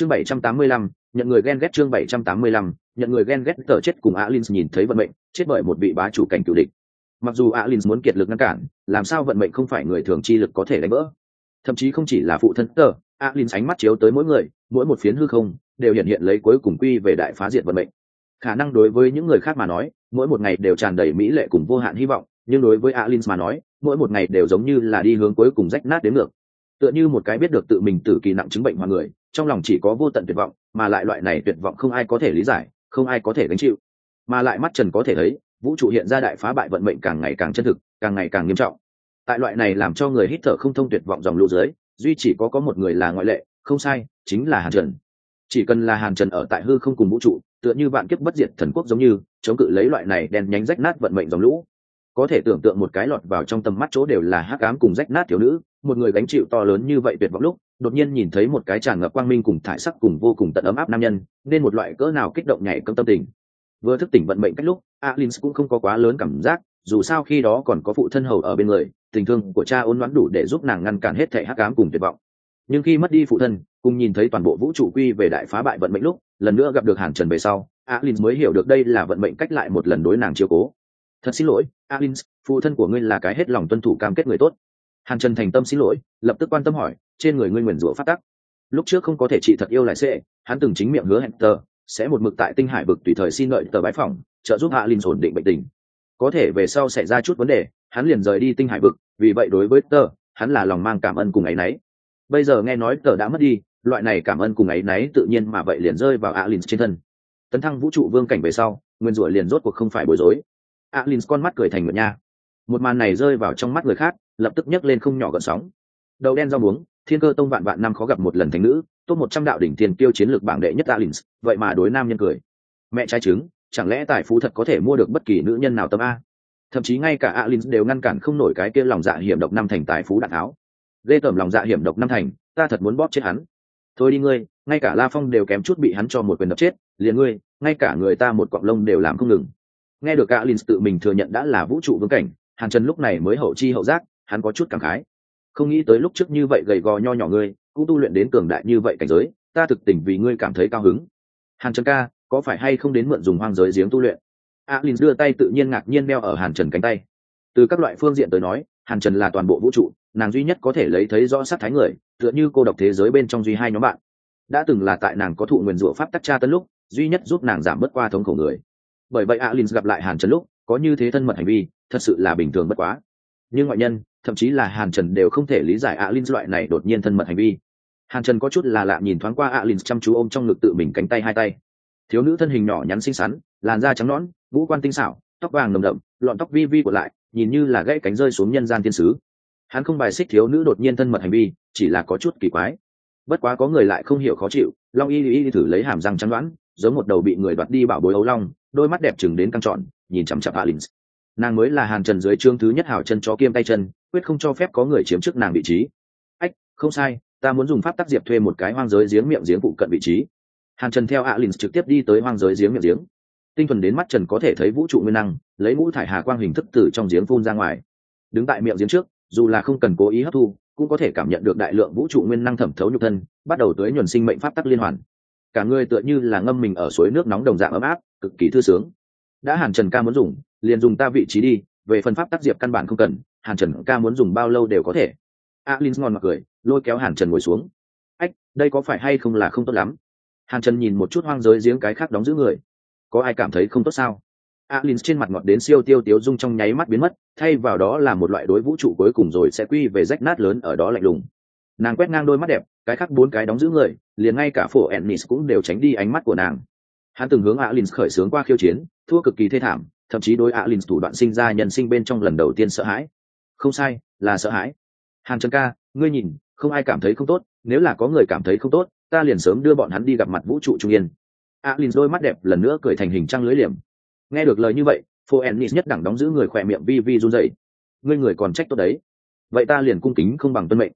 chương 785, nhận người ghen ghét chương 785, nhận người ghen ghét tờ chết cùng alin nhìn thấy vận mệnh chết bởi một vị bá chủ cảnh cựu địch. Mặc dù alin muốn kiệt lực ngăn cản làm sao vận mệnh không phải người thường chi lực có thể đánh vỡ? Thậm chí không chỉ là phụ thân tờ alin ánh mắt chiếu tới mỗi người mỗi một phiến hư không đều hiện hiện lấy cuối cùng quy về đại phá diệt vận mệnh. Khả năng đối với những người khác mà nói mỗi một ngày đều tràn đầy mỹ lệ cùng vô hạn hy vọng nhưng đối với alin mà nói mỗi một ngày đều giống như là đi hướng cuối cùng rách nát đến ngược tựa như một cái biết được tự mình tử kỳ nặng chứng bệnh mọi người, trong lòng chỉ có vô tận tuyệt vọng, mà lại loại này tuyệt vọng không ai có thể lý giải, không ai có thể gánh chịu. Mà lại mắt trần có thể thấy, vũ trụ hiện ra đại phá bại vận mệnh càng ngày càng chân thực, càng ngày càng nghiêm trọng. Tại loại này làm cho người hít thở không thông tuyệt vọng dòng lũ dưới, duy chỉ có có một người là ngoại lệ, không sai, chính là hàn trần. Chỉ cần là hàn trần ở tại hư không cùng vũ trụ, tựa như vạn kiếp bất diệt thần quốc giống như, chống cự lấy loại này đen nhánh rách nát vận mệnh dòng lũ có thể tưởng tượng một cái lọt vào trong tầm mắt chỗ đều là hắc ám cùng rách nát thiếu nữ, một người gánh chịu to lớn như vậy tuyệt vọng lúc, đột nhiên nhìn thấy một cái tràn ngập quang minh cùng thải sắc cùng vô cùng tận ấm áp nam nhân, nên một loại cỡ nào kích động nhảy cấm tâm tình. Vừa thức tỉnh vận mệnh cách lúc, alin cũng không có quá lớn cảm giác, dù sao khi đó còn có phụ thân hầu ở bên người, tình thương của cha ôn đoán đủ để giúp nàng ngăn cản hết thể hắc ám cùng tuyệt vọng. Nhưng khi mất đi phụ thân, cùng nhìn thấy toàn bộ vũ trụ quy về đại phá bại vận mệnh lúc, lần nữa gặp được hàn trần về sau, alin mới hiểu được đây là vận mệnh cách lại một lần đối nàng chiếu cố thật xin lỗi, alins, phụ thân của ngươi là cái hết lòng tuân thủ cam kết người tốt. Hàn trần thành tâm xin lỗi, lập tức quan tâm hỏi, trên người ngươi nguyền rủa phát tắc. Lúc trước không có thể trị thật yêu lại sệ hắn từng chính miệng hứa hẹn tờ, sẽ một mực tại tinh hải vực tùy thời xin lợi tờ bái phòng trợ giúp hạ linh ổn định bệnh tình. Có thể về sau xảy ra chút vấn đề, hắn liền rời đi tinh hải vực, vì vậy đối với tờ, hắn là lòng mang cảm ơn cùng ấ y n ấ y bây giờ nghe nói tờ đã mất đi, loại này cảm ơn cùng ấ y n ấ y tự nhiên mà vậy liền rơi vào alin trên thân. Tấn thăng vũ trụ vương cảnh về sau nguyên rủa liền rốt cuộc không phải bối rối alin con mắt cười thành ngựa nha. Một màn này rơi vào trong mắt người khác, lập tức nhấc lên không nhỏ gợn sóng. Đầu đen rau muống, thiên cơ tông vạn vạn năm khó gặp một lần thành nữ, top một trăm đạo đỉnh tiền tiêu chiến lược bảng đệ nhất alin. Vậy mà đối nam nhân cười. Mẹ trai trứng, chẳng lẽ tài phú thật có thể mua được bất kỳ nữ nhân nào tâm a? Thậm chí ngay cả alin đều ngăn cản không nổi cái kia lòng dạ hiểm độc năm thành tài phú đạn tháo. Ghê tởm lòng dạ hiểm độc năm thành, ta thật muốn bóp chết hắn. Thôi đi ngươi, ngay cả la phong đều kém chút bị hắn cho một quyền đập chết, liền ngươi, ngay cả người ta một cọng lông đều làm không ngừng nghe được alin tự mình thừa nhận đã là vũ trụ vương cảnh, hàn trần lúc này mới hậu chi hậu giác, hắn có chút cảm khái. Không nghĩ tới lúc trước như vậy gầy gò nho nhỏ ngươi, cũng tu luyện đến cường đại như vậy cảnh giới, ta thực tình vì ngươi cảm thấy cao hứng. Hàn trần ca, có phải hay không đến mượn dùng hoang giới giếng tu luyện? A Linh đưa tay tự nhiên ngạc nhiên đeo ở hàn trần cánh tay. Từ các loại phương diện tới nói, hàn trần là toàn bộ vũ trụ, nàng duy nhất có thể lấy thấy rõ sát thái người, tựa như cô độc thế giới bên trong duy hai nhóm bạn. Đã từng là tại nàng có thụ nguyền rủa pháp tắc tra tân lúc, duy nhất giúp nàng giảm bớt qua thống khổ người bởi vậy alin gặp lại hàn trần lúc, có như thế thân mật hành vi, thật sự là bình thường bất quá. Nhưng ngoại nhân, thậm chí là hàn trần đều không thể lý giải alin loại này đột nhiên thân mật hành vi. Hàn trần có chút là lạ nhìn thoáng qua alin chăm chú ôm trong ngực tự mình cánh tay hai tay. Thiếu nữ thân hình nhỏ nhắn xinh xắn, làn da trắng nõn, ngũ quan tinh xảo, tóc vàng nồng đậm, lọn tóc vi vi của lại, nhìn như là gãy cánh rơi xuống nhân gian thiên sứ. Hắn không bài xích thiếu nữ đột nhiên thân mật hành vi, chỉ là có chút kỳ quái. Bất quá có người lại không hiểu khó chịu, long y y thử lấy hàm răng chắn đoán, giống một đầu bị người đoạt đi bảo bối ấu long đôi mắt đẹp chừng đến căng trọn, nhìn chằm chặp alin nàng mới là hàn trần dưới chương thứ nhất hảo chân chó kiêm tay chân, quyết không cho phép có người chiếm trước nàng vị trí. Ách, không sai, ta muốn dùng pháp tác diệp thuê một cái hoang giới giếng miệng giếng phụ cận vị trí. Hàn trần theo alin trực tiếp đi tới hoang giới giếng miệng giếng. Tinh thuần đến mắt trần có thể thấy vũ trụ nguyên năng, lấy mũ thải hà quang hình thức từ trong giếng phun ra ngoài. Đứng tại miệng giếng trước, dù là không cần cố ý hấp thu, cũng có thể cảm nhận được đại lượng vũ trụ nguyên năng thẩm thấu nhục thân, bắt đầu tới nhuần sinh mệnh pháp tắc liên hoàn cả người tựa như là ngâm mình ở suối nước nóng đồng dạng ấm áp, cực kỳ thư sướng. Đã hàn trần ca muốn dùng, liền dùng ta vị trí đi, về phần pháp tác diệp căn bản không cần, hàn trần ca muốn dùng bao lâu đều có thể. Alin ngon mặc cười, lôi kéo hàn trần ngồi xuống. Ách, đây có phải hay không là không tốt lắm? Hàn trần nhìn một chút hoang giới giếng cái khác đóng giữ người. Có ai cảm thấy không tốt sao? Alin trên mặt ngọt đến siêu tiêu tiếu dung trong nháy mắt biến mất, thay vào đó là một loại đối vũ trụ cuối cùng rồi sẽ quy về rách nát lớn ở đó lạnh lùng. Nàng quét ngang đôi mắt đẹp, cái khác bốn cái đóng giữ người liền ngay cả phổ ennis cũng đều tránh đi ánh mắt của nàng. Hắn từng hướng alin khởi xướng qua khiêu chiến, thua cực kỳ thê thảm, thậm chí đối alin thủ đoạn sinh ra nhân sinh bên trong lần đầu tiên sợ hãi. Không sai, là sợ hãi. Hàn trần ca, ngươi nhìn, không ai cảm thấy không tốt, nếu là có người cảm thấy không tốt, ta liền sớm đưa bọn hắn đi gặp mặt vũ trụ trung yên. Alin đôi mắt đẹp lần nữa cười thành hình trăng lưới liềm. Nghe được lời như vậy, Phổ ennis nhất đẳng đóng giữ người khỏe miệng vi vi run dậy ngươi người còn trách tốt đấy. Vậy ta liền cung kính không bằng tuân mệnh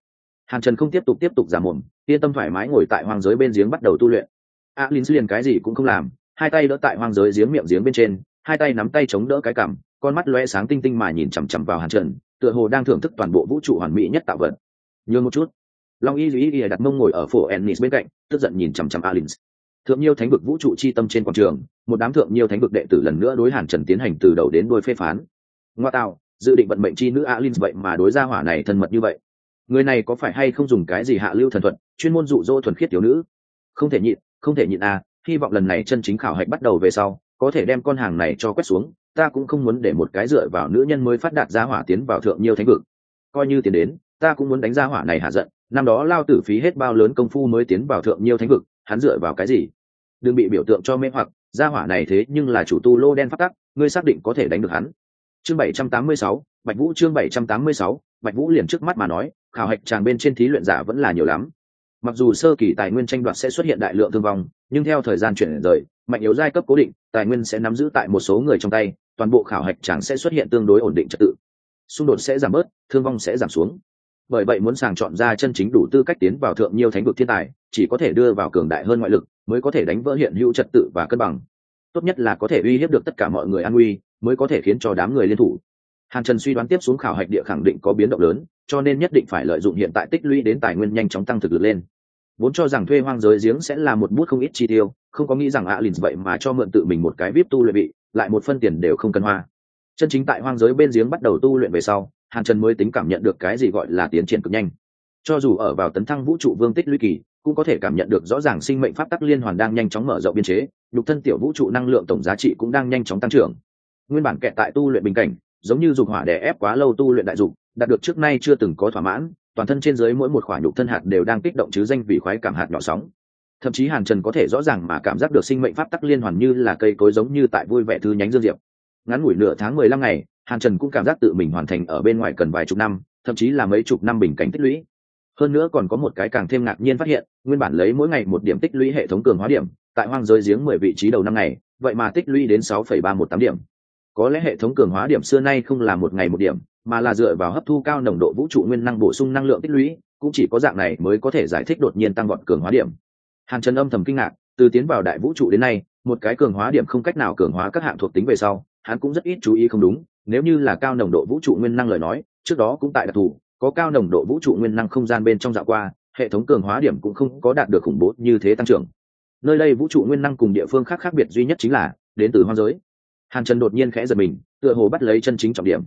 hàn trần không tiếp tục tiếp tục giả mồm, yên tâm thoải mái ngồi tại hoang giới bên giếng bắt đầu tu luyện. A alin liền cái gì cũng không làm, hai tay đỡ tại hoang giới giếng miệng giếng bên trên, hai tay nắm tay chống đỡ cái cằm, con mắt loe sáng tinh tinh mà nhìn chằm chằm vào hàn trần, tựa hồ đang thưởng thức toàn bộ vũ trụ hoàn mỹ nhất tạo vật. Nhường một chút. Long y duy y đặt mông ngồi ở phủ ennis bên cạnh, tức giận nhìn chằm chằm alins thượng nhiêu thánh vực vũ trụ chi tâm trên quảng trường, một đám thượng nhiêu thánh vực đệ tử lần nữa đối hàn trần tiến hành từ đầu đến đuôi phê phán. Ngoa tạo, dự định vận mệnh chi nữ alins vậy mà đối ra hỏa này thân mật như vậy người này có phải hay không dùng cái gì hạ lưu thần thuật, chuyên môn dụ dỗ thuần khiết thiếu nữ? Không thể nhịn, không thể nhịn à hy vọng lần này chân chính khảo hạch bắt đầu về sau, có thể đem con hàng này cho quét xuống, ta cũng không muốn để một cái dựa vào nữ nhân mới phát đạt ra hỏa tiến vào thượng nhiêu thánh vực. Coi như tiến đến, ta cũng muốn đánh ra hỏa này hạ giận, năm đó lao tử phí hết bao lớn công phu mới tiến vào thượng nhiêu thánh vực, hắn dựa vào cái gì? Đừng bị biểu tượng cho mê hoặc, ra hỏa này thế nhưng là chủ tu lô đen phát tắc, ngươi xác định có thể đánh được hắn. Chương bảy trăm tám mươi sáu, bạch vũ chương bảy trăm tám mươi sáu, bạch vũ liền trước mắt mà nói khảo hạch tràng bên trên thí luyện giả vẫn là nhiều lắm. Mặc dù sơ kỳ tài nguyên tranh đoạt sẽ xuất hiện đại lượng thương vong, nhưng theo thời gian chuyển rời, mạnh yếu giai cấp cố định, tài nguyên sẽ nắm giữ tại một số người trong tay, toàn bộ khảo hạch chẳng sẽ xuất hiện tương đối ổn định trật tự. Xung đột sẽ giảm bớt, thương vong sẽ giảm xuống. Bởi vậy muốn sàng chọn ra chân chính đủ tư cách tiến vào thượng nhiêu thánh vực thiên tài, chỉ có thể đưa vào cường đại hơn ngoại lực, mới có thể đánh vỡ hiện hữu trật tự và cân bằng. Tốt nhất là có thể uy hiếp được tất cả mọi người an uy mới có thể khiến cho đám người liên thủ. Hàn trần suy đoán tiếp xuống khảo hạch địa khẳng định có biến động lớn cho nên nhất định phải lợi dụng hiện tại tích lũy đến tài nguyên nhanh chóng tăng thực lực lên. Vốn cho rằng thuê hoang giới giếng sẽ là một bút không ít chi tiêu, không có nghĩ rằng alin vậy mà cho mượn tự mình một cái vip tu luyện bị, lại một phân tiền đều không cần hoa. Chân chính tại hoang giới bên giếng bắt đầu tu luyện về sau, hàn trần mới tính cảm nhận được cái gì gọi là tiến triển cực nhanh. Cho dù ở vào tấn thăng vũ trụ vương tích lũy kỳ, cũng có thể cảm nhận được rõ ràng sinh mệnh pháp tắc liên hoàn đang nhanh chóng mở rộng biên chế, nhục thân tiểu vũ trụ năng lượng tổng giá trị cũng đang nhanh chóng tăng trưởng. Nguyên bản kẹt tại tu luyện bình cảnh, giống như dục hỏa đè ép quá lâu tu luyện đại dục đạt được trước nay chưa từng có thỏa mãn, toàn thân trên dưới mỗi một khoả nhục thân hạt đều đang kích động chứ danh vì khoái cảm hạt nhỏ sóng. Thậm chí hàn trần có thể rõ ràng mà cảm giác được sinh mệnh pháp tắc liên hoàn như là cây cối giống như tại vui vẻ thư nhánh dương diệp. Ngắn ngủi nửa tháng mười lăm ngày, hàn trần cũng cảm giác tự mình hoàn thành ở bên ngoài cần vài chục năm, thậm chí là mấy chục năm bình cảnh tích lũy. Hơn nữa còn có một cái càng thêm ngạc nhiên phát hiện, nguyên bản lấy mỗi ngày một điểm tích lũy hệ thống cường hóa điểm, tại hoang giới giếng mười vị trí đầu năm ngày, vậy mà tích lũy đến sáu phẩy ba một tám điểm. Có lẽ hệ thống cường hóa điểm xưa nay không là một ngày một điểm mà là dựa vào hấp thu cao nồng độ vũ trụ nguyên năng bổ sung năng lượng tích lũy, cũng chỉ có dạng này mới có thể giải thích đột nhiên tăng gọn cường hóa điểm. Hàn trần âm thầm kinh ngạc, từ tiến vào đại vũ trụ đến nay, một cái cường hóa điểm không cách nào cường hóa các hạng thuộc tính về sau, hắn cũng rất ít chú ý không đúng, nếu như là cao nồng độ vũ trụ nguyên năng lời nói, trước đó cũng tại đặc thù, có cao nồng độ vũ trụ nguyên năng không gian bên trong dạo qua, hệ thống cường hóa điểm cũng không có đạt được khủng bố như thế tăng trưởng. Nơi đây vũ trụ nguyên năng cùng địa phương khác khác biệt duy nhất chính là đến từ hoang giới. Hàn trần đột nhiên khẽ giật mình, tựa hồ bắt lấy chân chính trọng điểm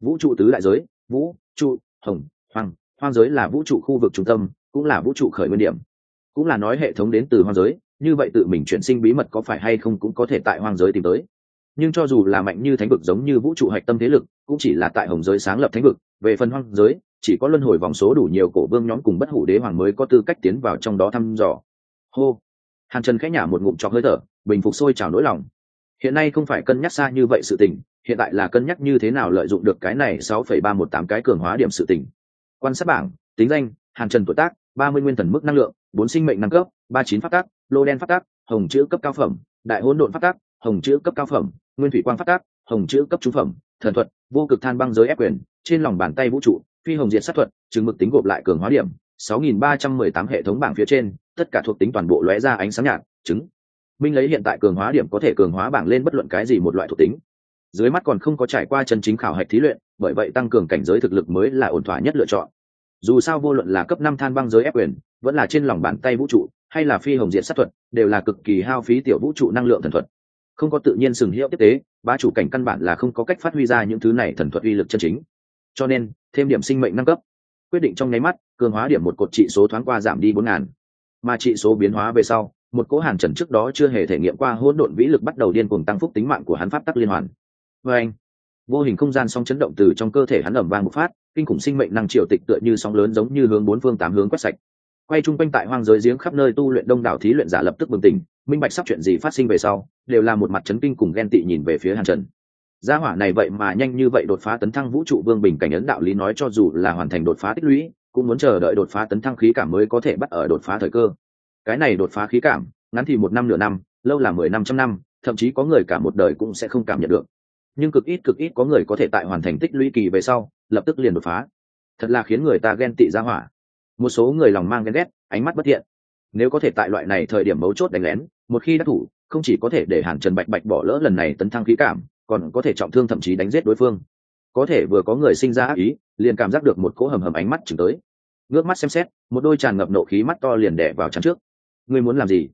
vũ trụ tứ đại giới, vũ trụ, hồng, hoang. Hoang giới là vũ trụ khu vực trung tâm, cũng là vũ trụ khởi nguyên điểm. Cũng là nói hệ thống đến từ hoang giới, như vậy tự mình chuyển sinh bí mật có phải hay không cũng có thể tại hoang giới tìm tới. Nhưng cho dù là mạnh như thánh vực giống như vũ trụ hạch tâm thế lực, cũng chỉ là tại hồng giới sáng lập thánh vực. Về phần hoang giới, chỉ có luân hồi vòng số đủ nhiều cổ vương nhóm cùng bất hủ đế hoàng mới có tư cách tiến vào trong đó thăm dò. Hô. Hàn trần khẽ nhả một ngụm trọc hơi thở, bình phục sôi trào nỗi lòng. Hiện nay không phải cân nhắc xa như vậy sự tình hiện tại là cân nhắc như thế nào lợi dụng được cái này sáu phẩy ba một tám cái cường hóa điểm sự tình. Quan sát bảng, tính danh, hàn trần tuổi tác, ba mươi nguyên thần mức năng lượng, bốn sinh mệnh năng cấp, ba chín phát tác, lô đen phát tác, hồng chữ cấp cao phẩm, đại hỗn độn phát tác, hồng chữ cấp cao phẩm, nguyên thủy quang phát tác, hồng chữ cấp trung phẩm, thần thuật, vô cực than băng giới ép quyền, trên lòng bàn tay vũ trụ, phi hồng diệt sát thuật chứng mực tính gộp lại cường hóa điểm 6.318 hệ thống bảng phía trên, tất cả thuộc tính toàn bộ lóe ra ánh sáng nhạt, chứng. Minh lấy hiện tại cường hóa điểm có thể cường hóa bảng lên bất luận cái gì một loại thuộc tính dưới mắt còn không có trải qua chân chính khảo hạch thí luyện, bởi vậy tăng cường cảnh giới thực lực mới là ổn thỏa nhất lựa chọn. Dù sao vô luận là cấp năm than băng giới ép quyền, vẫn là trên lòng bàn tay vũ trụ, hay là phi hồng diện sát thuật, đều là cực kỳ hao phí tiểu vũ trụ năng lượng thần thuật. Không có tự nhiên sừng hiệu tiếp tế ba chủ cảnh căn bản là không có cách phát huy ra những thứ này thần thuật uy lực chân chính. Cho nên, thêm điểm sinh mệnh nâng cấp. Quyết định trong nháy mắt, cường hóa điểm một cột trị số thoáng qua giảm đi bốn ngàn. Mà trị số biến hóa về sau, một cố hàn trần trước đó chưa hề thể nghiệm qua hỗn độn vĩ lực bắt đầu điên cuồng tăng phúc tính mạng của hắn pháp tắc liên hoàn vê anh, vô hình không gian sóng chấn động từ trong cơ thể hắn ẩm vang một phát, kinh khủng sinh mệnh năng triều tịch tựa như sóng lớn giống như hướng bốn phương tám hướng quét sạch. Quay chung quanh tại hoang giới giếng khắp nơi tu luyện đông đảo thí luyện giả lập tức bừng tỉnh, minh bạch sắp chuyện gì phát sinh về sau, đều là một mặt chấn kinh cùng ghen tị nhìn về phía hàn trần. Gia hỏa này vậy mà nhanh như vậy đột phá tấn thăng vũ trụ vương bình cảnh ấn đạo lý nói cho dù là hoàn thành đột phá tích lũy, cũng muốn chờ đợi đột phá tấn thăng khí cảm mới có thể bắt ở đột phá thời cơ. Cái này đột phá khí cảm, ngắn thì một năm nửa năm, lâu là mười năm trăm năm, thậm chí có người cả một đời cũng sẽ không cảm nhận được nhưng cực ít cực ít có người có thể tại hoàn thành tích lũy kỳ về sau, lập tức liền đột phá. Thật là khiến người ta ghen tị ra hỏa. Một số người lòng mang ghen ghét, ánh mắt bất thiện. Nếu có thể tại loại này thời điểm mấu chốt đánh lén, một khi đắc thủ, không chỉ có thể để hàn trần bạch bạch bỏ lỡ lần này tấn thăng khí cảm, còn có thể trọng thương thậm chí đánh giết đối phương. Có thể vừa có người sinh ra ác ý, liền cảm giác được một cỗ hầm hầm ánh mắt chừng tới. Ngước mắt xem xét, một đôi tràn ngập nộ khí mắt to liền đẻ vào chắn trước. Ngươi muốn làm gì?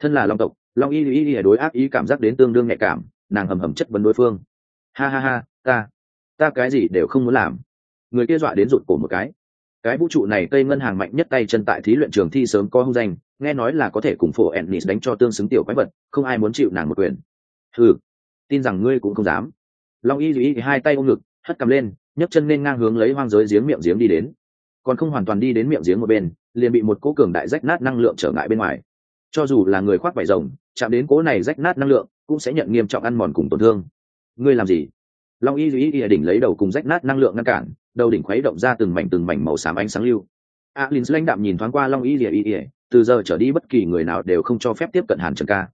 Thân là long tộc, long y y y đối ác ý cảm giác đến tương đương nhạy cảm, nàng hầm hầm chất vấn đối phương ha ha ha, ta ta cái gì đều không muốn làm. Người kia dọa đến rụt cổ một cái. Cái vũ trụ này cây ngân hàng mạnh nhất tay chân tại thí luyện trường thi sớm có hung danh, nghe nói là có thể cùng phổ ennis đánh cho tương xứng tiểu quái vật, không ai muốn chịu nàng một quyền. Ừ tin rằng ngươi cũng không dám. Long y y hai tay ôm ngực, hất cầm lên, nhấc chân nên ngang hướng lấy hoang giới giếng miệng giếng đi đến. Còn không hoàn toàn đi đến miệng giếng một bên, liền bị một cỗ cường đại rách nát năng lượng trở ngại bên ngoài. Cho dù là người khoác vải rồng, chạm đến cỗ này rách nát năng lượng, cũng sẽ nhận nghiêm trọng ăn mòn cùng tổn thương ngươi làm gì? Long y duy y đỉnh lấy đầu cùng rách nát năng lượng ngăn cản, đầu đỉnh khuấy động ra từng mảnh từng mảnh màu xám ánh sáng lưu. Alin lãnh đạm nhìn thoáng qua long y duy y, từ giờ trở đi bất kỳ người nào đều không cho phép tiếp cận hàn trần ca.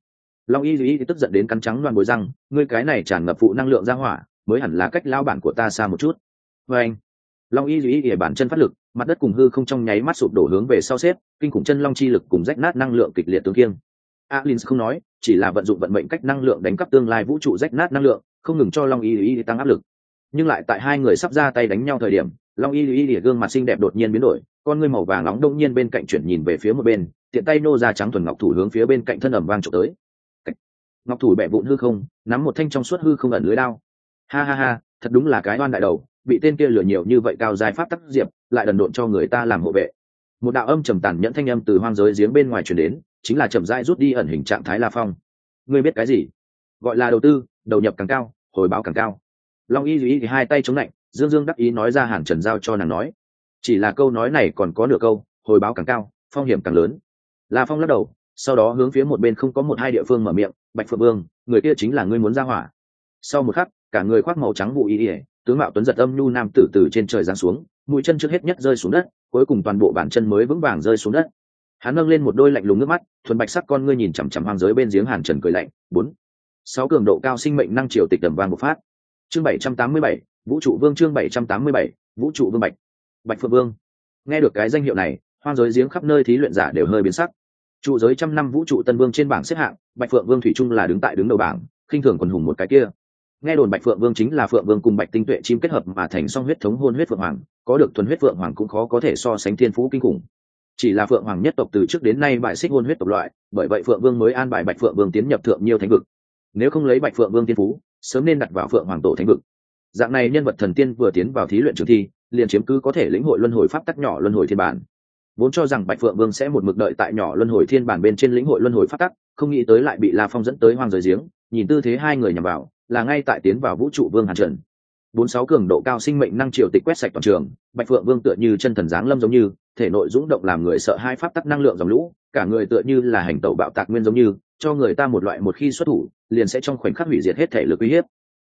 Long y duy y tức giận đến cắn trắng loan bối răng, ngươi cái này tràn ngập phụ năng lượng ra hỏa, mới hẳn là cách lao bản của ta xa một chút. Vê anh, long y duy y bản chân phát lực, mặt đất cùng hư không trong nháy mắt sụp đổ hướng về sau xếp, kinh khủng chân long chi lực cùng rách nát năng lượng kịch liệt tương kiêng. Alin không nói, chỉ là vận dụng vận mệnh cách năng lượng đánh cắp tương lai vũ trụ rách nát năng lượng không ngừng cho long y y tăng áp lực. Nhưng lại tại hai người sắp ra tay đánh nhau thời điểm, long y y y gương mặt xinh đẹp đột nhiên biến đổi, con ngươi màu vàng nóng đông nhiên bên cạnh chuyển nhìn về phía một bên, tiện tay nô ra trắng thuần ngọc thủ hướng phía bên cạnh thân ẩm vang trộm tới. Ngọc thủ bẹ vụn hư không, nắm một thanh trong suốt hư không ẩn lưới đao. Ha ha ha, thật đúng là cái oan đại đầu bị tên kia lừa nhiều như vậy cao dài pháp tắc diệp, lại đần độn cho người ta làm hộ vệ. Một đạo âm trầm tàn nhẫn thanh âm từ hoang giới giếng bên ngoài truyền đến, chính là chậm rãi rút đi ẩn hình trạng thái la phong. Ngươi biết cái gì? Gọi là đầu tư, đầu nhập càng cao, hồi báo càng cao. Long y duy thì hai tay chống lạnh, dương dương đắc ý nói ra hàn trần giao cho nàng nói. Chỉ là câu nói này còn có nửa câu, hồi báo càng cao, phong hiểm càng lớn. La phong lắc đầu, sau đó hướng phía một bên không có một hai địa phương mở miệng, bạch phượng vương, người kia chính là ngươi muốn ra hỏa. Sau một khắc, cả người khoác màu trắng vụ y ỉa tướng mạo tuấn giật âm nhu nam tử từ trên trời giáng xuống, mũi chân trước hết nhất rơi xuống đất, cuối cùng toàn bộ bản chân mới vững vàng rơi xuống đất. Hắn nâng lên một đôi lạnh lùng nước mắt, thuần bạch sắc con ngươi nhìn chằm chằm hoang giới bên giếng hàn trần cười lạnh, bốn sáu cường độ cao sinh mệnh năng triều tịch tầm vàng một phát. Chương bảy trăm tám mươi bảy, vũ trụ vương chương bảy trăm tám mươi bảy, vũ trụ vương bạch. Bạch phượng vương. Nghe được cái danh hiệu này, hoang giới giếng khắp nơi thí luyện giả đều hơi biến sắc. Trụ giới trăm năm vũ trụ tân vương trên bảng xếp hạng, bạch phượng vương thủy trung là đứng tại đứng đầu bảng, khinh thường còn hùng một cái kia. Nghe đồn bạch phượng vương chính là phượng vương cùng bạch tinh tuệ chim kết hợp mà thành song huyết thống hôn huyết phượng hoàng, có được thuần huyết phượng hoàng cũng khó có thể so sánh thiên phú kinh khủng. Chỉ là phượng hoàng nhất tộc từ trước đến nay bại xích hôn huyết tộc loại, bởi vậy phượng vương mới an bài bạch phượng vương tiến nhập thượng nhiều thánh vực nếu không lấy bạch phượng vương tiên phú, sớm nên đặt vào phượng hoàng tổ thánh vực. Dạng này nhân vật thần tiên vừa tiến vào thí luyện trường thi, liền chiếm cứ có thể lĩnh hội luân hồi pháp tắc nhỏ luân hồi thiên bản. Vốn cho rằng bạch phượng vương sẽ một mực đợi tại nhỏ luân hồi thiên bản bên trên lĩnh hội luân hồi pháp tắc, không nghĩ tới lại bị la phong dẫn tới hoang rời giếng, nhìn tư thế hai người nhằm vào, là ngay tại tiến vào vũ trụ vương hàn trần. Bốn sáu cường độ cao sinh mệnh năng triều tịch quét sạch toàn trường, bạch phượng vương tựa như chân thần giáng lâm giống như, thể nội dũng động làm người sợ hai pháp tắc năng lượng dòng lũ, cả người tựa như là hành tẩu bạo tạc nguyên giống như cho người ta một loại một khi xuất thủ, liền sẽ trong khoảnh khắc hủy diệt hết thể lực uy hiếp.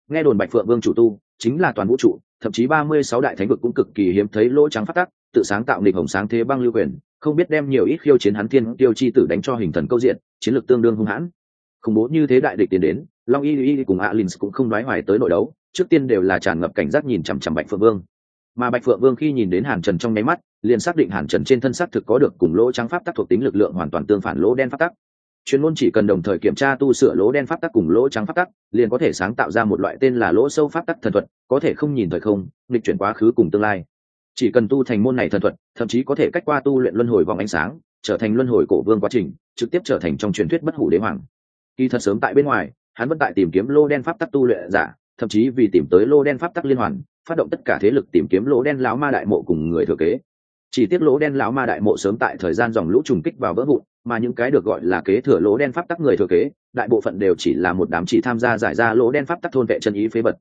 Nghe đồn bạch phượng vương chủ tu chính là toàn vũ trụ, thậm chí ba mươi sáu đại thánh vực cũng cực kỳ hiếm thấy lỗ trắng phát tắc, tự sáng tạo nịch hồng sáng thế băng lưu quyền, không biết đem nhiều ít khiêu chiến hắn thiên tiêu chi tử đánh cho hình thần câu diện, chiến lược tương đương hung hãn. Khủng bố như thế đại địch tiến đến, long y y cùng alin cũng không nói hoài tới nội đấu, trước tiên đều là tràn ngập cảnh giác nhìn chằm chằm bạch phượng vương. Mà bạch phượng vương khi nhìn đến hàn trần trong nháy mắt, liền xác định hàn trần trên thân xác thực có được cùng lỗ trắng pháp tắc thuộc tính lực lượng hoàn toàn tương phản lỗ đen pháp tắc chuyên môn chỉ cần đồng thời kiểm tra tu sửa lỗ đen pháp tắc cùng lỗ trắng pháp tắc, liền có thể sáng tạo ra một loại tên là lỗ sâu pháp tắc thần thuật, có thể không nhìn thời không, nghịch chuyển quá khứ cùng tương lai. Chỉ cần tu thành môn này thần thuật, thậm chí có thể cách qua tu luyện luân hồi vòng ánh sáng, trở thành luân hồi cổ vương quá trình, trực tiếp trở thành trong truyền thuyết bất hủ đế hoàng. Kỳ thật sớm tại bên ngoài, hắn vẫn tại tìm kiếm lô đen pháp tắc tu luyện giả, thậm chí vì tìm tới lô đen pháp tắc liên hoàn, phát động tất cả thế lực tìm kiếm lỗ đen lão ma đại mộ cùng người thừa kế chỉ tiếc lỗ đen lão ma đại mộ sớm tại thời gian dòng lũ trùng kích vào vỡ vụn, mà những cái được gọi là kế thừa lỗ đen pháp tắc người thừa kế, đại bộ phận đều chỉ là một đám chỉ tham gia giải ra lỗ đen pháp tắc thôn vệ chân ý phế vật.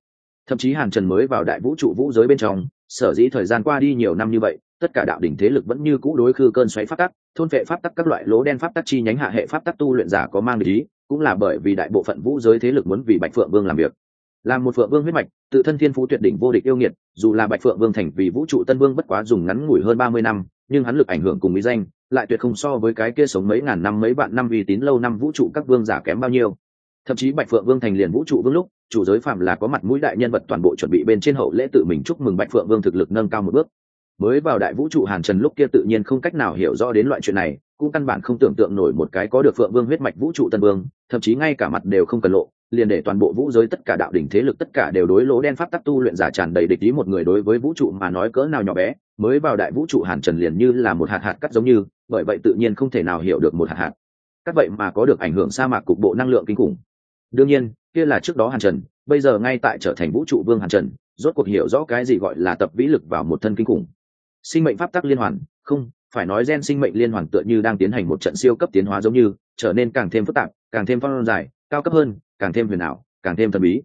Thậm chí hàn trần mới vào đại vũ trụ vũ giới bên trong, sở dĩ thời gian qua đi nhiều năm như vậy, tất cả đạo đỉnh thế lực vẫn như cũ đối khư cơn xoáy pháp tắc, thôn vệ pháp tắc các loại lỗ đen pháp tắc chi nhánh hạ hệ pháp tắc tu luyện giả có mang ý, cũng là bởi vì đại bộ phận vũ giới thế lực muốn vì bạch phượng vương làm việc làm một phượng vương huyết mạch, tự thân thiên phú tuyệt đỉnh vô địch yêu nghiệt, dù là bạch phượng vương thành vì vũ trụ tân vương bất quá dùng ngắn ngủi hơn ba mươi năm, nhưng hắn lực ảnh hưởng cùng mỹ danh, lại tuyệt không so với cái kia sống mấy ngàn năm mấy vạn năm uy tín lâu năm vũ trụ các vương giả kém bao nhiêu. Thậm chí bạch phượng vương thành liền vũ trụ vương lúc, chủ giới phạm là có mặt mũi đại nhân vật toàn bộ chuẩn bị bên trên hậu lễ tự mình chúc mừng bạch phượng vương thực lực nâng cao một bước. Mới vào đại vũ trụ hàn trần lúc kia tự nhiên không cách nào hiểu rõ đến loại chuyện này, cũng căn bản không tưởng tượng nổi một cái có được phượng vương huyết mạch vũ trụ tân vương, thậm chí ngay cả mặt đều không cần lộ liền để toàn bộ vũ giới tất cả đạo đỉnh thế lực tất cả đều đối lỗ đen pháp tắc tu luyện giả tràn đầy địch ý một người đối với vũ trụ mà nói cỡ nào nhỏ bé, mới vào đại vũ trụ hàn trần liền như là một hạt hạt cắt giống như, bởi vậy tự nhiên không thể nào hiểu được một hạt hạt. Cắt vậy mà có được ảnh hưởng sa mạc cục bộ năng lượng kinh khủng. Đương nhiên, kia là trước đó hàn trần, bây giờ ngay tại trở thành vũ trụ vương hàn trần, rốt cuộc hiểu rõ cái gì gọi là tập vĩ lực vào một thân kinh khủng. Sinh mệnh pháp tắc liên hoàn, không, phải nói gen sinh mệnh liên hoàn tựa như đang tiến hành một trận siêu cấp tiến hóa giống như, trở nên càng thêm phức tạp, càng thêm phong dài cao cấp hơn, càng thêm huyền ảo, càng thêm thần bí.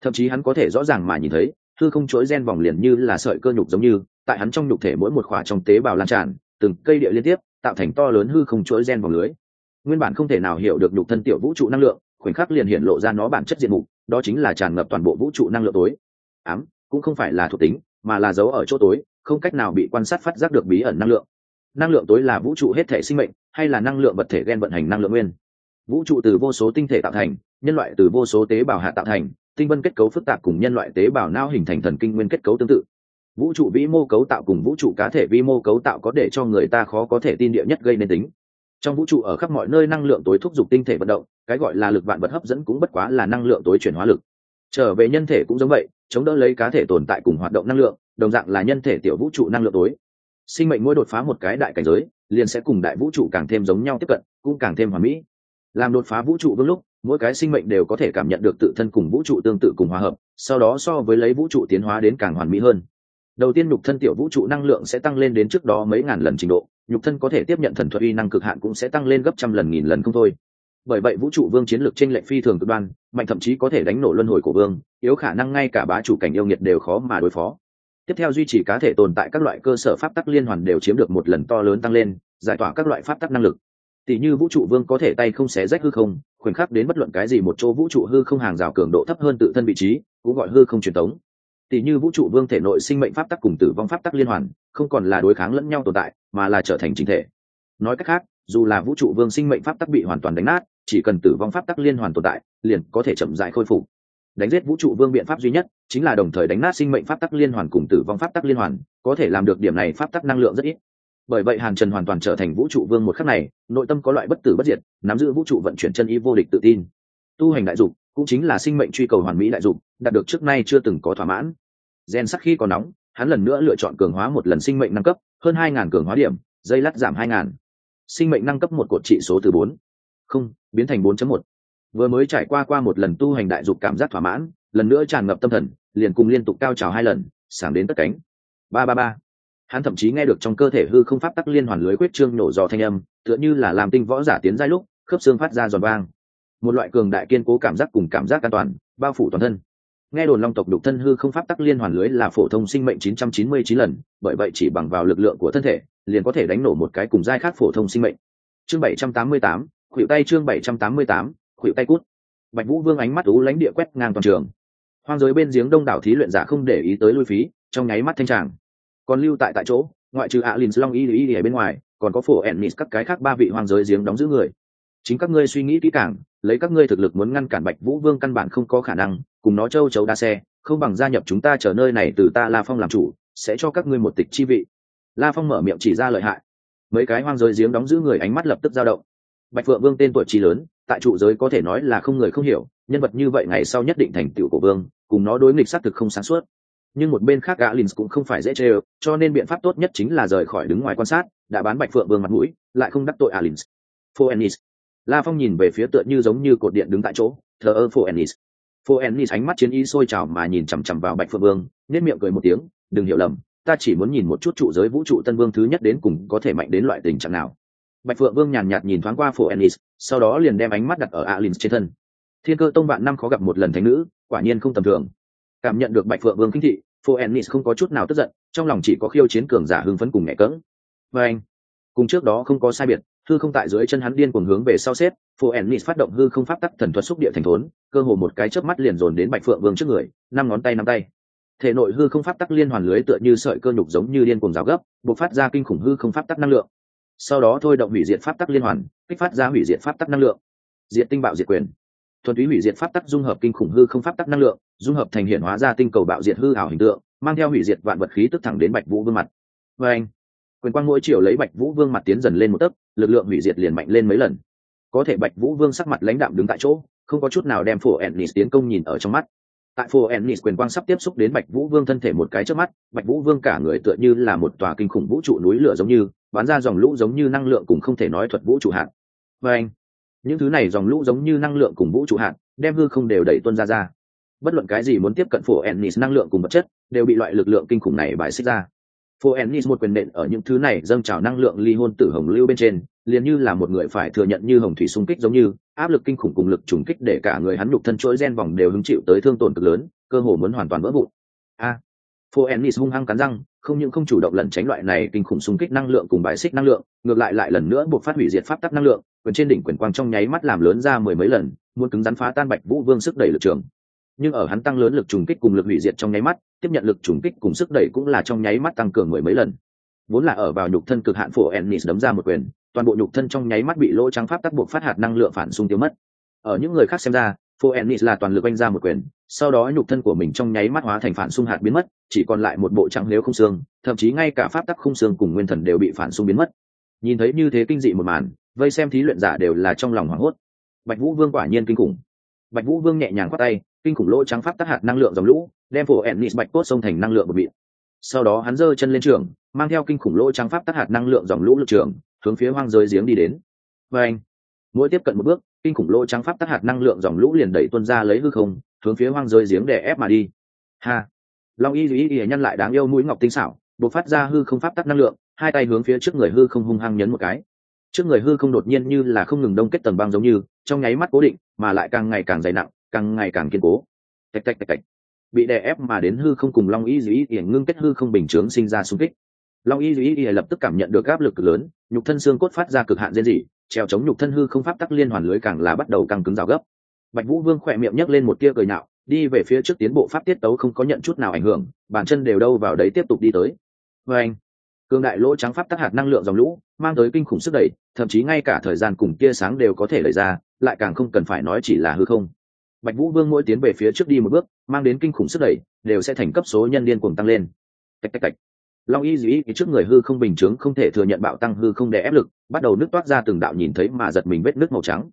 Thậm chí hắn có thể rõ ràng mà nhìn thấy thư không chuỗi gen vòng liền như là sợi cơ nhục giống như, tại hắn trong nhục thể mỗi một khỏa trong tế bào lan tràn, từng cây địa liên tiếp, tạo thành to lớn hư không chuỗi gen vòng lưới. Nguyên bản không thể nào hiểu được nhục thân tiểu vũ trụ năng lượng, khoảnh khắc liền hiện lộ ra nó bản chất diện mục, đó chính là tràn ngập toàn bộ vũ trụ năng lượng tối. Ám, cũng không phải là thuộc tính, mà là dấu ở chỗ tối, không cách nào bị quan sát phát giác được bí ẩn năng lượng. Năng lượng tối là vũ trụ hết thể sinh mệnh, hay là năng lượng vật thể gen vận hành năng lượng nguyên? Vũ trụ từ vô số tinh thể tạo thành, nhân loại từ vô số tế bào hạ tạo thành, tinh vân kết cấu phức tạp cùng nhân loại tế bào não hình thành thần kinh nguyên kết cấu tương tự. Vũ trụ vĩ mô cấu tạo cùng vũ trụ cá thể vi mô cấu tạo có để cho người ta khó có thể tin địa nhất gây nên tính. Trong vũ trụ ở khắp mọi nơi năng lượng tối thúc giục tinh thể vận động, cái gọi là lực vạn vật hấp dẫn cũng bất quá là năng lượng tối chuyển hóa lực. Trở về nhân thể cũng giống vậy, chống đỡ lấy cá thể tồn tại cùng hoạt động năng lượng, đồng dạng là nhân thể tiểu vũ trụ năng lượng tối. Sinh mệnh mỗi đột phá một cái đại cảnh giới, liền sẽ cùng đại vũ trụ càng thêm giống nhau tiếp cận, cũng càng thêm hoàn mỹ làm đột phá vũ trụ vương lúc, mỗi cái sinh mệnh đều có thể cảm nhận được tự thân cùng vũ trụ tương tự cùng hòa hợp, sau đó so với lấy vũ trụ tiến hóa đến càng hoàn mỹ hơn. Đầu tiên nhục thân tiểu vũ trụ năng lượng sẽ tăng lên đến trước đó mấy ngàn lần trình độ, nhục thân có thể tiếp nhận thần thuật uy năng cực hạn cũng sẽ tăng lên gấp trăm lần nghìn lần không thôi. Bởi vậy vũ trụ vương chiến lược trên lệch phi thường cực đoan, mạnh thậm chí có thể đánh nổ luân hồi của vương, yếu khả năng ngay cả bá chủ cảnh yêu nghiệt đều khó mà đối phó. Tiếp theo duy trì cá thể tồn tại các loại cơ sở pháp tắc liên hoàn đều chiếm được một lần to lớn tăng lên, giải tỏa các loại pháp tắc năng lực tỷ như vũ trụ vương có thể tay không xé rách hư không, khoảnh khắc đến bất luận cái gì một chỗ vũ trụ hư không hàng rào cường độ thấp hơn tự thân vị trí, cũng gọi hư không truyền thống. tỷ như vũ trụ vương thể nội sinh mệnh pháp tắc cùng tử vong pháp tắc liên hoàn, không còn là đối kháng lẫn nhau tồn tại, mà là trở thành chính thể. Nói cách khác, dù là vũ trụ vương sinh mệnh pháp tắc bị hoàn toàn đánh nát, chỉ cần tử vong pháp tắc liên hoàn tồn tại, liền có thể chậm dại khôi phục. Đánh giết vũ trụ vương biện pháp duy nhất chính là đồng thời đánh nát sinh mệnh pháp tắc liên hoàn cùng tử vong pháp tắc liên hoàn, có thể làm được điểm này pháp tắc năng lượng rất ít bởi vậy hàn trần hoàn toàn trở thành vũ trụ vương một khắc này, nội tâm có loại bất tử bất diệt, nắm giữ vũ trụ vận chuyển chân y vô địch tự tin. Tu hành đại dục cũng chính là sinh mệnh truy cầu hoàn mỹ đại dục, đạt được trước nay chưa từng có thỏa mãn. Gen sắc khi còn nóng, hắn lần nữa lựa chọn cường hóa một lần sinh mệnh nâng cấp, hơn hai ngàn cường hóa điểm, dây lát giảm hai ngàn. Sinh mệnh nâng cấp một cột trị số từ bốn. Không, biến thành bốn một. Vừa mới trải qua qua một lần tu hành đại dục cảm giác thỏa mãn, lần nữa tràn ngập tâm thần, liền cùng liên tục cao trào hai lần, sảng đến tất cánh. Ba ba ba hắn thậm chí nghe được trong cơ thể hư không pháp tắc liên hoàn lưới quyết trương nổ dò thanh âm tựa như là làm tinh võ giả tiến giai lúc khớp xương phát ra giòn vang. Một loại cường đại kiên cố cảm giác cùng cảm giác an toàn bao phủ toàn thân. Nghe đồn long tộc đục thân hư không pháp tắc liên hoàn lưới là phổ thông sinh mệnh 999 lần bởi vậy chỉ bằng vào lực lượng của thân thể liền có thể đánh nổ một cái cùng giai khác phổ thông sinh mệnh. Chương 788, khuỷu tay chương 788, khuỷu tay cút. Bạch vũ vương ánh mắt ú lánh địa quét ngang toàn trường. Hoang giới bên giếng đông đảo thí luyện giả không để ý tới lui phí trong nháy mắt thanh tràng còn lưu tại tại chỗ, ngoại trừ alin long y y ở bên ngoài, còn có phổ ennis các cái khác ba vị hoang giới giếng đóng giữ người. Chính các ngươi suy nghĩ kỹ càng, lấy các ngươi thực lực muốn ngăn cản bạch vũ vương căn bản không có khả năng, cùng nó châu chấu đa xe, không bằng gia nhập chúng ta chờ nơi này từ ta la phong làm chủ, sẽ cho các ngươi một tịch chi vị. La phong mở miệng chỉ ra lợi hại. Mấy cái hoang giới giếng đóng giữ người ánh mắt lập tức dao động. Bạch phượng vương tên tuổi chi lớn, tại trụ giới có thể nói là không người không hiểu, nhân vật như vậy ngày sau nhất định thành tựu của vương, cùng nó đối nghịch xác thực không sáng suốt nhưng một bên khác Alin cũng không phải dễ chơi, cho nên biện pháp tốt nhất chính là rời khỏi đứng ngoài quan sát, đã bán Bạch Phượng Vương mặt mũi, lại không đắc tội Alin. ennis La Phong nhìn về phía tựa như giống như cột điện đứng tại chỗ, thờ ơ Phoenix. ennis ánh mắt chiến ý sôi trào mà nhìn chằm chằm vào Bạch Phượng Vương, nhếch miệng cười một tiếng, đừng hiểu lầm, ta chỉ muốn nhìn một chút trụ giới vũ trụ Tân Vương thứ nhất đến cùng có thể mạnh đến loại tình trạng nào. Bạch Phượng Vương nhàn nhạt nhìn thoáng qua Phoenix, sau đó liền đem ánh mắt đặt ở Alin trên thân. Thiên Cơ Tông bạn năm khó gặp một lần thánh nữ, quả nhiên không tầm thường cảm nhận được bạch phượng vương kinh thị, phoenix không có chút nào tức giận, trong lòng chỉ có khiêu chiến cường giả hưng phấn cùng nhẹ cỡng. Và anh, cùng trước đó không có sai biệt, hư không tại dưới chân hắn điên cuồng hướng về sau xếp, phoenix phát động hư không pháp tắc thần thuật xúc địa thành thốn, cơ hồ một cái chớp mắt liền dồn đến bạch phượng vương trước người, năm ngón tay năm tay. Thể nội hư không pháp tắc liên hoàn lưới tựa như sợi cơ nhục giống như điên cuồng giáo gấp buộc phát ra kinh khủng hư không pháp tắc năng lượng. Sau đó thôi động hủy diệt pháp tắc liên hoàn, kích phát ra hủy diệt pháp tắc năng lượng. Diệt tinh bạo diệt quyền thuần túy hủy diệt pháp tắc dung hợp kinh khủng hư không pháp tắc năng lượng, dung hợp thành hiện hóa ra tinh cầu bạo diệt hư ảo hình tượng, mang theo hủy diệt vạn vật khí tức thẳng đến bạch vũ vương mặt. Và anh, quyền quang mỗi chiều lấy bạch vũ vương mặt tiến dần lên một tấc, lực lượng hủy diệt liền mạnh lên mấy lần. Có thể bạch vũ vương sắc mặt lãnh đạm đứng tại chỗ, không có chút nào đem phổ ennis tiến công nhìn ở trong mắt. Tại phổ ennis quyền quang sắp tiếp xúc đến bạch vũ vương thân thể một cái trước mắt, bạch vũ vương cả người tựa như là một tòa kinh khủng vũ trụ núi lửa giống như, bắn ra dòng lũ giống như năng lượng cùng không thể nói thuật vũ trụ hạn và anh những thứ này dòng lũ giống như năng lượng cùng vũ trụ hạt đem hư không đều đẩy tuân ra ra. Bất luận cái gì muốn tiếp cận phổ ennis năng lượng cùng vật chất đều bị loại lực lượng kinh khủng này bài xích ra. Phổ ennis một quyền nện ở những thứ này dâng trào năng lượng ly hôn tử hồng lưu bên trên liền như là một người phải thừa nhận như hồng thủy xung kích giống như áp lực kinh khủng cùng lực trùng kích để cả người hắn nhục thân chuỗi gen vòng đều hứng chịu tới thương tổn cực lớn cơ hồ muốn hoàn toàn vỡ vụn. A à, phổ ennis hung hăng cắn răng, không những không chủ động lẩn tránh loại này kinh khủng xung kích năng lượng cùng bài xích năng lượng, ngược lại lại lần nữa buộc phát hủy diệt pháp tắc năng lượng, quyền trên đỉnh quyền quang trong nháy mắt làm lớn ra mười mấy lần, muốn cứng rắn phá tan bạch vũ vương sức đẩy lực trường. Nhưng ở hắn tăng lớn lực trùng kích cùng lực hủy diệt trong nháy mắt, tiếp nhận lực trùng kích cùng sức đẩy cũng là trong nháy mắt tăng cường mười mấy lần. Vốn là ở vào nhục thân cực hạn phổ ennis đấm ra một quyền, toàn bộ nhục thân trong nháy mắt bị lỗ trắng pháp tắc buộc phát hạt năng lượng phản xung tiêu mất. Ở những người khác xem ra phổ ennis là toàn lực oanh ra một quyền, sau đó nhục thân của mình trong nháy mắt hóa thành phản xung hạt biến mất, chỉ còn lại một bộ trắng nếu không xương, thậm chí ngay cả pháp tắc không xương cùng nguyên thần đều bị phản xung biến mất. Nhìn thấy như thế kinh dị một màn, vây xem thí luyện giả đều là trong lòng hoảng hốt. Bạch vũ vương quả nhiên kinh khủng. Bạch vũ vương nhẹ nhàng khoác tay, kinh khủng lỗ trắng pháp tắc hạt năng lượng dòng lũ, đem phổ ennis bạch cốt sông thành năng lượng bột mịn. Sau đó hắn giơ chân lên trường, mang theo kinh khủng lỗ trắng pháp tắc hạt năng lượng dòng lũ lực trường, hướng phía hoang giới giếng đi đến. Và anh, mỗi tiếp cận một bước kinh khủng lỗ trắng pháp tắc hạt năng lượng dòng lũ liền đẩy tuân ra lấy hư không, hướng phía hoang rơi giếng để ép mà đi. Ha! Long y dù ý y nhăn lại đáng yêu mũi ngọc tinh xảo buộc phát ra hư không pháp tắc năng lượng, hai tay hướng phía trước người hư không hung hăng nhấn một cái. Trước người hư không đột nhiên như là không ngừng đông kết tầng băng giống như, trong nháy mắt cố định, mà lại càng ngày càng dày nặng, càng ngày càng kiên cố. Tạch tạch tạch tạch. Bị đè ép mà đến hư không cùng long y dĩ ỉa ngưng kết hư không bình chướng sinh ra xung kích. Long y dĩ ỉa lập tức cảm nhận được áp lực cực lớn, nhục thân xương cốt phát ra cực hạn diễn dị treo chống nhục thân hư không pháp tắc liên hoàn lưới càng là bắt đầu căng cứng rào gấp. Bạch vũ vương khỏe miệng nhấc lên một tia cười nạo đi về phía trước tiến bộ pháp tiết tấu không có nhận chút nào ảnh hưởng, bàn chân đều đâu vào đấy tiếp tục đi tới. Vê anh cương đại lỗ trắng pháp tắc hạt năng lượng dòng lũ, mang tới kinh khủng sức đẩy, thậm chí ngay cả thời gian cùng tia sáng đều có thể đẩy ra, lại càng không cần phải nói chỉ là hư không. Bạch vũ vương mỗi tiến về phía trước đi một bước, mang đến kinh khủng sức đẩy, đều sẽ thành cấp số nhân liên cùng tăng lên. Tạch tạch tạch long y dĩ trước người hư không bình chướng không thể thừa nhận bạo tăng hư không để ép lực, bắt đầu nước toát ra từng đạo nhìn thấy mà giật mình vết nước màu trắng.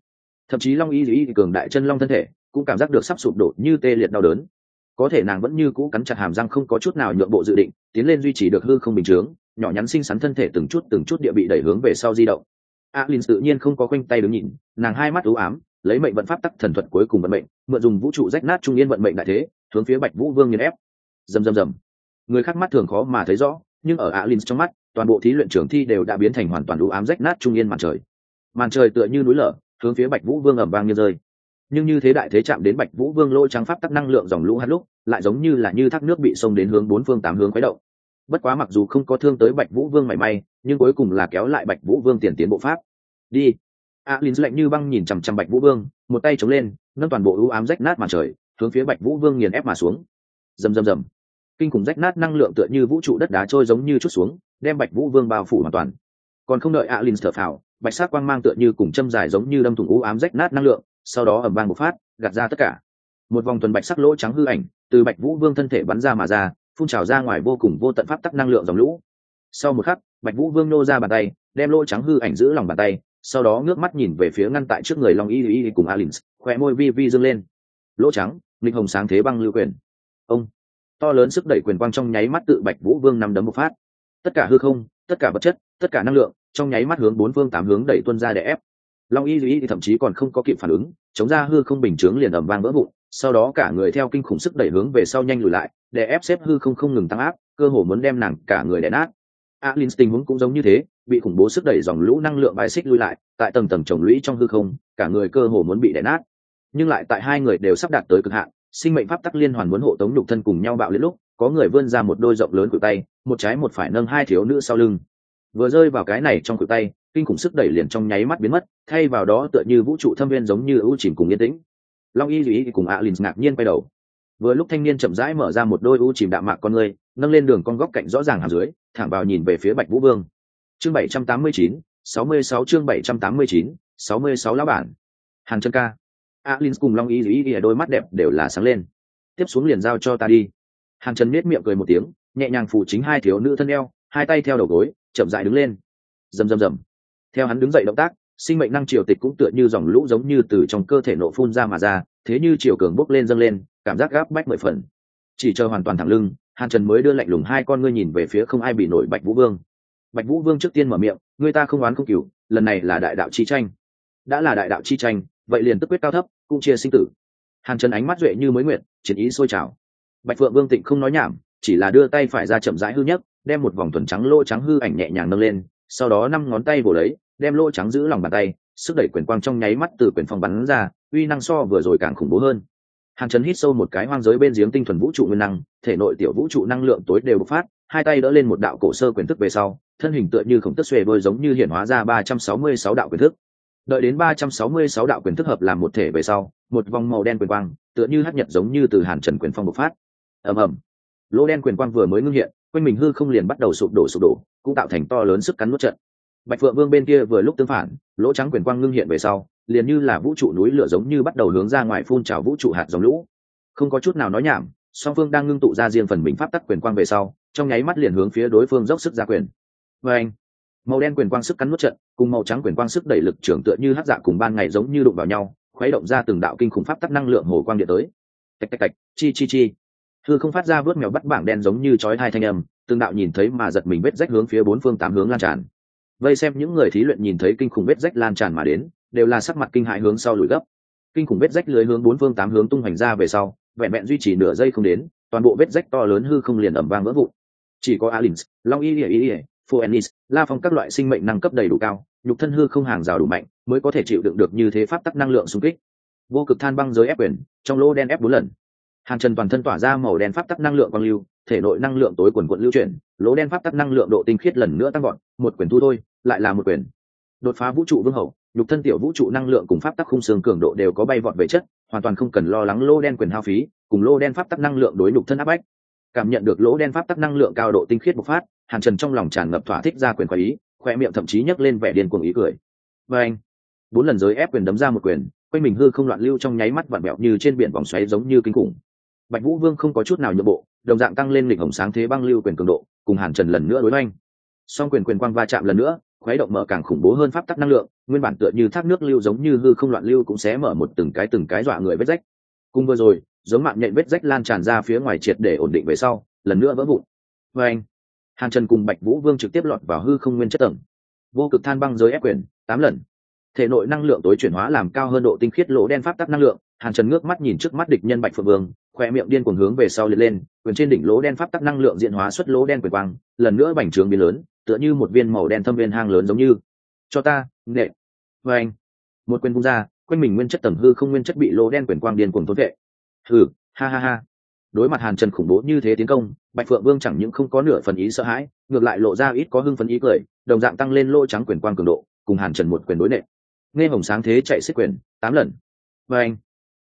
Thậm chí long y dĩ cường đại chân long thân thể, cũng cảm giác được sắp sụp đổ như tê liệt đau đớn. Có thể nàng vẫn như cũ cắn chặt hàm răng không có chút nào nhượng bộ dự định, tiến lên duy trì được hư không bình chướng, nhỏ nhắn xinh xắn thân thể từng chút từng chút địa bị đẩy hướng về sau di động. A Linh tự nhiên không có quanh tay đứng nhìn, nàng hai mắt ưu ám, lấy mệnh vận pháp tắc thần thuật cuối cùng vận mệnh, mượn dùng vũ trụ rách nát trung yên vận mệnh đại thế, hướng phía bạch vũ vương nghiền ép. Dầm dầm dầm người khác mắt thường khó mà thấy rõ nhưng ở alin trong mắt toàn bộ thí luyện trường thi đều đã biến thành hoàn toàn đủ ám rách nát trung yên màn trời. Màn trời tựa như núi lở hướng phía bạch vũ vương ẩm vang như rơi. Nhưng như thế đại thế chạm đến bạch vũ vương lôi trắng pháp tắc năng lượng dòng lũ hát lúc lại giống như là như thác nước bị xông đến hướng bốn phương tám hướng khuấy động. Bất quá mặc dù không có thương tới bạch vũ vương mảy may nhưng cuối cùng là kéo lại bạch vũ vương tiền tiến bộ pháp. Đi. A à, lạnh như băng nhìn chằm chằm bạch vũ vương một tay chống lên nâng toàn bộ ưu ám rách nát màn trời hướng phía bạch vũ vương nghiền ép mà xuống. Rầm rầm rầm kinh khủng rách nát năng lượng tựa như vũ trụ đất đá trôi giống như chút xuống, đem bạch vũ vương bao phủ hoàn toàn. Còn không đợi alin thở phào, bạch sắc quang mang tựa như cùng châm dài giống như đâm thủng u ám rách nát năng lượng, sau đó ẩm vang một phát, gạt ra tất cả. Một vòng tuần bạch sắc lỗ trắng hư ảnh, từ bạch vũ vương thân thể bắn ra mà ra, phun trào ra ngoài vô cùng vô tận pháp tắc năng lượng dòng lũ. Sau một khắc, bạch vũ vương nô ra bàn tay, đem lỗ trắng hư ảnh giữ lòng bàn tay, sau đó ngước mắt nhìn về phía ngăn tại trước người long y y cùng alin khỏe môi vi vi dâng lên. Lỗ trắng linh hồng sáng thế băng lưu quyền. Ông to lớn sức đẩy quyền quang trong nháy mắt tự bạch vũ vương năm đấm một phát. Tất cả hư không, tất cả vật chất, tất cả năng lượng, trong nháy mắt hướng bốn phương tám hướng đẩy tuân ra để ép. Long y y thậm chí còn không có kịp phản ứng, chống ra hư không bình chướng liền ầm vang vỡ vụn, sau đó cả người theo kinh khủng sức đẩy hướng về sau nhanh lùi lại, để ép xếp hư không không ngừng tăng áp, cơ hồ muốn đem nàng cả người đè nát. Alin tình huống cũng giống như thế, bị khủng bố sức đẩy dòng lũ năng lượng bài xích lui lại, tại tầng tầng trồng lũy trong hư không, cả người cơ hồ muốn bị đè nát. Nhưng lại tại hai người đều sắp đạt tới cực hạn sinh mệnh pháp tắc liên hoàn muốn hộ tống lục thân cùng nhau bạo lên lúc, có người vươn ra một đôi rộng lớn cự tay, một trái một phải nâng hai thiếu nữ sau lưng. Vừa rơi vào cái này trong cự tay, kinh khủng sức đẩy liền trong nháy mắt biến mất, thay vào đó tựa như vũ trụ thâm viên giống như ưu chìm cùng yên tĩnh. Long y duy cùng ạ lìn ngạc nhiên quay đầu. Vừa lúc thanh niên chậm rãi mở ra một đôi ưu chìm đạm mạc con người, nâng lên đường con góc cạnh rõ ràng hàm dưới, thẳng vào nhìn về phía bạch vũ vương. Chương bảy trăm tám mươi chín, sáu mươi sáu chương bảy trăm tám mươi chín, sáu mươi sáu lá bản. Hàn chân ca alin cùng long y duy đôi mắt đẹp đều là sáng lên. Tiếp xuống liền giao cho ta đi. Hàn trần miết miệng cười một tiếng, nhẹ nhàng phủ chính hai thiếu nữ thân eo, hai tay theo đầu gối, chậm dại đứng lên. Rầm rầm rầm. Theo hắn đứng dậy động tác, sinh mệnh năng triều tịch cũng tựa như dòng lũ giống như từ trong cơ thể nổ phun ra mà ra, thế như chiều cường bốc lên dâng lên, cảm giác gáp bách mười phần. Chỉ chờ hoàn toàn thẳng lưng hàn trần mới đưa lạnh lùng hai con ngươi nhìn về phía không ai bị nổi bạch vũ vương. Bạch vũ vương trước tiên mở miệng người ta không oán không cừu, lần này là đại đạo chi tranh. Đã là đại đạo chi tranh vậy liền tức quyết cao thấp, cũng chia sinh tử. Hàn trần ánh mắt duệ như mới nguyện, chiến ý sôi trào. Bạch phượng vương tịnh không nói nhảm, chỉ là đưa tay phải ra chậm rãi hư nhất đem một vòng thuần trắng lỗ trắng hư ảnh nhẹ nhàng nâng lên, sau đó năm ngón tay vồ lấy, đem lỗ trắng giữ lòng bàn tay, sức đẩy quyền quang trong nháy mắt từ quyền phòng bắn ra, uy năng so vừa rồi càng khủng bố hơn. Hàn trần hít sâu một cái hoang giới bên giếng tinh thuần vũ trụ nguyên năng, thể nội tiểu vũ trụ năng lượng tối đều bộc phát, hai tay đỡ lên một đạo cổ sơ quyền thức về sau, thân hình tựa như khổng tức xuề đôi giống như hiện hóa ra ba trăm sáu mươi sáu đạo quyền thức đợi đến ba trăm sáu mươi sáu đạo quyền thức hợp làm một thể về sau, một vòng màu đen quyền quang, tựa như hấp nhật giống như từ hàn trần quyền phong bộc phát. Ầm ầm. Lỗ đen quyền quang vừa mới ngưng hiện, quanh mình hư không liền bắt đầu sụp đổ sụp đổ, cũng tạo thành to lớn sức cắn nuốt trận. Bạch phượng vương bên kia vừa lúc tương phản, lỗ trắng quyền quang ngưng hiện về sau, liền như là vũ trụ núi lửa giống như bắt đầu hướng ra ngoài phun trào vũ trụ hạt dòng lũ. Không có chút nào nói nhảm, song phương đang ngưng tụ ra riêng phần mình pháp tắc quyền quang về sau, trong nháy mắt liền hướng phía đối phương dốc sức ra quyền. Và anh màu đen quyền quang sức cắn nuốt trận, cùng màu trắng quyền quang sức đẩy lực trưởng tựa như hát dạ cùng ban ngày giống như đụng vào nhau, khuấy động ra từng đạo kinh khủng pháp tắc năng lượng hồ quang điện tới. Tạch tạch tạch, chi chi chi. Thư không phát ra vớt mèo bắt bảng đen giống như chói hai thanh âm, từng đạo nhìn thấy mà giật mình vết rách hướng phía bốn phương tám hướng lan tràn. Vây xem những người thí luyện nhìn thấy kinh khủng vết rách lan tràn mà đến, đều là sắc mặt kinh hại hướng sau lùi gấp. Kinh khủng vết rách lưới hướng bốn phương tám hướng tung hoành ra về sau, vẹn vẹn duy trì nửa giây không đến, toàn bộ vết rách to lớn hư không liền ẩm vang vỡ vụn. Chỉ có alins, long y ỉa ỉa phoenix la phong các loại sinh mệnh năng cấp đầy đủ cao, nhục thân hư không hàng rào đủ mạnh, mới có thể chịu đựng được như thế pháp tắc năng lượng xung kích. Vô cực than băng giới ép quyền, trong lô đen ép bốn lần. Hàn trần toàn thân tỏa ra màu đen pháp tắc năng lượng quang lưu, thể nội năng lượng tối quần quận lưu chuyển, lỗ đen pháp tắc năng lượng độ tinh khiết lần nữa tăng gọn một quyền thu thôi, lại là một quyền. Đột phá vũ trụ vương hậu, nhục thân tiểu vũ trụ năng lượng cùng pháp tắc khung xương cường độ đều có bay vọt về chất, hoàn toàn không cần lo lắng lô đen quyền hao phí, cùng lô đen pháp tắc năng lượng đối nhục thân áp bách. Cảm nhận được lỗ đen pháp tắc năng lượng cao độ tinh khiết bộc phát hàn trần trong lòng tràn ngập thỏa thích ra quyền khoái ý, khoe miệng thậm chí nhấc lên vẻ điên cuồng ý cười. Và anh, bốn lần giới ép quyền đấm ra một quyền, quanh mình hư không loạn lưu trong nháy mắt vặn bẹo như trên biển vòng xoáy giống như kinh khủng. Bạch vũ vương không có chút nào nhượng bộ, đồng dạng tăng lên lịch hồng sáng thế băng lưu quyền cường độ, cùng hàn trần lần nữa đối oanh song quyền quyền quang va chạm lần nữa, khuấy động mở càng khủng bố hơn pháp tắc năng lượng, nguyên bản tựa như thác nước lưu giống như hư không loạn lưu cũng sẽ mở một từng cái từng cái dọa người vết rách. Cùng vừa rồi, giống mạng nhện vết rách lan tràn ra phía ngoài triệt để ổn định về sau, lần nữa vỡ vụn. Vê anh hàn trần cùng bạch vũ vương trực tiếp lọt vào hư không nguyên chất tầng. Vô cực than băng giới ép quyền, tám lần. Thể nội năng lượng tối chuyển hóa làm cao hơn độ tinh khiết lỗ đen pháp tắc năng lượng. Hàn trần ngước mắt nhìn trước mắt địch nhân bạch phượng vương, khoe miệng điên cuồng hướng về sau liệt lên, quyền trên đỉnh lỗ đen pháp tắc năng lượng diện hóa xuất lỗ đen quyền quang, lần nữa bành trướng biến lớn, tựa như một viên màu đen thâm viên hang lớn giống như. Cho ta, nệ. Và anh. Một quyền vung ra, quanh mình nguyên chất tầng hư không nguyên chất bị lỗ đen quyền quang điên cuồng thốn vệ. Thử ha ha ha đối mặt hàn trần khủng bố như thế tiến công, bạch phượng vương chẳng những không có nửa phần ý sợ hãi, ngược lại lộ ra ít có hưng phấn ý cười, đồng dạng tăng lên lỗ trắng quyền quang cường độ, cùng hàn trần một quyền đối nệ nghe hồng sáng thế chạy xích quyền, tám lần. Và anh,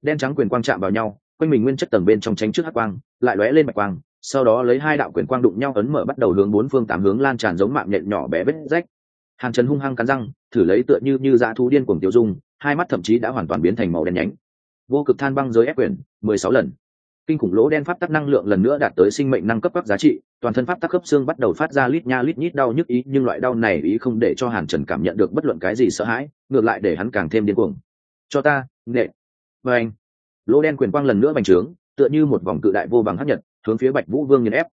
đen trắng quyền quang chạm vào nhau, quanh mình nguyên chất tầng bên trong tránh trước hắc quang, lại lóe lên bạch quang, sau đó lấy hai đạo quyền quang đụng nhau ấn mở bắt đầu hướng bốn phương tám hướng lan tràn giống mạng nhện nhỏ bé vết rách. Hàn trần hung hăng cắn răng, thử lấy tựa như như dã thú điên cuồng tiêu dung, hai mắt thậm chí đã hoàn toàn biến thành màu đen nhánh. Vô cực than băng giới ép quyền, mười sáu lần kinh khủng lỗ đen pháp tắc năng lượng lần nữa đạt tới sinh mệnh năng cấp các giá trị, toàn thân pháp tắc cấp xương bắt đầu phát ra lít nha lít nhít đau nhức ý, nhưng loại đau này ý không để cho hàn trần cảm nhận được bất luận cái gì sợ hãi, ngược lại để hắn càng thêm điên cuồng. Cho ta nệ và anh, lỗ đen quyền quang lần nữa bành trướng, tựa như một vòng cự đại vô bằng hấp nhật, hướng phía bạch vũ vương nghiền ép.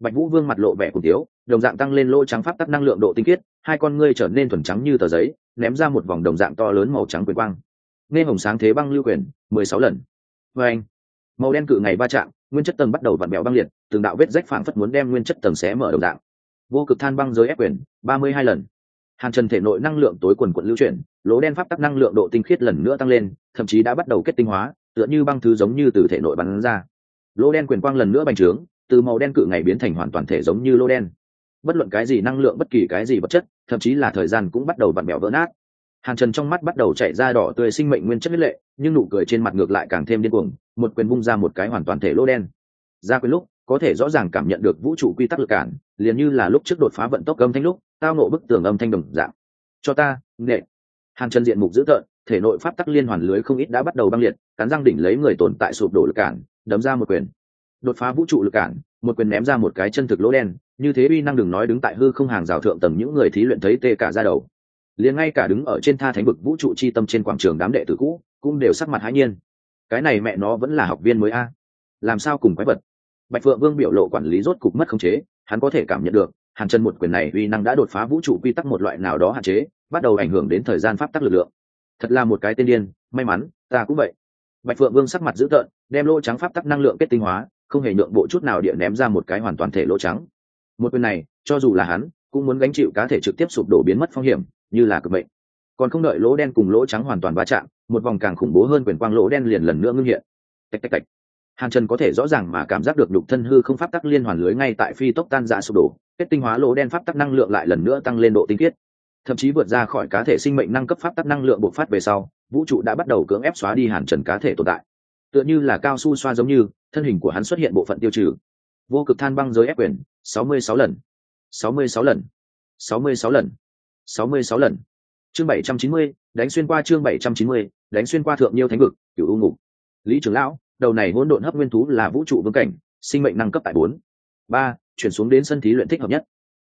Bạch vũ vương mặt lộ vẻ cùng tiếu, đồng dạng tăng lên lỗ trắng pháp tắc năng lượng độ tinh khiết, hai con ngươi trở nên thuần trắng như tờ giấy, ném ra một vòng đồng dạng to lớn màu trắng quyền quang. Nghe hồng sáng thế băng lưu quyền, mười sáu lần. Và anh màu đen cự ngày va chạm, nguyên chất tầng bắt đầu vặn bẹo băng liệt, từng đạo vết rách phảng phất muốn đem nguyên chất tầng xé mở đầu dạng. Vô cực than băng giới ép quyền, ba mươi hai lần. Hàn trần thể nội năng lượng tối quần quận lưu chuyển, lỗ đen pháp tắc năng lượng độ tinh khiết lần nữa tăng lên, thậm chí đã bắt đầu kết tinh hóa, tựa như băng thứ giống như từ thể nội bắn ra. Lỗ đen quyền quang lần nữa bành trướng, từ màu đen cự ngày biến thành hoàn toàn thể giống như lỗ đen. Bất luận cái gì năng lượng, bất kỳ cái gì vật chất, thậm chí là thời gian cũng bắt đầu vặn bẹo vỡ nát hàn trần trong mắt bắt đầu chạy ra đỏ tươi sinh mệnh nguyên chất huyết lệ, nhưng nụ cười trên mặt ngược lại càng thêm điên cuồng, một quyền vung ra một cái hoàn toàn thể lỗ đen. Ra quyền lúc, có thể rõ ràng cảm nhận được vũ trụ quy tắc lực cản, liền như là lúc trước đột phá vận tốc âm thanh lúc, tao nộ bức tường âm thanh đồng dạng. Cho ta nghệ hàn trần diện mục dữ tợn, thể nội pháp tắc liên hoàn lưới không ít đã bắt đầu băng liệt, cắn răng đỉnh lấy người tồn tại sụp đổ lực cản, đấm ra một quyền. Đột phá vũ trụ lực cản, một quyền ném ra một cái chân thực lỗ đen, như thế uy năng đừng nói đứng tại hư không hàng rào thượng tầng những người thí luyện thấy tê cả ra đầu liền ngay cả đứng ở trên tha thánh vực vũ trụ chi tâm trên quảng trường đám đệ tử cũ, cũng đều sắc mặt hãi nhiên. Cái này mẹ nó vẫn là học viên mới a. Làm sao cùng quái vật? Bạch phượng vương biểu lộ quản lý rốt cục mất khống chế, hắn có thể cảm nhận được, hàn chân một quyền này uy năng đã đột phá vũ trụ quy tắc một loại nào đó hạn chế, bắt đầu ảnh hưởng đến thời gian pháp tắc lực lượng. Thật là một cái tên điên, may mắn, ta cũng vậy. Bạch phượng vương sắc mặt dữ tợn, đem lỗ trắng pháp tắc năng lượng kết tinh hóa, không hề nhượng bộ chút nào địa ném ra một cái hoàn toàn thể lỗ trắng. Một quyền này, cho dù là hắn, cũng muốn gánh chịu cá thể trực tiếp sụp đổ biến mất phong hiểm như là cực mệnh, còn không đợi lỗ đen cùng lỗ trắng hoàn toàn va chạm một vòng càng khủng bố hơn quyền quang lỗ đen liền lần nữa ngưng hiện. Tạch tạch tạch. Hàn trần có thể rõ ràng mà cảm giác được đục thân hư không pháp tắc liên hoàn lưới ngay tại phi tốc tan dạ sụp đổ kết tinh hóa lỗ đen pháp tắc năng lượng lại lần nữa tăng lên độ tinh khiết. Thậm chí vượt ra khỏi cá thể sinh mệnh năng cấp pháp tắc năng lượng bộc phát về sau vũ trụ đã bắt đầu cưỡng ép xóa đi hàn trần cá thể tồn tại. Tựa như là cao su xoa giống như thân hình của hắn xuất hiện bộ phận tiêu trừ. Vô cực than băng giới ép quyền sáu mươi sáu lần. Sáu mươi sáu lần. Sáu mươi sáu lần sáu mươi sáu lần. Chương bảy trăm chín mươi, đánh xuyên qua chương bảy trăm chín mươi, đánh xuyên qua thượng nhiêu thánh vực cựu u ngục. Lý trưởng lão, đầu này hỗn độn hấp nguyên thú là vũ trụ vương cảnh, sinh mệnh năng cấp tại bốn. Ba, chuyển xuống đến sân thí luyện thích hợp nhất.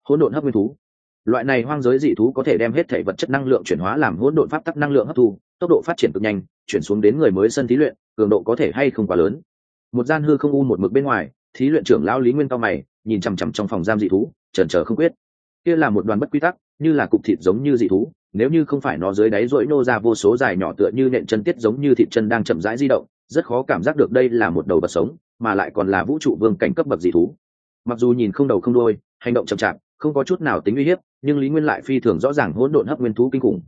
Hỗn độn hấp nguyên thú. Loại này hoang giới dị thú có thể đem hết thể vật chất năng lượng chuyển hóa làm hỗn độn pháp tắc năng lượng hấp thu, tốc độ phát triển cực nhanh, chuyển xuống đến người mới sân thí luyện, cường độ có thể hay không quá lớn. Một gian hư không u một mực bên ngoài, thí luyện trưởng lão lý nguyên cao mày, nhìn chằm chằm trong phòng giam dị thú, chần chờ không quyết. Kia là một đoàn bất quy tắc như là cục thịt giống như dị thú, nếu như không phải nó dưới đáy rỗi nô ra vô số dài nhỏ tựa như nện chân tiết giống như thịt chân đang chậm rãi di động, rất khó cảm giác được đây là một đầu vật sống, mà lại còn là vũ trụ vương cảnh cấp bậc dị thú. Mặc dù nhìn không đầu không đôi hành động chậm chạp, không có chút nào tính uy hiếp, nhưng lý nguyên lại phi thường rõ ràng hỗn độn hấp nguyên thú kinh khủng.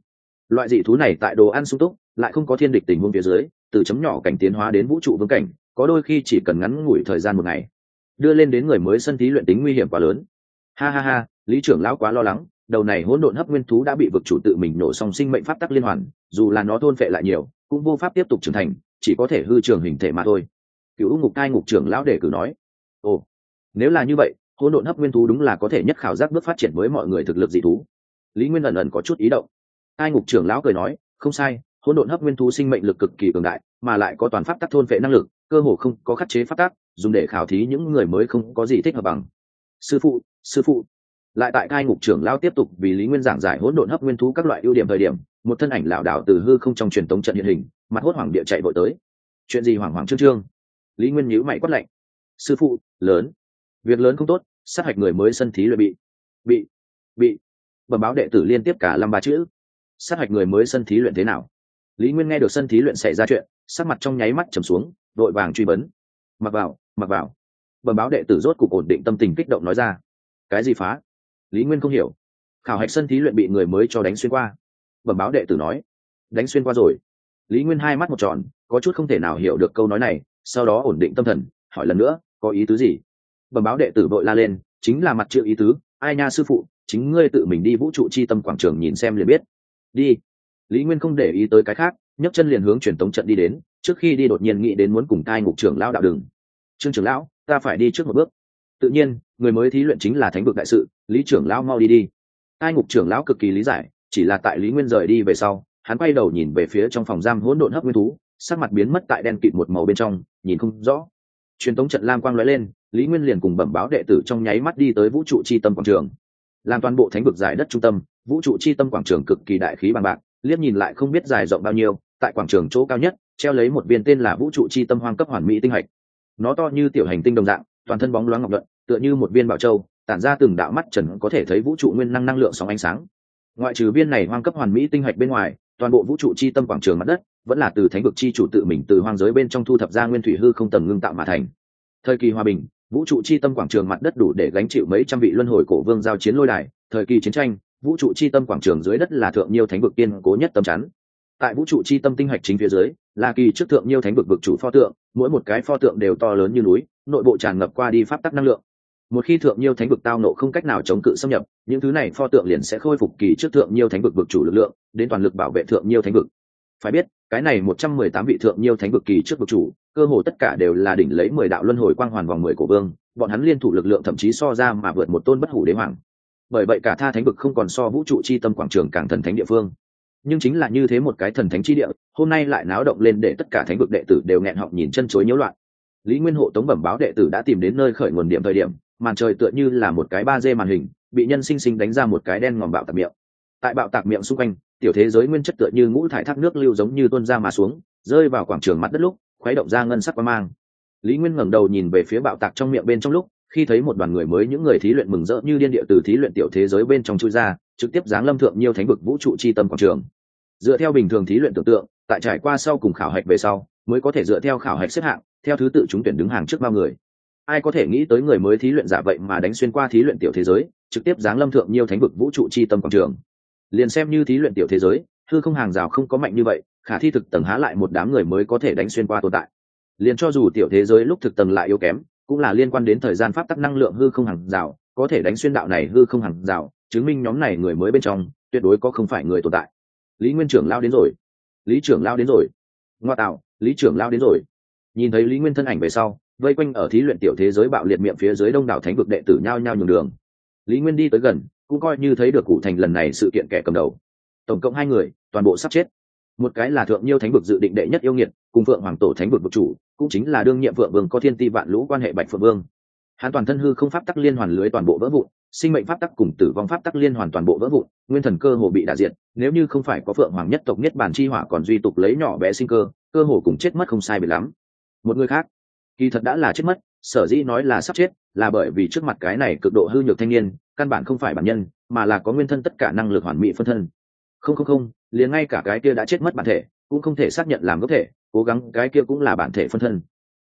Loại dị thú này tại đồ ăn sung túc, lại không có thiên địch tình huống phía dưới, từ chấm nhỏ cảnh tiến hóa đến vũ trụ vương cảnh, có đôi khi chỉ cần ngắn ngủi thời gian một ngày, đưa lên đến người mới sân thí luyện tính nguy hiểm quá lớn. Ha ha ha, lý trưởng lão quá lo lắng đầu này hỗn độn hấp nguyên thú đã bị vực chủ tự mình nổ xong sinh mệnh pháp tắc liên hoàn, dù là nó thôn phệ lại nhiều, cũng vô pháp tiếp tục trưởng thành, chỉ có thể hư trường hình thể mà thôi. Cựu ngục cai ngục trưởng lão để cử nói. Ồ, nếu là như vậy, hỗn độn hấp nguyên thú đúng là có thể nhất khảo giác bước phát triển với mọi người thực lực dị thú. Lý nguyên ẩn ẩn có chút ý động. Cai ngục trưởng lão cười nói, không sai, hỗn độn hấp nguyên thú sinh mệnh lực cực kỳ cường đại, mà lại có toàn pháp tắc thôn vệ năng lực, cơ hồ không có khắc chế pháp tắc, dùng để khảo thí những người mới không có gì thích hợp bằng. Sư phụ sư phụ lại tại cai ngục trưởng lao tiếp tục vì lý nguyên giảng giải hỗn độn hấp nguyên thú các loại ưu điểm thời điểm, một thân ảnh lảo đảo từ hư không trong truyền tống trận hiện hình, mặt hốt hoảng địa chạy vội tới. Chuyện gì hoảng hoảng trương trương? Lý nguyên nhíu mày quát lạnh. Sư phụ, lớn. Việc lớn không tốt, sát hạch người mới sân thí luyện bị bị bị. Bẩm báo đệ tử liên tiếp cả năm ba chữ. Sát hạch người mới sân thí luyện thế nào? Lý nguyên nghe được sân thí luyện xảy ra chuyện, sắc mặt trong nháy mắt trầm xuống đội vàng truy vấn. Mặc vào mặc vào. Bẩm báo đệ tử rốt cục ổn định tâm tình kích động nói ra. Cái gì phá? Lý nguyên không hiểu. Khảo hạch sân thí luyện bị người mới cho đánh xuyên qua. Bẩm báo đệ tử nói, đánh xuyên qua rồi. Lý nguyên hai mắt một tròn, có chút không thể nào hiểu được câu nói này, sau đó ổn định tâm thần, hỏi lần nữa, có ý tứ gì? Bẩm báo đệ tử vội la lên, chính là mặt chữ ý tứ, ai nha sư phụ, chính ngươi tự mình đi vũ trụ chi tâm quảng trường nhìn xem liền biết. Đi. Lý nguyên không để ý tới cái khác, nhấc chân liền hướng truyền tống trận đi đến, trước khi đi đột nhiên nghĩ đến muốn cùng cai ngục trưởng lão đạo đường. Trương trưởng lão, ta phải đi trước một bước tự nhiên, người mới thí luyện chính là thánh vực đại sự, lý trưởng lão mau đi đi. Ai ngục trưởng lão cực kỳ lý giải, chỉ là tại lý nguyên rời đi về sau, hắn quay đầu nhìn về phía trong phòng giam hỗn độn hấp nguyên thú, sắc mặt biến mất tại đen kịt một màu bên trong, nhìn không rõ. Truyền tống trận lam quang lóe lên, lý nguyên liền cùng bẩm báo đệ tử trong nháy mắt đi tới vũ trụ chi tâm quảng trường. Làm toàn bộ thánh vực giải đất trung tâm, vũ trụ chi tâm quảng trường cực kỳ đại khí bằng bạc, liếc nhìn lại không biết dài rộng bao nhiêu, tại quảng trường chỗ cao nhất, treo lấy một viên tên là vũ trụ chi tâm hoang cấp hoàn mỹ tinh hạch. Nó to như tiểu hành tinh đồng dạng toàn thân bóng loáng ngọc luận tựa như một viên bảo châu, tản ra từng đạo mắt trần có thể thấy vũ trụ nguyên năng năng lượng sóng ánh sáng. Ngoại trừ viên này hoang cấp hoàn mỹ tinh hạch bên ngoài, toàn bộ vũ trụ chi tâm quảng trường mặt đất vẫn là từ thánh vực chi chủ tự mình từ hoang giới bên trong thu thập ra nguyên thủy hư không tầm ngưng tạo mà thành. Thời kỳ hòa bình, vũ trụ chi tâm quảng trường mặt đất đủ để gánh chịu mấy trăm vị luân hồi cổ vương giao chiến lôi đài. Thời kỳ chiến tranh, vũ trụ chi tâm quảng trường dưới đất là thượng nhiêu thánh vực kiên cố nhất tâm chắn. Tại vũ trụ chi tâm tinh hạch chính phía dưới, là kỳ trước thượng nhiêu thánh vực vực chủ pho tượng, mỗi một cái pho tượng đều to lớn như núi nội bộ tràn ngập qua đi pháp tắc năng lượng. Một khi thượng nhiêu thánh vực tao nộ không cách nào chống cự xâm nhập, những thứ này pho tượng liền sẽ khôi phục kỳ trước thượng nhiêu thánh vực vực chủ lực lượng, đến toàn lực bảo vệ thượng nhiêu thánh vực. Phải biết, cái này một trăm mười tám vị thượng nhiêu thánh vực kỳ trước vực chủ, cơ hồ tất cả đều là đỉnh lấy mười đạo luân hồi quang hoàn vòng mười cổ vương, bọn hắn liên thủ lực lượng thậm chí so ra mà vượt một tôn bất hủ đế hoàng. Bởi vậy cả tha thánh vực không còn so vũ trụ chi tâm quảng trường càng thần thánh địa phương. Nhưng chính là như thế một cái thần thánh chi địa, hôm nay lại náo động lên để tất cả thánh vực đệ tử đều nghẹn họng nhìn chân chối nhiễu loạn lý nguyên hộ tống bẩm báo đệ tử đã tìm đến nơi khởi nguồn điểm thời điểm, màn trời tựa như là một cái ba d màn hình, bị nhân sinh sinh đánh ra một cái đen ngòm bạo tạc miệng. Tại bạo tạc miệng xung quanh, tiểu thế giới nguyên chất tựa như ngũ thải thác nước lưu giống như tuôn ra mà xuống, rơi vào quảng trường mặt đất lúc, khuấy động ra ngân sắc qua mang. Lý nguyên ngẩng đầu nhìn về phía bạo tạc trong miệng bên trong lúc, khi thấy một đoàn người mới những người thí luyện mừng rỡ như điên địa từ thí luyện tiểu thế giới bên trong chui ra, trực tiếp giáng lâm thượng nhiều thánh vực vũ trụ chi tâm quảng trường. Dựa theo bình thường thí luyện tưởng tượng, tại trải qua sau cùng khảo hạch về sau, mới có thể dựa theo khảo hạch xếp hạng theo thứ tự chúng tuyển đứng hàng trước bao người. Ai có thể nghĩ tới người mới thí luyện giả vậy mà đánh xuyên qua thí luyện tiểu thế giới, trực tiếp giáng lâm thượng nhiều thánh vực vũ trụ chi tâm quảng trường. Liền xem như thí luyện tiểu thế giới thư không hàng rào không có mạnh như vậy, khả thi thực tầng há lại một đám người mới có thể đánh xuyên qua tồn tại. Liền cho dù tiểu thế giới lúc thực tầng lại yếu kém, cũng là liên quan đến thời gian pháp tắc năng lượng hư không hàng rào, có thể đánh xuyên đạo này hư không hàng rào, chứng minh nhóm này người mới bên trong, tuyệt đối có không phải người tồn tại. Lý nguyên trưởng lao đến rồi. Lý trưởng lao đến rồi. Ngoa tạo, lý trưởng lao đến rồi nhìn thấy lý nguyên thân ảnh về sau, vây quanh ở thí luyện tiểu thế giới bạo liệt miệng phía dưới đông đảo thánh vực đệ tử nhao nhao nhường đường. Lý nguyên đi tới gần, cũng coi như thấy được cụ thành lần này sự kiện kẻ cầm đầu. Tổng cộng hai người, toàn bộ sắp chết. Một cái là thượng nhiêu thánh vực dự định đệ nhất yêu nghiệt, cùng phượng hoàng tổ thánh vực vực chủ, cũng chính là đương nhiệm phượng vương có thiên ti vạn lũ quan hệ bạch phượng vương. Hắn toàn thân hư không pháp tắc liên hoàn lưới toàn bộ vỡ vụn, sinh mệnh pháp tắc cùng tử vong pháp tắc liên hoàn toàn bộ vỡ vụn, nguyên thần cơ hồ bị đả diệt, nếu như không phải có phượng hoàng nhất tộc nhất bản chi hỏa còn duy tục lấy nhỏ bé sinh cơ cơ hồ cùng chết mất không sai biệt lắm một người khác. Kỳ thật đã là chết mất, sở dĩ nói là sắp chết là bởi vì trước mặt cái này cực độ hư nhược thanh niên, căn bản không phải bản nhân, mà là có nguyên thân tất cả năng lực hoàn mỹ phân thân. Không không không, liền ngay cả cái kia đã chết mất bản thể cũng không thể xác nhận làm gốc thể, cố gắng cái kia cũng là bản thể phân thân.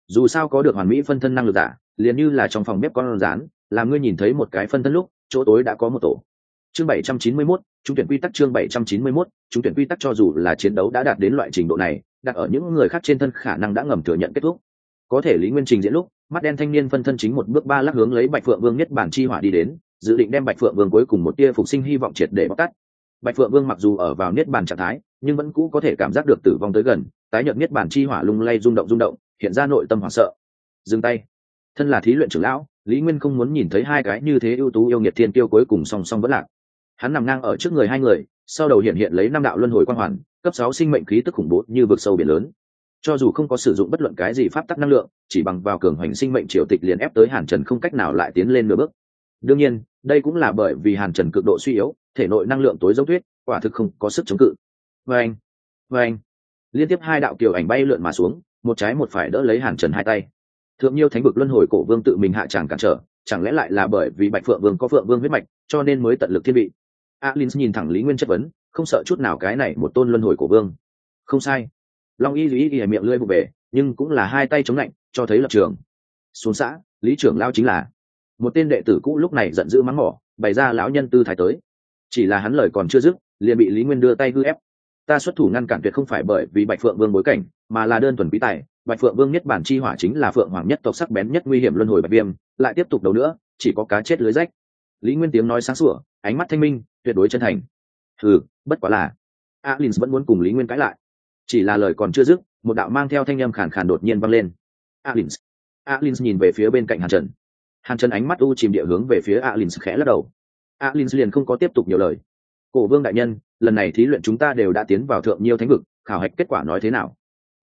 Dù sao có được hoàn mỹ phân thân năng lực giả, liền như là trong phòng bếp con rán làm ngươi nhìn thấy một cái phân thân lúc, chỗ tối đã có một tổ chương 791, chúng tuyển quy tắc chương 791, chúng tuyển quy tắc cho dù là chiến đấu đã đạt đến loại trình độ này đặt ở những người khác trên thân khả năng đã ngầm thừa nhận kết thúc. Có thể lý nguyên trình diễn lúc mắt đen thanh niên phân thân chính một bước ba lắc hướng lấy bạch phượng vương nhất bản chi hỏa đi đến dự định đem bạch phượng vương cuối cùng một tia phục sinh hy vọng triệt để bóc tắt bạch phượng vương mặc dù ở vào niết bàn trạng thái nhưng vẫn cũ có thể cảm giác được tử vong tới gần tái nhợt niết bàn chi hỏa lung lay rung động rung động hiện ra nội tâm hoảng sợ. Dừng tay. Thân là thí luyện trưởng lão lý nguyên không muốn nhìn thấy hai cái như thế ưu tú yêu nghiệt thiên tiêu cuối cùng song song vẫn lạc hắn nằm ngang ở trước người hai người, sau đầu hiện hiện lấy năm đạo luân hồi quang hoàn, cấp sáu sinh mệnh khí tức khủng bố như vực sâu biển lớn. Cho dù không có sử dụng bất luận cái gì pháp tắc năng lượng, chỉ bằng vào cường hoành sinh mệnh triều tịch liền ép tới hàn trần không cách nào lại tiến lên nửa bước. Đương nhiên, đây cũng là bởi vì hàn trần cực độ suy yếu, thể nội năng lượng tối dấu thuyết quả thực không có sức chống cự. Vê anh vê anh liên tiếp hai đạo kiều ảnh bay lượn mà xuống, một trái một phải đỡ lấy hàn trần hai tay. Thượng nhiêu thánh vực luân hồi cổ vương tự mình hạ tràng cản trở, chẳng lẽ lại là bởi vì bạch phượng vương có phượng vương huyết mạch, cho nên mới tận lực thiên vị alin nhìn thẳng lý nguyên chất vấn không sợ chút nào cái này một tôn luân hồi của vương. Không sai. Long y lý y miệng lưỡi vụ về, nhưng cũng là hai tay chống lạnh cho thấy lập trường. Xuống xã lý trưởng lao chính là. Một tên đệ tử cũ lúc này giận dữ mắng mỏ bày ra lão nhân tư thái tới. Chỉ là hắn lời còn chưa dứt liền bị lý nguyên đưa tay hư ép. Ta xuất thủ ngăn cản tuyệt không phải bởi vì bạch phượng vương bối cảnh mà là đơn thuần quý tài. Bạch phượng vương nhất bản chi hỏa chính là phượng hoàng nhất tộc sắc bén nhất nguy hiểm luân hồi bạch viêm lại tiếp tục đầu nữa chỉ có cá chết lưới rách. Lý nguyên tiếng nói sáng sủa ánh mắt thanh minh tuyệt đối chân thành. Ừ bất quá là, alin vẫn muốn cùng lý nguyên cãi lại. Chỉ là lời còn chưa dứt, một đạo mang theo thanh âm khàn khàn đột nhiên vang lên. Alin alin nhìn về phía bên cạnh hàn trần. Hàn trần ánh mắt u chìm địa hướng về phía alin khẽ lắc đầu. Alin liền không có tiếp tục nhiều lời. Cổ vương đại nhân, lần này thí luyện chúng ta đều đã tiến vào thượng nhiêu thánh vực, khảo hạch kết quả nói thế nào?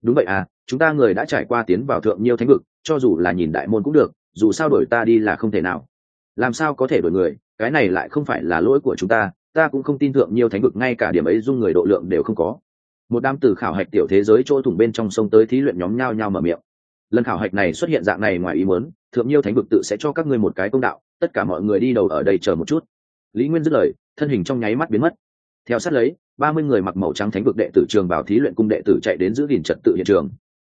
Đúng vậy à chúng ta người đã trải qua tiến vào thượng nhiêu thánh vực, cho dù là nhìn đại môn cũng được, dù sao đổi ta đi là không thể nào làm sao có thể đổi người, cái này lại không phải là lỗi của chúng ta ta cũng không tin thượng nhiêu thánh vực, ngay cả điểm ấy dung người độ lượng đều không có. Một đám từ khảo hạch tiểu thế giới chỗ thủng bên trong sông tới thí luyện nhóm nhau nhau mở miệng. Lần khảo hạch này xuất hiện dạng này ngoài ý muốn, thượng nhiêu thánh vực tự sẽ cho các ngươi một cái công đạo, tất cả mọi người đi đầu ở đây chờ một chút. Lý nguyên dứt lời, thân hình trong nháy mắt biến mất. Theo sát lấy, ba mươi người mặc màu trắng thánh vực đệ tử trường vào thí luyện cung đệ tử chạy đến giữ gìn trật tự hiện trường.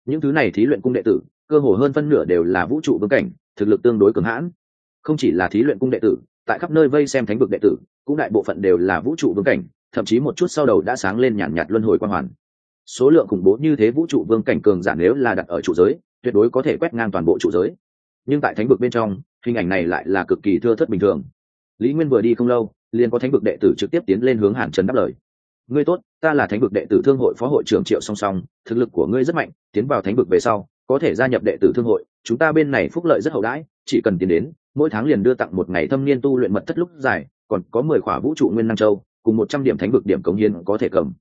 Những thứ này thí luyện cung đệ tử, cơ hồ hơn phân nửa đều là vũ trụ vương cảnh, thực lực tương đối cường hãn không chỉ là thí luyện cung đệ tử tại khắp nơi vây xem thánh vực đệ tử cũng đại bộ phận đều là vũ trụ vương cảnh thậm chí một chút sau đầu đã sáng lên nhàn nhạt, nhạt luân hồi quan hoàn. Số lượng khủng bố như thế vũ trụ vương cảnh cường giả nếu là đặt ở trụ giới tuyệt đối có thể quét ngang toàn bộ trụ giới. Nhưng tại thánh vực bên trong hình ảnh này lại là cực kỳ thưa thất bình thường. Lý nguyên vừa đi không lâu liền có thánh vực đệ tử trực tiếp tiến lên hướng hàn trần đáp lời. Ngươi tốt ta là thánh vực đệ tử thương hội phó hội trưởng triệu song song thực lực của ngươi rất mạnh tiến vào thánh vực về sau có thể gia nhập đệ tử thương hội chúng ta bên này phúc lợi rất hậu đãi chỉ cần tiến đến mỗi tháng liền đưa tặng một ngày thâm niên tu luyện mật thất lúc dài, còn có mười khỏa vũ trụ nguyên năng châu, cùng một trăm điểm thánh vực điểm cống hiến có thể cầm.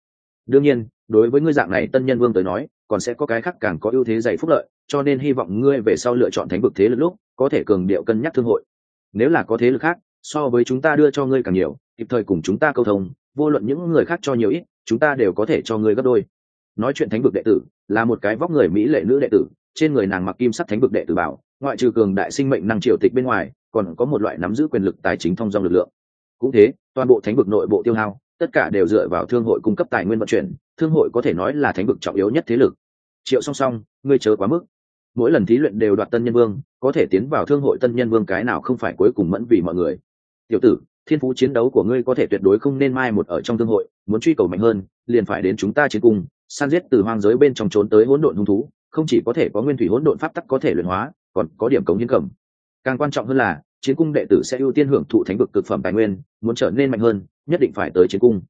Đương nhiên, đối với ngươi dạng này tân nhân vương tới nói, còn sẽ có cái khác càng có ưu thế dày phúc lợi, cho nên hy vọng ngươi về sau lựa chọn thánh vực thế lực lúc, có thể cường điệu cân nhắc thương hội. Nếu là có thế lực khác, so với chúng ta đưa cho ngươi càng nhiều, kịp thời cùng chúng ta câu thông, vô luận những người khác cho nhiều ít, chúng ta đều có thể cho ngươi gấp đôi. Nói chuyện thánh vực đệ tử, là một cái vóc người mỹ lệ nữ đệ tử, trên người nàng mặc kim sắc thánh vực đệ tử bảo ngoại trừ cường đại sinh mệnh năng triệu tịch bên ngoài, còn có một loại nắm giữ quyền lực tài chính thông dong lực lượng. Cũng thế, toàn bộ thánh vực nội bộ tiêu hao, tất cả đều dựa vào thương hội cung cấp tài nguyên vận chuyển, thương hội có thể nói là thánh vực trọng yếu nhất thế lực. Triệu song song, ngươi chớ quá mức. Mỗi lần thí luyện đều đoạt tân nhân vương, có thể tiến vào thương hội tân nhân vương cái nào không phải cuối cùng mẫn vì mọi người. Tiểu tử, thiên phú chiến đấu của ngươi có thể tuyệt đối không nên mai một ở trong thương hội, muốn truy cầu mạnh hơn, liền phải đến chúng ta chiến cung, san giết từ hoang giới bên trong trốn tới hỗn độn hung thú, không chỉ có thể có nguyên thủy hỗn độn pháp tắc có thể luyện hóa còn có điểm cống hiến cầm. Càng quan trọng hơn là, chiến cung đệ tử sẽ ưu tiên hưởng thụ thánh vực cực phẩm tài nguyên, muốn trở nên mạnh hơn, nhất định phải tới chiến cung.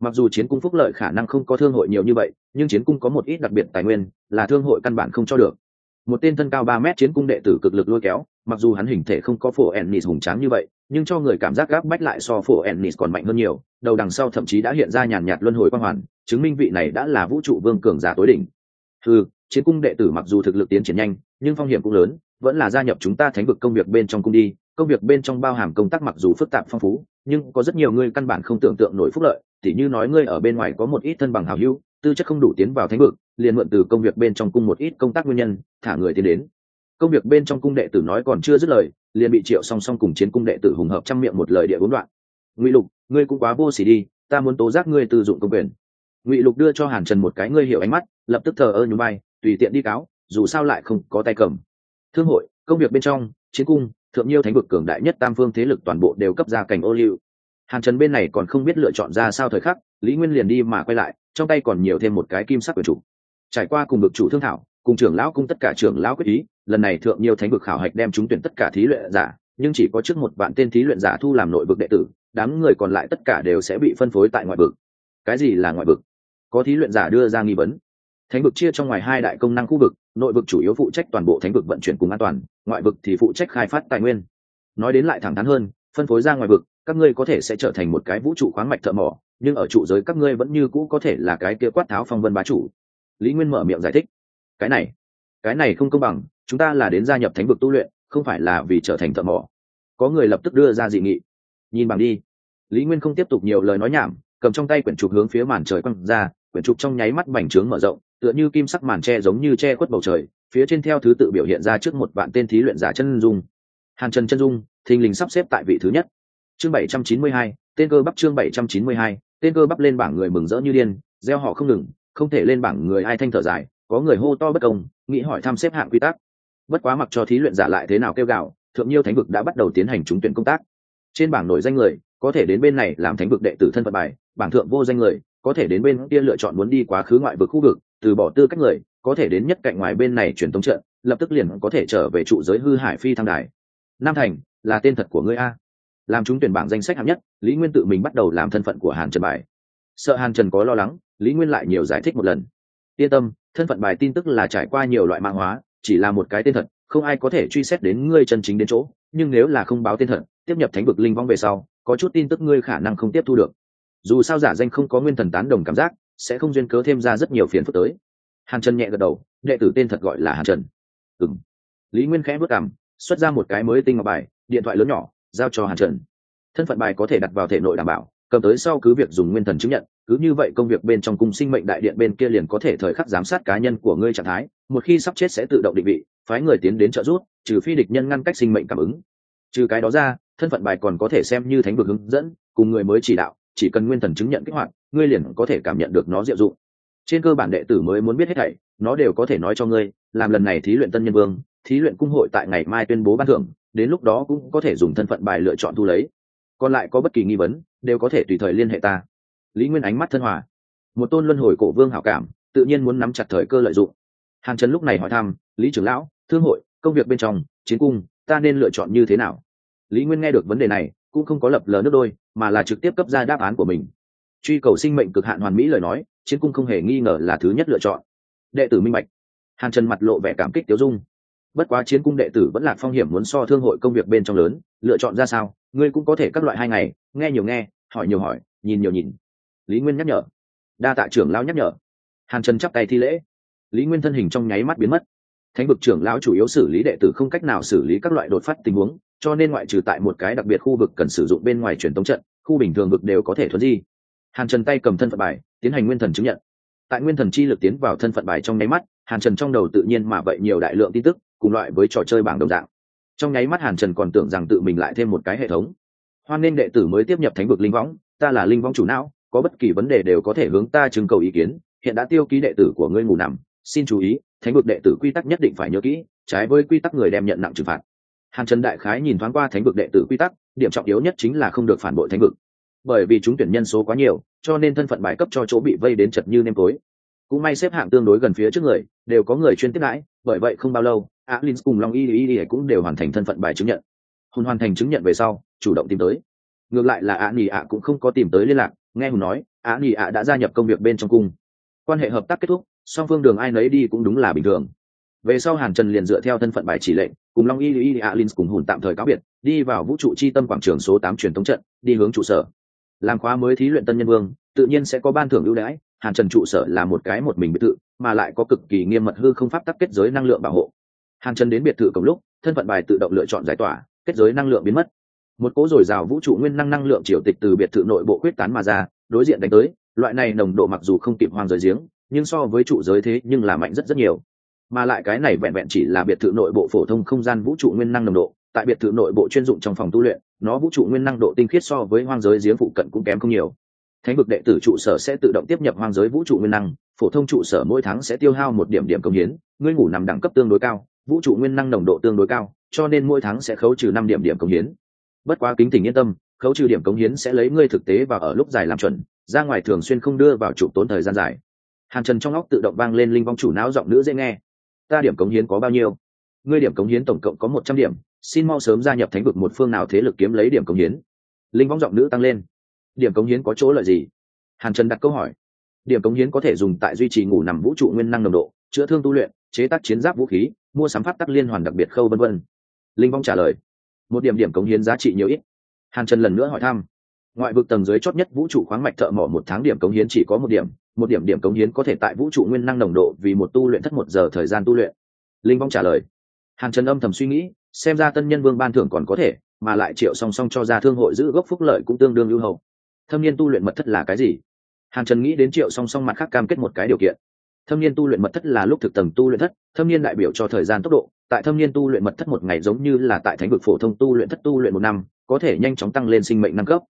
Mặc dù chiến cung phúc lợi khả năng không có thương hội nhiều như vậy, nhưng chiến cung có một ít đặc biệt tài nguyên, là thương hội căn bản không cho được. Một tên thân cao ba mét chiến cung đệ tử cực lực lôi kéo, mặc dù hắn hình thể không có phổ ennis hùng tráng như vậy, nhưng cho người cảm giác gáp bách lại so phổ ennis còn mạnh hơn nhiều, đầu đằng sau thậm chí đã hiện ra nhàn nhạt luân hồi quang hoàn, chứng minh vị này đã là vũ trụ vương cường giả tối đỉnh. Ừ chiến cung đệ tử mặc dù thực lực tiến triển nhanh, nhưng phong hiểm cũng lớn vẫn là gia nhập chúng ta thánh vực công việc bên trong cung đi, công việc bên trong bao hàm công tác mặc dù phức tạp phong phú, nhưng có rất nhiều người căn bản không tưởng tượng nổi phúc lợi, tỉ như nói ngươi ở bên ngoài có một ít thân bằng hào hữu, tư chất không đủ tiến vào thánh vực, liền mượn từ công việc bên trong cung một ít công tác nguyên nhân, thả người tiến đến. Công việc bên trong cung đệ tử nói còn chưa dứt lời, liền bị triệu song song cùng chiến cung đệ tử hùng hợp trăm miệng một lời địa bốn đoạn ngụy lục, ngươi cũng quá vô xỉ đi, ta muốn tố giác ngươi từ dụng công quyền. Ngụy lục đưa cho hàn trần một cái ngươi hiểu ánh mắt, lập tức thờ ơ nhún bay tùy tiện đi cáo, dù sao lại không có tay cầm thương hội, công việc bên trong, chiến cung, thượng nhiêu thánh vực cường đại nhất tam phương thế lực toàn bộ đều cấp ra cảnh ô liu. Hàn trần bên này còn không biết lựa chọn ra sao thời khắc, lý nguyên liền đi mà quay lại, trong tay còn nhiều thêm một cái kim sắc quyền chủ. Trải qua cùng vực chủ thương thảo, cùng trưởng lão cung tất cả trưởng lão quyết ý, lần này thượng nhiêu thánh vực khảo hạch đem chúng tuyển tất cả thí luyện giả, nhưng chỉ có trước một vạn tên thí luyện giả thu làm nội vực đệ tử, đám người còn lại tất cả đều sẽ bị phân phối tại ngoại vực. Cái gì là ngoại vực? Có thí luyện giả đưa ra nghi vấn thánh vực chia trong ngoài hai đại công năng khu vực, nội vực chủ yếu phụ trách toàn bộ thánh vực vận chuyển cùng an toàn, ngoại vực thì phụ trách khai phát tài nguyên. Nói đến lại thẳng thắn hơn, phân phối ra ngoài vực, các ngươi có thể sẽ trở thành một cái vũ trụ khoáng mạch thợ mỏ, nhưng ở trụ giới các ngươi vẫn như cũ có thể là cái kia quát tháo phong vân bá chủ. Lý nguyên mở miệng giải thích. Cái này cái này không công bằng, chúng ta là đến gia nhập thánh vực tu luyện, không phải là vì trở thành thợ mỏ. Có người lập tức đưa ra dị nghị. Nhìn bằng đi. Lý nguyên không tiếp tục nhiều lời nói nhảm, cầm trong tay quyển trục hướng phía màn trời quăng ra, quyển trục trong nháy mắt bành trướng mở rộng tựa như kim sắc màn tre giống như che khuất bầu trời, phía trên theo thứ tự biểu hiện ra trước một vạn tên thí luyện giả chân dung. Hàn trần chân dung, thình lình sắp xếp tại vị thứ nhất. Chương bảy trăm chín mươi hai, tên cơ bắp chương bảy trăm chín mươi hai, tên cơ bắp lên bảng người mừng rỡ như điên, gieo họ không ngừng, không thể lên bảng người ai thanh thở dài, có người hô to bất công, nghĩ hỏi thăm xếp hạng quy tắc. Bất quá mặc cho thí luyện giả lại thế nào kêu gạo, thượng nhiêu thánh vực đã bắt đầu tiến hành trúng tuyển công tác. Trên bảng nổi danh người, có thể đến bên này làm thánh vực đệ tử thân phận bài, bảng thượng vô danh người có thể đến bên kia lựa chọn muốn đi quá khứ ngoại vực khu vực, từ bỏ tư cách người, có thể đến nhất cạnh ngoài bên này truyền thống trận, lập tức liền có thể trở về trụ giới hư hải phi thăng đài. Nam thành, là tên thật của ngươi a. Làm chúng tuyển bảng danh sách hạng nhất, lý nguyên tự mình bắt đầu làm thân phận của hàn trần bài. Sợ hàn trần có lo lắng, lý nguyên lại nhiều giải thích một lần. Yên tâm, thân phận bài tin tức là trải qua nhiều loại mạng hóa, chỉ là một cái tên thật, không ai có thể truy xét đến ngươi chân chính đến chỗ, nhưng nếu là không báo tên thật, tiếp nhập thánh vực linh vong về sau, có chút tin tức ngươi khả năng không tiếp thu được dù sao giả danh không có nguyên thần tán đồng cảm giác, sẽ không duyên cớ thêm ra rất nhiều phiền phức tới. Hàn trần nhẹ gật đầu, đệ tử tên thật gọi là hàn trần. Ừng lý nguyên khẽ bước cảm xuất ra một cái mới tinh ngọc bài, điện thoại lớn nhỏ, giao cho hàn trần. Thân phận bài có thể đặt vào thể nội đảm bảo, cầm tới sau cứ việc dùng nguyên thần chứng nhận, cứ như vậy công việc bên trong cung sinh mệnh đại điện bên kia liền có thể thời khắc giám sát cá nhân của ngươi trạng thái, một khi sắp chết sẽ tự động định vị, phái người tiến đến trợ giúp, trừ phi địch nhân ngăn cách sinh mệnh cảm ứng. Trừ cái đó ra, thân phận bài còn có thể xem như thánh vực hướng dẫn, cùng người mới chỉ đạo chỉ cần nguyên thần chứng nhận kích hoạt, ngươi liền có thể cảm nhận được nó diệu dụng. Trên cơ bản đệ tử mới muốn biết hết thảy, nó đều có thể nói cho ngươi, làm lần này thí luyện tân nhân vương, thí luyện cung hội tại ngày mai tuyên bố ban thưởng, đến lúc đó cũng có thể dùng thân phận bài lựa chọn thu lấy. Còn lại có bất kỳ nghi vấn, đều có thể tùy thời liên hệ ta. Lý nguyên ánh mắt thân hòa. Một tôn luân hồi cổ vương hảo cảm, tự nhiên muốn nắm chặt thời cơ lợi dụng. Hàn trần lúc này hỏi thăm, lý trưởng lão, thương hội, công việc bên trong, chiến cung, ta nên lựa chọn như thế nào? Lý nguyên nghe được vấn đề này cũng không có lập lờ nước đôi, mà là trực tiếp cấp ra đáp án của mình. Truy cầu sinh mệnh cực hạn hoàn mỹ lời nói, chiến cung không hề nghi ngờ là thứ nhất lựa chọn. Đệ tử minh bạch. Hàn trần mặt lộ vẻ cảm kích tiêu dung. Bất quá chiến cung đệ tử vẫn là phong hiểm muốn so thương hội công việc bên trong lớn, lựa chọn ra sao, ngươi cũng có thể các loại hai ngày, nghe nhiều nghe, hỏi nhiều hỏi, nhìn nhiều nhìn. Lý nguyên nhắc nhở. Đa tạ trưởng lão nhắc nhở. Hàn trần chắp tay thi lễ. Lý nguyên thân hình trong nháy mắt biến mất. Thánh vực trưởng lão chủ yếu xử lý đệ tử không cách nào xử lý các loại đột phát tình huống cho nên ngoại trừ tại một cái đặc biệt khu vực cần sử dụng bên ngoài truyền tống trận, khu bình thường vực đều có thể thuận di. Hàn trần tay cầm thân phận bài, tiến hành nguyên thần chứng nhận. Tại nguyên thần chi lực tiến vào thân phận bài trong nháy mắt, hàn trần trong đầu tự nhiên mà vậy nhiều đại lượng tin tức, cùng loại với trò chơi bảng đồng dạng. Trong nháy mắt hàn trần còn tưởng rằng tự mình lại thêm một cái hệ thống. Hoan nên đệ tử mới tiếp nhập thánh vực linh võng, ta là linh võng chủ não, có bất kỳ vấn đề đều có thể hướng ta trưng cầu ý kiến, hiện đã tiêu ký đệ tử của ngươi ngủ nằm, xin chú ý, thánh vực đệ tử quy tắc nhất định phải nhớ kỹ, trái với quy tắc người đem nhận nặng trừng phạt hàn trần đại khái nhìn thoáng qua thánh vực đệ tử quy tắc, điểm trọng yếu nhất chính là không được phản bội thánh vực. Bởi vì chúng tuyển nhân số quá nhiều, cho nên thân phận bài cấp cho chỗ bị vây đến chật như nêm tối. Cũng may xếp hạng tương đối gần phía trước người, đều có người chuyên tiếp đãi, bởi vậy không bao lâu alin cùng long y y y cũng đều hoàn thành thân phận bài chứng nhận. Hùn hoàn thành chứng nhận về sau, chủ động tìm tới. Ngược lại là Á nỉ ạ cũng không có tìm tới liên lạc, nghe hùn nói Á nỉ ạ đã gia nhập công việc bên trong cung. Quan hệ hợp tác kết thúc, song phương đường ai nấy đi cũng đúng là bình thường về sau hàn trần liền dựa theo thân phận bài chỉ lệnh, cùng long y y alin cùng hùn tạm thời cáo biệt, đi vào vũ trụ chi tâm quảng trường số tám truyền thống trận, đi hướng trụ sở. Làm khóa mới thí luyện tân nhân vương, tự nhiên sẽ có ban thưởng ưu đãi, hàn trần trụ sở là một cái một mình biệt thự, mà lại có cực kỳ nghiêm mật hư không pháp tắc kết giới năng lượng bảo hộ. Hàn trần đến biệt thự cùng lúc, thân phận bài tự động lựa chọn giải tỏa, kết giới năng lượng biến mất. Một cố dồi dào vũ trụ nguyên năng năng lượng triều tịch từ biệt thự nội bộ quyết tán mà ra, đối diện đánh tới, loại này nồng độ mặc dù không kịp hoang giới giếng, nhưng so với trụ giới thế nhưng là mạnh rất rất nhiều mà lại cái này vẹn vẹn chỉ là biệt thự nội bộ phổ thông không gian vũ trụ nguyên năng nồng độ. Tại biệt thự nội bộ chuyên dụng trong phòng tu luyện, nó vũ trụ nguyên năng độ tinh khiết so với hoang giới giếng phụ cận cũng kém không nhiều. Thánh vực đệ tử trụ sở sẽ tự động tiếp nhập hoang giới vũ trụ nguyên năng, phổ thông trụ sở mỗi tháng sẽ tiêu hao một điểm điểm công hiến, ngươi ngủ nằm đẳng cấp tương đối cao, vũ trụ nguyên năng nồng độ tương đối cao, cho nên mỗi tháng sẽ khấu trừ năm điểm điểm công hiến. Bất quá kính tình yên tâm, khấu trừ điểm công hiến sẽ lấy ngươi thực tế và ở lúc dài làm chuẩn, ra ngoài thường xuyên không đưa vào trụ tốn thời gian dài. Hàn trần trong óc tự động vang lên linh vong chủ não giọng nữ dễ nghe ta điểm cống hiến có bao nhiêu? Ngươi điểm cống hiến tổng cộng có một trăm điểm, xin mau sớm gia nhập thánh vực một phương nào thế lực kiếm lấy điểm cống hiến. Linh vong giọng nữ tăng lên. Điểm cống hiến có chỗ lợi gì? Hàn trần đặt câu hỏi. Điểm cống hiến có thể dùng tại duy trì ngủ nằm vũ trụ nguyên năng nồng độ, chữa thương tu luyện, chế tác chiến giáp vũ khí, mua sắm pháp tắc liên hoàn đặc biệt khâu vân vân. Linh vong trả lời. Một điểm điểm cống hiến giá trị nhiều ít. Hàn trần lần nữa hỏi thăm. Ngoại vực tầng dưới chót nhất vũ trụ khoáng mạch thợ mỏ một tháng điểm cống hiến chỉ có một điểm một điểm điểm cống hiến có thể tại vũ trụ nguyên năng nồng độ vì một tu luyện thất một giờ thời gian tu luyện. Linh vong trả lời. Hàn trần âm thầm suy nghĩ, xem ra tân nhân vương ban thưởng còn có thể, mà lại triệu song song cho ra thương hội giữ gốc phúc lợi cũng tương đương ưu hậu. Thâm niên tu luyện mật thất là cái gì? Hàn trần nghĩ đến triệu song song mặt khác cam kết một cái điều kiện. Thâm niên tu luyện mật thất là lúc thực tầng tu luyện thất, thâm niên đại biểu cho thời gian tốc độ. Tại thâm niên tu luyện mật thất một ngày giống như là tại thánh vực phổ thông tu luyện thất tu luyện một năm, có thể nhanh chóng tăng lên sinh mệnh năm cấp.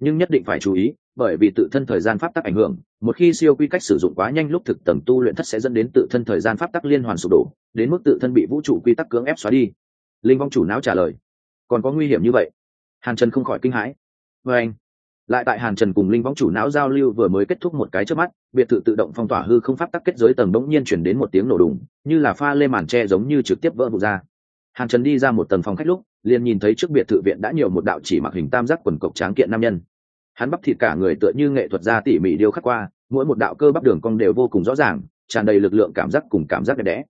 Nhưng nhất định phải chú ý bởi vì tự thân thời gian pháp tắc ảnh hưởng, một khi siêu quy cách sử dụng quá nhanh lúc thực tầng tu luyện thất sẽ dẫn đến tự thân thời gian pháp tắc liên hoàn sụp đổ, đến mức tự thân bị vũ trụ quy tắc cưỡng ép xóa đi. Linh vong chủ não trả lời. Còn có nguy hiểm như vậy? Hàn trần không khỏi kinh hãi. Vê anh, lại tại hàn trần cùng linh vong chủ não giao lưu vừa mới kết thúc một cái trước mắt, biệt thự tự động phong tỏa hư không pháp tắc kết giới tầng bỗng nhiên chuyển đến một tiếng nổ đùng, như là pha lê màn tre giống như trực tiếp vỡ vụt ra. Hàn trần đi ra một tầng phòng khách lúc, liền nhìn thấy trước biệt thự viện đã nhiều một đạo chỉ mặc hình tam giác quần cộc tráng kiện nam nhân hắn bắp thịt cả người tựa như nghệ thuật gia tỉ mỉ điêu khắc qua, mỗi một đạo cơ bắp đường cong đều vô cùng rõ ràng, tràn đầy lực lượng cảm giác cùng cảm giác đẹp đẽ.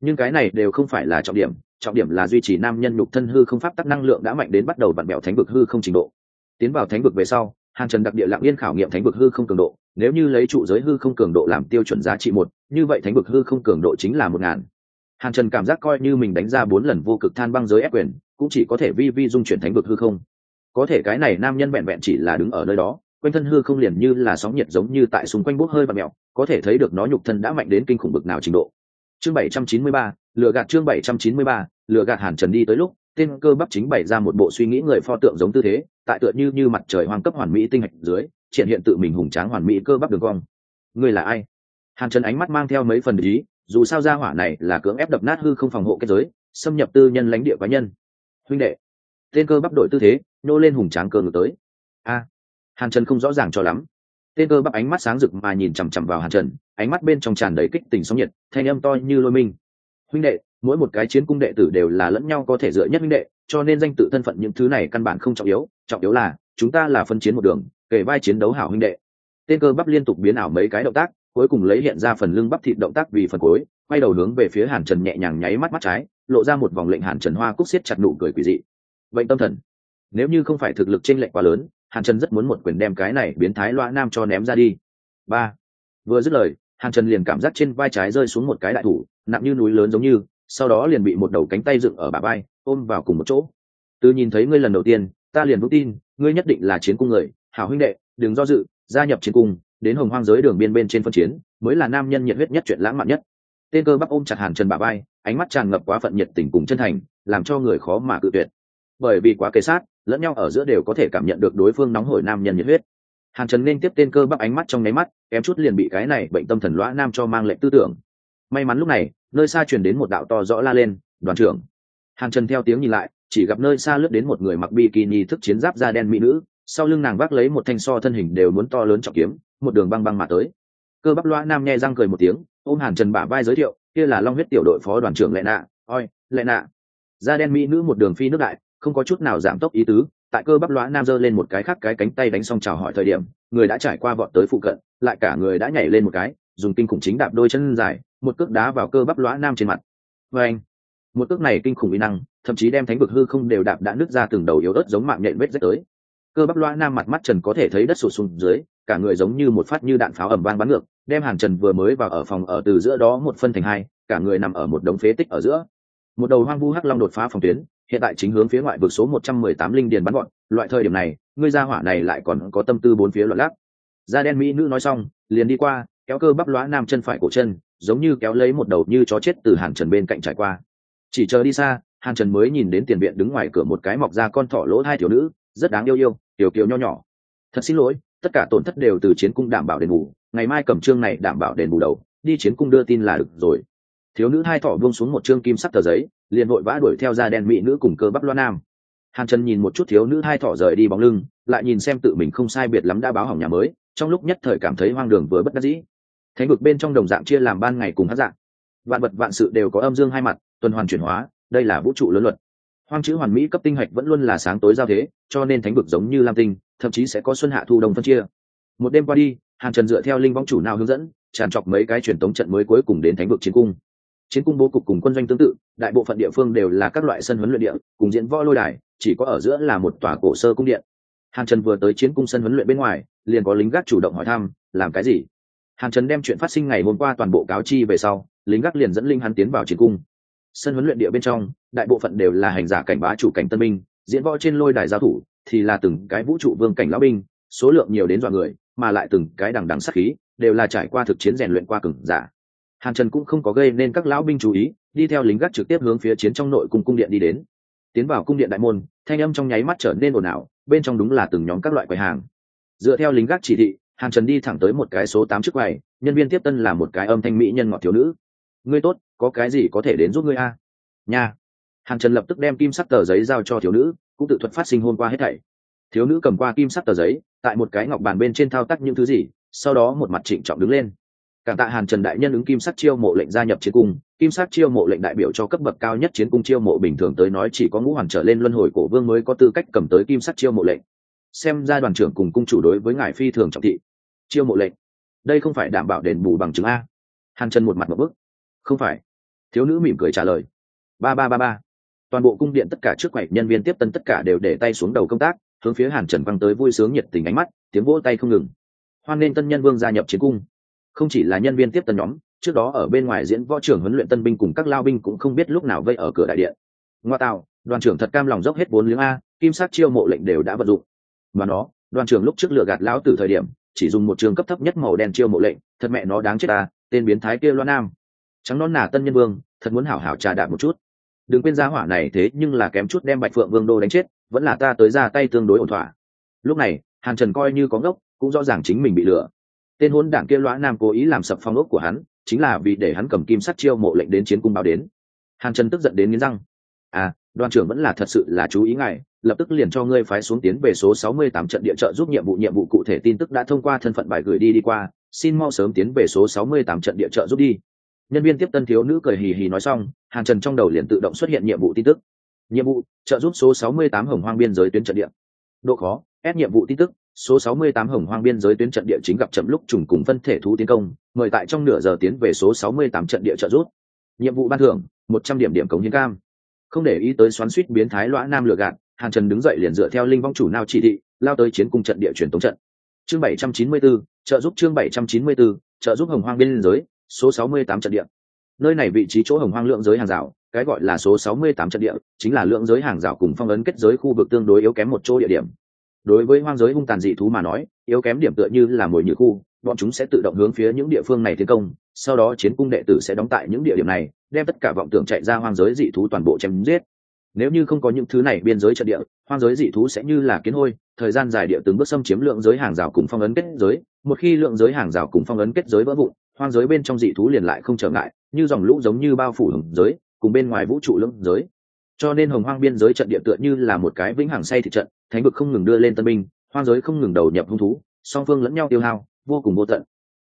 Nhưng cái này đều không phải là trọng điểm trọng điểm là duy trì nam nhân nhục thân hư không pháp tắc năng lượng đã mạnh đến bắt đầu vặn bẹo thánh vực hư không trình độ. Tiến vào thánh vực về sau, hàn trần đặc địa lặng yên khảo nghiệm thánh vực hư không cường độ, nếu như lấy trụ giới hư không cường độ làm tiêu chuẩn giá trị một, như vậy thánh vực hư không cường độ chính là một ngàn. Hàn trần cảm giác coi như mình đánh ra bốn lần vô cực than băng giới ép quyền, cũng chỉ có thể vi vi dung chuyển thánh vực hư không có thể cái này nam nhân vẹn vẹn chỉ là đứng ở nơi đó, quanh thân hư không liền như là sóng nhiệt giống như tại xung quanh bốc hơi và mẹo có thể thấy được nó nhục thân đã mạnh đến kinh khủng bực nào trình độ. Chương bảy trăm chín mươi ba lựa gạt chương bảy trăm chín mươi ba lựa gạt hàn trần đi tới lúc, tên cơ bắp chính bày ra một bộ suy nghĩ người pho tượng giống tư thế, tại tựa như như mặt trời hoang cấp hoàn mỹ tinh hạch dưới, triển hiện tự mình hùng tráng hoàn mỹ cơ bắp đường cong. Người là ai? Hàn trần ánh mắt mang theo mấy phần ý, dù sao gia hỏa này là cưỡng ép đập nát hư không phòng hộ kết giới, xâm nhập tư nhân lãnh địa cá nhân. Huynh đệ tên cơ bắp đổi tư thế nô lên hùng tráng cơ ngược tới. A, hàn trần không rõ ràng cho lắm. Tên cơ bắp ánh mắt sáng rực mà nhìn chằm chằm vào hàn trần, ánh mắt bên trong tràn đầy kích tình sóng nhiệt, thanh âm to như lôi minh. Huynh đệ, mỗi một cái chiến cung đệ tử đều là lẫn nhau có thể dựa nhất huynh đệ, cho nên danh tự thân phận những thứ này căn bản không trọng yếu trọng yếu là, chúng ta là phân chiến một đường kể vai chiến đấu hảo huynh đệ. Tên cơ bắp liên tục biến ảo mấy cái động tác, cuối cùng lấy hiện ra phần lưng bắp thịt động tác vì phần cuối, quay đầu hướng về phía hàn trần nhẹ nhàng nháy mắt mắt trái, lộ ra một vòng lệnh hàn trần hoa cúc siết chặt nụ cười quỷ dị bệnh tâm thần. Nếu như không phải thực lực chênh lệch quá lớn, hàn trần rất muốn một quyền đem cái này biến thái loa nam cho ném ra đi. Ba. Vừa dứt lời, hàn trần liền cảm giác trên vai trái rơi xuống một cái đại thủ, nặng như núi lớn giống như, sau đó liền bị một đầu cánh tay dựng ở bà vai, ôm vào cùng một chỗ. Từ nhìn thấy ngươi lần đầu tiên, ta liền vững tin, ngươi nhất định là chiến cung người. Hảo huynh đệ, đừng do dự, gia nhập chiến cung, đến hồng hoang giới đường biên bên trên phân chiến, mới là nam nhân nhiệt huyết nhất chuyện lãng mạn nhất. Tên cơ bắp ôm chặt hàn trần bà bay ánh mắt tràn ngập quá phận nhiệt tình cùng chân thành, làm cho người khó mà cự tuyệt bởi vì quá kề sát, lẫn nhau ở giữa đều có thể cảm nhận được đối phương nóng hổi nam nhân nhiệt huyết. Hàn trần nên tiếp tên cơ bắp ánh mắt trong nháy mắt em chút liền bị cái này bệnh tâm thần lõa nam cho mang lệnh tư tưởng. May mắn lúc này, nơi xa truyền đến một đạo to rõ la lên, đoàn trưởng. Hàn trần theo tiếng nhìn lại, chỉ gặp nơi xa lướt đến một người mặc bikini thức chiến giáp da đen mỹ nữ, sau lưng nàng vác lấy một thanh so thân hình đều muốn to lớn trọng kiếm, một đường băng băng mà tới. Cơ bắp loa nam nghe răng cười một tiếng, ôm hàn trần bả vai giới thiệu, kia là long huyết tiểu đội phó đoàn trưởng lệ nạ. Oi lệ nạ. Da đen mỹ nữ một đường phi nước đại không có chút nào giảm tốc ý tứ, tại cơ bắp loa nam giơ lên một cái khác cái cánh tay đánh xong chào hỏi thời điểm, người đã trải qua vọt tới phụ cận, lại cả người đã nhảy lên một cái, dùng kinh khủng chính đạp đôi chân dài, một cước đá vào cơ bắp loa nam trên mặt. Và anh, một cước này kinh khủng uy năng, thậm chí đem thánh vực hư không đều đạp đã nứt ra từng đầu yếu ớt giống mạng nhện vết rách tới. Cơ bắp loa nam mặt mắt trần có thể thấy đất sụt xuống dưới, cả người giống như một phát như đạn pháo ẩm vang bắn ngược, đem hàn trần vừa mới vào ở phòng ở từ giữa đó một phân thành hai, cả người nằm ở một đống phế tích ở giữa. Một đầu hoang vu hắc long đột phá phòng tuyến hiện tại chính hướng phía ngoại vực số một trăm mười tám linh điền bắn gọn, loại thời điểm này, ngươi gia hỏa này lại còn có tâm tư bốn phía loạn lắc. Da đen mỹ nữ nói xong, liền đi qua, kéo cơ bắp lóa nam chân phải cổ chân, giống như kéo lấy một đầu như chó chết từ hàn trần bên cạnh trải qua. Chỉ chờ đi xa hàn trần mới nhìn đến tiền viện đứng ngoài cửa một cái mọc ra con thỏ lỗ hai thiếu nữ, rất đáng yêu yêu, tiểu kiều nho nhỏ. Thật xin lỗi, tất cả tổn thất đều từ chiến cung đảm bảo đền bù, ngày mai cầm trương này đảm bảo đền bù đầu, đi chiến cung đưa tin là được rồi. Thiếu nữ hai thỏ buông xuống một trương kim sắc tờ giấy liền vội vã đuổi theo ra đen mỹ nữ cùng cơ bắp loa nam. Hàn trần nhìn một chút thiếu nữ hai thỏ rời đi bóng lưng, lại nhìn xem tự mình không sai biệt lắm đã báo hỏng nhà mới, trong lúc nhất thời cảm thấy hoang đường vừa bất đắc dĩ. Thánh vực bên trong đồng dạng chia làm ban ngày cùng hát dạng. Vạn vật vạn sự đều có âm dương hai mặt, tuần hoàn chuyển hóa, đây là vũ trụ lớn luật. Hoang chữ hoàn mỹ cấp tinh hạch vẫn luôn là sáng tối giao thế, cho nên thánh vực giống như lam tinh, thậm chí sẽ có xuân hạ thu đông phân chia. Một đêm qua đi, hàn trần dựa theo linh võng chủ nào hướng dẫn, tràn trọc mấy cái truyền tống trận mới cuối cùng đến thánh vực chiến cung chiến cung bố cục cùng quân doanh tương tự, đại bộ phận địa phương đều là các loại sân huấn luyện địa, cùng diễn võ lôi đài, chỉ có ở giữa là một tòa cổ sơ cung điện. Hàn trần vừa tới chiến cung sân huấn luyện bên ngoài, liền có lính gác chủ động hỏi thăm, làm cái gì? Hàn trần đem chuyện phát sinh ngày hôm qua toàn bộ cáo chi về sau, lính gác liền dẫn linh hắn tiến vào chiến cung. Sân huấn luyện địa bên trong, đại bộ phận đều là hành giả cảnh bá chủ cảnh tân binh, diễn võ trên lôi đài giao thủ thì là từng cái vũ trụ vương cảnh lão binh, số lượng nhiều đến dọa người, mà lại từng cái đằng đằng sắc khí, đều là trải qua thực chiến rèn luyện qua cừng giả hàn trần cũng không có gây nên các lão binh chú ý, đi theo lính gác trực tiếp hướng phía chiến trong nội cùng cung điện đi đến. Tiến vào cung điện đại môn, thanh âm trong nháy mắt trở nên ồn ào, bên trong đúng là từng nhóm các loại quầy hàng. Dựa theo lính gác chỉ thị, hàn trần đi thẳng tới một cái số tám trước quầy, nhân viên tiếp tân là một cái âm thanh mỹ nhân ngọt thiếu nữ. Ngươi tốt, có cái gì có thể đến giúp ngươi a? Nha. Hàn trần lập tức đem kim sắc tờ giấy giao cho thiếu nữ, cũng tự thuật phát sinh hôm qua hết thảy. Thiếu nữ cầm qua kim sắc tờ giấy, tại một cái ngọc bàn bên trên thao tác những thứ gì, sau đó một mặt trịnh trọng đứng lên cảm tạ hàn trần đại nhân ứng kim sắc chiêu mộ lệnh gia nhập chiến cung, kim sắc chiêu mộ lệnh đại biểu cho cấp bậc cao nhất chiến cung chiêu mộ bình thường tới nói chỉ có ngũ hoàn trở lên luân hồi cổ vương mới có tư cách cầm tới kim sắc chiêu mộ lệnh. Xem ra đoàn trưởng cùng cung chủ đối với ngài phi thường trọng thị. Chiêu mộ lệnh. Đây không phải đảm bảo đền bù bằng chứng a. Hàn trần một mặt một bức không phải. Thiếu nữ mỉm cười trả lời. Ba ba ba ba. Toàn bộ cung điện tất cả trước quầy nhân viên tiếp tân tất cả đều để tay xuống đầu công tác, hướng phía hàn trần văng tới vui sướng nhiệt tình ánh mắt, tiếng vỗ tay không ngừng. Hoan nên tân nhân vương gia nhập chiến cung không chỉ là nhân viên tiếp tân nhóm, trước đó ở bên ngoài diễn võ trưởng huấn luyện tân binh cùng các lao binh cũng không biết lúc nào vây ở cửa đại điện. Ngoa tạo, đoàn trưởng thật cam lòng dốc hết bốn liếng a, kim sát chiêu mộ lệnh đều đã vận dụng. Mà nó, đoàn trưởng lúc trước lựa gạt lão từ thời điểm, chỉ dùng một trường cấp thấp nhất màu đen chiêu mộ lệnh, thật mẹ nó đáng chết ta tên biến thái kia loan nam. Trắng non nà tân nhân vương, thật muốn hảo hảo trà đạp một chút. Đừng quên giá hỏa này thế nhưng là kém chút đem bạch phượng vương đô đánh chết, vẫn là ta tới ra tay tương đối ổn thỏa. Lúc này, hàn trần coi như có ngốc, cũng rõ ràng chính mình bị lừa tên hôn đảng kia lõa nam cố ý làm sập phong ốc của hắn, chính là vì để hắn cầm kim sắt chiêu mộ lệnh đến chiến cung báo đến. Hàn trần tức giận đến nghiến răng. À đoàn trưởng vẫn là thật sự là chú ý ngài, lập tức liền cho ngươi phái xuống tiến về số 68 trận địa trợ giúp nhiệm vụ nhiệm vụ cụ thể tin tức đã thông qua thân phận bài gửi đi đi qua, xin mau sớm tiến về số 68 trận địa trợ giúp đi. Nhân viên tiếp tân thiếu nữ cười hì hì nói xong, hàn trần trong đầu liền tự động xuất hiện nhiệm vụ tin tức. Nhiệm vụ, trợ giúp số 68 hồng hoang biên giới tuyến trận địa. Độ khó ép nhiệm vụ tin tức số 68 hồng hoang biên giới tuyến trận địa chính gặp chậm lúc trùng cùng phân thể thú tiến công mời tại trong nửa giờ tiến về số 68 trận địa trợ giúp. Nhiệm vụ ban thưởng 100 điểm điểm cống hiến cam. Không để ý tới xoắn suýt biến thái lõa nam lừa gạt hàn trần đứng dậy liền dựa theo linh vong chủ nào chỉ thị lao tới chiến cung trận địa truyền tống trận. Chương 794, trợ giúp chương 794, trợ giúp hồng hoang biên giới số 68 trận địa. Nơi này vị trí chỗ hồng hoang lượng giới hàng rào cái gọi là số 68 trận địa chính là lượng giới hàng rào cùng phong ấn kết giới khu vực tương đối yếu kém một chỗ địa điểm đối với hoang giới hung tàn dị thú mà nói, yếu kém điểm tựa như là mồi nhự khu, bọn chúng sẽ tự động hướng phía những địa phương này tiến công, sau đó chiến cung đệ tử sẽ đóng tại những địa điểm này, đem tất cả vọng tưởng chạy ra hoang giới dị thú toàn bộ chém giết. Nếu như không có những thứ này, biên giới trận địa, hoang giới dị thú sẽ như là kiến hôi, thời gian dài địa từng bước xâm chiếm lượng giới hàng rào cùng phong ấn kết giới, một khi lượng giới hàng rào cùng phong ấn kết giới vỡ vụn, hoang giới bên trong dị thú liền lại không trở ngại, như dòng lũ giống như bao phủ hồng giới, cùng bên ngoài vũ trụ lưỡng giới. Cho nên hồng hoang biên giới trận địa tựa như là một cái vĩnh hằng say thị trận thánh vực không ngừng đưa lên tân binh, hoang giới không ngừng đầu nhập hung thú, song phương lẫn nhau tiêu hao, vô cùng vô tận.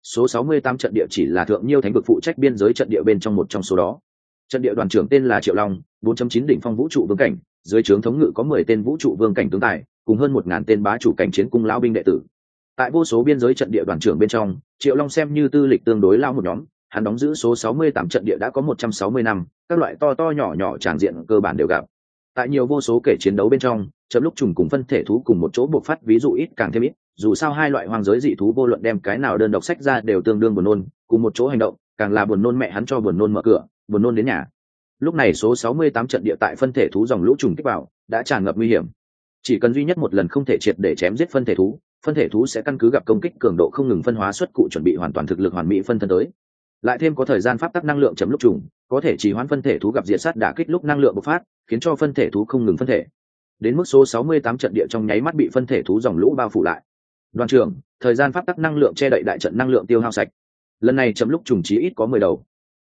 Số 68 trận địa chỉ là thượng nhiêu thánh vực phụ trách biên giới trận địa bên trong một trong số đó. Trận địa đoàn trưởng tên là triệu long 4.9 đỉnh phong vũ trụ vương cảnh, dưới trướng thống ngự có 10 tên vũ trụ vương cảnh tướng tài, cùng hơn 1.000 tên bá chủ cảnh chiến cung lão binh đệ tử. Tại vô số biên giới trận địa đoàn trưởng bên trong, triệu long xem như tư lịch tương đối lao một nhóm, hắn đóng giữ số 68 trận địa đã có 160 năm, các loại to to nhỏ nhỏ tràng diện cơ bản đều gặp tại nhiều vô số kể chiến đấu bên trong, chấm lúc trùng cùng phân thể thú cùng một chỗ buộc phát ví dụ ít càng thêm ít, dù sao hai loại hoang giới dị thú vô luận đem cái nào đơn độc sách ra đều tương đương buồn nôn, cùng một chỗ hành động, càng là buồn nôn mẹ hắn cho buồn nôn mở cửa, buồn nôn đến nhà. Lúc này số 68 trận địa tại phân thể thú dòng lũ trùng kích vào, đã tràn ngập nguy hiểm. Chỉ cần duy nhất một lần không thể triệt để chém giết phân thể thú, phân thể thú sẽ căn cứ gặp công kích cường độ không ngừng phân hóa xuất cụ chuẩn bị hoàn toàn thực lực hoàn mỹ phân thân tới lại thêm có thời gian pháp tắc năng lượng chấm lúc trùng, có thể chỉ hoãn phân thể thú gặp diệt sát đả kích lúc năng lượng bộc phát, khiến cho phân thể thú không ngừng phân thể. Đến mức số 68 trận địa trong nháy mắt bị phân thể thú dòng lũ bao phủ lại. Đoàn trưởng, thời gian pháp tắc năng lượng che đậy đại trận năng lượng tiêu hao sạch. Lần này chấm lúc trùng chí ít có mười đầu.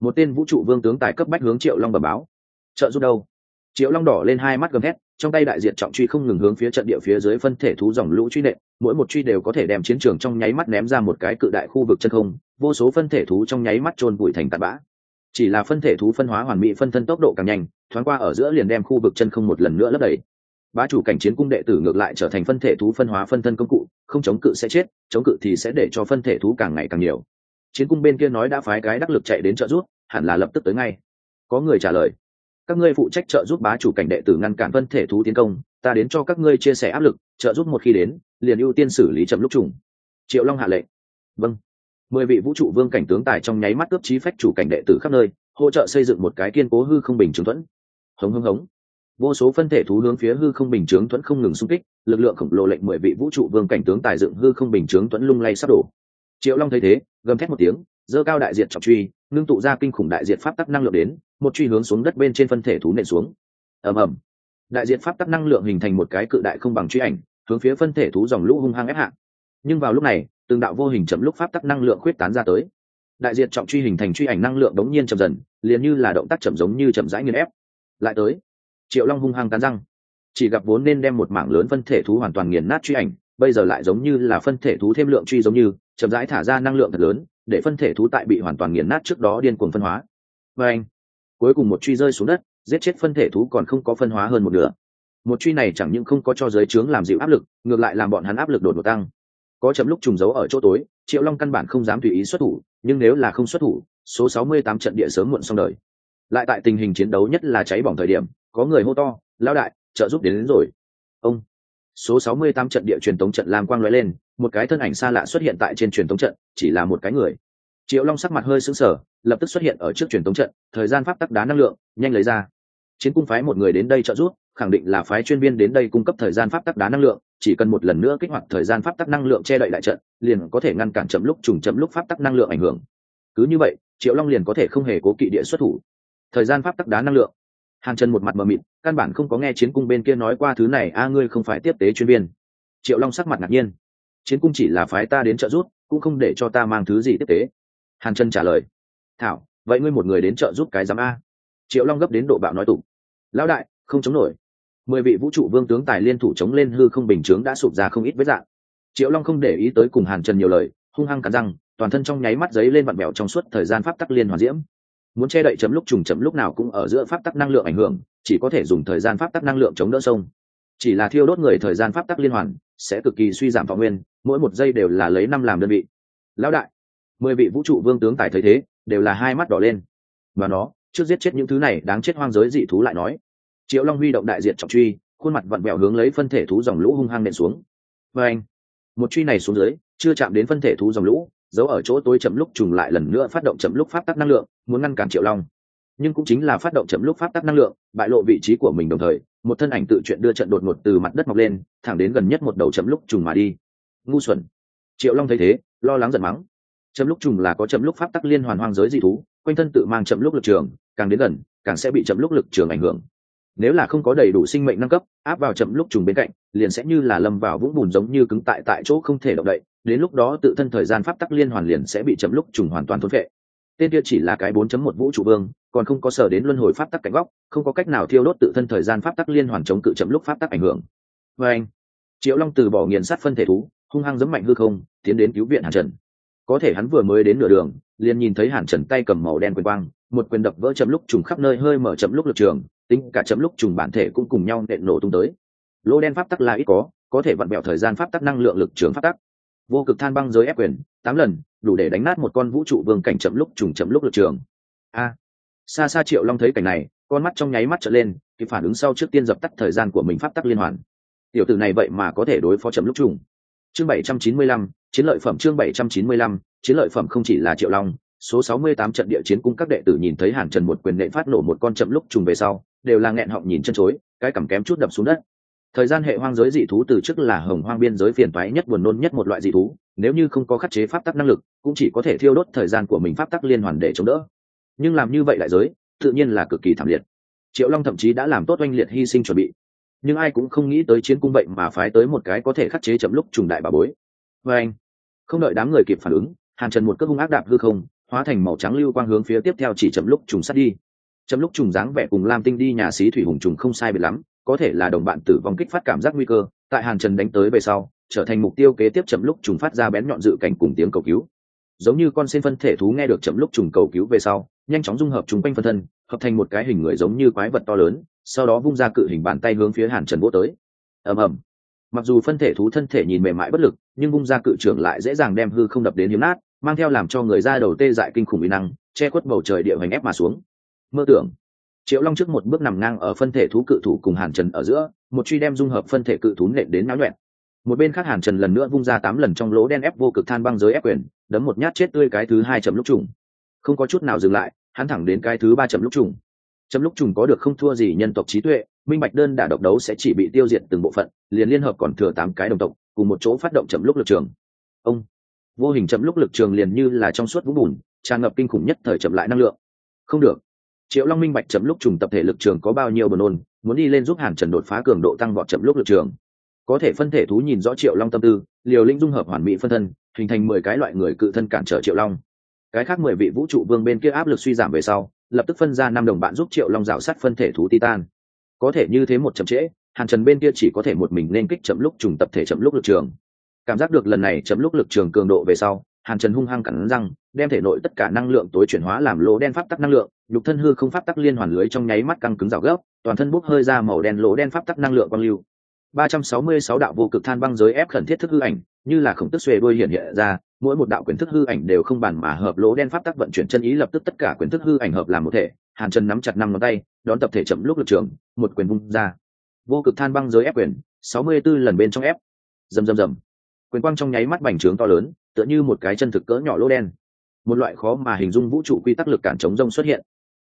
Một tên vũ trụ vương tướng tài cấp bách hướng triệu long bẩm báo. Trợ giúp đâu? Triệu long đỏ lên hai mắt gầm hét trong tay đại diện trọng truy không ngừng hướng phía trận địa phía dưới phân thể thú dòng lũ truy nện, mỗi một truy đều có thể đem chiến trường trong nháy mắt ném ra một cái cự đại khu vực chân không, vô số phân thể thú trong nháy mắt trôn bụi thành tạt bã. Chỉ là phân thể thú phân hóa hoàn mỹ phân thân tốc độ càng nhanh, thoáng qua ở giữa liền đem khu vực chân không một lần nữa lấp đầy. Bá chủ cảnh chiến cung đệ tử ngược lại trở thành phân thể thú phân hóa phân thân công cụ, không chống cự sẽ chết, chống cự thì sẽ để cho phân thể thú càng ngày càng nhiều. Chiến cung bên kia nói đã phái cái đắc lực chạy đến trợ giúp, hẳn là lập tức tới ngay. Có người trả lời các ngươi phụ trách trợ giúp bá chủ cảnh đệ tử ngăn cản vân thể thú tiến công, ta đến cho các ngươi chia sẻ áp lực, trợ giúp một khi đến, liền ưu tiên xử lý chậm lúc trùng. Triệu long hạ lệnh. Vâng. Mười vị vũ trụ vương cảnh tướng tài trong nháy mắt cướp trí phách chủ cảnh đệ tử khắp nơi, hỗ trợ xây dựng một cái kiên cố hư không bình chứng thuẫn. Hống hống hống. Vô số phân thể thú hướng phía hư không bình chướng thuẫn không ngừng xung kích, lực lượng khổng lồ lệnh mười vị vũ trụ vương cảnh tướng tài dựng hư không bình chướng thuẫn lung lay sắp đổ. Triệu long thấy thế, gầm thét một tiếng dơ cao đại diện trọng truy, ngưng tụ ra kinh khủng đại diện pháp tắc năng lượng đến, một truy hướng xuống đất bên trên phân thể thú nện xuống. Ầm ầm. Đại diện pháp tắc năng lượng hình thành một cái cự đại không bằng truy ảnh, hướng phía phân thể thú dòng lũ hung hăng ép hạ. Nhưng vào lúc này, từng đạo vô hình chậm lúc pháp tắc năng lượng khuyết tán ra tới. Đại diện trọng truy hình thành truy ảnh năng lượng đống nhiên chậm dần, liền như là động tác chậm giống như chậm rãi nghiền ép. Lại tới, triệu long hung hăng cắn răng. Chỉ gặp vốn nên đem một mảng lớn phân thể thú hoàn toàn nghiền nát truy ảnh, bây giờ lại giống như là phân thể thú thêm lượng truy giống như, chậm rãi thả ra năng lượng thật lớn để phân thể thú tại bị hoàn toàn nghiền nát trước đó điên cuồng phân hóa. Và anh cuối cùng một truy rơi xuống đất giết chết phân thể thú còn không có phân hóa hơn một nửa. Một truy này chẳng những không có cho giới trướng làm dịu áp lực ngược lại làm bọn hắn áp lực đột ngột tăng. Có chấm lúc trùng giấu ở chỗ tối triệu long căn bản không dám tùy ý xuất thủ nhưng nếu là không xuất thủ số 68 trận địa sớm muộn xong đời. Lại tại tình hình chiến đấu nhất là cháy bỏng thời điểm có người hô to lao đại trợ giúp đến, đến rồi. Ông số 68 trận địa truyền tống trận lam quang lóe lên, một cái thân ảnh xa lạ xuất hiện tại trên truyền tống trận, chỉ là một cái người. Triệu long sắc mặt hơi sững sờ, lập tức xuất hiện ở trước truyền tống trận, thời gian pháp tắc đá năng lượng, nhanh lấy ra. Chiến cung phái một người đến đây trợ giúp, khẳng định là phái chuyên viên đến đây cung cấp thời gian pháp tắc đá năng lượng, chỉ cần một lần nữa kích hoạt thời gian pháp tắc năng lượng che đậy đại trận, liền có thể ngăn cản chậm lúc trùng chậm lúc pháp tắc năng lượng ảnh hưởng. Cứ như vậy, triệu long liền có thể không hề cố kỵ địa xuất thủ. Thời gian pháp tắc đá năng lượng hàn trần một mặt mờ mịt, căn bản không có nghe chiến cung bên kia nói qua thứ này, a, ngươi không phải tiếp tế chuyên viên. Triệu long sắc mặt ngạc nhiên. Chiến cung chỉ là phái ta đến trợ giúp, cũng không để cho ta mang thứ gì tiếp tế. Hàn trần trả lời. Thảo, vậy ngươi một người đến trợ giúp cái giám a. Triệu long gấp đến độ bạo nói tụng lão đại, không chống nổi. Mười vị vũ trụ vương tướng tài liên thủ chống lên hư không bình chướng đã sụp ra không ít vết dạng. Triệu long không để ý tới cùng hàn trần nhiều lời, hung hăng cắn răng, toàn thân trong nháy mắt giấy lên vặn bẹo trong suốt thời gian pháp tắc liên hoàn diễm muốn che đậy chấm lúc trùng chậm lúc nào cũng ở giữa pháp tắc năng lượng ảnh hưởng, chỉ có thể dùng thời gian pháp tắc năng lượng chống đỡ sông. Chỉ là thiêu đốt người thời gian pháp tắc liên hoàn, sẽ cực kỳ suy giảm phạm nguyên, mỗi một giây đều là lấy năm làm đơn vị. Lão đại, mười vị vũ trụ vương tướng tài thấy thế, đều là hai mắt đỏ lên. Và nó, trước giết chết những thứ này đáng chết hoang giới dị thú lại nói. Triệu long huy động đại diện trọng truy, khuôn mặt vặn vẹo hướng lấy phân thể thú dòng lũ hung hăng nện xuống. Và anh, một truy này xuống dưới, chưa chạm đến phân thể thú dòng lũ giấu ở chỗ tối chậm lúc trùng lại lần nữa phát động chậm lúc pháp tắc năng lượng, muốn ngăn cản triệu long. Nhưng cũng chính là phát động chậm lúc pháp tắc năng lượng, bại lộ vị trí của mình đồng thời, một thân ảnh tự chuyện đưa trận đột ngột từ mặt đất mọc lên, thẳng đến gần nhất một đầu chậm lúc trùng mà đi. Ngu xuẩn. Triệu long thấy thế, lo lắng giận mắng. Chậm lúc trùng là có chậm lúc pháp tắc liên hoàn hoang giới dị thú, quanh thân tự mang chậm lúc lực trường, càng đến gần, càng sẽ bị chậm lúc lực trường ảnh hưởng. Nếu là không có đầy đủ sinh mệnh nâng cấp, áp vào chậm lúc trùng bên cạnh, liền sẽ như là lâm vào vũng bùn giống như cứng tại tại chỗ không thể động đậy đến lúc đó tự thân thời gian pháp tắc liên hoàn liền sẽ bị chậm lúc trùng hoàn toàn thốn vệ tên kia chỉ là cái 4.1 vũ trụ vương, còn không có sở đến luân hồi pháp tắc cánh góc, không có cách nào thiêu đốt tự thân thời gian pháp tắc liên hoàn chống cự chậm lúc pháp tắc ảnh hưởng. Và anh, triệu long từ bỏ nghiền sát phân thể thú, hung hăng giấm mạnh hư không, tiến đến cứu viện hàn trần. Có thể hắn vừa mới đến nửa đường, liền nhìn thấy hàn trần tay cầm màu đen quyền quang, một quyền đập vỡ chậm lúc trùng khắp nơi hơi mở chậm lúc lực trường, tính cả chậm lúc trùng bản thể cũng cùng nhau nện nổ tung tới. Lỗ đen pháp tắc là ít có có thể vặn bẹo thời gian pháp tắc năng lượng lực trường pháp tắc vô cực than băng giới ép quyền, tám lần, đủ để đánh nát một con vũ trụ vương cảnh chậm lúc trùng chậm lúc lực trường. A. Xa xa triệu long thấy cảnh này, con mắt trong nháy mắt trở lên, kịp phản ứng sau trước tiên dập tắt thời gian của mình pháp tắc liên hoàn. Tiểu tử này vậy mà có thể đối phó chậm lúc trùng. Chương bảy trăm chín mươi lăm, chiến lợi phẩm chương bảy trăm chín mươi lăm, chiến lợi phẩm không chỉ là triệu long, số sáu mươi tám trận địa chiến cung các đệ tử nhìn thấy hàn trần một quyền nện phát nổ một con chậm lúc trùng về sau, đều là nghẹn họng nhìn chân chối, cái cảm kém chút đập xuống đất thời gian hệ hoang giới dị thú từ trước là hồng hoang biên giới phiền toái nhất buồn nôn nhất một loại dị thú, nếu như không có khắc chế pháp tắc năng lực, cũng chỉ có thể thiêu đốt thời gian của mình pháp tắc liên hoàn để chống đỡ. Nhưng làm như vậy đại giới, tự nhiên là cực kỳ thảm liệt. Triệu long thậm chí đã làm tốt oanh liệt hy sinh chuẩn bị. Nhưng ai cũng không nghĩ tới chiến cung vậy mà phái tới một cái có thể khắc chế chậm lúc trùng đại bà bối. Và anh, không đợi đám người kịp phản ứng, hàn trần một cước hung ác đạp hư không, hóa thành màu trắng lưu quang hướng phía tiếp theo chỉ chậm lúc trùng sắt đi. Chậm lúc trùng dáng vẻ cùng lam tinh đi nhà xí thủy hùng trùng không sai biệt lắm có thể là đồng bạn tử vong kích phát cảm giác nguy cơ, tại hàn trần đánh tới về sau, trở thành mục tiêu kế tiếp chậm lúc trùng phát ra bén nhọn dự cảnh cùng tiếng cầu cứu. Giống như con sen phân thể thú nghe được chậm lúc trùng cầu cứu về sau, nhanh chóng dung hợp chúng quanh phân thân, hợp thành một cái hình người giống như quái vật to lớn, sau đó vung ra cự hình bàn tay hướng phía hàn trần vỗ tới. Ầm ầm. Mặc dù phân thể thú thân thể nhìn mềm mại bất lực, nhưng vung ra cự trưởng lại dễ dàng đem hư không đập đến hiếm nát, mang theo làm cho người ra đầu tê dại kinh khủng uy năng, che khuất bầu trời địa hoành ép mà xuống. Mơ tưởng triệu long trước một bước nằm ngang ở phân thể thú cự thủ cùng hàn trần ở giữa, một truy đem dung hợp phân thể cự thú nện đến náo nhuẹn một bên khác hàn trần lần nữa vung ra tám lần trong lỗ đen ép vô cực than băng giới ép quyền, đấm một nhát chết tươi cái thứ hai chậm lúc trùng. Không có chút nào dừng lại, hắn thẳng đến cái thứ ba chậm lúc trùng. Chậm lúc trùng có được không thua gì nhân tộc trí tuệ, minh bạch đơn đả độc đấu sẽ chỉ bị tiêu diệt từng bộ phận, liền liên hợp còn thừa tám cái đồng tộc, cùng một chỗ phát động chậm lúc lực trường. Ông! Vô hình chậm lúc lực trường liền như là trong suốt vũng bùn, tràn ngập kinh khủng nhất thời chậm lại năng lượng. Không được triệu long minh bạch chậm lúc trùng tập thể lực trường có bao nhiêu buồn nôn, muốn đi lên giúp hàn trần đột phá cường độ tăng vọt chậm lúc lực trường. Có thể phân thể thú nhìn rõ triệu long tâm tư, liều linh dung hợp hoàn mỹ phân thân, hình thành mười cái loại người cự thân cản trở triệu long. Cái khác mười vị vũ trụ vương bên kia áp lực suy giảm về sau, lập tức phân ra năm đồng bạn giúp triệu long rào sát phân thể thú titan. Có thể như thế một chậm trễ, hàn trần bên kia chỉ có thể một mình nên kích chậm lúc trùng tập thể chậm lúc lực trường. Cảm giác được lần này chậm lúc lực trường cường độ về sau hàn trần hung hăng cẳng răng, đem thể nội tất cả năng lượng tối chuyển hóa làm lỗ đen pháp tắc năng lượng, nhục thân hư không pháp tắc liên hoàn lưới trong nháy mắt căng cứng rào gấp, toàn thân bốc hơi ra màu đen lỗ đen pháp tắc năng lượng quang lưu. ba trăm sáu mươi sáu đạo vô cực than băng giới ép khẩn thiết thức hư ảnh, như là khổng tức xuề đuôi hiện hiện ra, mỗi một đạo quyền thức hư ảnh đều không bàn mà hợp lỗ đen pháp tắc vận chuyển chân ý lập tức tất cả quyền thức hư ảnh hợp làm một thể. Hàn Trần nắm chặt năm ngón tay, đón tập thể chậm lúc lực trường, một quyền vung ra. Vô cực than băng giới ép quyền, sáu mươi 64 lần bên trong ép. Rầm rầm rầm. Quyền quang trong nháy mắt bành trướng to lớn tựa như một cái chân thực cỡ nhỏ lỗ đen. Một loại khó mà hình dung vũ trụ quy tắc lực cản chống rông xuất hiện.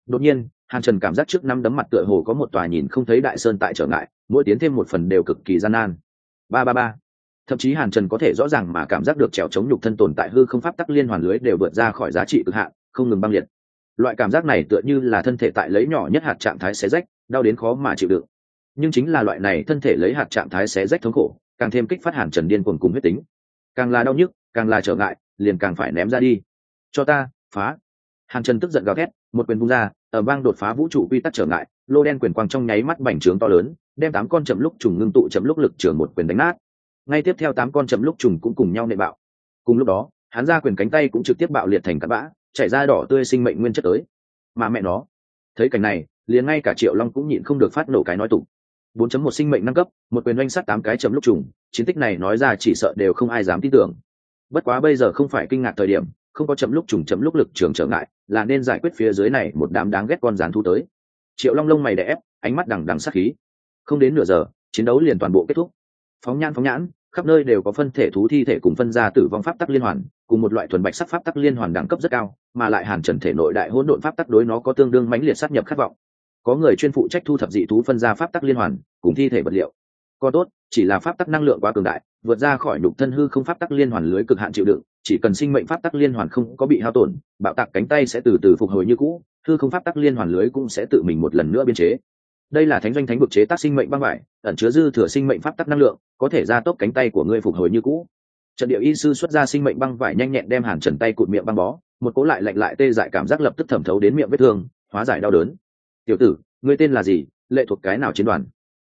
Đột nhiên, hàn trần cảm giác trước năm đấm mặt tựa hồ có một tòa nhìn không thấy đại sơn tại trở ngại, mỗi tiến thêm một phần đều cực kỳ gian nan. Ba ba ba. Thậm chí hàn trần có thể rõ ràng mà cảm giác được trèo chống nhục thân tồn tại hư không pháp tắc liên hoàn lưới đều vượt ra khỏi giá trị cực hạn, không ngừng băng liệt. Loại cảm giác này tựa như là thân thể tại lấy nhỏ nhất hạt trạng thái xé rách, đau đến khó mà chịu đựng. Nhưng chính là loại này thân thể lấy hạt trạng thái xé rách thống khổ, càng thêm kích phát hàn trần điên cuồng cùng huyết tính. Càng là đau nhức càng là trở ngại, liền càng phải ném ra đi. Cho ta, phá. Hàn trần tức giận gào thét, một quyền bung ra ở bang đột phá vũ trụ quy tắc trở ngại, lô đen quyền quang trong nháy mắt bành trướng to lớn, đem tám con chậm lúc trùng ngưng tụ chậm lúc lực trường một quyền đánh nát. Ngay tiếp theo tám con chậm lúc trùng cũng cùng nhau nệ bạo. Cùng lúc đó, hắn ra quyền cánh tay cũng trực tiếp bạo liệt thành cát bã, chảy ra đỏ tươi sinh mệnh nguyên chất tới. Mà mẹ nó, thấy cảnh này, liền ngay cả triệu long cũng nhịn không được phát nổ cái nói tục 4.1 sinh mệnh nâng cấp, một quyền oanh sát tám cái chậm lúc trùng, chiến tích này nói ra chỉ sợ đều không ai dám tin tưởng bất quá bây giờ không phải kinh ngạc thời điểm, không có chậm lúc trùng chậm lúc lực trường trở ngại, là nên giải quyết phía dưới này một đám đáng ghét con rán thu tới. Triệu long lông mày đè ép, ánh mắt đằng đằng sát khí. Không đến nửa giờ, chiến đấu liền toàn bộ kết thúc. Phóng nhãn phóng nhãn, khắp nơi đều có phân thể thú thi thể cùng phân ra tử vong pháp tắc liên hoàn, cùng một loại thuần bạch sắc pháp tắc liên hoàn đẳng cấp rất cao, mà lại hàn trần thể nội đại hỗn độn pháp tắc đối nó có tương đương mãnh liệt sát nhập khát vọng. Có người chuyên phụ trách thu thập dị thú phân ra pháp tắc liên hoàn, cùng thi thể vật liệu. Có tốt chỉ là pháp tắc năng lượng quá cường đại, vượt ra khỏi đục thân hư không pháp tắc liên hoàn lưới cực hạn chịu đựng, chỉ cần sinh mệnh pháp tắc liên hoàn không có bị hao tổn, bạo tạc cánh tay sẽ từ từ phục hồi như cũ, hư không pháp tắc liên hoàn lưới cũng sẽ tự mình một lần nữa biên chế. Đây là thánh doanh thánh vực chế tác sinh mệnh băng vải, ẩn chứa dư thừa sinh mệnh pháp tắc năng lượng, có thể gia tốc cánh tay của ngươi phục hồi như cũ. Trận điệu y sư xuất ra sinh mệnh băng vải nhanh nhẹn đem hàn trần tay cụt miệng băng bó, một cố lại lạnh lại tê dại cảm giác lập tức thẩm thấu đến miệng vết thương, hóa giải đau đớn. Tiểu tử, ngươi tên là gì? Lệ thuộc cái nào chiến đoàn?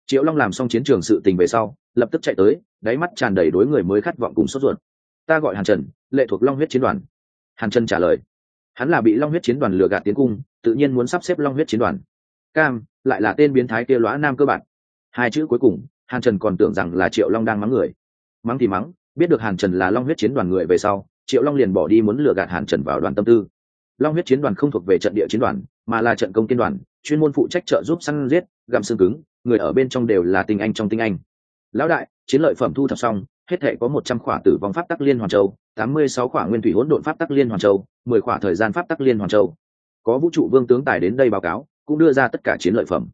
Triệu long làm xong chiến trường sự tình về sau, lập tức chạy tới, đáy mắt tràn đầy đối người mới khát vọng cùng sốt ruột. Ta gọi hàn trần, lệ thuộc long huyết chiến đoàn. Hàn trần trả lời. Hắn là bị long huyết chiến đoàn lừa gạt tiến cung, tự nhiên muốn sắp xếp long huyết chiến đoàn. Cam, lại là tên biến thái kia lõa nam cơ bản. Hai chữ cuối cùng, hàn trần còn tưởng rằng là triệu long đang mắng người. Mắng thì mắng, biết được hàn trần là long huyết chiến đoàn người về sau, triệu long liền bỏ đi muốn lừa gạt hàn trần vào đoàn tâm tư. Long huyết chiến đoàn không thuộc về trận địa chiến đoàn, mà là trận công tiên đoàn, chuyên môn phụ trách trợ giúp săn giết, gặm xương cứng người ở bên trong đều là tinh anh trong tinh anh. Lão đại, chiến lợi phẩm thu thập xong, hết thể có một trăm khỏa tử vong pháp tắc liên hoàn châu, tám mươi sáu khỏa nguyên thủy hỗn độn pháp tắc liên hoàn châu, mười khỏa thời gian pháp tắc liên hoàn châu. Có vũ trụ vương tướng tài đến đây báo cáo, cũng đưa ra tất cả chiến lợi phẩm.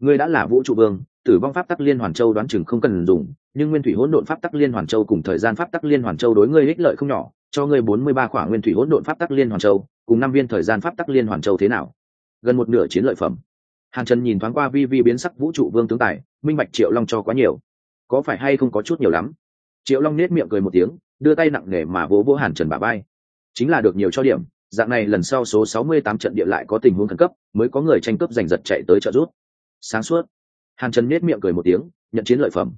Ngươi đã là vũ trụ vương, tử vong pháp tắc liên hoàn châu đoán chừng không cần dùng, nhưng nguyên thủy hỗn độn pháp tắc liên hoàn châu cùng thời gian pháp tắc liên hoàn châu đối ngươi ích lợi không nhỏ, cho ngươi bốn mươi ba khỏa nguyên thủy hỗn độn pháp tắc liên hoàn châu, cùng năm viên thời gian pháp tắc liên hoàn châu thế nào? Gần một nửa chiến lợi phẩm hàn trần nhìn thoáng qua vi vi biến sắc vũ trụ vương tướng tài, minh bạch triệu long cho quá nhiều. Có phải hay không có chút nhiều lắm? Triệu long nết miệng cười một tiếng, đưa tay nặng nề mà vỗ vỗ hàn trần bà bay chính là được nhiều cho điểm, dạng này lần sau số sáu mươi tám trận địa lại có tình huống khẩn cấp, mới có người tranh cướp giành giật chạy tới trợ rút sáng suốt. Hàn trần nết miệng cười một tiếng, nhận chiến lợi phẩm.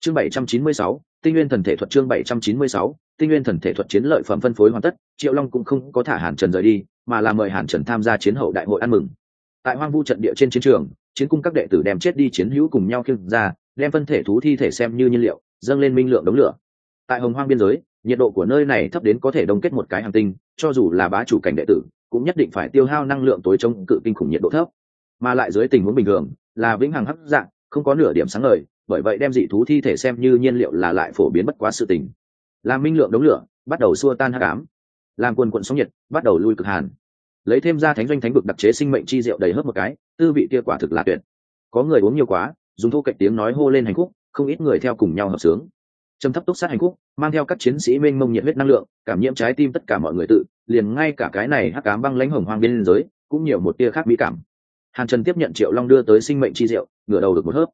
Chương bảy trăm chín mươi sáu, tinh nguyên thần thể thuật chương bảy trăm chín mươi sáu, tinh nguyên thần thể thuật chiến lợi phẩm phân phối hoàn tất, triệu long cũng không có thả hàn trần rời đi, mà là mời hàn trần tham gia chiến hậu đại hội ăn mừng tại hoang vu trận địa trên chiến trường, chiến cung các đệ tử đem chết đi chiến hữu cùng nhau khiêng ra, đem phân thể thú thi thể xem như nhiên liệu, dâng lên minh lượng đống lửa. Tại hồng hoang biên giới, nhiệt độ của nơi này thấp đến có thể đông kết một cái hành tinh, cho dù là bá chủ cảnh đệ tử, cũng nhất định phải tiêu hao năng lượng tối chống cự kinh khủng nhiệt độ thấp. Mà lại dưới tình huống bình thường, là vĩnh hằng hấp dạng, không có nửa điểm sáng ngời, bởi vậy đem dị thú thi thể xem như nhiên liệu là lại phổ biến bất quá sự tình. Làm minh lượng đống lửa, bắt đầu xua tan hắc ám. Làm quần quận sóng nhiệt, bắt đầu lui cực hàn lấy thêm ra thánh doanh thánh vực đặc chế sinh mệnh chi rượu đầy hớp một cái, tư vị kia quả thực là tuyệt. Có người uống nhiều quá, dùng thô cạnh tiếng nói hô lên hành khúc, không ít người theo cùng nhau hợp sướng. Trầm thấp túc sát hành khúc, mang theo các chiến sĩ mênh mông nhiệt huyết năng lượng, cảm nhiễm trái tim tất cả mọi người tự, liền ngay cả cái này hắc cám băng lãnh hồng hoang biên giới cũng nhiều một tia khác mỹ cảm. Hàn trần tiếp nhận triệu long đưa tới sinh mệnh chi rượu ngửa đầu được một hớp.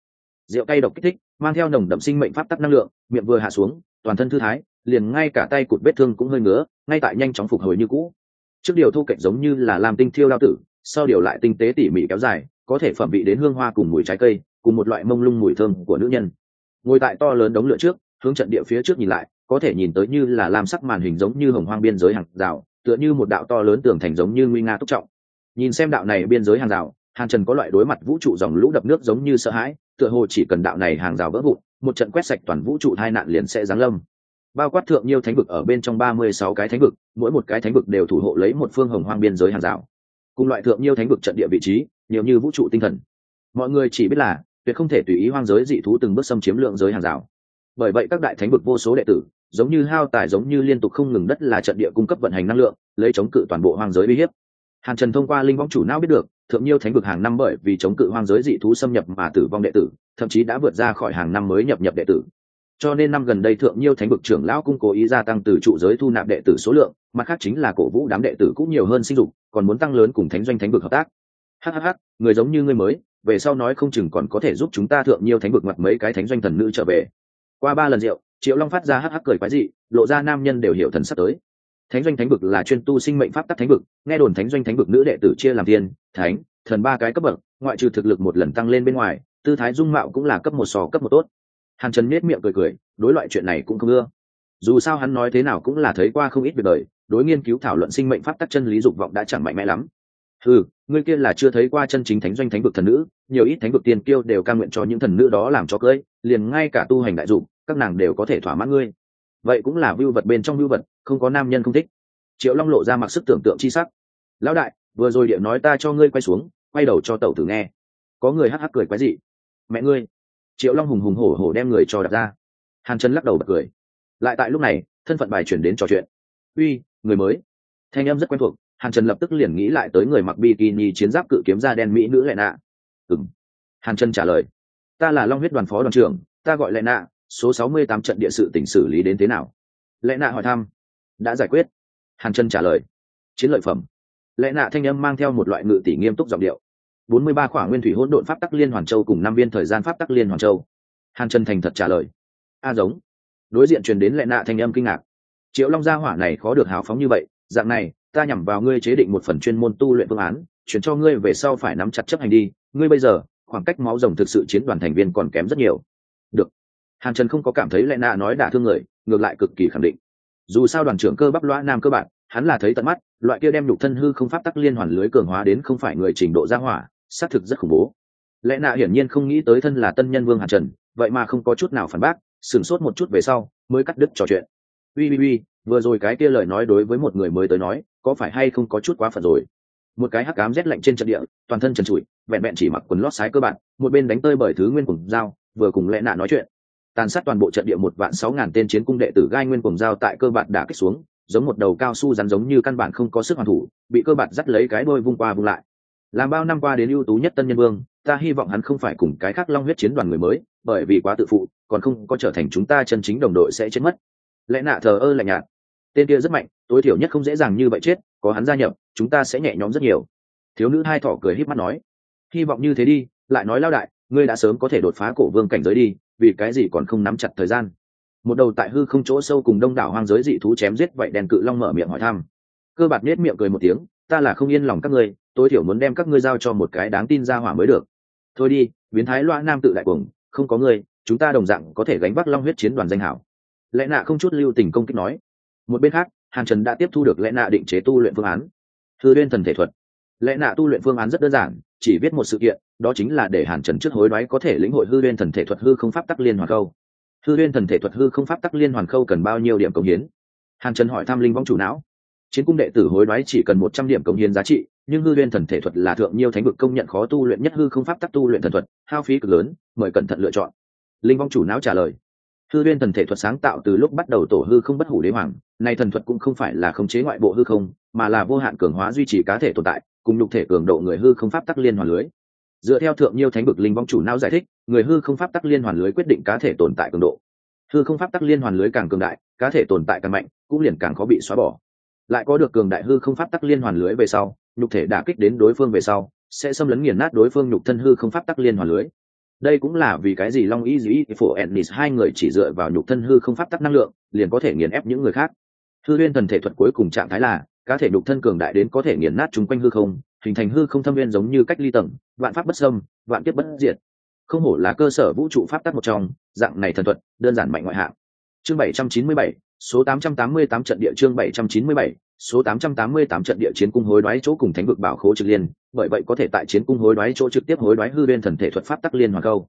Rượu cay độc kích thích, mang theo nồng đậm sinh mệnh pháp tắc năng lượng, miệng vừa hạ xuống, toàn thân thư thái, liền ngay cả tay cụt vết thương cũng hơi ngứa, ngay tại nhanh chóng phục hồi như cũ trước điều thu cạnh giống như là làm tinh thiêu đao tử, sau điều lại tinh tế tỉ mỉ kéo dài, có thể phẩm vị đến hương hoa cùng mùi trái cây, cùng một loại mông lung mùi thơm của nữ nhân. Ngồi tại to lớn đống lửa trước, hướng trận địa phía trước nhìn lại, có thể nhìn tới như là làm sắc màn hình giống như hồng hoang biên giới hàng rào, tựa như một đạo to lớn tường thành giống như nguy nga túc trọng. Nhìn xem đạo này biên giới hàng rào, hàn trần có loại đối mặt vũ trụ dòng lũ đập nước giống như sợ hãi, tựa hồ chỉ cần đạo này hàng rào vỡ vụn, một trận quét sạch toàn vũ trụ hai nạn liền sẽ giáng lâm bao quát thượng nhiêu thánh vực ở bên trong ba mươi sáu cái thánh vực, mỗi một cái thánh vực đều thủ hộ lấy một phương hồng hoang biên giới hàng rào. Cùng loại thượng nhiêu thánh vực trận địa vị trí, nhiều như vũ trụ tinh thần. Mọi người chỉ biết là, tuyệt không thể tùy ý hoang giới dị thú từng bước xâm chiếm lượng giới hàng rào. Bởi vậy các đại thánh vực vô số đệ tử, giống như hao tài giống như liên tục không ngừng đất là trận địa cung cấp vận hành năng lượng, lấy chống cự toàn bộ hoang giới uy hiếp. Hàn trần thông qua linh võng chủ não biết được, thượng nhiêu thánh vực hàng năm bởi vì chống cự hoang giới dị thú xâm nhập mà tử vong đệ tử, thậm chí đã vượt ra khỏi hàng năm mới nhập nhập đệ tử cho nên năm gần đây thượng nhiêu thánh vực trưởng lão cung cố ý gia tăng từ trụ giới thu nạp đệ tử số lượng, mặt khác chính là cổ vũ đám đệ tử cũng nhiều hơn sinh dục, còn muốn tăng lớn cùng thánh doanh thánh vực hợp tác. Hhh người giống như ngươi mới, về sau nói không chừng còn có thể giúp chúng ta thượng nhiêu thánh vực mặt mấy cái thánh doanh thần nữ trở về. Qua ba lần rượu, triệu long phát ra hắc hắc cười quái dị, lộ ra nam nhân đều hiểu thần sắp tới. Thánh doanh thánh vực là chuyên tu sinh mệnh pháp tắc thánh vực, nghe đồn thánh doanh thánh vực nữ đệ tử chia làm thiên, thánh, thần ba cái cấp bậc, ngoại trừ thực lực một lần tăng lên bên ngoài, tư thái dung mạo cũng là cấp một sò cấp một tốt hàn trần nết miệng cười cười, đối loại chuyện này cũng không ưa. Dù sao hắn nói thế nào cũng là thấy qua không ít việc đời, đối nghiên cứu thảo luận sinh mệnh pháp tắc chân lý dục vọng đã chẳng mạnh mẽ lắm. Ừ ngươi kia là chưa thấy qua chân chính thánh doanh thánh vực thần nữ, nhiều ít thánh vực tiên kiêu đều ca nguyện cho những thần nữ đó làm cho cưỡi liền ngay cả tu hành đại dụng các nàng đều có thể thỏa mãn ngươi. Vậy cũng là vưu vật bên trong vưu vật, không có nam nhân không thích. Triệu long lộ ra mặc sức tưởng tượng chi sắc. Lão đại, vừa rồi điện nói ta cho ngươi quay xuống, quay đầu cho tẩu tử nghe. Có người hắc hắc cười quái dị. Mẹ ngươi triệu long hùng hùng hổ hổ đem người cho đặt ra. Hàn chân lắc đầu bật cười. Lại tại lúc này, thân phận bài chuyển đến trò chuyện. Uy, người mới. Thanh em rất quen thuộc, hàn trần lập tức liền nghĩ lại tới người mặc bikini chiến giáp cự kiếm da đen mỹ nữ lệ nạ. Ừng hàn trần trả lời. Ta là long huyết đoàn phó đoàn trưởng, ta gọi lệ nạ, số sáu mươi tám trận địa sự tỉnh xử lý đến thế nào? Lệ nạ hỏi thăm. Đã giải quyết. Hàn trần trả lời. Chiến lợi phẩm. Lệ nạ thanh âm mang theo một loại ngự tỷ nghiêm túc giọng điệu bốn mươi ba khỏa nguyên thủy hỗn độn pháp tắc liên hoàn châu cùng năm viên thời gian pháp tắc liên hoàn châu. Hàn trần thành thật trả lời. A giống. Đối diện truyền đến lệ nạ thanh âm kinh ngạc. Triệu long gia hỏa này khó được hào phóng như vậy, dạng này, ta nhằm vào ngươi chế định một phần chuyên môn tu luyện phương án, chuyển cho ngươi về sau phải nắm chặt chấp hành đi, ngươi bây giờ, khoảng cách máu rồng thực sự chiến đoàn thành viên còn kém rất nhiều. Được. Hàn trần không có cảm thấy lệ nạ nói đả thương người, ngược lại cực kỳ khẳng định. Dù sao đoàn trưởng cơ bắp loa nam cơ bản, hắn là thấy tận mắt, loại kia đem nhục thân hư không pháp tắc liên hoàn lưới cường hóa đến không phải người trình độ gia hỏa xác thực rất khủng bố. Lẽ nạ hiển nhiên không nghĩ tới thân là tân nhân vương hàn trần, vậy mà không có chút nào phản bác, sửng sốt một chút về sau, mới cắt đứt trò chuyện. Ui ui ui vừa rồi cái kia lời nói đối với một người mới tới nói, có phải hay không có chút quá phận rồi? Một cái hắc cám rét lạnh trên trận địa, toàn thân trần trụi, vẹn vẹn chỉ mặc quần lót sái cơ bản một bên đánh tơi bởi thứ nguyên cùng dao, vừa cùng lẽ nạ nói chuyện. Tàn sát toàn bộ trận địa một vạn sáu ngàn tên chiến cung đệ tử gai nguyên cùng dao tại cơ bản đã kích xuống, giống một đầu cao su rắn giống như căn bản không có sức hoàn thủ, bị cơ bản dắt lấy cái đôi vung qua vung lại làm bao năm qua đến ưu tú nhất tân nhân vương, ta hy vọng hắn không phải cùng cái khác long huyết chiến đoàn người mới, bởi vì quá tự phụ, còn không có trở thành chúng ta chân chính đồng đội sẽ chết mất. Lẽ nạ thờ ơ lạnh nhạt. Tên kia rất mạnh, tối thiểu nhất không dễ dàng như vậy chết, có hắn gia nhập, chúng ta sẽ nhẹ nhõm rất nhiều. Thiếu nữ hai thỏ cười híp mắt nói. Hy vọng như thế đi, lại nói lao đại, ngươi đã sớm có thể đột phá cổ vương cảnh giới đi, vì cái gì còn không nắm chặt thời gian? Một đầu tại hư không chỗ sâu cùng đông đảo hoang giới dị thú chém giết vậy đèn cự long mở miệng hỏi thăm. Cơ bạt nết miệng cười một tiếng, ta là không yên lòng các ngươi tối thiểu muốn đem các ngươi giao cho một cái đáng tin ra hỏa mới được. Thôi đi, biến thái loa nam tự đại cuồng, không có ngươi, chúng ta đồng dạng có thể gánh vác long huyết chiến đoàn danh hảo. Lẽ nạ không chút lưu tình công kích nói. Một bên khác, hàn trần đã tiếp thu được lẽ nạ định chế tu luyện phương án. Thư liên thần thể thuật. Lẽ nạ tu luyện phương án rất đơn giản, chỉ viết một sự kiện, đó chính là để hàn trần trước hối đoái có thể lĩnh hội hư liên thần thể thuật hư không pháp tắc liên hoàn khâu. Hư liên thần thể thuật hư không pháp tắc liên hoàn khâu cần bao nhiêu điểm công hiến? Hàn trần hỏi thăm linh vong chủ não. Chiến cung đệ tử hối đoái chỉ cần một trăm điểm công hiến giá trị nhưng hư liên thần thể thuật là thượng nhiêu thánh vực công nhận khó tu luyện nhất hư không pháp tắc tu luyện thần thuật, hao phí cực lớn, mời cẩn thận lựa chọn. Linh vong chủ não trả lời. Hư liên thần thể thuật sáng tạo từ lúc bắt đầu tổ hư không bất hủ đế hoàng, nay thần thuật cũng không phải là khống chế ngoại bộ hư không, mà là vô hạn cường hóa duy trì cá thể tồn tại, cùng nhục thể cường độ người hư không pháp tắc liên hoàn lưới. Dựa theo thượng nhiêu thánh vực linh vong chủ não giải thích, người hư không pháp tắc liên hoàn lưới quyết định cá thể tồn tại cường độ. Hư không pháp tắc liên hoàn lưới càng cường đại, cá thể tồn tại càng mạnh, cũng liền càng khó bị xóa bỏ. Lại có được cường đại hư không pháp tắc liên hoàn lưới về sau nhục thể đả kích đến đối phương về sau sẽ xâm lấn nghiền nát đối phương nhục thân hư không pháp tắc liên hoàn lưới. Đây cũng là vì cái gì long y dĩ phổ ennis hai người chỉ dựa vào nhục thân hư không pháp tắc năng lượng liền có thể nghiền ép những người khác. Hư liên thần thể thuật cuối cùng trạng thái là cá thể nhục thân cường đại đến có thể nghiền nát chung quanh hư không hình thành hư không thâm viên giống như cách ly tầng vạn pháp bất xâm, vạn kiếp bất diệt. Không hổ là cơ sở vũ trụ pháp tắc một trong dạng này thần thuật đơn giản mạnh ngoại hạng. Chương 797, số 888 trận địa chương 797, số 888 trận địa chiến cung hối đoái chỗ cùng thánh vực bảo khố trực liên, bởi vậy có thể tại chiến cung hối đoái chỗ trực tiếp hối đoái hư liên thần thể thuật pháp tắc liên hoàn câu.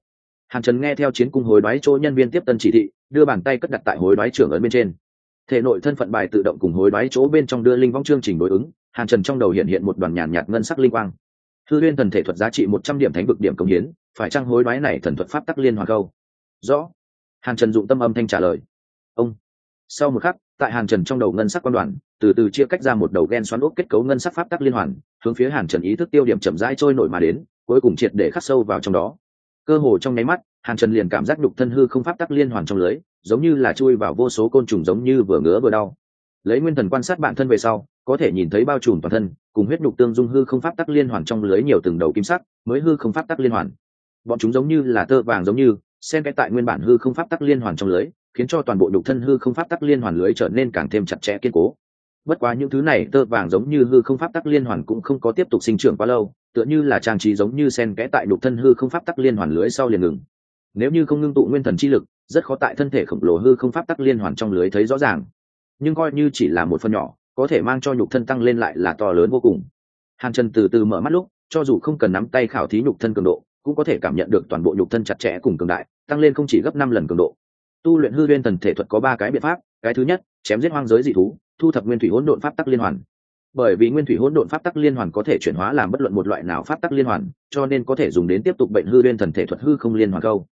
Hàn Trần nghe theo chiến cung hối đoái chỗ nhân viên tiếp tân chỉ thị, đưa bàn tay cất đặt tại hối đoái trưởng ấn bên trên. Thể nội thân phận bài tự động cùng hối đoái chỗ bên trong đưa linh vong chương trình đối ứng, Hàn Trần trong đầu hiện hiện một đoàn nhàn nhạt ngân sắc linh quang. Hư liên thần thể thuật giá trị một trăm điểm thánh vực điểm công hiến, phải trang hối đoái này thần thuật pháp tắc liên hoàn câu. Rõ. Hàn Trần dụng tâm âm thanh trả lời. Ông. Sau một khắc, tại hàn trần trong đầu ngân sắc quan đoàn từ từ chia cách ra một đầu ghen xoắn ốc kết cấu ngân sắc pháp tắc liên hoàn, hướng phía hàn trần ý thức tiêu điểm chậm rãi trôi nổi mà đến, cuối cùng triệt để khắc sâu vào trong đó. Cơ hồ trong nháy mắt, hàn trần liền cảm giác đục thân hư không pháp tắc liên hoàn trong lưới, giống như là chui vào vô số côn trùng giống như vừa ngứa vừa đau. Lấy nguyên thần quan sát bản thân về sau, có thể nhìn thấy bao trùm toàn thân, cùng huyết đục tương dung hư không pháp tắc liên hoàn trong lưới nhiều từng đầu kim sắc, mới hư không pháp tắc liên hoàn. Bọn chúng giống như là tơ vàng giống như, xen cái tại nguyên bản hư không pháp tắc liên hoàn trong lưới, khiến cho toàn bộ đục thân hư không pháp tắc liên hoàn lưới trở nên càng thêm chặt chẽ kiên cố bất quá những thứ này tơ vàng giống như hư không pháp tắc liên hoàn cũng không có tiếp tục sinh trưởng quá lâu, tựa như là trang trí giống như sen kẽ tại đục thân hư không pháp tắc liên hoàn lưới sau liền ngừng. Nếu như không ngưng tụ nguyên thần chi lực, rất khó tại thân thể khổng lồ hư không pháp tắc liên hoàn trong lưới thấy rõ ràng. Nhưng coi như chỉ là một phần nhỏ, có thể mang cho nhục thân tăng lên lại là to lớn vô cùng. Hàn trần từ từ mở mắt lúc, cho dù không cần nắm tay khảo thí nhục thân cường độ, cũng có thể cảm nhận được toàn bộ nhục thân chặt chẽ cùng cường đại, tăng lên không chỉ gấp năm lần cường độ. Tu luyện hư liên thần thể thuật có ba cái biện pháp, cái thứ nhất chém giết hoang giới dị thú, thu thập nguyên thủy hỗn độn pháp tắc liên hoàn. Bởi vì nguyên thủy hỗn độn pháp tắc liên hoàn có thể chuyển hóa làm bất luận một loại nào pháp tắc liên hoàn, cho nên có thể dùng đến tiếp tục bệnh hư liên thần thể thuật hư không liên hoàn câu.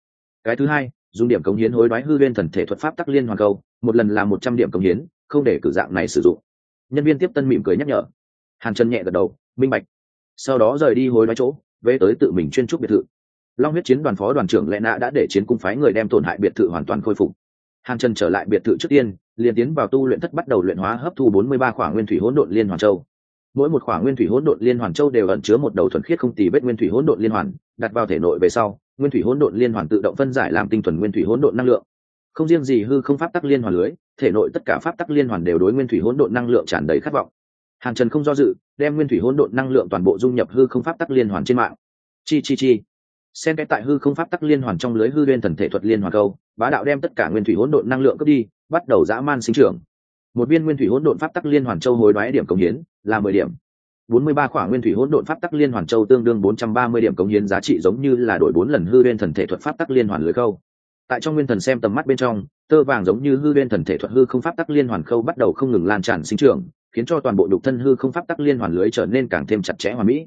Cái thứ hai, dùng điểm cống hiến hối đoái hư liên thần thể thuật pháp tắc liên hoàn câu, một lần là một trăm điểm cống hiến, không để cử dạng này sử dụng. Nhân viên tiếp tân mỉm cười nhắc nhở. Hàn trần nhẹ gật đầu, minh bạch. Sau đó rời đi hối đoái chỗ, về tới tự mình chuyên trúc biệt thự. Long huyết chiến đoàn phó đoàn trưởng lệ nạ đã để chiến cung phái người đem tổn hại biệt thự hoàn toàn khôi phục. Hàn trần trở lại biệt thự trước tiên liền tiến vào tu luyện thất bắt đầu luyện hóa hấp thu bốn mươi ba khỏa nguyên thủy hỗn độn liên hoàn châu. Mỗi một khỏa nguyên thủy hỗn độn liên hoàn châu đều ẩn chứa một đầu thuần khiết không tì vết nguyên thủy hỗn độn liên hoàn, đặt vào thể nội về sau, nguyên thủy hỗn độn liên hoàn tự động phân giải làm tinh thuần nguyên thủy hỗn độn năng lượng. Không riêng gì hư không pháp tắc liên hoàn lưới, thể nội tất cả pháp tắc liên hoàn đều đối nguyên thủy hỗn độn năng lượng tràn đầy khát vọng. Hàn trần không do dự, đem nguyên thủy hỗn độn năng lượng toàn bộ dung nhập hư không pháp tắc liên hoàn trên mạng. Chi chi chi xem cái tại hư không pháp tắc liên hoàn trong lưới hư liên thần thể thuật liên hoàn câu, bá đạo đem tất cả nguyên thủy hỗn độn năng lượng cướp đi, bắt đầu dã man sinh trưởng. Một viên nguyên thủy hỗn độn pháp tắc liên hoàn châu hồi đoái điểm cống hiến, là mười điểm. Bốn mươi ba khoảng nguyên thủy hỗn độn pháp tắc liên hoàn châu tương đương bốn trăm ba mươi điểm cống hiến giá trị giống như là đổi bốn lần hư liên thần thể thuật pháp tắc liên hoàn lưới câu. Tại trong nguyên thần xem tầm mắt bên trong, tơ vàng giống như hư liên thần thể thuật hư không pháp tắc liên hoàn khâu bắt đầu không ngừng lan tràn sinh trưởng, khiến cho toàn bộ đục thân hư không pháp tắc liên hoàn lưới trở nên càng thêm chặt chẽ hoàn mỹ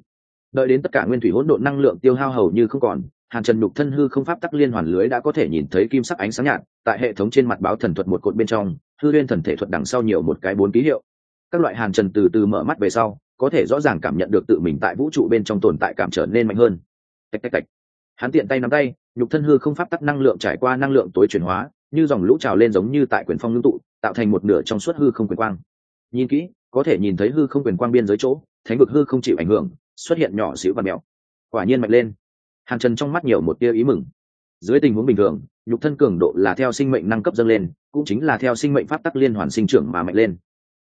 đợi đến tất cả nguyên thủy hỗn độn năng lượng tiêu hao hầu như không còn, hàn trần nhục thân hư không pháp tắc liên hoàn lưới đã có thể nhìn thấy kim sắc ánh sáng nhạt, tại hệ thống trên mặt báo thần thuật một cột bên trong, hư liên thần thể thuật đằng sau nhiều một cái bốn ký hiệu. Các loại hàn trần từ từ mở mắt về sau, có thể rõ ràng cảm nhận được tự mình tại vũ trụ bên trong tồn tại cảm trở nên mạnh hơn. Tạch tạch tạch. Hắn tiện tay nắm tay, nhục thân hư không pháp tắc năng lượng trải qua năng lượng tối chuyển hóa, như dòng lũ trào lên giống như tại quyền phong ngưng tụ, tạo thành một nửa trong suốt hư không quyền quang. Nhìn kỹ, có thể nhìn thấy hư không quyền quang biên giới chỗ, thánh vực hư không chịu ảnh hưởng xuất hiện nhỏ xíu và mèo quả nhiên mạnh lên. Hàn trần trong mắt nhiều một tia ý mừng. Dưới tình huống bình thường, nhục thân cường độ là theo sinh mệnh năng cấp dâng lên, cũng chính là theo sinh mệnh pháp tắc liên hoàn sinh trưởng mà mạnh lên.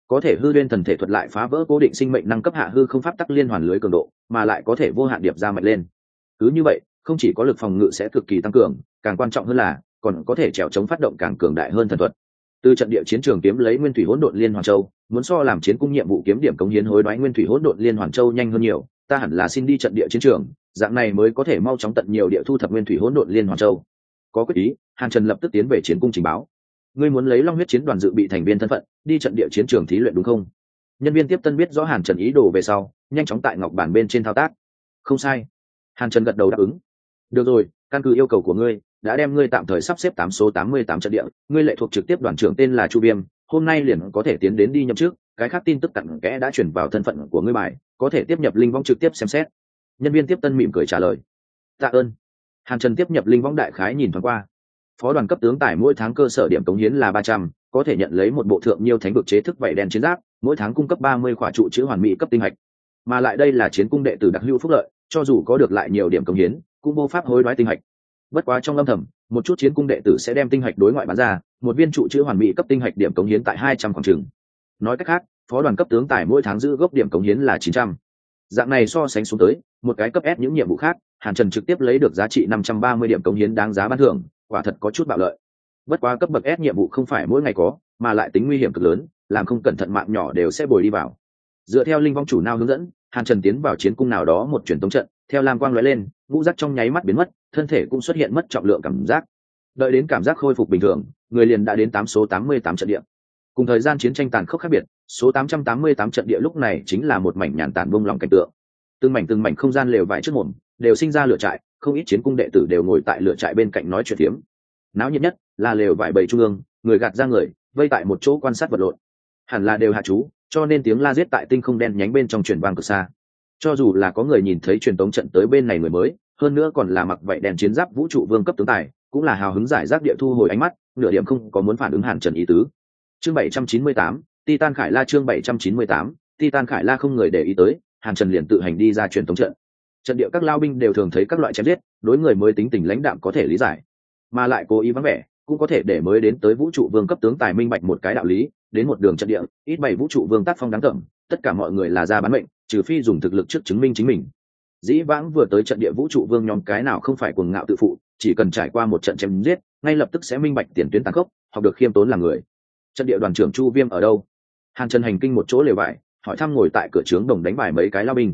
Có thể hư liên thần thể thuật lại phá vỡ cố định sinh mệnh năng cấp hạ hư không pháp tắc liên hoàn lưới cường độ, mà lại có thể vô hạn điệp ra mạnh lên. Cứ như vậy, không chỉ có lực phòng ngự sẽ cực kỳ tăng cường, càng quan trọng hơn là, còn có thể trèo chống phát động càng cường đại hơn thần thuật. Từ trận địa chiến trường kiếm lấy nguyên thủy hỗn độn liên hoàn châu, muốn so làm chiến cung nhiệm vụ kiếm điểm cống hiến hối đoái nguyên thủy hỗn độn liên hoàn châu nhanh hơn nhiều ta hẳn là xin đi trận địa chiến trường, dạng này mới có thể mau chóng tận nhiều địa thu thập nguyên thủy hỗn độn liên hoàn châu. Có quyết ý, hàn trần lập tức tiến về chiến cung trình báo. Ngươi muốn lấy long huyết chiến đoàn dự bị thành viên thân phận, đi trận địa chiến trường thí luyện đúng không? Nhân viên tiếp tân biết rõ hàn trần ý đồ về sau, nhanh chóng tại ngọc bản bên trên thao tác. Không sai. Hàn trần gật đầu đáp ứng. Được rồi, căn cứ yêu cầu của ngươi, đã đem ngươi tạm thời sắp xếp tám số tám mươi tám trận địa. Ngươi lệ thuộc trực tiếp đoàn trưởng tên là chu viêm, hôm nay liền có thể tiến đến đi nhậm trước cái khác tin tức cặn kẽ đã chuyển vào thân phận của ngươi bài, có thể tiếp nhập linh vong trực tiếp xem xét. Nhân viên tiếp tân mỉm cười trả lời. Tạ ơn. Hàn trần tiếp nhập linh vong đại khái nhìn thoáng qua. Phó đoàn cấp tướng tải mỗi tháng cơ sở điểm cống hiến là ba trăm, có thể nhận lấy một bộ thượng nhiêu thánh vực chế thức vảy đen chiến giáp, mỗi tháng cung cấp ba mươi khỏa trụ chữ hoàn mỹ cấp tinh hạch. Mà lại đây là chiến cung đệ tử đặc hữu phúc lợi, cho dù có được lại nhiều điểm cống hiến, cũng vô pháp hối đoái tinh hạch. Bất quá trong âm thầm, một chút chiến cung đệ tử sẽ đem tinh hạch đối ngoại bán ra, một viên trụ chữ hoàn mỹ cấp tinh hạch điểm cống hiến tại hai trăm khoảng trường nói cách khác, phó đoàn cấp tướng tài mỗi tháng giữ gốc điểm cống hiến là chín trăm. Dạng này so sánh xuống tới, một cái cấp ép những nhiệm vụ khác, hàn trần trực tiếp lấy được giá trị năm trăm ba mươi điểm cống hiến đáng giá ban thưởng, quả thật có chút bạo lợi. Bất quá cấp bậc ép nhiệm vụ không phải mỗi ngày có, mà lại tính nguy hiểm cực lớn, làm không cẩn thận mạng nhỏ đều sẽ bồi đi vào. Dựa theo linh vong chủ nào hướng dẫn, hàn trần tiến vào chiến cung nào đó một truyền tống trận, theo lam quang lóe lên, ngũ giác trong nháy mắt biến mất, thân thể cũng xuất hiện mất trọng lượng cảm giác. Đợi đến cảm giác khôi phục bình thường, người liền đã đến tám số tám mươi tám trận địa cùng thời gian chiến tranh tàn khốc khác biệt, số tám trăm tám mươi tám trận địa lúc này chính là một mảnh nhàn tản bông lòng cảnh tượng. Từng mảnh từng mảnh không gian lều vải trước mồm, đều sinh ra lửa trại, không ít chiến cung đệ tử đều ngồi tại lửa trại bên cạnh nói chuyện phiếm. Náo nhiệt nhất là lều vải bầy trung ương, người gạt ra người, vây tại một chỗ quan sát vật lộn. Hẳn là đều hạ chú, cho nên tiếng la giết tại tinh không đen nhánh bên trong truyền vang cực xa. Cho dù là có người nhìn thấy truyền tống trận tới bên này người mới, hơn nữa còn là mặc vậy đèn chiến giáp vũ trụ vương cấp tướng tài, cũng là hào hứng giải rác địa thu hồi ánh mắt, nửa điểm không có muốn phản ứng hàn trần ý tứ chương bảy trăm chín mươi tám, titan khải la chương bảy trăm chín mươi tám, titan khải la không người để ý tới, hàn trần liền tự hành đi ra truyền tống trận. Trận địa các lao binh đều thường thấy các loại chém giết, đối người mới tính tình lãnh đạm có thể lý giải, mà lại cố ý vắng vẻ, cũng có thể để mới đến tới vũ trụ vương cấp tướng tài minh bạch một cái đạo lý, đến một đường trận địa, ít bảy vũ trụ vương tác phong đáng tởm, tất cả mọi người là ra bán mệnh, trừ phi dùng thực lực trước chứng minh chính mình. Dĩ vãng vừa tới trận địa vũ trụ vương nhóm cái nào không phải cuồng ngạo tự phụ, chỉ cần trải qua một trận chém giết, ngay lập tức sẽ minh bạch tiền tuyến tăng khốc, học được khiêm tốn là người trận địa đoàn trưởng chu viêm ở đâu? Hàn trần hành kinh một chỗ lều vải hỏi thăm ngồi tại cửa trướng đồng đánh bài mấy cái lao binh.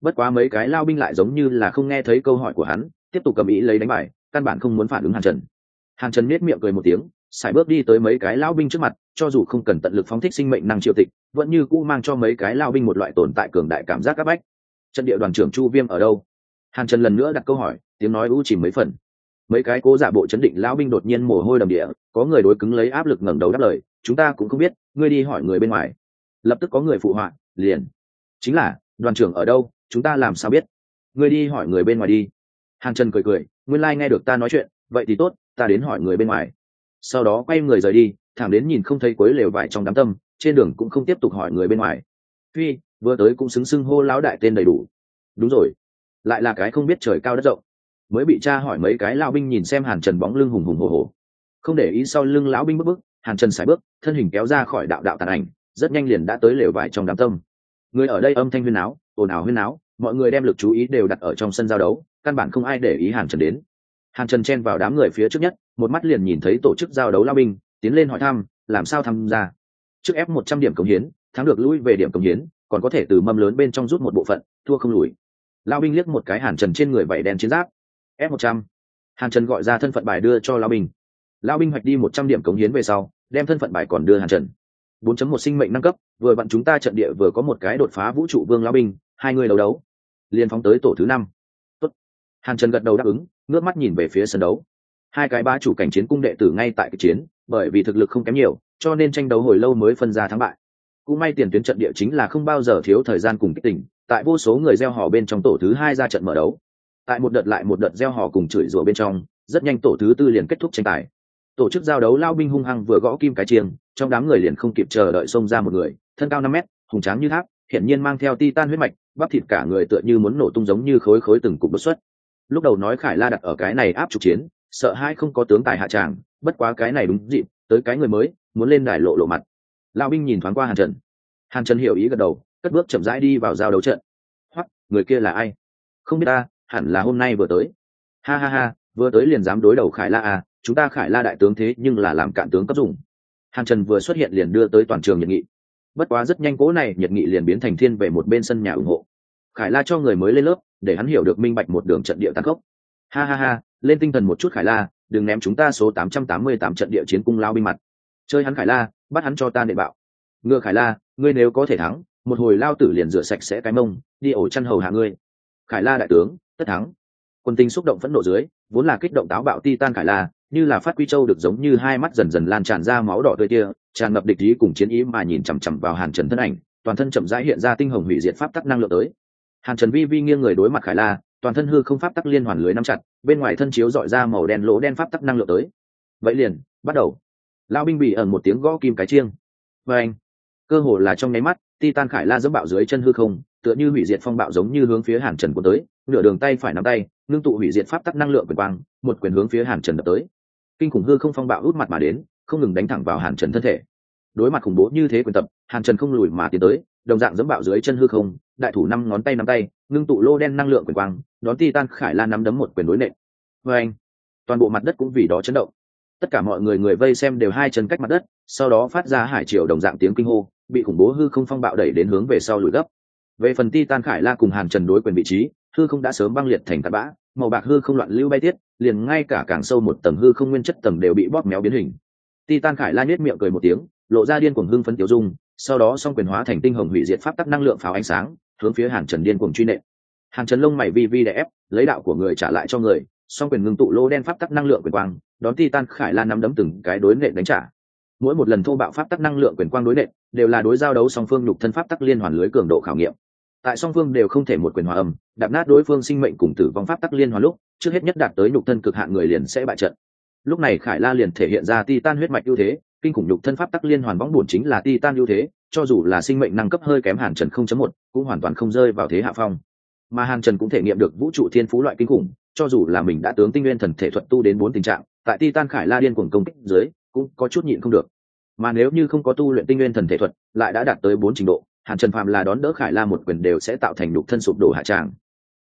Bất quá mấy cái lao binh lại giống như là không nghe thấy câu hỏi của hắn, tiếp tục cầm ý lấy đánh bài, căn bản không muốn phản ứng hàn trần. Hàn trần nết miệng cười một tiếng, xài bước đi tới mấy cái lao binh trước mặt, cho dù không cần tận lực phóng thích sinh mệnh năng triệu tịch, vẫn như cũ mang cho mấy cái lao binh một loại tồn tại cường đại cảm giác áp bách. Trận địa đoàn trưởng chu viêm ở đâu? Hàn trần lần nữa đặt câu hỏi, tiếng nói u chỉ mấy phần. Mấy cái cố giả bộ chấn định lao binh đột nhiên mồ hôi đầm địa, có người đối cứng lấy áp lực ngẩng đầu đáp lời chúng ta cũng không biết, ngươi đi hỏi người bên ngoài. Lập tức có người phụ họa, liền. Chính là, đoàn trưởng ở đâu, chúng ta làm sao biết? Ngươi đi hỏi người bên ngoài đi. Hàn trần cười cười, nguyên lai、like、nghe được ta nói chuyện, vậy thì tốt, ta đến hỏi người bên ngoài. Sau đó quay người rời đi, thẳng đến nhìn không thấy quấy lều vải trong đám tâm, trên đường cũng không tiếp tục hỏi người bên ngoài. Phi, vừa tới cũng xứng xưng hô lão đại tên đầy đủ. Đúng rồi. Lại là cái không biết trời cao đất rộng. Mới bị cha hỏi mấy cái lão binh nhìn xem hàn trần bóng lưng hùng hùng hồ hồ không để ý sau lưng lão binh bước bước hàn trần sải bước, thân hình kéo ra khỏi đạo đạo tàn ảnh, rất nhanh liền đã tới lều vải trong đám tâm người ở đây âm thanh huyên áo ồn ào huyên áo mọi người đem lực chú ý đều đặt ở trong sân giao đấu, căn bản không ai để ý hàn trần đến. Hàn trần chen vào đám người phía trước nhất, một mắt liền nhìn thấy tổ chức giao đấu lao binh, tiến lên hỏi thăm, làm sao tham gia? Trước ép một trăm điểm cống hiến, thắng được lũi về điểm cống hiến, còn có thể từ mâm lớn bên trong rút một bộ phận, thua không lùi. Lao binh liếc một cái hàn trần trên người vảy đen chiến giáp. Ép một trăm. Hàn trần gọi ra thân phận bài đưa cho lao binh. Lao binh hoạch đi một trăm điểm cống hiến về sau đem thân phận bài còn đưa hàn trần. 4.1 sinh mệnh nâng cấp, vừa bạn chúng ta trận địa vừa có một cái đột phá vũ trụ vương lão binh, hai người đấu đấu. Liền phóng tới tổ thứ năm. Tốt. hàn trần gật đầu đáp ứng, ngước mắt nhìn về phía sân đấu. Hai cái ba chủ cảnh chiến cung đệ tử ngay tại cái chiến, bởi vì thực lực không kém nhiều, cho nên tranh đấu hồi lâu mới phân ra thắng bại. Cũng may tiền tuyến trận địa chính là không bao giờ thiếu thời gian cùng kích tỉnh tại vô số người gieo hò bên trong tổ thứ hai ra trận mở đấu. Tại một đợt lại một đợt gieo hò cùng chửi rủa bên trong, rất nhanh tổ thứ tư liền kết thúc tranh tài tổ chức giao đấu lao binh hung hăng vừa gõ kim cái chiêng, trong đám người liền không kịp chờ đợi xông ra một người, thân cao năm mét, hùng tráng như tháp hiển nhiên mang theo ti tan huyết mạch, bắp thịt cả người tựa như muốn nổ tung giống như khối khối từng cục đột xuất. Lúc đầu nói khải la đặt ở cái này áp trục chiến, sợ hai không có tướng tài hạ tràng, bất quá cái này đúng dịp, tới cái người mới, muốn lên đài lộ lộ mặt. Lao binh nhìn thoáng qua hàn trần. Hàn trần hiểu ý gật đầu, cất bước chậm rãi đi vào giao đấu trận. Hoặc người kia là ai? Không biết ta, hẳn là hôm nay vừa tới. Ha ha ha, vừa tới liền dám đối đầu khải la à chúng ta khải la đại tướng thế nhưng là làm cạn tướng cấp dùng. Hàn trần vừa xuất hiện liền đưa tới toàn trường nhiệt nghị. Bất quá rất nhanh cố này nhiệt nghị liền biến thành thiên về một bên sân nhà ủng hộ. Khải la cho người mới lên lớp, để hắn hiểu được minh bạch một đường trận địa tăng cốc ha ha ha, lên tinh thần một chút khải la, đừng ném chúng ta số tám trăm tám mươi tám trận địa chiến cung lao binh mặt. Chơi hắn khải la, bắt hắn cho ta nệ bạo. Ngựa khải la, ngươi nếu có thể thắng, một hồi lao tử liền rửa sạch sẽ cái mông, đi ổ chăn hầu hạ ngươi. Khải la đại tướng, tất thắng. Quân tinh xúc động phẫn nộ dưới, vốn là kích động táo bạo ti tan khải la như là phát quy châu được giống như hai mắt dần dần lan tràn ra máu đỏ tươi tia tràn ngập địch ý cùng chiến ý mà nhìn chằm chằm vào hàn trần thân ảnh, toàn thân chậm rãi hiện ra tinh hồng hủy diệt pháp tắc năng lượng tới. Hàn trần vi vi nghiêng người đối mặt khải la, toàn thân hư không pháp tắc liên hoàn lưới nắm chặt, bên ngoài thân chiếu dọi ra màu đen lỗ đen pháp tắc năng lượng tới. Vậy liền, bắt đầu. Lao binh bị ẩn một tiếng gõ kim cái chiêng. Và anh, cơ hồ là trong nháy mắt, titan khải la dẫm bạo dưới chân hư không, tựa như hủy diệt phong bạo giống như hướng phía hàn trần của tới, nửa đường tay phải nắm tay, ngưng tụ hủy diệt pháp tắc năng lượng quyền quang, một quyền hướng phía hàn trần đập tới kinh khủng hư không phong bạo hút mặt mà đến, không ngừng đánh thẳng vào hàn trần thân thể. Đối mặt khủng bố như thế quyền tập, hàn trần không lùi mà tiến tới, đồng dạng dẫm bạo dưới chân hư không, đại thủ năm ngón tay nắm tay, ngưng tụ lô đen năng lượng quyền quang, đón ti tan khải lan nắm đấm một quyền đối nện. Vê anh toàn bộ mặt đất cũng vì đó chấn động. Tất cả mọi người người vây xem đều hai chân cách mặt đất, sau đó phát ra hải triều đồng dạng tiếng kinh hô, bị khủng bố hư không phong bạo đẩy đến hướng về sau lùi gấp. Về phần ti tan khải la cùng hàn trần đối quyền vị trí, hư không đã sớm băng liệt thành tạt bã màu bạc hư không loạn lưu bay tiết, liền ngay cả càng sâu một tầng hư không nguyên chất tầng đều bị bóp méo biến hình. Titan khải la nhếch miệng cười một tiếng, lộ ra điên cuồng hưng phấn tiêu dung, sau đó song quyền hóa thành tinh hồng hủy diệt pháp tắc năng lượng pháo ánh sáng, hướng phía hàn trần điên cuồng truy nệ hàn trần lông mày vi vi đè ép, lấy đạo của người trả lại cho người, song quyền ngưng tụ lô đen pháp tắc năng lượng quyền quang, đón titan khải la nắm đấm từng cái đối nệ đánh trả. Mỗi một lần thô bạo pháp tắc năng lượng quyền quang đối nệ đều là đối giao đấu song phương nhục thân pháp tắc liên hoàn lưới cường độ khảo nghiệm tại song phương đều không thể một quyền hòa âm đạp nát đối phương sinh mệnh cùng tử vong pháp tắc liên hoàn lúc trước hết nhất đạt tới nhục thân cực hạn người liền sẽ bại trận. Lúc này khải la liền thể hiện ra titan huyết mạch ưu thế kinh khủng nhục thân pháp tắc liên hoàn bóng bổn chính là titan ưu thế cho dù là sinh mệnh năng cấp hơi kém hàn trần 0.1, cũng hoàn toàn không rơi vào thế hạ phong. Mà hàn trần cũng thể nghiệm được vũ trụ thiên phú loại kinh khủng cho dù là mình đã tướng tinh nguyên thần thể thuật tu đến bốn tình trạng tại titan khải la điên cuồng công kích dưới cũng có chút nhịn không được. Mà nếu như không có tu luyện tinh nguyên thần thể thuật lại đã đạt tới bốn trình độ hàn trần phàm là đón đỡ khải la một quyền đều sẽ tạo thành nhục thân sụp đổ hạ tràng.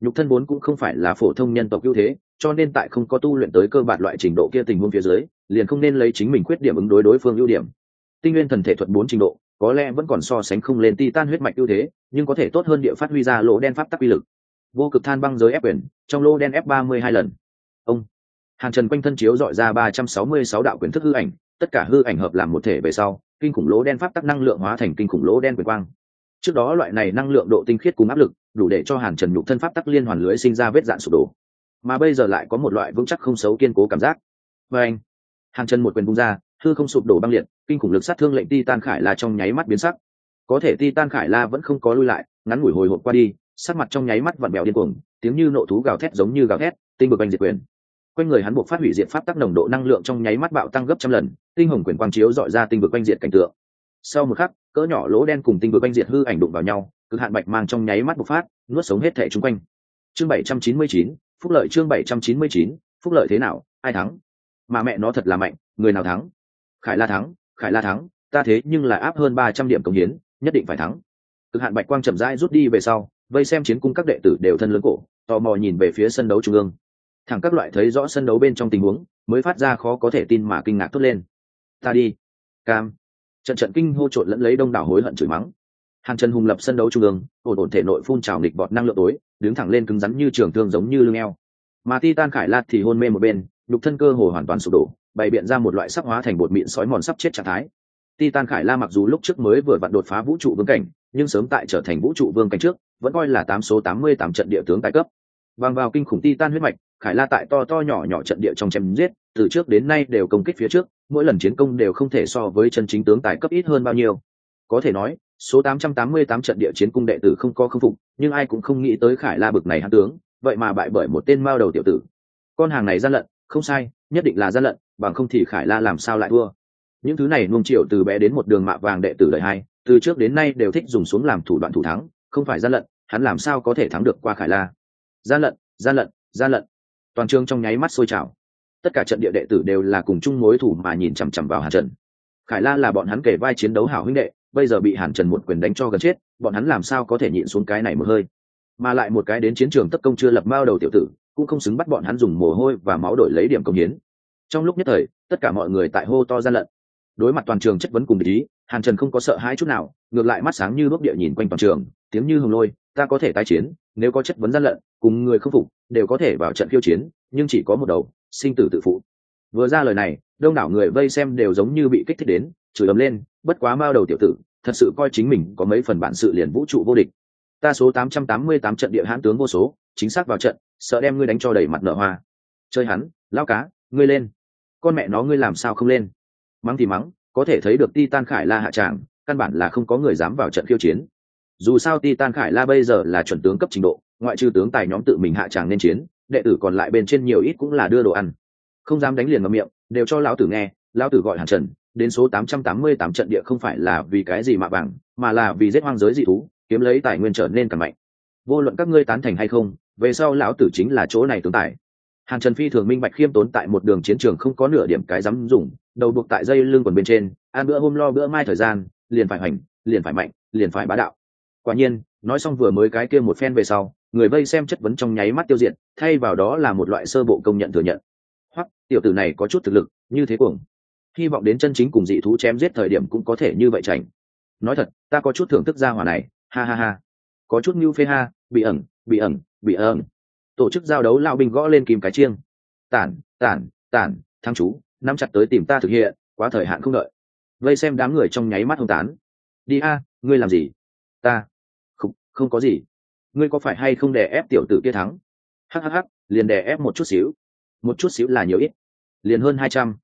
Nhục thân vốn cũng không phải là phổ thông nhân tộc ưu thế, cho nên tại không có tu luyện tới cơ bản loại trình độ kia tình huống phía dưới, liền không nên lấy chính mình khuyết điểm ứng đối đối phương ưu điểm. Tinh nguyên thần thể thuật bốn trình độ, có lẽ vẫn còn so sánh không lên ti tan huyết mạch ưu thế, nhưng có thể tốt hơn địa phát huy ra lỗ đen pháp tắc uy lực. Vô cực than băng giới ép quyền, trong lỗ đen ép ba mươi hai lần. Ông. Hàng trần quanh thân chiếu dọi ra ba trăm sáu mươi sáu đạo quyền thức hư ảnh, tất cả hư ảnh hợp làm một thể về sau, kinh khủng lỗ đen pháp tắc năng lượng hóa thành kinh khủng lỗ đen quyền quang trước đó loại này năng lượng độ tinh khiết cùng áp lực, đủ để cho hàn trần nhục thân pháp tắc liên hoàn lưới sinh ra vết dạn sụp đổ. Mà bây giờ lại có một loại vững chắc không xấu kiên cố cảm giác. Và anh, hàn trần một quyền bung ra thư không sụp đổ băng liệt, kinh khủng lực sát thương lệnh ti tan khải la trong nháy mắt biến sắc. Có thể ti tan khải la vẫn không có lui lại, ngắn ngủi hồi hộp qua đi, sắc mặt trong nháy mắt vặn bèo điên cuồng, tiếng như nộ thú gào thét giống như gào thét, tinh vực anh diệt quyền. Quanh người hắn buộc phát hủy diệt pháp tắc nồng độ năng lượng trong nháy mắt bạo tăng gấp trăm lần, tinh hồng quyền quang chiếu dọi ra tinh vực anh diệt cảnh tượng sau một khắc, cỡ nhỏ lỗ đen cùng tinh vực anh diệt hư ảnh đụng vào nhau, cực hạn bạch mang trong nháy mắt bộc phát, nuốt sống hết thể chung quanh. Chương bảy trăm chín mươi chín, phúc lợi chương bảy trăm chín mươi chín, phúc lợi thế nào, ai thắng? Mà mẹ nó thật là mạnh, người nào thắng? Khải la thắng, khải la thắng, ta thế nhưng lại áp hơn ba trăm điểm công hiến, nhất định phải thắng. Cực hạn bạch quang chậm rãi rút đi về sau, vây xem chiến cung các đệ tử đều thân lớn cổ, tò mò nhìn về phía sân đấu trung ương. Thẳng các loại thấy rõ sân đấu bên trong tình huống, mới phát ra khó có thể tin mà kinh ngạc thốt lên. Ta đi. Cam trận trận kinh hô trộn lẫn lấy đông đảo hối hận chửi mắng. Hàn trần hùng lập sân đấu trung ương ổn ổn thể nội phun trào nghịch bọt năng lượng tối đứng thẳng lên cứng rắn như trường thương giống như lưng eo. Mà ti tan khải lạt thì hôn mê một bên nhục thân cơ hồ hoàn toàn sụp đổ bày biện ra một loại sắc hóa thành bột mịn sói mòn sắp chết trạng thái. Titan Khải La mặc dù lúc trước mới vừa vặn đột phá vũ trụ vương cảnh, nhưng sớm tại trở thành vũ trụ vương cảnh trước, vẫn coi là tám số tám mươi tám trận địa tướng tại cấp. Bằng vào kinh khủng Titan huyết mạch, Khải La tại to to nhỏ nhỏ trận địa trong chém giết, từ trước đến nay đều công kích phía trước, mỗi lần chiến công đều không thể so với chân chính tướng tài cấp ít hơn bao nhiêu. Có thể nói, số tám trăm tám mươi tám trận địa chiến cung đệ tử không có khâm phục, nhưng ai cũng không nghĩ tới Khải La bực này hắn tướng, vậy mà bại bởi một tên mao đầu tiểu tử. Con hàng này gian lận, không sai, nhất định là gian lận, bằng không thì Khải La làm sao lại thua những thứ này nuông triệu từ bé đến một đường mạ vàng đệ tử đời hai từ trước đến nay đều thích dùng xuống làm thủ đoạn thủ thắng không phải gian lận hắn làm sao có thể thắng được qua khải la gian lận gian lận gian lận toàn trường trong nháy mắt sôi trào tất cả trận địa đệ tử đều là cùng chung mối thủ mà nhìn chằm chằm vào hàn trần. Khải la là bọn hắn kể vai chiến đấu hảo huynh đệ, bây giờ bị hàn trần một quyền đánh cho gần chết, bọn hắn làm sao có thể nhịn xuống cái này một hơi? Mà lại một cái đến chiến trường tất công chưa lập mao đầu tiểu tử, cũng không xứng bắt bọn hắn dùng mồ hôi và máu đổi lấy điểm công hiến. Trong lúc nhất thời, tất cả mọi người tại hô to gian lận. Đối mặt toàn trường chất vấn cùng ý, hàn trần không có sợ hãi chút nào, ngược lại mắt sáng như bước địa nhìn quanh toàn trường, tiếng như hồng lôi, ta có thể tái chiến, nếu có chất vấn gian lận, cùng người không phục, đều có thể vào trận khiêu chiến, nhưng chỉ có một đầu sinh tử tự phụ. Vừa ra lời này, đông đảo người vây xem đều giống như bị kích thích đến, chửi ấm lên, bất quá mao đầu tiểu tử, thật sự coi chính mình có mấy phần bản sự liền vũ trụ vô địch. Ta số tám trăm tám mươi tám trận địa hãn tướng vô số, chính xác vào trận, sợ đem ngươi đánh cho đầy mặt nở hoa. Chơi hắn lao cá, ngươi lên. Con mẹ nó ngươi làm sao không lên? Mắng thì mắng, có thể thấy được titan khải la hạ tràng căn bản là không có người dám vào trận khiêu chiến. Dù sao titan khải la bây giờ là chuẩn tướng cấp trình độ, ngoại trừ tướng tài nhóm tự mình hạ tràng nên chiến đệ tử còn lại bên trên nhiều ít cũng là đưa đồ ăn. Không dám đánh liền vào miệng, đều cho lão tử nghe, lão tử gọi hàn trần, đến số tám trăm tám mươi tám trận địa không phải là vì cái gì mà bằng, mà là vì giết hoang giới dị thú, kiếm lấy tài nguyên trở nên càng mạnh. Vô luận các ngươi tán thành hay không, về sau lão tử chính là chỗ này tướng tài hàn trần phi thường minh bạch khiêm tốn tại một đường chiến trường không có nửa điểm cái dám dùng, đầu buộc tại dây lưng quần bên trên, ăn bữa hôm lo bữa mai thời gian, liền phải hoành, liền phải mạnh, liền phải bá đạo. Quả nhiên, nói xong vừa mới cái kia một phen về sau người vây xem chất vấn trong nháy mắt tiêu diệt, thay vào đó là một loại sơ bộ công nhận thừa nhận. Hoặc, tiểu tử này có chút thực lực, như thế cuồng. Hy vọng đến chân chính cùng dị thú chém giết thời điểm cũng có thể như vậy chảnh. Nói thật, ta có chút thưởng thức gia hỏa này, ha ha ha. Có chút mưu phê ha, bị ẩn bị ẩn bị ẩn. Tổ chức giao đấu lao binh gõ lên kìm cái chiêng. Tản tản tản thăng chú, nắm chặt tới tìm ta thực hiện, quá thời hạn không đợi. Vây xem đám người trong nháy mắt hông tán. Đi a, ngươi làm gì? Ta. Không không có gì ngươi có phải hay không đè ép tiểu tử kia thắng? Hhh liền đè ép một chút xíu. Một chút xíu là nhiều ít. Liền hơn hai trăm.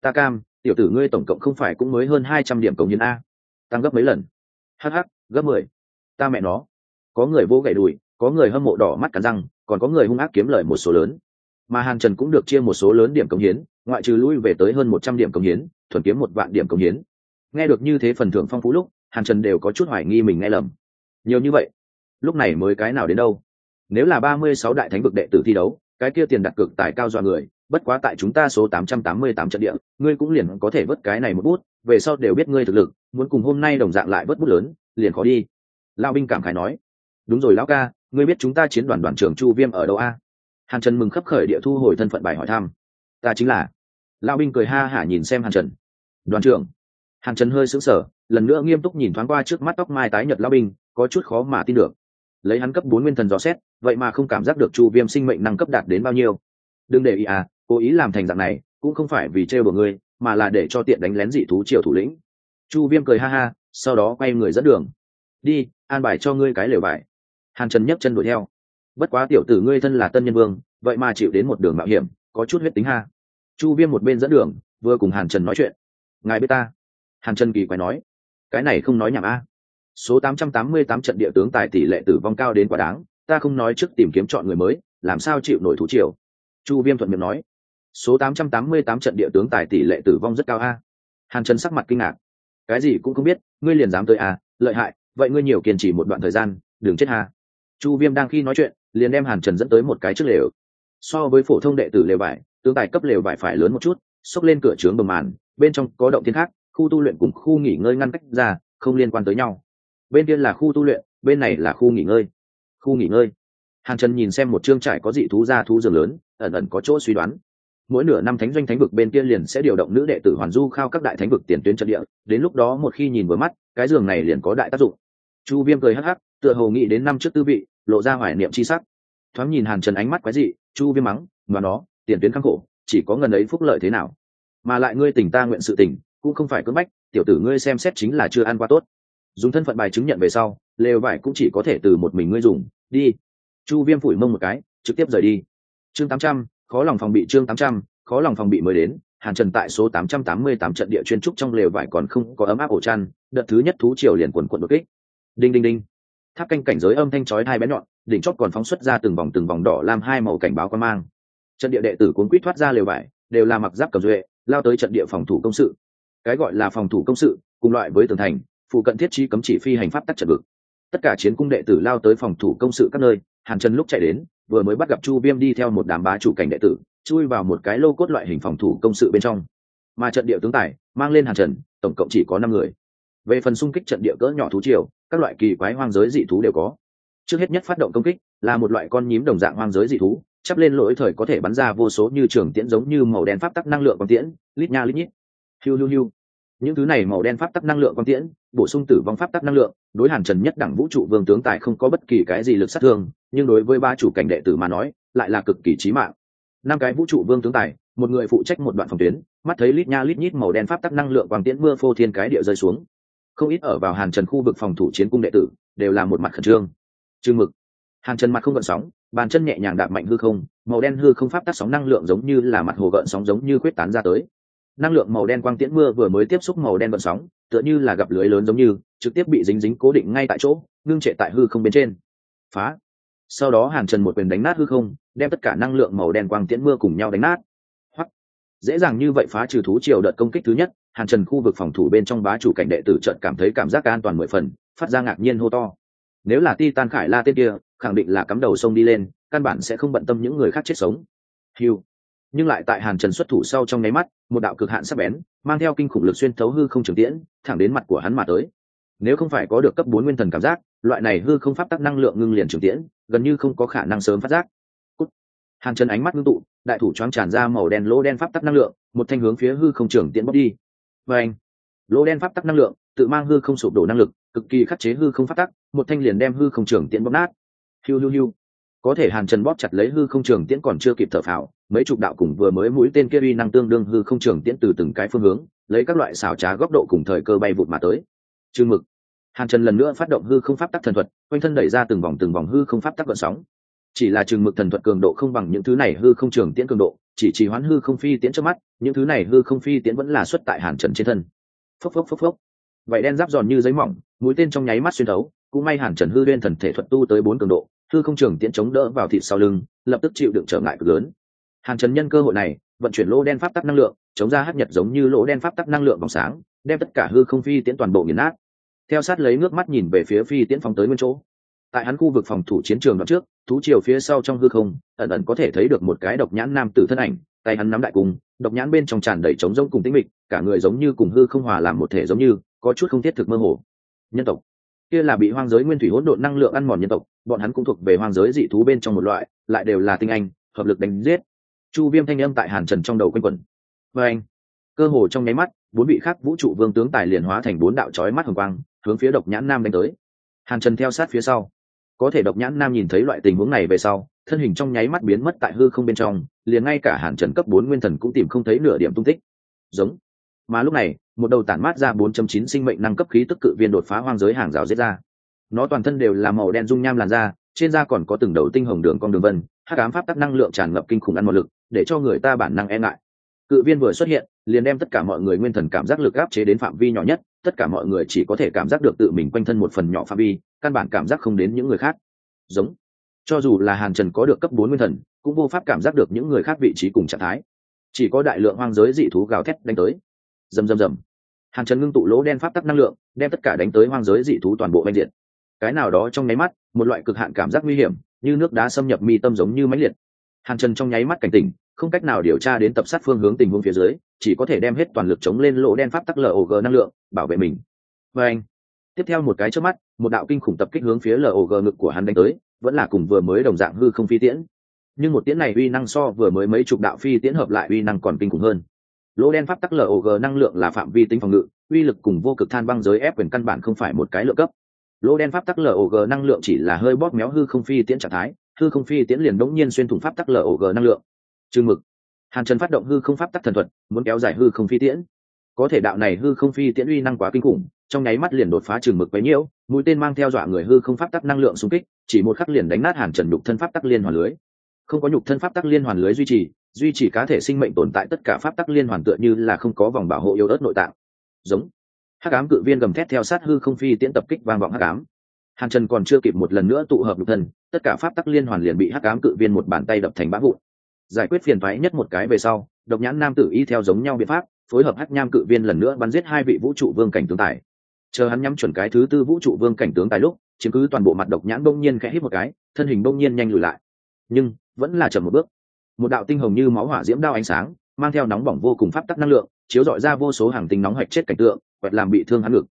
Ta cam, tiểu tử ngươi tổng cộng không phải cũng mới hơn hai trăm điểm cống hiến a. Tăng gấp mấy lần? Hh gấp mười. Ta mẹ nó. Có người vô gậy đùi, có người hâm mộ đỏ mắt cắn răng, còn có người hung ác kiếm lời một số lớn. Mà hàn trần cũng được chia một số lớn điểm cống hiến, ngoại trừ lui về tới hơn một trăm điểm cống hiến, thuần kiếm một vạn điểm cống hiến. Nghe được như thế phần thưởng phong phú lúc, hàn trần đều có chút hoài nghi mình nghe lầm. Nhiều như vậy lúc này mới cái nào đến đâu. Nếu là ba mươi sáu đại thánh vực đệ tử thi đấu, cái kia tiền đặt cược tài cao dọa người, bất quá tại chúng ta số tám trăm tám mươi tám trận địa, ngươi cũng liền có thể vớt cái này một bút, về sau đều biết ngươi thực lực, muốn cùng hôm nay đồng dạng lại vớt bút lớn, liền khó đi. Lao binh cảm khải nói. Đúng rồi lão ca, ngươi biết chúng ta chiến đoàn đoàn trưởng chu viêm ở đâu a? Hàn trần mừng khấp khởi địa thu hồi thân phận bài hỏi thăm. Ta chính là. Lão binh cười ha hả nhìn xem hàn trần. Đoàn trưởng. Hàn trần hơi sững sờ, lần nữa nghiêm túc nhìn thoáng qua trước mắt tóc mai tái nhật lão binh, có chút khó mà tin được lấy hắn cấp bốn nguyên thần dò xét, vậy mà không cảm giác được chu viêm sinh mệnh năng cấp đạt đến bao nhiêu. Đừng để ý à cố ý làm thành dạng này, cũng không phải vì trêu của ngươi, mà là để cho tiện đánh lén dị thú triều thủ lĩnh. Chu viêm cười ha ha, sau đó quay người dẫn đường. Đi, an bài cho ngươi cái lều bài. Hàn trần nhấc chân đuổi theo. Bất quá tiểu tử ngươi thân là tân nhân vương, vậy mà chịu đến một đường mạo hiểm, có chút huyết tính ha. Chu viêm một bên dẫn đường, vừa cùng hàn trần nói chuyện. Ngài biết ta. Hàn trần kỳ quái nói. Cái này không nói nhảm a số 888 trận địa tướng tài tỷ lệ tử vong cao đến quá đáng, ta không nói trước tìm kiếm chọn người mới, làm sao chịu nổi thú triều? Chu viêm thuận miệng nói. Số 888 trận địa tướng tài tỷ lệ tử vong rất cao a. Hàn trần sắc mặt kinh ngạc. Cái gì cũng không biết, ngươi liền dám tới à? lợi hại, vậy ngươi nhiều kiên trì một đoạn thời gian, đừng chết ha. Chu viêm đang khi nói chuyện, liền đem hàn trần dẫn tới một cái trước lều. So với phổ thông đệ tử lều vải tướng tài cấp lều vải phải lớn một chút, xốc lên cửa trướng bầm màn, bên trong có động thiên khác, khu tu luyện cùng khu nghỉ ngơi ngăn cách ra, không liên quan tới nhau bên kia là khu tu luyện, bên này là khu nghỉ ngơi. Khu nghỉ ngơi. Hàn trần nhìn xem một chương trải có dị thú ra thú giường lớn, ẩn ẩn có chỗ suy đoán. Mỗi nửa năm thánh doanh thánh vực bên kia liền sẽ điều động nữ đệ tử hoàn du khao các đại thánh vực tiền tuyến trận địa, đến lúc đó một khi nhìn vừa mắt, cái giường này liền có đại tác dụng. Chu viêm cười hắc hắc, tựa hồ nghĩ đến năm trước tư vị, lộ ra hoài niệm c h i sắc. Thoáng nhìn hàn trần ánh mắt quái dị, chu viêm mắng và nó, tiền tuyến khắc khổ, chỉ có ngần ấy phúc lợi thế nào? Mà lại ngươi tỉnh ta nguyện sự tỉnh cũng không phải cưỡng bách, tiểu tử ngươi xem xét chính là chưa ăn qua tốt dùng thân phận bài chứng nhận về sau, lều vải cũng chỉ có thể từ một mình ngươi dùng. Đi. Chu viêm phủi mông một cái, trực tiếp rời đi. Chương tám trăm, khó lòng phòng bị chương tám trăm, khó lòng phòng bị mới đến. Hàn trần tại số tám trăm tám mươi tám trận địa chuyên trúc trong lều vải còn không có ấm áp ổ chăn, đợt thứ nhất thú triều liền quần quận đột kích. Đinh đinh đinh. Tháp canh cảnh giới âm thanh chói hai bé nhọn, đỉnh chót còn phóng xuất ra từng vòng từng vòng đỏ làm hai màu cảnh báo quan mang. Trận địa đệ tử cuốn quýt thoát ra lều vải, đều là mặc giáp cầm duệ, lao tới trận địa phòng thủ công sự. Cái gọi là phòng thủ công sự, cùng loại với tường thành phụ cận thiết trí cấm chỉ phi hành pháp tắc trận vực. Tất cả chiến cung đệ tử lao tới phòng thủ công sự các nơi, hàn trần lúc chạy đến, vừa mới bắt gặp chu viêm đi theo một đám bá chủ cảnh đệ tử, chui vào một cái lô cốt loại hình phòng thủ công sự bên trong. Mà trận địa tướng tài, mang lên hàn trần, tổng cộng chỉ có năm người. Về phần xung kích trận địa cỡ nhỏ thú triều, các loại kỳ quái hoang giới dị thú đều có. Trước hết nhất phát động công kích, là một loại con nhím đồng dạng hoang giới dị thú, chắp lên lỗi thời có thể bắn ra vô số như trường tiễn giống như màu đen pháp tắc năng lượng con tiễn, lít nha lít nhít. Hiu hiu hiu. Những thứ này màu đen pháp tắc năng lượng con tiễn bổ sung tử vong pháp tắc năng lượng, đối hàn trần nhất đẳng vũ trụ vương tướng tài không có bất kỳ cái gì lực sát thương, nhưng đối với ba chủ cảnh đệ tử mà nói, lại là cực kỳ trí mạng. Năm cái vũ trụ vương tướng tài, một người phụ trách một đoạn phòng tuyến, mắt thấy lít nha lít nhít màu đen pháp tắc năng lượng quang tiễn mưa phô thiên cái địa rơi xuống. Không ít ở vào hàn trần khu vực phòng thủ chiến cung đệ tử, đều là một mặt khẩn trương. Trương mực. Hàn trần mặt không gợn sóng, bàn chân nhẹ nhàng đạp mạnh hư không, màu đen hư không pháp tắc sóng năng lượng giống như là mặt hồ gợn sóng giống như quyết tán ra tới. Năng lượng màu đen quang tiễn mưa vừa mới tiếp xúc màu đen gợn sóng tựa như là gặp lưới lớn giống như, trực tiếp bị dính dính cố định ngay tại chỗ, ngưng trệ tại hư không bên trên. Phá! Sau đó hàn trần một quyền đánh nát hư không, đem tất cả năng lượng màu đen quang tiễn mưa cùng nhau đánh nát. Hoặc dễ dàng như vậy phá trừ thú triều đợt công kích thứ nhất, hàn trần khu vực phòng thủ bên trong bá chủ cảnh đệ tử trận cảm thấy cảm giác an toàn mười phần, phát ra ngạc nhiên hô to. Nếu là ti tan khải la tên kia, khẳng định là cắm đầu sông đi lên, căn bản sẽ không bận tâm những người khác chết sống. Hiu nhưng lại tại hàn trần xuất thủ sau trong nháy mắt, một đạo cực hạn sắc bén, mang theo kinh khủng lực xuyên thấu hư không trường tiễn, thẳng đến mặt của hắn mà tới. Nếu không phải có được cấp bốn nguyên thần cảm giác, loại này hư không pháp tắc năng lượng ngưng liền trường tiễn, gần như không có khả năng sớm phát giác. Cút. hàn trần ánh mắt ngưng tụ, đại thủ choáng tràn ra màu đen lỗ đen pháp tắc năng lượng, một thanh hướng phía hư không trường tiễn bóc đi. Và anh lỗ đen pháp tắc năng lượng, tự mang hư không sụp đổ năng lực, cực kỳ khắc chế hư không pháp tắc, một thanh liền đem hư không trường tiễn bóp nát. Hiu hiu hiu. Có thể hàn trần bóp chặt lấy hư không trường tiễn còn chưa kịp thở phào mấy chục đạo cùng vừa mới mũi tên kia uy năng tương đương hư không trường tiễn từ từng cái phương hướng, lấy các loại xảo trá góc độ cùng thời cơ bay vụt mà tới. Chừng mực. Hàn trần lần nữa phát động hư không pháp tắc thần thuật, quanh thân đẩy ra từng vòng từng vòng hư không pháp tắc gợn sóng. Chỉ là chừng mực thần thuật cường độ không bằng những thứ này hư không trường tiễn cường độ, chỉ trì hoán hư không phi tiễn trước mắt, những thứ này hư không phi tiễn vẫn là xuất tại hàn trần trên thân. Phốc phốc phốc phốc. Vậy đen giáp giòn như giấy mỏng, mũi tên trong nháy mắt xuyên thấu, cũng may hàn trần hư đen thần thể thuật tu tới bốn cường độ, hư không trường tiễn chống đỡ vào thịt sau lưng, lập tức chịu đựng trở ngại cực lớn hàn trần nhân cơ hội này, vận chuyển lỗ đen pháp tắc năng lượng, chống ra hát nhật giống như lỗ đen pháp tắc năng lượng vòng sáng, đem tất cả hư không phi tiễn toàn bộ nghiền nát. Theo sát lấy nước mắt nhìn về phía phi tiễn phóng tới nguyên chỗ. Tại hắn khu vực phòng thủ chiến trường đoạn trước, thú chiều phía sau trong hư không, ẩn ẩn có thể thấy được một cái độc nhãn nam tử thân ảnh, tay hắn nắm đại cung, độc nhãn bên trong tràn đầy trống rỗng cùng tĩnh mịch, cả người giống như cùng hư không hòa làm một thể giống như, có chút không thiết thực mơ hồ. Nhân tộc. Kia là bị hoang giới nguyên thủy hỗn độn năng lượng ăn mòn nhân tộc, bọn hắn cũng thuộc về hoang giới dị thú bên trong một loại, lại đều là tinh anh, hợp lực đánh giết chu viêm thanh âm tại hàn trần trong đầu quanh quẩn. Vê anh, cơ hồ trong nháy mắt, bốn vị khác vũ trụ vương tướng tài liền hóa thành bốn đạo trói mắt hồng quang, hướng phía độc nhãn nam đánh tới. Hàn trần theo sát phía sau. Có thể độc nhãn nam nhìn thấy loại tình huống này về sau, thân hình trong nháy mắt biến mất tại hư không bên trong, liền ngay cả hàn trần cấp bốn nguyên thần cũng tìm không thấy nửa điểm tung tích. Giống. Mà lúc này, một đầu tản mát ra 4.9 sinh mệnh năng cấp khí tức cự viên đột phá hoang giới hàng rào giết ra. Nó toàn thân đều là màu đen dung nham làn da, trên da còn có từng đầu tinh hồng đường con đường vân hắc ám pháp tắc năng lượng tràn ngập kinh khủng ăn một lực, để cho người ta bản năng e ngại. Cự viên vừa xuất hiện, liền đem tất cả mọi người nguyên thần cảm giác lực áp chế đến phạm vi nhỏ nhất, tất cả mọi người chỉ có thể cảm giác được tự mình quanh thân một phần nhỏ phạm vi, căn bản cảm giác không đến những người khác. Giống. Cho dù là hàn trần có được cấp bốn nguyên thần, cũng vô pháp cảm giác được những người khác vị trí cùng trạng thái. Chỉ có đại lượng hoang giới dị thú gào thét đánh tới. Rầm rầm rầm. Hàn trần ngưng tụ lỗ đen pháp tắc năng lượng, đem tất cả đánh tới hoang giới dị thú toàn bộ bệnh diện cái nào đó trong nháy mắt, một loại cực hạn cảm giác nguy hiểm như nước đá xâm nhập mi tâm giống như máy liệt. Hàn trần trong nháy mắt cảnh tỉnh, không cách nào điều tra đến tập sát phương hướng tình huống phía dưới, chỉ có thể đem hết toàn lực chống lên lỗ đen pháp tắc log năng lượng, bảo vệ mình. Và anh, tiếp theo một cái trước mắt, một đạo kinh khủng tập kích hướng phía log ngực của hắn đánh tới, vẫn là cùng vừa mới đồng dạng hư không phi tiễn. Nhưng một tiễn này uy năng so vừa mới mấy chục đạo phi tiễn hợp lại uy năng còn kinh khủng hơn. Lỗ đen pháp tắc log năng lượng là phạm vi tính phòng ngự, uy lực cùng vô cực than băng giới ép quyền căn bản không phải một cái lượng cấp lỗ đen pháp tắc log năng lượng chỉ là hơi bóp méo hư không phi tiễn trạng thái, hư không phi tiễn liền đống nhiên xuyên thủng pháp tắc log năng lượng. Chừng mực. Hàn trần phát động hư không pháp tắc thần thuật, muốn kéo dài hư không phi tiễn. Có thể đạo này hư không phi tiễn uy năng quá kinh khủng, trong nháy mắt liền đột phá chừng mực bấy nhiêu, mũi tên mang theo dọa người hư không pháp tắc năng lượng xung kích, chỉ một khắc liền đánh nát hàn trần nhục thân pháp tắc liên hoàn lưới. Không có nhục thân pháp tắc liên hoàn lưới duy trì duy trì cá thể sinh mệnh tồn tại tất cả pháp tắc liên hoàn tựa như là không có vòng bảo hộ yếu ớt nội tạng. Giống hắc ám cự viên gầm thét theo sát hư không phi tiễn tập kích vang vọng hắc ám. Hàn trần còn chưa kịp một lần nữa tụ hợp lục thân, tất cả pháp tắc liên hoàn liền bị hắc ám cự viên một bàn tay đập thành bã vụn. Giải quyết phiền thoái nhất một cái về sau, độc nhãn nam tử y theo giống nhau biện pháp, phối hợp hắc nham cự viên lần nữa bắn giết hai vị vũ trụ vương cảnh tướng tài. Chờ hắn nhắm chuẩn cái thứ tư vũ trụ vương cảnh tướng tài lúc, chiếm cứ toàn bộ mặt độc nhãn bỗng nhiên khẽ hít một cái, thân hình bỗng nhiên nhanh lùi lại. Nhưng, vẫn là chậm một bước. Một đạo tinh hồng như máu hỏa diễm đao ánh sáng, mang theo nóng bỏng vô cùng pháp tắc năng lượng, chiếu dọi ra vô số hàng tinh nóng hạch chết cảnh tượng vật làm bị thương hắn ngực.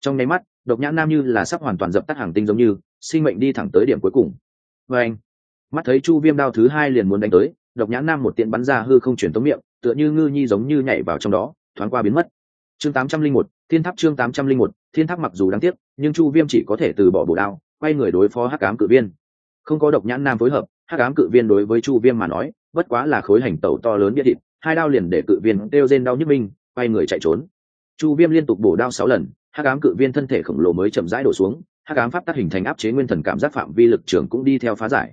Trong nháy mắt, độc nhãn nam như là sắp hoàn toàn dập tắt hàng tinh giống như, sinh mệnh đi thẳng tới điểm cuối cùng. Vê anh, mắt thấy chu viêm đao thứ hai liền muốn đánh tới, độc nhãn nam một tiện bắn ra hư không chuyển tống miệng, tựa như ngư nhi giống như nhảy vào trong đó, thoáng qua biến mất. Chương tám trăm linh một, thiên tháp chương tám trăm linh một, thiên tháp mặc dù đáng tiếc, nhưng chu viêm chỉ có thể từ bỏ bổ đao, quay người đối phó hắc cám cự viên. Không có độc nhãn nam phối hợp, hắc ám cự viên đối với chu viêm mà nói, bất quá là khối hành tẩu to lớn biết thịt, hai đao liền để cự viên đeo rên đau nhức minh quay người chạy trốn chu viêm liên tục bổ đao sáu lần, hắc ám cự viên thân thể khổng lồ mới chậm rãi đổ xuống, hắc ám pháp tác hình thành áp chế nguyên thần cảm giác phạm vi lực trường cũng đi theo phá giải.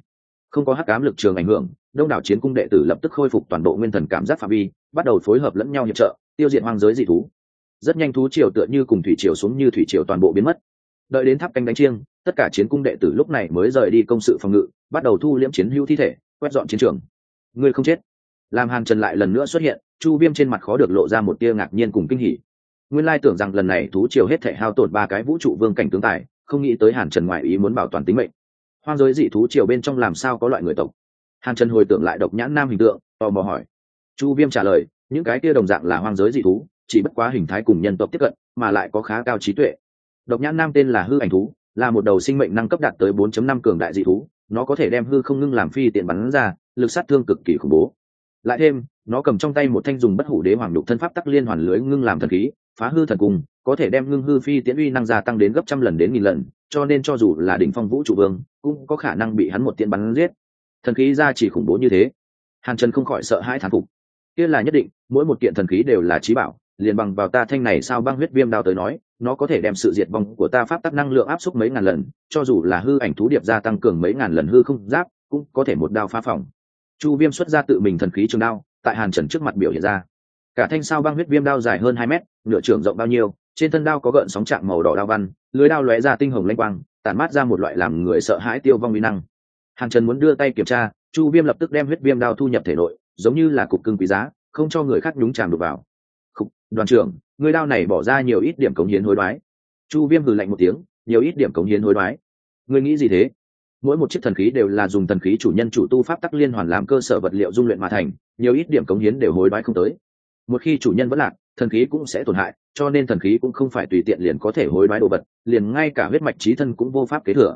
Không có hắc ám lực trường ảnh hưởng, đông đảo chiến cung đệ tử lập tức khôi phục toàn bộ nguyên thần cảm giác phạm vi, bắt đầu phối hợp lẫn nhau hiệp trợ, tiêu diệt hoang giới dị thú. Rất nhanh thú triều tựa như cùng thủy triều xuống như thủy triều toàn bộ biến mất. Đợi đến tháp canh đánh chiêng, tất cả chiến cung đệ tử lúc này mới rời đi công sự phòng ngự, bắt đầu thu liễm chiến hữu thi thể, quét dọn chiến trường. Ngươi không chết. Làm hàn trần lại lần nữa xuất hiện, chu viêm trên mặt khó được lộ ra một tia ngạc nhiên cùng kinh hỉ nguyên lai tưởng rằng lần này thú triều hết thể hao tổn ba cái vũ trụ vương cảnh tướng tài, không nghĩ tới hàn trần ngoại ý muốn bảo toàn tính mệnh. Hoang giới dị thú triều bên trong làm sao có loại người tộc? Hàn trần hồi tưởng lại độc nhãn nam hình tượng, tò mò hỏi. Chu viêm trả lời, những cái kia đồng dạng là hoang giới dị thú, chỉ bất quá hình thái cùng nhân tộc tiếp cận, mà lại có khá cao trí tuệ. Độc nhãn nam tên là hư ảnh thú, là một đầu sinh mệnh năng cấp đạt tới 4.5 cường đại dị thú, nó có thể đem hư không ngưng làm phi tiện bắn ra, lực sát thương cực kỳ khủng bố lại thêm, nó cầm trong tay một thanh dùng bất hủ đế hoàng đục thân pháp tắc liên hoàn lưới ngưng làm thần khí, phá hư thần cung, có thể đem ngưng hư phi tiễn uy năng gia tăng đến gấp trăm lần đến nghìn lần, cho nên cho dù là đỉnh phong vũ trụ vương, cũng có khả năng bị hắn một tiễn bắn giết. Thần khí ra chỉ khủng bố như thế, hàn trần không khỏi sợ hãi thán phục. Kia là nhất định, mỗi một kiện thần khí đều là trí bảo, liền bằng vào ta thanh này sao băng huyết viêm đao tới nói, nó có thể đem sự diệt vong của ta pháp tắc năng lượng áp suất mấy ngàn lần, cho dù là hư ảnh thú điệp gia tăng cường mấy ngàn lần hư không giáp, cũng có thể một đao phá phòng chu viêm xuất ra tự mình thần khí trường đao tại hàn trần trước mặt biểu hiện ra. Cả thanh sao băng huyết viêm đao dài hơn hai mét nửa trường rộng bao nhiêu trên thân đao có gợn sóng trạng màu đỏ đao văn lưới đao lóe ra tinh hồng lanh quang tản mát ra một loại làm người sợ hãi tiêu vong uy năng. Hàn trần muốn đưa tay kiểm tra chu viêm lập tức đem huyết viêm đao thu nhập thể nội giống như là cục cưng quý giá không cho người khác nhúng tràn đục vào. Khúc, đoàn trưởng người đao này bỏ ra nhiều ít điểm cống hiến hối đoái. Chu viêm hừ lạnh một tiếng nhiều ít điểm cống hiến hối đoái. Người nghĩ gì thế? Mỗi một chiếc thần khí đều là dùng thần khí chủ nhân chủ tu pháp tắc liên hoàn làm cơ sở vật liệu dung luyện mà thành, nhiều ít điểm cống hiến đều hối đoái không tới. Một khi chủ nhân vẫn lạc, thần khí cũng sẽ tổn hại, cho nên thần khí cũng không phải tùy tiện liền có thể hối đoái đồ vật, liền ngay cả huyết mạch trí thân cũng vô pháp kế thừa.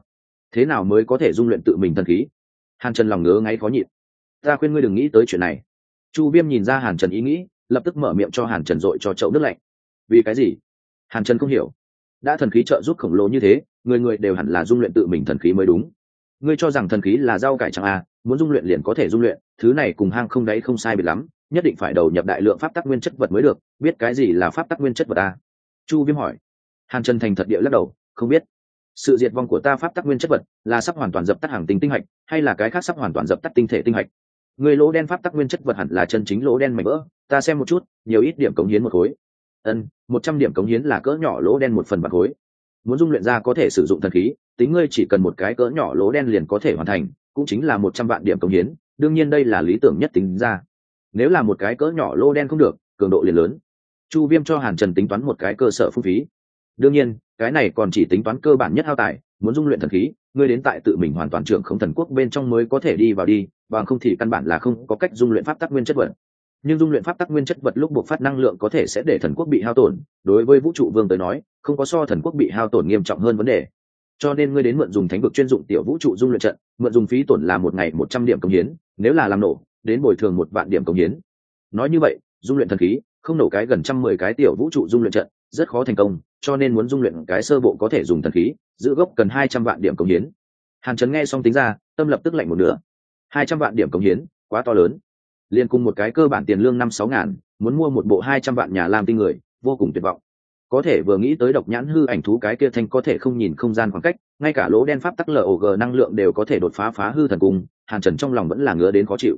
Thế nào mới có thể dung luyện tự mình thần khí? Hàn trần lòng ngứa ngáy khó nhịn. Ta khuyên ngươi đừng nghĩ tới chuyện này. Chu viêm nhìn ra hàn trần ý nghĩ, lập tức mở miệng cho hàn trần dội cho chậu nước lạnh. Vì cái gì? Hàn trần không hiểu. Đã thần khí trợ giúp khổng lồ như thế, người người đều hẳn là dung luyện tự mình thần khí mới đúng ngươi cho rằng thần khí là rau cải chẳng à muốn dung luyện liền có thể dung luyện, thứ này cùng hang không đấy không sai biệt lắm, nhất định phải đầu nhập đại lượng pháp tắc nguyên chất vật mới được, biết cái gì là pháp tắc nguyên chất vật à? chu viêm hỏi. Hàn trần thành thật địa lắc đầu, không biết. Sự diệt vong của ta pháp tắc nguyên chất vật là sắp hoàn toàn dập tắt hàng tinh tinh hạch, hay là cái khác sắp hoàn toàn dập tắt tinh thể tinh hạch? Người lỗ đen pháp tắc nguyên chất vật hẳn là chân chính lỗ đen mảnh vỡ, ta xem một chút, nhiều ít điểm cống hiến một khối. Ân, một trăm điểm cống hiến là cỡ nhỏ lỗ đen một phần bạc khối muốn dung luyện ra có thể sử dụng thần khí, tính ngươi chỉ cần một cái cỡ nhỏ lỗ đen liền có thể hoàn thành, cũng chính là một trăm vạn điểm công hiến, đương nhiên đây là lý tưởng nhất tính ra. Nếu là một cái cỡ nhỏ lỗ đen không được, cường độ liền lớn. Chu viêm cho hàn trần tính toán một cái cơ sở phung phí. Đương nhiên, cái này còn chỉ tính toán cơ bản nhất hao tài, muốn dung luyện thần khí, ngươi đến tại tự mình hoàn toàn trưởng không thần quốc bên trong mới có thể đi vào đi, bằng không thì căn bản là không có cách dung luyện pháp tắc nguyên chất vật nhưng dung luyện pháp tắc nguyên chất vật lúc buộc phát năng lượng có thể sẽ để thần quốc bị hao tổn, đối với vũ trụ vương tới nói không có so thần quốc bị hao tổn nghiêm trọng hơn vấn đề. Cho nên ngươi đến mượn dùng thánh vực chuyên dụng tiểu vũ trụ dung luyện trận, mượn dùng phí tổn là một ngày một trăm điểm công hiến, nếu là làm nổ, đến bồi thường một vạn điểm công hiến. Nói như vậy, dung luyện thần khí, không nổ cái gần trăm mười cái tiểu vũ trụ dung luyện trận, rất khó thành công, cho nên muốn dung luyện cái sơ bộ có thể dùng thần khí, giữ gốc cần hai trăm vạn điểm công hiến. Hàn trấn nghe xong tính ra, tâm lập tức lạnh một nửa. Hai trăm vạn điểm công hiến, quá to lớn. Liền cùng một cái cơ bản tiền lương năm sáu ngàn, muốn mua một bộ hai trăm vạn nhà làm tinh người, vô cùng tuyệt vọng có thể vừa nghĩ tới độc nhãn hư ảnh thú cái kia thanh có thể không nhìn không gian khoảng cách, ngay cả lỗ đen pháp tắc log năng lượng đều có thể đột phá phá hư thần cung, hàn trần trong lòng vẫn là ngứa đến khó chịu.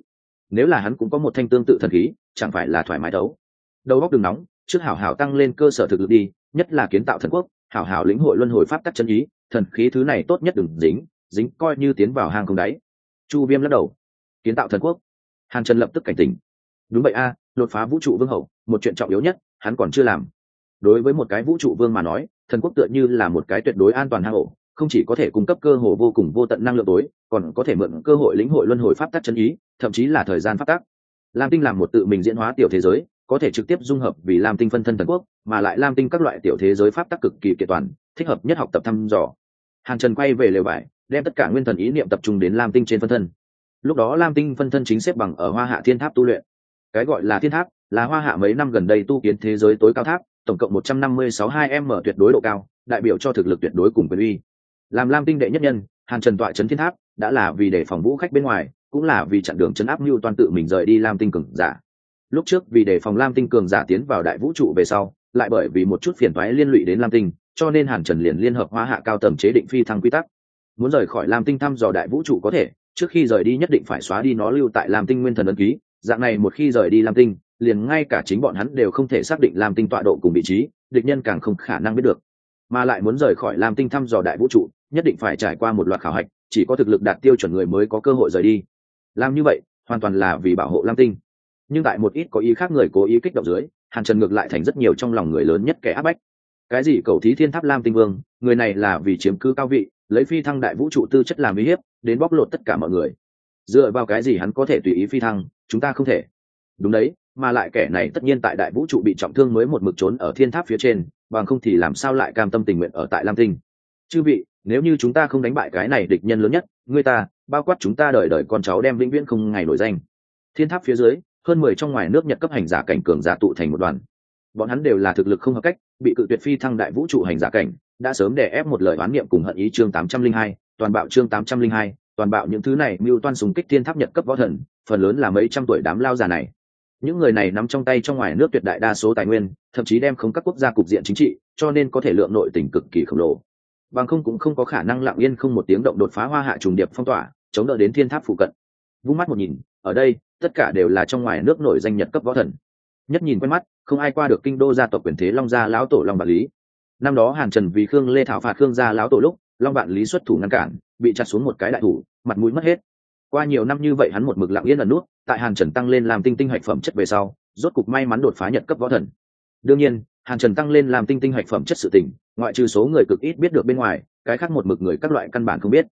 Nếu là hắn cũng có một thanh tương tự thần khí, chẳng phải là thoải mái đấu. Đầu góc đừng nóng, trước hảo hảo tăng lên cơ sở thực lực đi, nhất là kiến tạo thần quốc, hảo hảo lĩnh hội luân hồi pháp tắc chân ý, thần khí thứ này tốt nhất đừng dính dính coi như tiến vào hang không đáy. Chu viêm lắc đầu. Kiến tạo thần quốc. Hàn trần lập tức cảnh tỉnh. Đúng vậy a, đột phá vũ trụ vương hậu, một chuyện trọng yếu nhất, hắn còn chưa làm đối với một cái vũ trụ vương mà nói, thần quốc tựa như là một cái tuyệt đối an toàn hang ổ, không chỉ có thể cung cấp cơ hội vô cùng vô tận năng lượng tối, còn có thể mượn cơ hội lĩnh hội luân hồi pháp tắc chân ý, thậm chí là thời gian pháp tắc. Lam tinh làm một tự mình diễn hóa tiểu thế giới, có thể trực tiếp dung hợp vì lam tinh phân thân thần quốc, mà lại lam tinh các loại tiểu thế giới pháp tắc cực kỳ kiện toàn, thích hợp nhất học tập thăm dò. Hàng trần quay về lều vải, đem tất cả nguyên thần ý niệm tập trung đến lam tinh trên phân thân. Lúc đó lam tinh phân thân chính xếp bằng ở hoa hạ thiên tháp tu luyện. Cái gọi là thiên tháp, là hoa hạ mấy năm gần đây tu kiến thế giới tối cao tháp tổng cộng một trăm năm mươi sáu hai m tuyệt đối độ cao, đại biểu cho thực lực tuyệt đối cùng quyền uy. Làm lam tinh đệ nhất nhân, hàn trần tọa trấn thiên tháp, đã là vì để phòng vũ khách bên ngoài, cũng là vì chặn đường chấn áp mưu toàn tự mình rời đi lam tinh cường giả. Lúc trước vì để phòng lam tinh cường giả tiến vào đại vũ trụ về sau, lại bởi vì một chút phiền toái liên lụy đến lam tinh, cho nên hàn trần liền liên hợp hóa hạ cao tầm chế định phi thăng quy tắc. Muốn rời khỏi lam tinh thăm dò đại vũ trụ có thể, trước khi rời đi nhất định phải xóa đi nó lưu tại lam tinh nguyên thần ấn ký, dạng này một khi rời đi lam tinh liền ngay cả chính bọn hắn đều không thể xác định lam tinh tọa độ cùng vị trí, địch nhân càng không khả năng biết được. Mà lại muốn rời khỏi lam tinh thăm dò đại vũ trụ, nhất định phải trải qua một loạt khảo hạch, chỉ có thực lực đạt tiêu chuẩn người mới có cơ hội rời đi. Làm như vậy, hoàn toàn là vì bảo hộ lam tinh. Nhưng tại một ít có ý khác người cố ý kích động dưới, hàn trần ngược lại thành rất nhiều trong lòng người lớn nhất kẻ áp bách. Cái gì cầu thí thiên tháp lam tinh vương, người này là vì chiếm cứ cao vị, lấy phi thăng đại vũ trụ tư chất làm uy hiếp, đến bóc lột tất cả mọi người. Dựa vào cái gì hắn có thể tùy ý phi thăng, chúng ta không thể. Đúng đấy mà lại kẻ này tất nhiên tại đại vũ trụ bị trọng thương mới một mực trốn ở thiên tháp phía trên, bằng không thì làm sao lại cam tâm tình nguyện ở tại lam tinh? Chư vị, nếu như chúng ta không đánh bại cái này địch nhân lớn nhất người ta, bao quát chúng ta đợi đợi con cháu đem vĩnh viễn không ngày nổi danh. Thiên tháp phía dưới, hơn mười trong ngoài nước nhật cấp hành giả cảnh cường giả tụ thành một đoàn. Bọn hắn đều là thực lực không hợp cách, bị cự tuyệt phi thăng đại vũ trụ hành giả cảnh, đã sớm đè ép một lời oán niệm cùng hận ý chương tám trăm linh hai, toàn bạo chương tám trăm linh hai, toàn bạo những thứ này mưu toan súng kích thiên tháp nhật cấp võ thần, phần lớn là mấy trăm tuổi đám lao già này những người này nắm trong tay trong ngoài nước tuyệt đại đa số tài nguyên, thậm chí đem không các quốc gia cục diện chính trị, cho nên có thể lượng nội tình cực kỳ khổng lồ. Bằng không cũng không có khả năng lặng yên không một tiếng động đột phá hoa hạ trùng điệp phong tỏa, chống đỡ đến thiên tháp phụ cận. Vung mắt một nhìn, ở đây, tất cả đều là trong ngoài nước nổi danh nhật cấp võ thần. Nhất nhìn quen mắt, không ai qua được kinh đô gia tộc quyền thế long gia lão tổ long bạc lý. Năm đó hàn trần vì khương lê thảo phạt khương gia lão tổ lúc, long bạn lý xuất thủ ngăn cản, bị chặt xuống một cái đại thủ, mặt mũi mất hết. Qua nhiều năm như vậy hắn một mực lặng yên ẩn nút tại hàn trần tăng lên làm tinh tinh hạch phẩm chất về sau, rốt cục may mắn đột phá nhật cấp võ thần. Đương nhiên, hàn trần tăng lên làm tinh tinh hạch phẩm chất sự tỉnh ngoại trừ số người cực ít biết được bên ngoài, cái khác một mực người các loại căn bản không biết.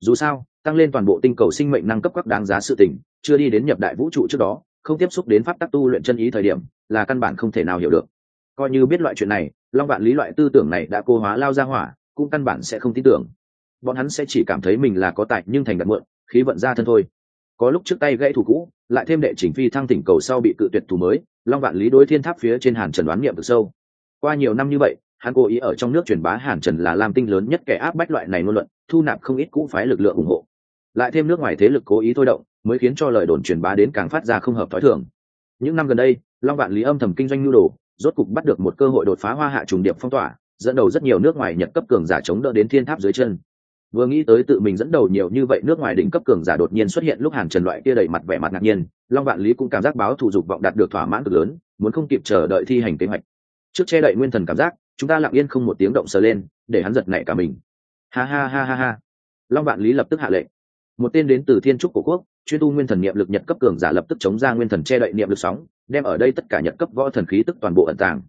Dù sao, tăng lên toàn bộ tinh cầu sinh mệnh năng cấp các đáng giá sự tỉnh chưa đi đến nhập đại vũ trụ trước đó, không tiếp xúc đến pháp tắc tu luyện chân ý thời điểm, là căn bản không thể nào hiểu được. Coi như biết loại chuyện này, long vạn lý loại tư tưởng này đã cô hóa lao ra hỏa, cũng căn bản sẽ không tin tưởng. Bọn hắn sẽ chỉ cảm thấy mình là có tài nhưng thành đặt mượn khí vận ra thân thôi. Có lúc trước tay gãy thủ cũ lại thêm đệ chỉnh phi thăng tỉnh cầu sau bị cự tuyệt thủ mới, long vạn lý đối thiên tháp phía trên hàn trần đoán niệm cực sâu. Qua nhiều năm như vậy, hắn cố ý ở trong nước truyền bá hàn trần là lam tinh lớn nhất kẻ áp bách loại này ngôn luận, thu nạp không ít cũ phái lực lượng ủng hộ. Lại thêm nước ngoài thế lực cố ý thôi động, mới khiến cho lời đồn truyền bá đến càng phát ra không hợp thói thường. Những năm gần đây, long vạn lý âm thầm kinh doanh nhu đồ, rốt cục bắt được một cơ hội đột phá hoa hạ trùng điệp phong tỏa, dẫn đầu rất nhiều nước ngoài nhật cấp cường giả chống đỡ đến thiên tháp dưới chân vừa nghĩ tới tự mình dẫn đầu nhiều như vậy nước ngoài đỉnh cấp cường giả đột nhiên xuất hiện lúc hàn trần loại kia đầy mặt vẻ mặt ngạc nhiên, long vạn lý cũng cảm giác báo thủ dục vọng đạt được thỏa mãn cực lớn, muốn không kịp chờ đợi thi hành kế hoạch. Trước che đậy nguyên thần cảm giác, chúng ta lặng yên không một tiếng động sờ lên, để hắn giật nảy cả mình. Ha ha ha ha ha. Long vạn lý lập tức hạ lệnh. Một tên đến từ thiên trúc cổ quốc, chuyên tu nguyên thần niệm lực nhật cấp cường giả lập tức chống ra nguyên thần che đậy niệm lực sóng, đem ở đây tất cả nhật cấp võ thần khí tức toàn bộ ẩn tàng.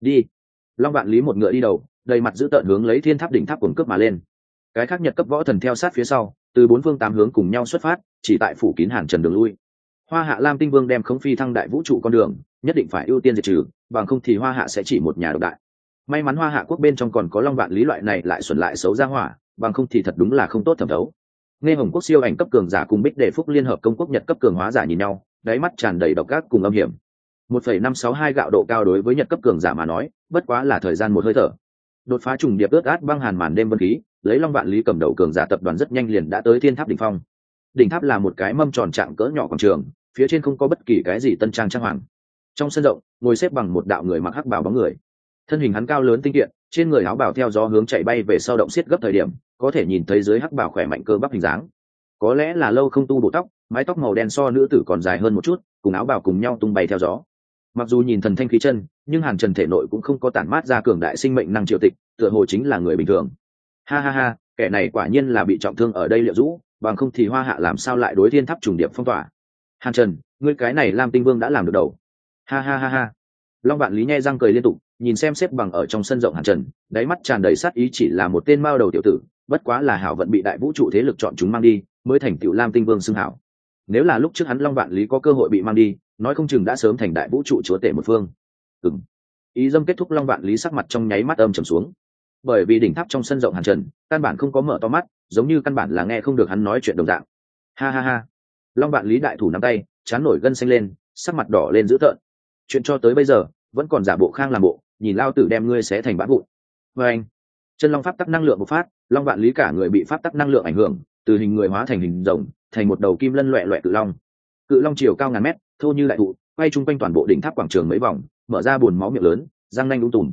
Đi. Long vạn lý một ngựa đi đầu, đầy mặt giữ tợn hướng lấy thiên tháp đỉnh tháp cuồng cướp mà lên cái khác nhật cấp võ thần theo sát phía sau, từ bốn phương tám hướng cùng nhau xuất phát, chỉ tại phủ kín hàn trần đường lui. Hoa hạ lam tinh vương đem không phi thăng đại vũ trụ con đường, nhất định phải ưu tiên diệt trừ, bằng không thì hoa hạ sẽ chỉ một nhà độc đại. May mắn hoa hạ quốc bên trong còn có long vạn lý loại này lại xuẩn lại xấu ra hỏa, bằng không thì thật đúng là không tốt thẩm thấu. Nghe hồng quốc siêu ảnh cấp cường giả cùng bích đề phúc liên hợp công quốc nhật cấp cường hóa giả nhìn nhau, đáy mắt tràn đầy độc ác cùng âm hiểm. Một phẩy năm sáu hai gạo độ cao đối với nhật cấp cường giả mà nói, bất quá là thời gian một hơi thở. Đột phá trùng điệp ướt át băng hàn màn đêm vân khí lấy long vạn lý cầm đầu cường giả tập đoàn rất nhanh liền đã tới thiên tháp đỉnh phong. Đỉnh tháp là một cái mâm tròn trạng cỡ nhỏ quảng trường, phía trên không có bất kỳ cái gì tân trang trang hoàng. Trong sân rộng, ngồi xếp bằng một đạo người mặc hắc bảo bóng người. Thân hình hắn cao lớn tinh kiện, trên người áo bảo theo gió hướng chạy bay về sau động xiết gấp thời điểm, có thể nhìn thấy dưới hắc bảo khỏe mạnh cơ bắp hình dáng. Có lẽ là lâu không tu bộ tóc, mái tóc màu đen so nữ tử còn dài hơn một chút, cùng áo bảo cùng nhau tung bay theo gió. Mặc dù nhìn thần thanh khí chân, nhưng hàn trần thể nội cũng không có tản mát ra cường đại sinh mệnh năng triệu tịch, tựa hồ chính là người bình thường ha ha ha, kẻ này quả nhiên là bị trọng thương ở đây liệu rũ bằng không thì hoa hạ làm sao lại đối thiên tháp trùng điệp phong tỏa? Hàn trần, ngươi cái này lam tinh vương đã làm được đầu. Ha ha ha ha. Long vạn lý nhai răng cười liên tục, nhìn xem xếp bằng ở trong sân rộng hàn trần, đáy mắt tràn đầy sát ý chỉ là một tên mao đầu tiểu tử, bất quá là hảo vận bị đại vũ trụ thế lực chọn chúng mang đi, mới thành tựu lam tinh vương xưng hảo. Nếu là lúc trước hắn long vạn lý có cơ hội bị mang đi, nói không chừng đã sớm thành đại vũ trụ chúa tể một phương. Ừng ý dâm kết thúc long vạn lý sắc mặt trong nháy mắt âm trầm xuống bởi vì đỉnh tháp trong sân rộng hàn trần, căn bản không có mở to mắt, giống như căn bản là nghe không được hắn nói chuyện đồng dạng. Ha ha ha. Long vạn lý đại thủ nắm tay, chán nổi gân xanh lên, sắc mặt đỏ lên dữ tợn. Chuyện cho tới bây giờ, vẫn còn giả bộ khang làm bộ, nhìn lao tử đem ngươi xé thành bã vụn. Vê anh, chân long pháp tắc năng lượng bộc phát, long vạn lý cả người bị pháp tắc năng lượng ảnh hưởng, từ hình người hóa thành hình rồng, thành một đầu kim lân loẹ loẹ cự long. Cự long chiều cao ngàn mét, thô như đại thụ, quay chung quanh toàn bộ đỉnh tháp quảng trường mấy vòng, mở ra bồn máu miệng lớn, răng nanh đúng tùm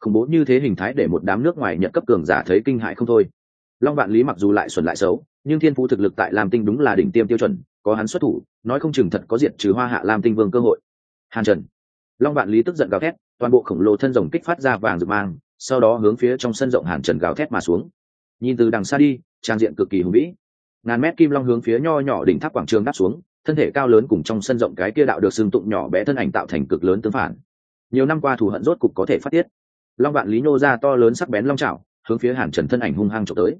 khủng bố như thế hình thái để một đám nước ngoài nhận cấp cường giả thấy kinh hại không thôi. Long vạn lý mặc dù lại xuẩn lại xấu, nhưng thiên phú thực lực tại lam tinh đúng là đỉnh tiêm tiêu chuẩn, có hắn xuất thủ, nói không chừng thật có diệt trừ hoa hạ lam tinh vương cơ hội. Hàn trần. Long vạn lý tức giận gào thét, toàn bộ khổng lồ thân rồng kích phát ra vàng rực mang, sau đó hướng phía trong sân rộng hàn trần gào thét mà xuống. Nhìn từ đằng xa đi, trang diện cực kỳ hùng vĩ. Ngàn mét kim long hướng phía nho nhỏ đỉnh tháp quảng trường đáp xuống, thân thể cao lớn cùng trong sân rộng cái kia đạo được xương tụng nhỏ bé thân ảnh tạo thành cực lớn tương phản. Nhiều năm qua thù hận rốt cục có thể phát tiết long vạn lý nô ra to lớn sắc bén long trào hướng phía hàn trần thân ảnh hung hăng trộm tới.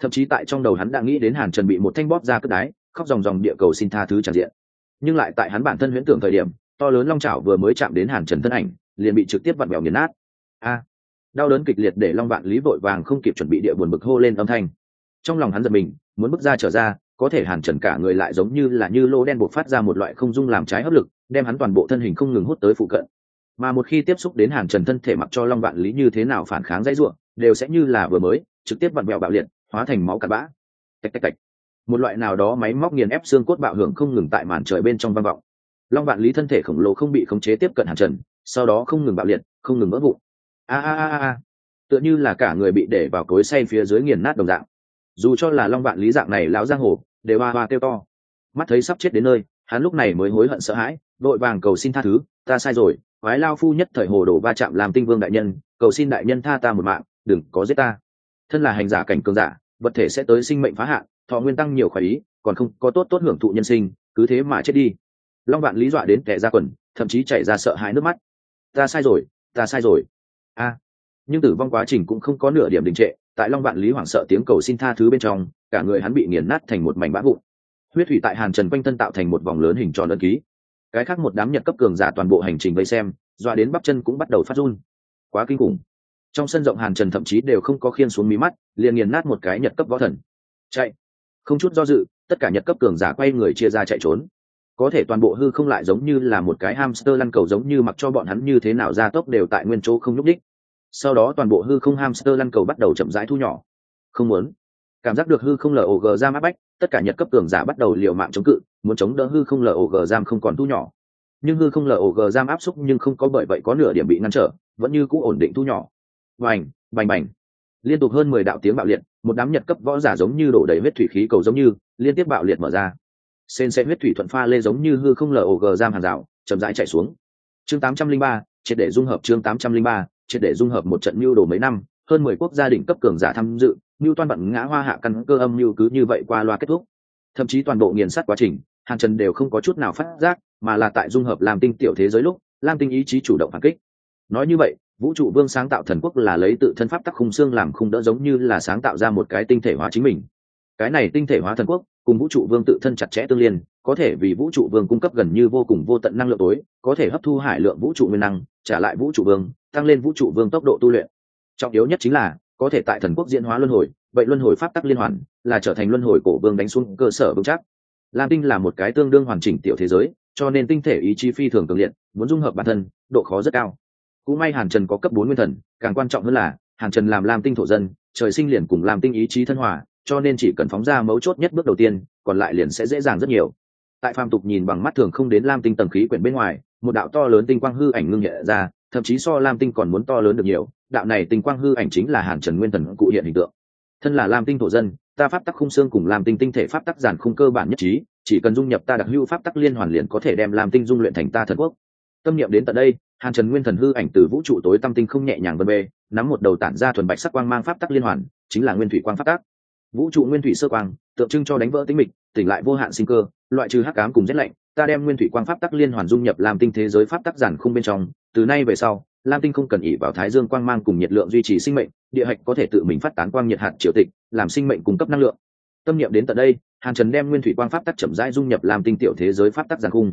Thậm chí tại trong đầu hắn đã nghĩ đến hàn trần bị một thanh bóp ra cất đái, khóc dòng dòng địa cầu xin tha thứ tràn diện. Nhưng lại tại hắn bản thân huyễn tưởng thời điểm, to lớn long trào vừa mới chạm đến hàn trần thân ảnh, liền bị trực tiếp vặn bèo nghiền nát. A! Đau đớn kịch liệt để long vạn lý vội vàng không kịp chuẩn bị địa buồn bực hô lên âm thanh. Trong lòng hắn giật mình, muốn bước ra trở ra, có thể hàn trần cả người lại giống như là như lô đen buộc phát ra một loại không dung làm trái hấp lực, đem hắn toàn bộ thân hình không ngừng hút tới phụ cận mà một khi tiếp xúc đến hàn trần thân thể mặc cho long vạn lý như thế nào phản kháng dãy ruộng, đều sẽ như là vừa mới, trực tiếp vặn vẹo bạo liệt, hóa thành máu cặn bã. Tạch tạch tạch. Một loại nào đó máy móc nghiền ép xương cốt bạo hưởng không ngừng tại màn trời bên trong vang vọng. Long vạn lý thân thể khổng lồ không bị khống chế tiếp cận hàn trần, sau đó không ngừng bạo liệt, không ngừng vỡ vụn. A a a a tựa như là cả người bị để vào cối say phía dưới nghiền nát đồng dạng. Dù cho là long vạn lý dạng này lão giang hồ, đều hoa hoa kêu to. Mắt thấy sắp chết đến nơi hắn lúc này mới hối hận sợ hãi, vội vàng cầu xin tha thứ, ta sai rồi, quái lao phu nhất thời hồ đồ va chạm làm tinh vương đại nhân, cầu xin đại nhân tha ta một mạng, đừng có giết ta. Thân là hành giả cảnh cường giả, vật thể sẽ tới sinh mệnh phá hạn, thọ nguyên tăng nhiều khỏi ý, còn không có tốt tốt hưởng thụ nhân sinh, cứ thế mà chết đi. Long vạn lý dọa đến kẻ ra quần, thậm chí chảy ra sợ hãi nước mắt. Ta sai rồi, ta sai rồi. A. Nhưng tử vong quá trình cũng không có nửa điểm đình trệ, tại long vạn lý hoảng sợ tiếng cầu xin tha thứ bên trong, cả người hắn bị nghiền nát thành một mảnh bã vụn huyết thủy tại hàn trần quanh thân tạo thành một vòng lớn hình tròn ân ký. Cái khác một đám nhật cấp cường giả toàn bộ hành trình vây xem dọa đến bắp chân cũng bắt đầu phát run. Quá kinh khủng. Trong sân rộng hàn trần thậm chí đều không có khiên xuống mí mắt, liền nghiền nát một cái nhật cấp võ thần. Chạy. Không chút do dự, tất cả nhật cấp cường giả quay người chia ra chạy trốn. Có thể toàn bộ hư không lại giống như là một cái hamster lăn cầu giống như mặc cho bọn hắn như thế nào ra tốc đều tại nguyên chỗ không nhúc đích sau đó toàn bộ hư không hamster lăn cầu bắt đầu chậm rãi thu nhỏ. Không muốn cảm giác được hư không log giam áp bách, tất cả nhật cấp cường giả bắt đầu liều mạng chống cự, muốn chống đỡ hư không log giam không còn thu nhỏ. Nhưng hư không log giam áp xúc nhưng không có bởi vậy có nửa điểm bị ngăn trở, vẫn như cũ ổn định thu nhỏ. Vành bành bành liên tục hơn mười đạo tiếng bạo liệt, một đám nhật cấp võ giả giống như đổ đầy huyết thủy khí cầu giống như, liên tiếp bạo liệt mở ra. Sên sẽ huyết thủy thuận pha lên giống như hư không log giam hàng rào, chậm rãi chạy xuống. Chương tám trăm linh ba, triệt để dung hợp chương tám trăm linh ba, triệt để dung hợp một trận mưu đồ mấy năm, hơn mười quốc gia đỉnh cấp cường giả tham dự như toan bận ngã hoa hạ căn cơ âm như cứ như vậy qua loa kết thúc. Thậm chí toàn bộ nghiền sát quá trình, hàn trần đều không có chút nào phát giác, mà là tại dung hợp làm tinh tiểu thế giới lúc, lam tinh ý chí chủ động phản kích. Nói như vậy, vũ trụ vương sáng tạo thần quốc là lấy tự thân pháp tắc khung xương làm khung đỡ giống như là sáng tạo ra một cái tinh thể hóa chính mình. Cái này tinh thể hóa thần quốc, cùng vũ trụ vương tự thân chặt chẽ tương liên, có thể vì vũ trụ vương cung cấp gần như vô cùng vô tận năng lượng tối, có thể hấp thu hải lượng vũ trụ nguyên năng, trả lại vũ trụ vương, tăng lên vũ trụ vương tốc độ tu luyện. Trọng yếu nhất chính là có thể tại thần quốc diễn hóa luân hồi, vậy luân hồi pháp tắc liên hoàn, là trở thành luân hồi cổ vương đánh xuống cơ sở vững chắc. Lam tinh là một cái tương đương hoàn chỉnh tiểu thế giới, cho nên tinh thể ý chí phi thường cường liệt, muốn dung hợp bản thân, độ khó rất cao. Cũng may hàn trần có cấp bốn nguyên thần, càng quan trọng hơn là, hàn trần làm lam tinh thổ dân, trời sinh liền cùng Lam tinh ý chí thân hòa, cho nên chỉ cần phóng ra mấu chốt nhất bước đầu tiên, còn lại liền sẽ dễ dàng rất nhiều. Tại phàm tục nhìn bằng mắt thường không đến lam tinh tầng khí quyển bên ngoài, một đạo to lớn tinh quang hư ảnh ngưng nhẹ ra, thậm chí so lam tinh còn muốn to lớn được nhiều đạo này tình quang hư ảnh chính là hàn trần nguyên thần cụ hiện hình tượng. Thân là lam tinh thổ dân, ta pháp tắc khung xương cùng lam tinh tinh thể pháp tắc giản khung cơ bản nhất trí, chỉ cần dung nhập ta đặc hữu pháp tắc liên hoàn liền có thể đem lam tinh dung luyện thành ta thần quốc. Tâm niệm đến tận đây, hàn trần nguyên thần hư ảnh từ vũ trụ tối tâm tinh không nhẹ nhàng vân bê nắm một đầu tản ra thuần bạch sắc quang mang pháp tắc liên hoàn, chính là nguyên thủy quang pháp tắc. Vũ trụ nguyên thủy sơ quang, tượng trưng cho đánh vỡ tính mịch tỉnh lại vô hạn sinh cơ, loại trừ hắc cám cùng rét lạnh, ta đem nguyên thủy quang pháp tắc liên hoàn dung nhập làm tinh thế giới pháp tắc giản không bên trong, từ nay về sau, lam tinh không cần ỉ vào thái dương quang mang cùng nhiệt lượng duy trì sinh mệnh, địa hạch có thể tự mình phát tán quang nhiệt hạt triều tịch, làm sinh mệnh cung cấp năng lượng. Tâm niệm đến tận đây, hàn trần đem nguyên thủy quang pháp tắc chậm rãi dung nhập làm tinh tiểu thế giới pháp tắc giản khung.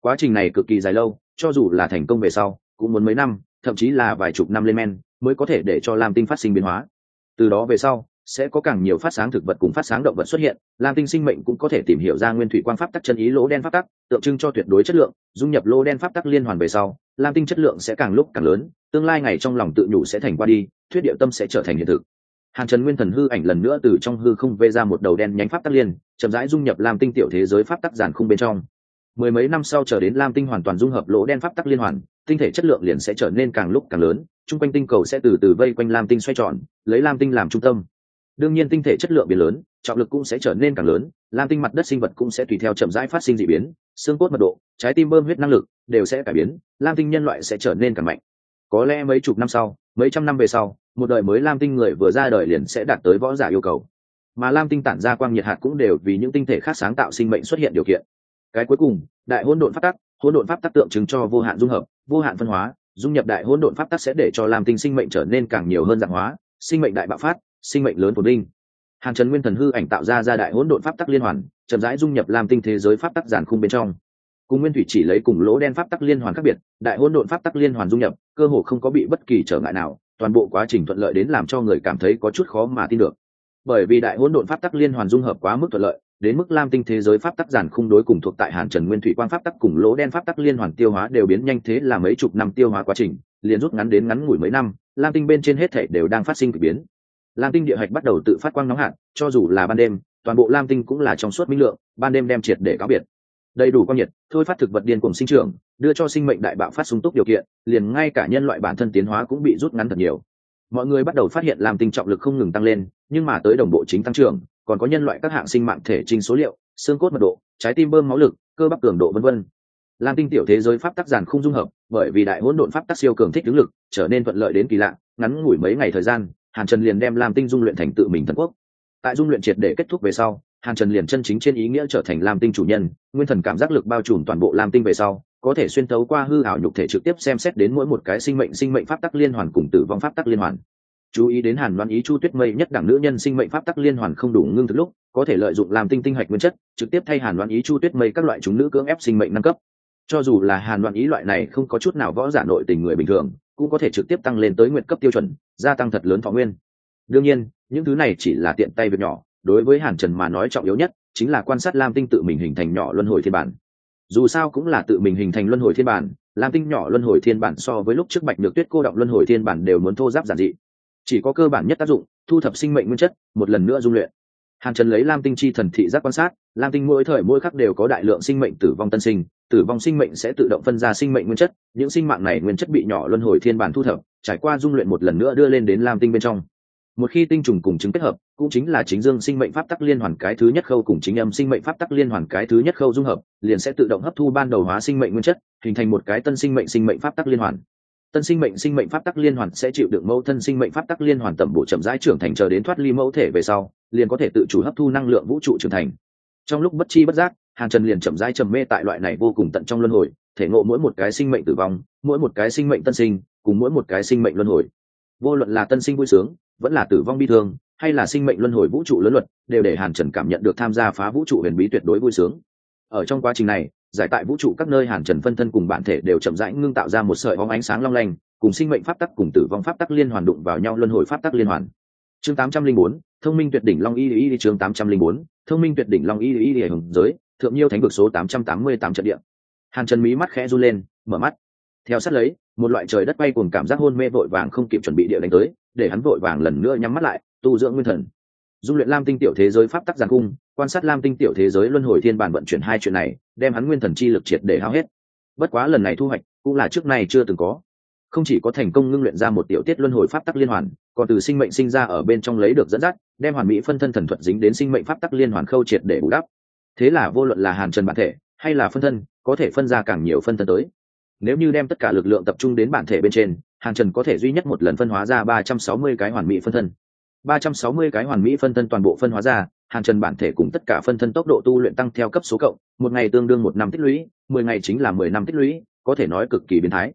Quá trình này cực kỳ dài lâu, cho dù là thành công về sau, cũng muốn mấy năm, thậm chí là vài chục năm lên men, mới có thể để cho lam tinh phát sinh biến hóa. Từ đó về sau sẽ có càng nhiều phát sáng thực vật cùng phát sáng động vật xuất hiện lam tinh sinh mệnh cũng có thể tìm hiểu ra nguyên thủy quang pháp tắc chân ý lỗ đen pháp tắc, tượng trưng cho tuyệt đối chất lượng, dung nhập lỗ đen pháp tắc liên hoàn về sau lam tinh chất lượng sẽ càng lúc càng lớn, tương lai ngày trong lòng tự nhủ sẽ thành qua đi, thuyết điệu tâm sẽ trở thành hiện thực. Hàn trần nguyên thần hư ảnh lần nữa từ trong hư không vê ra một đầu đen nhánh pháp tắc liên, chậm rãi dung nhập lam tinh tiểu thế giới pháp tắc giản khung bên trong. Mười mấy năm sau chờ đến lam tinh hoàn toàn dung hợp lỗ đen pháp tắc liên hoàn, tinh thể chất lượng liền sẽ trở nên càng lúc càng lớn, chung quanh tinh cầu sẽ từ từ vây quanh lam tinh xoay tròn, lấy lam tinh làm trung tâm đương nhiên tinh thể chất lượng biến lớn, trọng lực cũng sẽ trở nên càng lớn lam tinh mặt đất sinh vật cũng sẽ tùy theo chậm rãi phát sinh d ị biến, xương cốt mật độ, trái tim bơm huyết năng lực đều sẽ cải biến, lam tinh nhân loại sẽ trở nên càng mạnh. Có lẽ mấy chục năm sau, mấy trăm năm về sau, một đời mới lam tinh người vừa ra đời liền sẽ đạt tới võ giả yêu cầu. Mà lam tinh tản ra quang nhiệt hạt cũng đều vì những tinh thể khác sáng tạo sinh mệnh xuất hiện điều kiện. Cái cuối cùng, đại hỗn độn pháp tắc, hỗn độn pháp tắc tượng trưng cho vô hạn dung hợp, vô hạn phân hóa, dung nhập đại hỗn độn pháp tắc sẽ để cho lam tinh sinh mệnh trở nên càng nhiều hơn dạng hóa, sinh mệnh đại bạo phát sinh mệnh lớn phồn vinh hàn trần nguyên thần hư ảnh tạo ra ra đại hỗn độn pháp tắc liên hoàn, chậm rãi dung nhập lam tinh thế giới pháp tắc giản khung bên trong. Cùng nguyên thủy chỉ lấy cùng lỗ đen pháp tắc liên hoàn khác biệt, đại hỗn độn pháp tắc liên hoàn dung nhập, cơ hồ không có bị bất kỳ trở ngại nào, toàn bộ quá trình thuận lợi đến làm cho người cảm thấy có chút khó mà tin được. Bởi vì đại hỗn độn pháp tắc liên hoàn dung hợp quá mức thuận lợi, đến mức lam tinh thế giới pháp tắc giản khung đối cùng thuộc tại hàn trần nguyên thủy quang pháp tắc cùng lỗ đen pháp tắc liên hoàn tiêu hóa đều biến nhanh thế là mấy chục năm tiêu hóa quá trình, liền rút ngắn đến ngắn ngủi mấy năm lam tinh bên trên hết thể đều đang phát sinh k ỳ biến lam tinh địa hạch bắt đầu tự phát quang nóng hạn cho dù là ban đêm, toàn bộ lam tinh cũng là trong suốt minh lượng, ban đêm đem triệt để cáo biệt. Đầy đủ quang nhiệt, thôi phát thực vật điên cùng sinh trưởng, đưa cho sinh mệnh đại bạo phát sung túc điều kiện, liền ngay cả nhân loại bản thân tiến hóa cũng bị rút ngắn thật nhiều. Mọi người bắt đầu phát hiện lam tinh trọng lực không ngừng tăng lên, nhưng mà tới đồng bộ chính tăng trưởng, còn có nhân loại các hạng sinh mạng thể trình số liệu, xương cốt mật độ, trái tim bơm máu lực, cơ bắp cường độ vân vân. Lam tinh tiểu thế giới pháp tắc giản không dung hợp, bởi vì đại hỗn độn pháp tắc siêu cường thích ứng lực, trở nên thuận lợi đến kỳ lạ, ngắn ngủi mấy ngày thời gian hàn trần liền đem lam tinh dung luyện thành tự mình thần quốc. Tại dung luyện triệt để kết thúc về sau, hàn trần liền chân chính trên ý nghĩa trở thành lam tinh chủ nhân, nguyên thần cảm giác lực bao trùm toàn bộ lam tinh về sau, có thể xuyên tấu qua hư ảo nhục thể trực tiếp xem xét đến mỗi một cái sinh mệnh sinh mệnh pháp tắc liên hoàn cùng tử vong pháp tắc liên hoàn. Chú ý đến hàn đoán ý chu tuyết mây nhất đẳng nữ nhân sinh mệnh pháp tắc liên hoàn không đủ ngưng thực lúc, có thể lợi dụng làm tinh tinh hạch nguyên chất, trực tiếp thay hàn đoán ý chu tuyết mây các loại chúng nữ cưỡng ép sinh mệnh nâng cấp. Cho dù là hàn đoán ý loại này không có chút nào võ giả nội tình người bình thường cũng có thể trực tiếp tăng lên tới nguyện cấp tiêu chuẩn, gia tăng thật lớn thọ nguyên. Đương nhiên, những thứ này chỉ là tiện tay việc nhỏ, đối với hàn trần mà nói trọng yếu nhất chính là quan sát lam tinh tự mình hình thành nhỏ luân hồi thiên bản. Dù sao cũng là tự mình hình thành luân hồi thiên bản, lam tinh nhỏ luân hồi thiên bản so với lúc trước bạch được tuyết cô động luân hồi thiên bản đều muốn thô giáp giản dị. Chỉ có cơ bản nhất tác dụng, thu thập sinh mệnh nguyên chất, một lần nữa dung luyện. Hàn trần lấy lam tinh chi thần thị giác quan sát, lam tinh mỗi thời mỗi khắc đều có đại lượng sinh mệnh tử vong tân sinh tử vong sinh mệnh sẽ tự động phân ra sinh mệnh nguyên chất những sinh mạng này nguyên chất bị nhỏ luân hồi thiên bản thu thập trải qua dung luyện một lần nữa đưa lên đến lam tinh bên trong một khi tinh trùng cùng chứng kết hợp cũng chính là chính dương sinh mệnh pháp tắc liên hoàn cái thứ nhất khâu cùng chính âm sinh mệnh pháp tắc liên hoàn cái thứ nhất khâu dung hợp liền sẽ tự động hấp thu ban đầu hóa sinh mệnh nguyên chất hình thành một cái tân sinh mệnh sinh mệnh pháp tắc liên hoàn tân sinh mệnh sinh mệnh pháp tắc liên hoàn sẽ chịu được mẫu thân sinh mệnh pháp tắc liên hoàn tẩm bổ chậm rãi trưởng thành chờ đến thoát ly mẫu thể về sau liền có thể tự chủ hấp thu năng lượng vũ trụ trưởng thành trong lúc bất chi bất giác hàng trần liền chậm rãi trầm mê tại loại này vô cùng tận trong luân hồi thể ngộ mỗi một cái sinh mệnh tử vong mỗi một cái sinh mệnh tân sinh cùng mỗi một cái sinh mệnh luân hồi vô luận là tân sinh vui sướng vẫn là tử vong bi thương hay là sinh mệnh luân hồi vũ trụ lớn luật đều để hàn trần cảm nhận được tham gia phá vũ trụ huyền bí tuyệt đối vui sướng ở trong quá trình này giải tại vũ trụ các nơi hàn trần phân thân cùng bản thể đều chậm rãi ngưng tạo ra một sợi bóng ánh sáng long lanh cùng sinh mệnh pháp tắc cùng tử vong pháp tắc liên hoàn đụng vào nhau luân hồi pháp tắc liên hoàn chương tám trăm linh bốn thông minh tuyệt đỉnh long y y chương tám trăm linh bốn thông minh tuyệt đỉnh long y y y hùng giới thượng nhiêu thánh vực số tám trăm tám mươi tám trận địa. Hàn trần mí mắt khẽ run lên, mở mắt. Theo sát lấy, một loại trời đất bay cùng cảm giác hôn mê vội vàng không kịp chuẩn bị địa đánh tới, để hắn vội vàng lần nữa nhắm mắt lại, tu dưỡng nguyên thần. Dung luyện lam tinh tiểu thế giới pháp tắc giàn cung, quan sát lam tinh tiểu thế giới luân hồi thiên bản vận chuyển hai chuyện này, đem hắn nguyên thần chi lực triệt để hao hết. Bất quá lần này thu hoạch, cũng là trước này chưa từng có. Không chỉ có thành công ngưng luyện ra một tiểu tiết luân hồi pháp tắc liên hoàn, còn từ sinh mệnh sinh ra ở bên trong lấy được dẫn dắt, đem hoàn mỹ phân thân thần thuật dính đến sinh mệnh pháp tắc liên hoàn khâu triệt để bù đắp thế là vô luận là hàn trần bản thể, hay là phân thân, có thể phân ra càng nhiều phân thân tới. Nếu như đem tất cả lực lượng tập trung đến bản thể bên trên, hàn trần có thể duy nhất một lần phân hóa ra ba trăm sáu mươi cái hoàn mỹ phân thân. ba trăm sáu mươi cái hoàn mỹ phân thân toàn bộ phân hóa ra, hàn trần bản thể cùng tất cả phân thân tốc độ tu luyện tăng theo cấp số cộng, một ngày tương đương một năm tích lũy, mười ngày chính là mười năm tích lũy, có thể nói cực kỳ biến thái.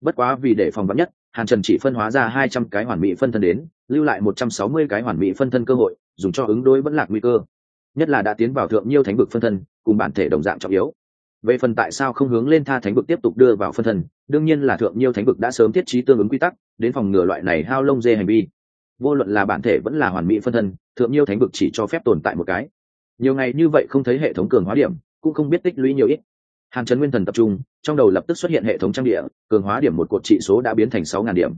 Bất quá vì để phòng vắn nhất, hàn trần chỉ phân hóa ra hai trăm cái hoàn mỹ phân thân đến, lưu lại một trăm sáu mươi cái hoàn mỹ phân thân cơ hội, dùng cho ứng đối vẫn lạc nguy cơ nhất là đã tiến vào thượng nhiêu thánh vực phân thân, cùng bản thể đồng dạng trọng yếu. Về phần tại sao không hướng lên tha thánh vực tiếp tục đưa vào phân thân, đương nhiên là thượng nhiêu thánh vực đã sớm thiết trí tương ứng quy tắc, đến phòng ngừa loại này hao lông dê hành vi. Vô luận là bản thể vẫn là hoàn mỹ phân thân, thượng nhiêu thánh vực chỉ cho phép tồn tại một cái. Nhiều ngày như vậy không thấy hệ thống cường hóa điểm, cũng không biết tích lũy nhiều ít. Hàn trấn nguyên thần tập trung, trong đầu lập tức xuất hiện hệ thống trang địa, cường hóa điểm một cột trị số đã biến thành sáu ngàn điểm.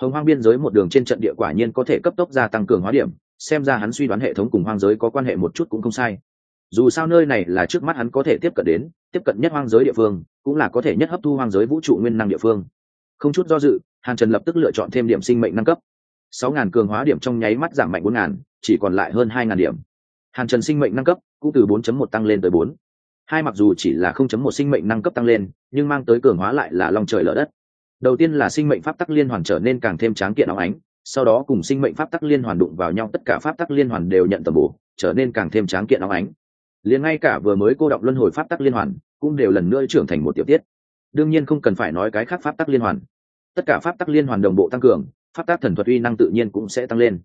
Hồng hoang biên giới một đường trên trận địa quả nhiên có thể cấp tốc gia tăng cường hóa điểm xem ra hắn suy đoán hệ thống cùng hoang giới có quan hệ một chút cũng không sai. Dù sao nơi này là trước mắt hắn có thể tiếp cận đến, tiếp cận nhất hoang giới địa phương, cũng là có thể nhất hấp thu hoang giới vũ trụ nguyên năng địa phương. Không chút do dự, hàn trần lập tức lựa chọn thêm điểm sinh mệnh nâng cấp. Sáu ngàn cường hóa điểm trong nháy mắt giảm mạnh bốn ngàn, chỉ còn lại hơn hai ngàn điểm. Hàn trần sinh mệnh nâng cấp cũng từ 4 một tăng lên tới bốn. Hai mặc dù chỉ là 0 một sinh mệnh năng cấp tăng lên, nhưng mang tới cường hóa lại là lòng trời lở đất. Đầu tiên là sinh mệnh pháp tắc liên hoàn trở nên càng thêm tráng kiện óng ánh sau đó cùng sinh mệnh pháp tắc liên hoàn đụng vào nhau, tất cả pháp tắc liên hoàn đều nhận tầm bổ, trở nên càng thêm tráng kiện óng ánh. Liền ngay cả vừa mới cô đọc luân hồi pháp tắc liên hoàn, cũng đều lần nữa trưởng thành một tiểu tiết. Đương nhiên không cần phải nói cái khác pháp tắc liên hoàn. Tất cả pháp tắc liên hoàn đồng bộ tăng cường, pháp tắc thần thuật uy năng tự nhiên cũng sẽ tăng lên.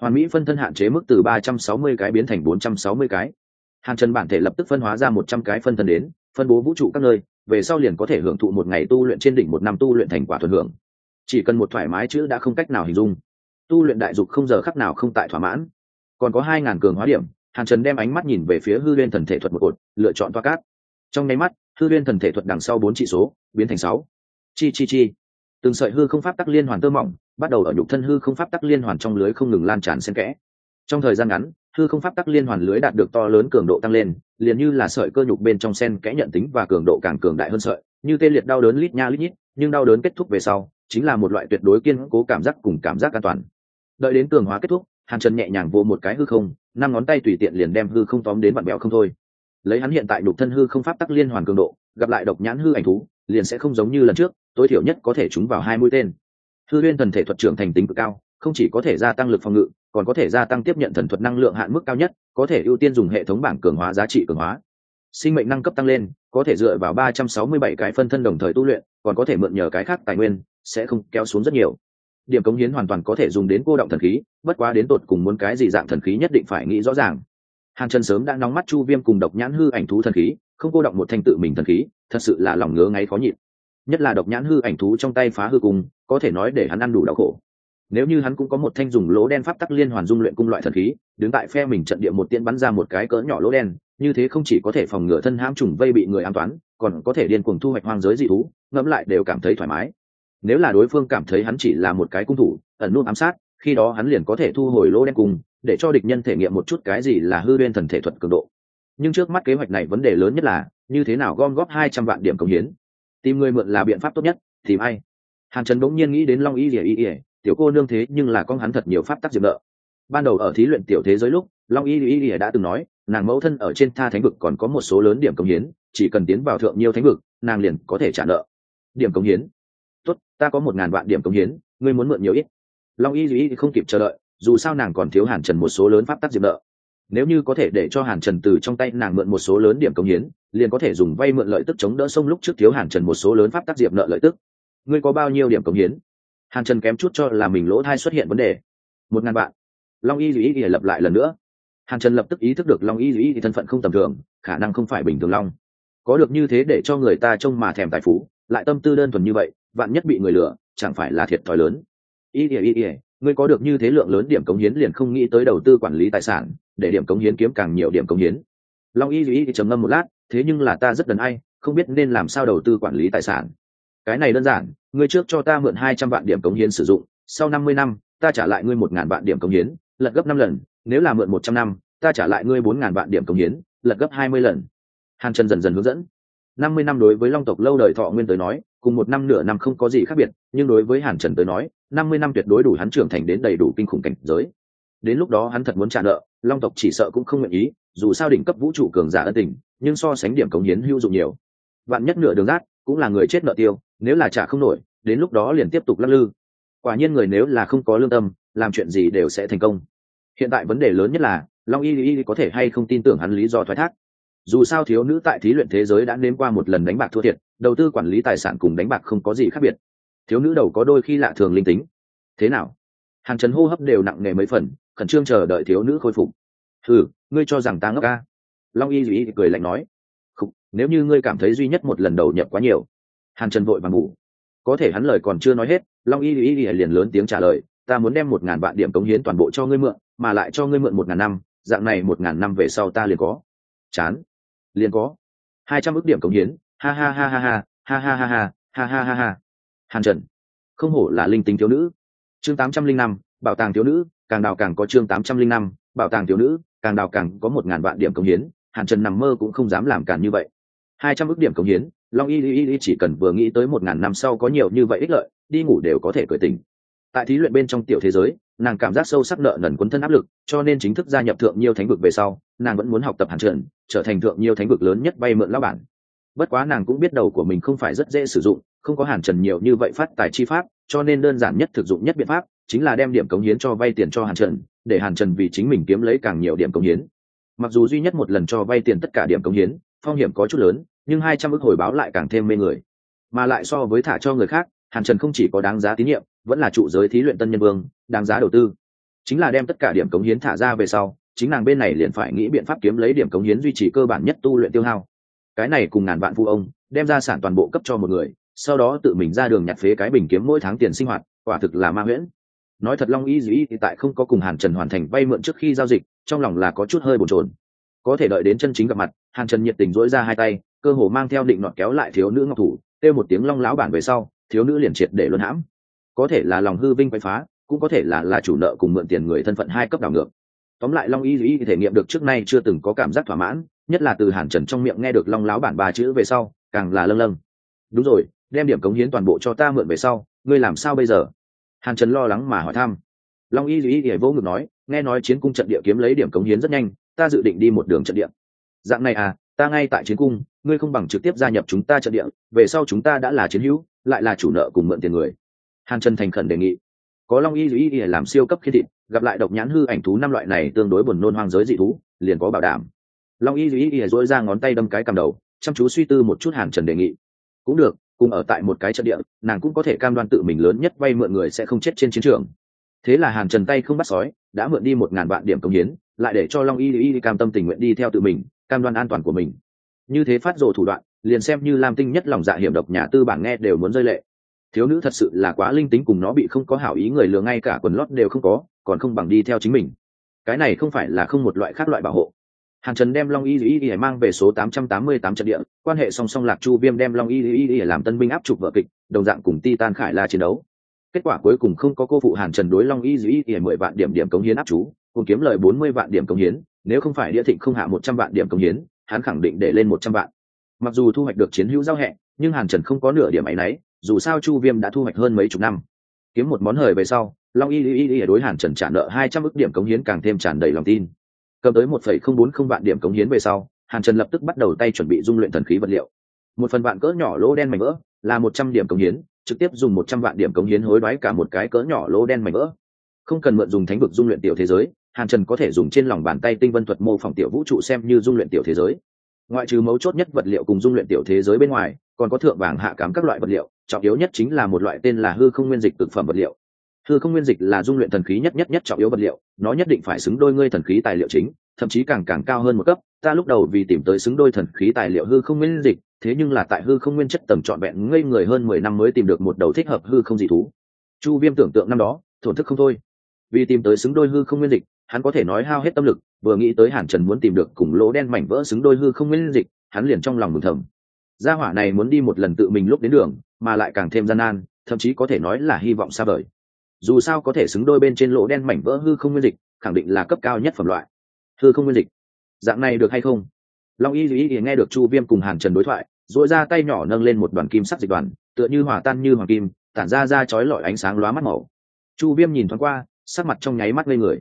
Hoàn mỹ phân thân hạn chế mức từ ba trăm sáu mươi cái biến thành bốn trăm sáu mươi cái. Hàn trần bản thể lập tức phân hóa ra một trăm cái phân thân đến, phân bố vũ trụ các nơi, về sau liền có thể hưởng thụ một ngày tu luyện trên đỉnh một năm tu luyện thành quả thuần hưởng chỉ cần một thoải mái chữ đã không cách nào hình dung. Tu luyện đại dục không giờ khắc nào không tại thỏa mãn. Còn có hai ngàn cường hóa điểm, hàn trần đem ánh mắt nhìn về phía hư liên thần thể thuật một cột, lựa chọn toa cát. Trong nháy mắt, hư liên thần thể thuật đằng sau bốn trị số, biến thành sáu. Chi chi chi. Từng sợi hư không pháp tắc liên hoàn tơ mỏng, bắt đầu ở nhục thân hư không pháp tắc liên hoàn trong lưới không ngừng lan tràn xen kẽ. Trong thời gian ngắn, hư không pháp tắc liên hoàn lưới đạt được to lớn cường độ tăng lên, liền như là sợi cơ nhục bên trong sen kẽ nhận tính và cường độ càng cường đại hơn sợi, như tê liệt đau đớn lít nha lít nhít, nhưng đau đớn kết thúc về sau chính là một loại tuyệt đối kiên cố cảm giác cùng cảm giác an toàn. Đợi đến cường hóa kết thúc, hàn trần nhẹ nhàng vô một cái hư không, năm ngón tay tùy tiện liền đem hư không tóm đến vặn bẹo không thôi. Lấy hắn hiện tại đục thân hư không pháp tắc liên hoàn cường độ, gặp lại độc nhãn hư ảnh thú, liền sẽ không giống như lần trước, tối thiểu nhất có thể trúng vào hai mũi tên. Hư liên thần thể thuật trưởng thành tính cực cao, không chỉ có thể gia tăng lực phòng ngự, còn có thể gia tăng tiếp nhận thần thuật năng lượng hạn mức cao nhất, có thể ưu tiên dùng hệ thống bảng cường hóa giá trị cường hóa. Sinh mệnh năng cấp tăng lên, có thể dựa vào ba trăm sáu mươi bảy cái phân thân đồng thời tu luyện, còn có thể mượn nhờ cái khác tài nguyên sẽ không kéo xuống rất nhiều. Điểm cống hiến hoàn toàn có thể dùng đến cô động thần khí bất quá đến tột cùng muốn cái gì dạng thần khí nhất định phải nghĩ rõ ràng. Hàn trần sớm đã nóng mắt chu viêm cùng độc nhãn hư ảnh thú thần khí không cô động một thanh tự mình thần khí thật sự là lòng ngứa ngáy khó nhịn. Nhất là độc nhãn hư ảnh thú trong tay phá hư cùng, có thể nói để hắn ăn đủ đau khổ. Nếu như hắn cũng có một thanh dùng lỗ đen pháp tắc liên hoàn dung luyện cung loại thần khí đứng tại phe mình trận địa một tiên bắn ra một cái cỡ nhỏ lỗ đen như thế không chỉ có thể phòng ngừa thân hãm trùng vây bị người an toán còn có thể điên cuồng thu hoạch hoang giới dị thú ngẫm lại đều cảm thấy thoải mái nếu là đối phương cảm thấy hắn chỉ là một cái cung thủ, ẩn nút ám sát, khi đó hắn liền có thể thu hồi lỗ đen cùng, để cho địch nhân thể nghiệm một chút cái gì là hư bên thần thể thuật cường độ. Nhưng trước mắt kế hoạch này vấn đề lớn nhất là, như thế nào gom góp hai trăm vạn điểm công hiến? Tìm người mượn là biện pháp tốt nhất, tìm ai? Hàn trần bỗng nhiên nghĩ đến long y ỉa y ỉa tiểu cô nương thế nhưng là con hắn thật nhiều pháp tắc diệp nợ. Ban đầu ở thí luyện tiểu thế giới lúc, long y y ỉa đã từng nói, nàng mẫu thân ở trên tha thánh vực còn có một số lớn điểm công hiến, chỉ cần tiến vào thượng nhiêu thánh vực, nàng liền có thể trả nợ. Điểm công hiến tốt, ta có một ngàn vạn điểm công hiến, ngươi muốn mượn nhiều ít. Long y duy không kịp chờ đợi, dù sao nàng còn thiếu hàn trần một số lớn pháp tắc diệp nợ. Nếu như có thể để cho hàn trần từ trong tay nàng mượn một số lớn điểm công hiến, liền có thể dùng vay mượn lợi tức chống đỡ sông lúc trước thiếu hàn trần một số lớn pháp tắc diệp nợ lợi tức. Ngươi có bao nhiêu điểm công hiến? Hàn trần kém chút cho là mình lỗ thai xuất hiện vấn đề. Một ngàn vạn. Long y duy lập lại lần nữa. Hàn trần lập tức ý thức được long y duy thân phận không tầm thường, khả năng không phải bình thường long. Có được như thế để cho người ta trông mà thèm tài phú, lại tâm tư đơn thuần như vậy vạn nhất bị người lừa, chẳng phải là thiệt thòi lớn. Y ỉa ý ỉa ngươi có được như thế lượng lớn điểm cống hiến liền không nghĩ tới đầu tư quản lý tài sản, để điểm cống hiến kiếm càng nhiều điểm cống hiến. Long y ý trầm ngâm một lát, thế nhưng là ta rất đần ai, không biết nên làm sao đầu tư quản lý tài sản. Cái này đơn giản, ngươi trước cho ta mượn hai trăm vạn điểm cống hiến sử dụng, sau năm mươi năm, ta trả lại ngươi một ngàn vạn điểm cống hiến, lật gấp năm lần, nếu là mượn một trăm năm, ta trả lại ngươi bốn ngàn vạn điểm cống hiến, lật gấp hai mươi lần. Hàn trần dần dần hướng dẫn. Năm mươi năm đối với long tộc lâu đời thọ nguyên tới nói cùng một năm nửa năm không có gì khác biệt, nhưng đối với hàn trần tới nói, năm mươi năm tuyệt đối đủ hắn trưởng thành đến đầy đủ kinh khủng cảnh giới. Đến lúc đó hắn thật muốn trả nợ, long tộc chỉ sợ cũng không nguyện ý, dù sao đỉnh cấp vũ trụ cường giả ân tình, nhưng so sánh điểm cống hiến hữu dụng nhiều. Bạn nhất nửa đường rát cũng là người chết nợ tiêu, nếu là trả không nổi, đến lúc đó liền tiếp tục lắc lư. Quả nhiên người nếu là không có lương tâm, làm chuyện gì đều sẽ thành công. Hiện tại vấn đề lớn nhất là, long y y có thể hay không tin tưởng hắn lý do thoái thác dù sao thiếu nữ tại thí luyện thế giới đã nếm qua một lần đánh bạc thua thiệt đầu tư quản lý tài sản cùng đánh bạc không có gì khác biệt. Thiếu nữ đầu có đôi khi lạ thường linh tính. Thế nào? Hàng trần hô hấp đều nặng nề mấy phần khẩn trương chờ đợi thiếu nữ khôi phục. Ừ ngươi cho rằng ta ngốc ca? Long y duy cười lạnh nói. Khúc, nếu như ngươi cảm thấy duy nhất một lần đầu nhập quá nhiều. Hàn trần vội bằng ngủ. Có thể hắn lời còn chưa nói hết long y y liền lớn tiếng trả lời ta muốn đem một ngàn vạn điểm cống hiến toàn bộ cho ngươi mượn mà lại cho ngươi mượn một ngàn năm dạng này một ngàn năm về sau ta liền có. Chán liền có hai trăm ước điểm cống hiến. Ha ha ha ha ha ha ha ha ha ha ha ha ha. Hàn trần, không hổ là linh tính thiếu nữ. Chương tám trăm linh năm, bảo tàng thiếu nữ, càng đào càng có chương tám trăm linh năm, bảo tàng thiếu nữ, càng đào càng có một ngàn vạn điểm cống hiến. Hàn trần nằm mơ cũng không dám làm càn như vậy. Hai trăm ước điểm cống hiến, long y y y chỉ cần vừa nghĩ tới một ngàn năm sau có nhiều như vậy ích lợi, đi ngủ đều có thể cười tình tại thí luyện bên trong tiểu thế giới, nàng cảm giác sâu sắc nợ nần quấn thân áp lực, cho nên chính thức gia nhập thượng nhiều thánh vực về sau nàng vẫn muốn học tập hàn trần, trở thành thượng nhiều thánh vực lớn nhất bay mượn lao bản. Bất quá nàng cũng biết đầu của mình không phải rất dễ sử dụng, không có hàn trần nhiều như vậy phát tài chi pháp, cho nên đơn giản nhất thực dụng nhất biện pháp chính là đem điểm cống hiến cho vay tiền cho hàn trần, để hàn trần vì chính mình kiếm lấy càng nhiều điểm cống hiến. Mặc dù duy nhất một lần cho vay tiền tất cả điểm cống hiến, phong hiểm có chút lớn, nhưng hai trăm ước hồi báo lại càng thêm mê người. Mà lại so với thả cho người khác, hàn trần không chỉ có đáng giá tín nhiệm, vẫn là trụ giới thí luyện tân nhân vương, đáng giá đầu tư. Chính là đem tất cả điểm cống hiến thả ra về sau chính nàng bên này liền phải nghĩ biện pháp kiếm lấy điểm cống hiến duy trì cơ bản nhất tu luyện tiêu hao. Cái này cùng ngàn vạn phụ ông, đem ra sản toàn bộ cấp cho một người, sau đó tự mình ra đường nhặt phế cái bình kiếm mỗi tháng tiền sinh hoạt, quả thực là ma huyễn. Nói thật long y dĩ thì tại không có cùng hàn trần hoàn thành vay mượn trước khi giao dịch, trong lòng là có chút hơi bồn chồn. Có thể đợi đến chân chính gặp mặt, hàn trần nhiệt tình dỗi ra hai tay, cơ hồ mang theo định nọt kéo lại thiếu nữ ngọc thủ, kêu một tiếng long láo bản về sau, thiếu nữ liền triệt để luân hãm. Có thể là lòng hư vinh quay phá, cũng có thể là là chủ nợ cùng mượn tiền người thân phận hai cấp đảo ngược tóm lại long y y thể nghiệm được trước nay chưa từng có cảm giác thỏa mãn, nhất là từ hàn trần trong miệng nghe được long láo bản ba chữ về sau, càng là lâng lâng. Đúng rồi, đem điểm cống hiến toàn bộ cho ta mượn về sau, ngươi làm sao bây giờ? Hàn trần lo lắng mà hỏi thăm. Long y y y vô ngực nói, nghe nói chiến cung trận địa kiếm lấy điểm cống hiến rất nhanh, ta dự định đi một đường trận địa. Dạng này à ta ngay tại chiến cung, ngươi không bằng trực tiếp gia nhập chúng ta trận địa, về sau chúng ta đã là chiến hữu, lại là chủ nợ cùng mượn tiền người. Hàn trần thành khẩn đề nghị có long y y y làm siêu cấp khi thịt, gặp lại độc nhãn hư ảnh thú năm loại này tương đối buồn nôn hoang giới dị thú, liền có bảo đảm. Long y y y dỗi ra ngón tay đâm cái cầm đầu, chăm chú suy tư một chút hàn trần đề nghị. Cũng được, cùng ở tại một cái trận địa, nàng cũng có thể cam đoan tự mình lớn nhất vay mượn người sẽ không chết trên chiến trường. Thế là hàn trần tay không bắt sói, đã mượn đi một ngàn vạn điểm công hiến, lại để cho long y y cam tâm tình nguyện đi theo tự mình, cam đoan an toàn của mình. Như thế phát rồ thủ đoạn, liền xem như lam tinh nhất lòng dạ hiểm độc nhà tư bản nghe đều muốn rơi lệ thiếu nữ thật sự là quá linh tính cùng nó bị không có hảo ý người lừa ngay cả quần lót đều không có còn không bằng đi theo chính mình cái này không phải là không một loại khác loại bảo hộ hàn trần đem long y y y mang về số tám trăm tám mươi tám trận địa quan hệ song song lạc chu viêm đem long y y y làm tân binh áp chụp vợ kịch đồng dạng cùng titan khải la chiến đấu kết quả cuối cùng không có cô phụ hàn trần đối long y y y mười vạn điểm điểm cống hiến áp chú cùng kiếm lời bốn mươi vạn điểm cống hiến nếu không phải địa thịnh không hạ một trăm vạn điểm cống hiến hắn khẳng định để lên một trăm vạn mặc dù thu hoạch được chiến hữu giao hẹ nhưng hàn trần không có nửa điểm ấy nấy dù sao chu viêm đã thu hoạch hơn mấy chục năm. Kiếm một món hời về sau, long y y y đối hàn trần trả nợ hai trăm ước điểm cống hiến càng thêm tràn đầy lòng tin. Cầm tới một phẩy không bốn không vạn điểm cống hiến về sau, hàn trần lập tức bắt đầu tay chuẩn bị dung luyện thần khí vật liệu. Một phần vạn cỡ nhỏ lỗ đen mảnh vỡ là một trăm điểm cống hiến, trực tiếp dùng một trăm vạn điểm cống hiến hối đoái cả một cái cỡ nhỏ lỗ đen mảnh vỡ. Không cần mượn dùng thánh vực dung luyện tiểu thế giới, hàn trần có thể dùng trên lòng bàn tay tinh vân thuật mô phỏng tiểu vũ trụ xem như dung luyện tiểu thế giới. Ngoại trừ mấu chốt nhất vật liệu cùng dung luyện tiểu thế giới bên ngoài, còn có thượng vàng hạ cám các loại vật liệu trọng yếu nhất chính là một loại tên là hư không nguyên dịch thực phẩm vật liệu. Hư không nguyên dịch là dung luyện thần khí nhất nhất nhất trọng yếu vật liệu, nó nhất định phải xứng đôi ngươi thần khí tài liệu chính, thậm chí càng càng cao hơn một cấp, ta lúc đầu vì tìm tới xứng đôi thần khí tài liệu hư không nguyên dịch, thế nhưng là tại hư không nguyên chất tầm trọn vẹn ngây người hơn mười năm mới tìm được một đầu thích hợp hư không dị thú. Chu viêm tưởng tượng năm đó, thổn thức không thôi. Vì tìm tới xứng đôi hư không nguyên dịch, hắn có thể nói hao hết tâm lực, vừa nghĩ tới hàn trần muốn tìm được cùng lỗ đen mảnh vỡ xứng đôi hư không nguyên dịch, hắn liền trong lòng mừng thầm. Gia hỏa này muốn đi một lần tự mình lúc đến đường mà lại càng thêm gian nan, thậm chí có thể nói là hy vọng xa vời. Dù sao có thể xứng đôi bên trên lỗ đen mảnh vỡ hư không nguyên dịch, khẳng định là cấp cao nhất phẩm loại. Hư không nguyên dịch. Dạng này được hay không? Long y duy nghe được chu viêm cùng hàn trần đối thoại dội ra tay nhỏ nâng lên một đoàn kim sắc dịch đoàn, tựa như hỏa tan như hoàng kim, tản ra ra chói lọi ánh sáng lóa mắt màu. Chu viêm nhìn thoáng qua, sắc mặt trong nháy mắt lên người.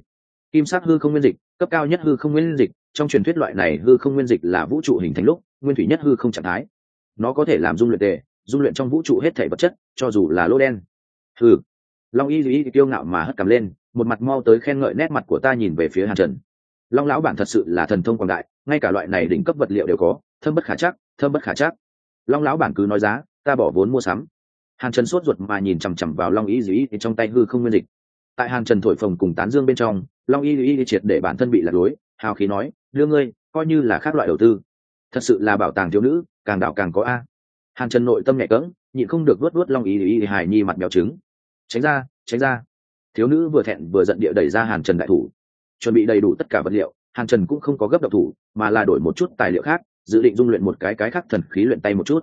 Kim sắc hư không nguyên dịch, cấp cao nhất hư không nguyên dịch, trong truyền thuyết loại này hư không nguyên dịch là vũ trụ hình thành lúc, nguyên thủy nhất hư không trạng thái. Nó có thể làm dung luyện tề dung luyện trong vũ trụ hết thể vật chất, cho dù là lô đen. Ừ. long y duy kiêu ngạo mà hất cầm lên, một mặt mau tới khen ngợi nét mặt của ta nhìn về phía hàn trần. Long lão bản thật sự là thần thông quảng đại, ngay cả loại này đỉnh cấp vật liệu đều có Thơm bất khả chắc thơm bất khả chắc. Long lão bản cứ nói giá, ta bỏ vốn mua sắm. Hàn trần sốt ruột mà nhìn chằm chằm vào long y duy trong tay hư không nguyên dịch. Tại hàn trần thổi phồng cùng tán dương bên trong, long y y triệt để bản thân bị lạc lối, hào khí nói, đưa ngươi, coi như là khác loại đầu tư. Thật sự là bảo tàng thiếu nữ, càng đạo càng có a hàn trần nội tâm nhẹ cỡng nhịn không được vớt vớt long ý ý hài nhi mặt béo trứng. Tránh ra tránh ra. Thiếu nữ vừa thẹn vừa giận địa đẩy ra hàn trần đại thủ. Chuẩn bị đầy đủ tất cả vật liệu, hàn trần cũng không có gấp độc thủ, mà là đổi một chút tài liệu khác, dự định dung luyện một cái cái khác thần khí luyện tay một chút.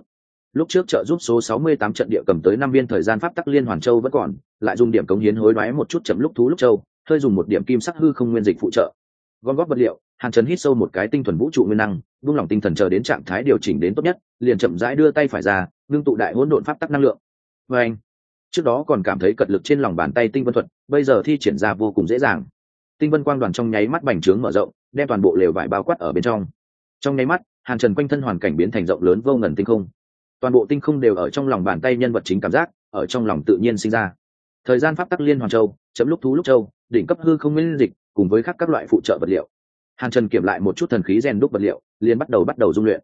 Lúc trước trợ giúp số 68 trận địa cầm tới năm viên thời gian pháp tắc liên hoàn châu vẫn còn, lại dùng điểm cống hiến hối đoái một chút chậm lúc thú lúc châu, hơi dùng một điểm kim sắc hư không nguyên dịch phụ trợ. Gom góp vật liệu, hàn trần hít sâu một cái tinh thuần vũ trụ nguyên năng buông lỏng tinh thần chờ đến trạng thái điều chỉnh đến tốt nhất, liền chậm rãi đưa tay phải ra, ngưng tụ đại hỗn độn pháp tắc năng lượng. Và anh, trước đó còn cảm thấy cật lực trên lòng bàn tay tinh vân thuật, bây giờ thi triển ra vô cùng dễ dàng. Tinh vân quang đoàn trong nháy mắt bành trướng mở rộng, đem toàn bộ lều vải bao quát ở bên trong. Trong nháy mắt, hàn trần quanh thân hoàn cảnh biến thành rộng lớn vô ngần tinh không. Toàn bộ tinh không đều ở trong lòng bàn tay nhân vật chính cảm giác, ở trong lòng tự nhiên sinh ra. Thời gian pháp tắc liên hoàn châu, chấm lúc thú lúc châu, đỉnh cấp hư không nguyên dịch, cùng với các các loại phụ trợ vật liệu hàn trần kiểm lại một chút thần khí rèn đúc vật liệu liền bắt đầu bắt đầu dung luyện.